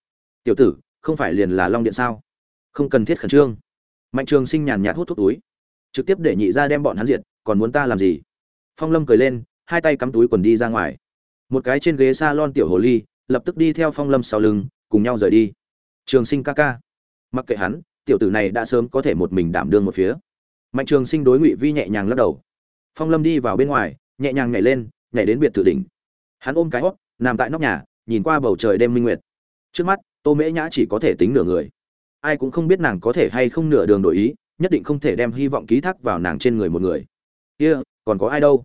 Tiểu tử, không phải liền là long điện sao? Không cần thiết khẩn trương. Mạnh trường sinh nhàn nhạt hút thuốc túi, trực tiếp để nhị ra đem bọn hắn diệt, còn muốn ta làm gì? Phong lâm cười lên, hai tay cắm túi quần đi ra ngoài. Một cái trên ghế s a lon tiểu hồ ly, lập tức đi theo phong lâm sau lưng, cùng nhau rời đi. Trường sinh ca ca. Mặc kệ hắn tiểu tử này đã sớm có thể một mình đảm đương một phía. Mạnh trường sinh đối ngụy vi nhẹ nhàng lắc đầu. Phong lâm đi vào bên ngoài, nhẹ nhàng nhảy lên, nhảy đến biệt thự đỉnh. Hắn ôm cái hót, nằm tại nóc nhà, nhìn qua bầu trời đêm minh nguyệt. Trước mắt, tô mễ nhã chỉ có thể tính nửa người. Ai cũng không biết nàng có thể hay không nửa đường đổi ý, nhất định không thể đem hy vọng ký thác vào nàng trên người một người. Kia, còn có ai đâu?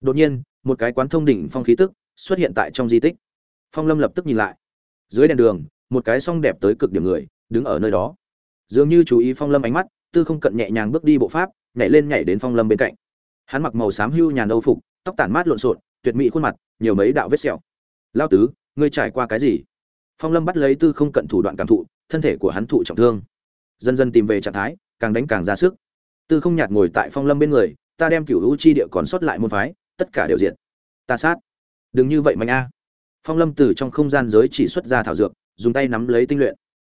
Đột nhiên, một cái quán thông đỉnh phong khí tức xuất hiện tại trong di tích. Phong lâm lập tức nhìn lại. Dưới đèn đường, một cái song đẹp tới cực điểm người, đứng ở nơi đó dường như chú ý phong lâm ánh mắt, tư không cận nhẹ nhàng bước đi bộ pháp, nhảy lên nhảy đến phong lâm bên cạnh. Hắn mặc màu xám hưu nhàn âu phục, tóc tản mát lộn xộn, tuyệt mỹ khuôn mặt, nhiều mấy đạo vết sẹo. Lao tứ, ngươi trải qua cái gì? Phong lâm bắt lấy tư không cận thủ đoạn cảm thụ, thân thể của hắn thụ trọng thương. Dần dần tìm về trạng thái, càng đánh càng ra sức. Tư không nhạt ngồi tại phong lâm bên người, ta đem cửu hữu chi địa còn sót lại môn phái, tất cả đều diện ta sát. Đừng như vậy mạnh a. Phong lâm từ trong không gian giới chỉ xuất ra thảo dược, dùng tay nắm lấy tinh luyện.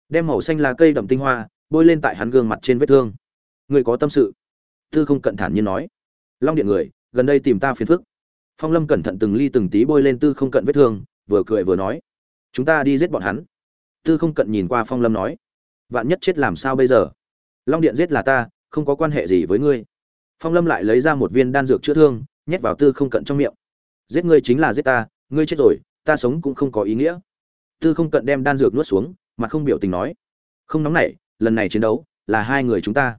Đem màu xanh lá cây đậm tinh hoa bôi lên tại hắn gương mặt trên vết thương. Người có tâm sự? Tư không cận thản nhiên nói. Long điện người, gần đây tìm ta phiền phức. Phong lâm cẩn thận từng ly từng tí bôi lên tư không cận vết thương, vừa cười vừa nói. Chúng ta đi giết bọn hắn. Tư không cận nhìn qua phong lâm nói. Vạn nhất chết làm sao bây giờ? Long điện giết là ta, không có quan hệ gì với ngươi. Phong lâm lại lấy ra một viên đan dược chữa thương, nhét vào tư không cận trong miệng. Giết ngươi chính là giết ta, ngươi chết rồi, ta sống cũng không có ý nghĩa. Tư không cận đem đan dược nuốt xuống mà không biểu tình nói. Không nóng nảy lần này chiến đấu là hai người chúng ta.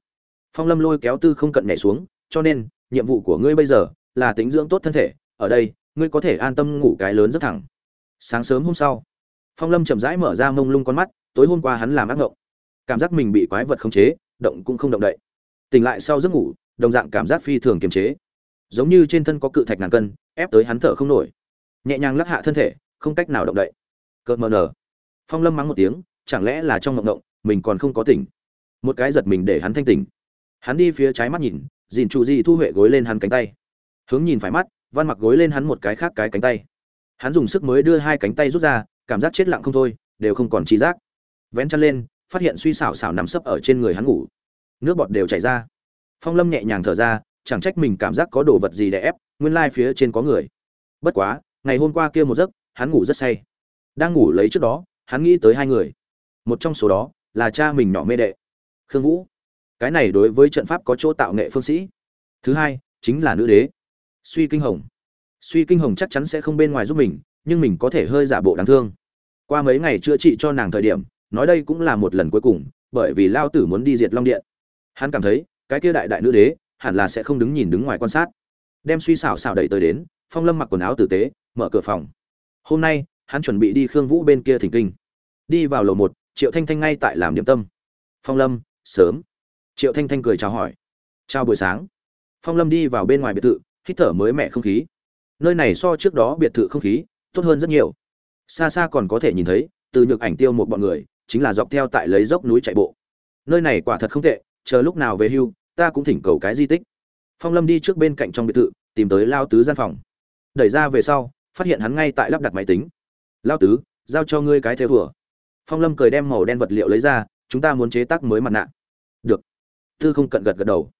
Phong lâm lôi kéo tư không cận nhảy xuống, cho nên, nhiệm vụ của ngươi bây giờ là tính dưỡng tốt thân thể, ở đây, ngươi có thể an tâm ngủ cái lớn rất thẳng. Sáng sớm hôm sau, phong lâm chậm rãi mở ra mông lung con mắt, tối hôm qua hắn làm ác ngộng. Cảm giác mình bị quái vật khống chế, động cũng không động đậy. Tỉnh lại sau giấc ngủ, đồng dạng cảm giác phi thường kiềm chế. Giống như trên thân có cự thạch ngàn cân, ép tới hắn thở không nổi. Nhẹ nhàng lắc hạ thân thể, không cách nào động đậy. Cợt mờ nở. Phong lâm mắng một tiếng, chẳng lẽ là trong ngộng ngộng mình còn không có tỉnh. Một cái giật mình để hắn thanh tỉnh. Hắn đi phía trái mắt nhìn, dìn trụ di thu huệ gối lên hắn cánh tay. Hướng nhìn phải mắt, văn mặc gối lên hắn một cái khác cái cánh tay. Hắn dùng sức mới đưa hai cánh tay rút ra, cảm giác chết lặng không thôi, đều không còn chi giác. Vén chân lên, phát hiện suy xảo xảo nằm sấp ở trên người hắn ngủ. Nước bọt đều chảy ra. Phong lâm nhẹ nhàng thở ra, chẳng trách mình cảm giác có đồ vật gì để ép, nguyên lai phía trên có người. Bất quá, ngày hôm qua kia một giấc, hắn ngủ rất say. Đang ngủ lấy trước đó, hắn nghĩ tới hai người. Một trong số đó là cha mình nhỏ mê đệ. Khương vũ, cái này đối với trận pháp có chỗ tạo nghệ phương sĩ. Thứ hai, chính là nữ đế. Suy kinh hồng. Suy kinh hồng chắc chắn sẽ không bên ngoài giúp mình, nhưng mình có thể hơi giả bộ đáng thương. Qua mấy ngày chữa trị cho nàng thời điểm, nói đây cũng là một lần cuối cùng, bởi vì lao tử muốn đi diệt long điện. Hắn cảm thấy, cái kia đại đại nữ đế, hẳn là sẽ không đứng nhìn đứng ngoài quan sát. Đem suy xảo xảo đẩy tới đến, phong lâm mặc quần áo tử tế, mở cửa phòng. Hôm nay, hắn chuẩn bị đi khương vũ bên kia thỉnh kinh. Đi vào lầu một triệu thanh thanh ngay tại làm điểm tâm. Phong lâm, sớm. Triệu thanh thanh cười chào hỏi. Chào buổi sáng. Phong lâm đi vào bên ngoài biệt thự, hít thở mới mẻ không khí. Nơi này so trước đó biệt thự không khí, tốt hơn rất nhiều. Xa xa còn có thể nhìn thấy, từ nhược ảnh tiêu một bọn người, chính là dọc theo tại lấy dốc núi chạy bộ. Nơi này quả thật không tệ, chờ lúc nào về hưu, ta cũng thỉnh cầu cái di tích. Phong lâm đi trước bên cạnh trong biệt thự, tìm tới lao tứ gian phòng. Đẩy ra về sau, phát hiện hắn ngay tại lắp đặt máy tính. Lao tứ, giao cho ngươi cái theo vừa phong lâm cười đem màu đen vật liệu lấy ra, chúng ta muốn chế tác mới mặt nạ. Được. Tư không cận gật gật đầu.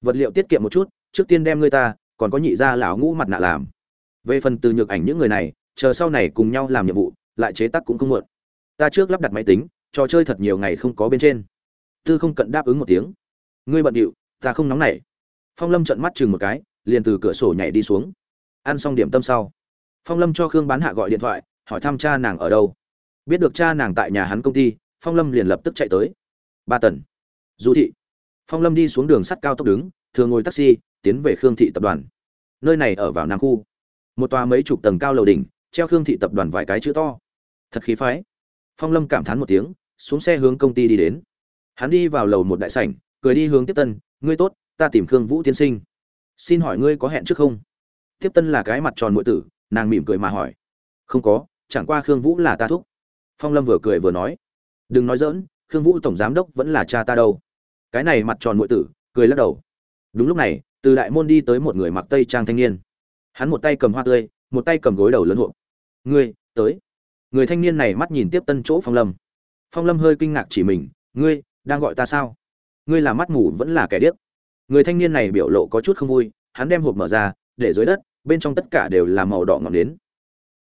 Vật liệu tiết kiệm một chút, trước tiên đem ngươi ta, còn có nhị gia lão ngũ mặt nạ làm. Về phần từ nhược ảnh những người này, chờ sau này cùng nhau làm nhiệm vụ, lại chế tác cũng không muộn. Ta trước lắp đặt máy tính, trò chơi thật nhiều ngày không có bên trên. Tư không cận đáp ứng một tiếng. Ngươi bận điệu, ta không nóng nảy. Phong lâm trận mắt chừng một cái, liền từ cửa sổ nhảy đi xuống. Ăn xong điểm tâm sau, phong lâm cho khương bán hạ gọi điện thoại, hỏi thăm cha nàng ở đâu biết được cha nàng tại nhà hắn công ty, phong lâm liền lập tức chạy tới. Ba tần, du thị. Phong lâm đi xuống đường sắt cao tốc đứng thường ngồi taxi, tiến về khương thị tập đoàn. Nơi này ở vào nam khu. Một tòa mấy chục tầng cao lầu đỉnh, treo khương thị tập đoàn vài cái chữ to. Thật khí phái. Phong lâm cảm thán một tiếng, xuống xe hướng công ty đi đến. Hắn đi vào lầu một đại sảnh, cười đi hướng tiếp tân, ngươi tốt, ta tìm khương vũ tiên sinh. Xin hỏi ngươi có hẹn trước không? Tiếp tân là cái mặt tròn muội tử, nàng mỉm cười mà hỏi. Không có, chẳng qua khương vũ là ta thúc phong lâm vừa cười vừa nói, đừng nói dỡn khương vũ tổng giám đốc vẫn là cha ta đâu. Cái này mặt tròn muội tử, cười lắc đầu. Đúng lúc này, từ đại môn đi tới một người mặc tây trang thanh niên. Hắn một tay cầm hoa tươi, một tay cầm gối đầu lớn hộp. Ngươi, tới. Người thanh niên này mắt nhìn tiếp tân chỗ phong lâm. Phong lâm hơi kinh ngạc chỉ mình, ngươi, đang gọi ta sao? Ngươi là mắt mù vẫn là kẻ điếc. Người thanh niên này biểu lộ có chút không vui, hắn đem hộp mở ra, để dưới đất, bên trong tất cả đều là màu đỏ ngọn đến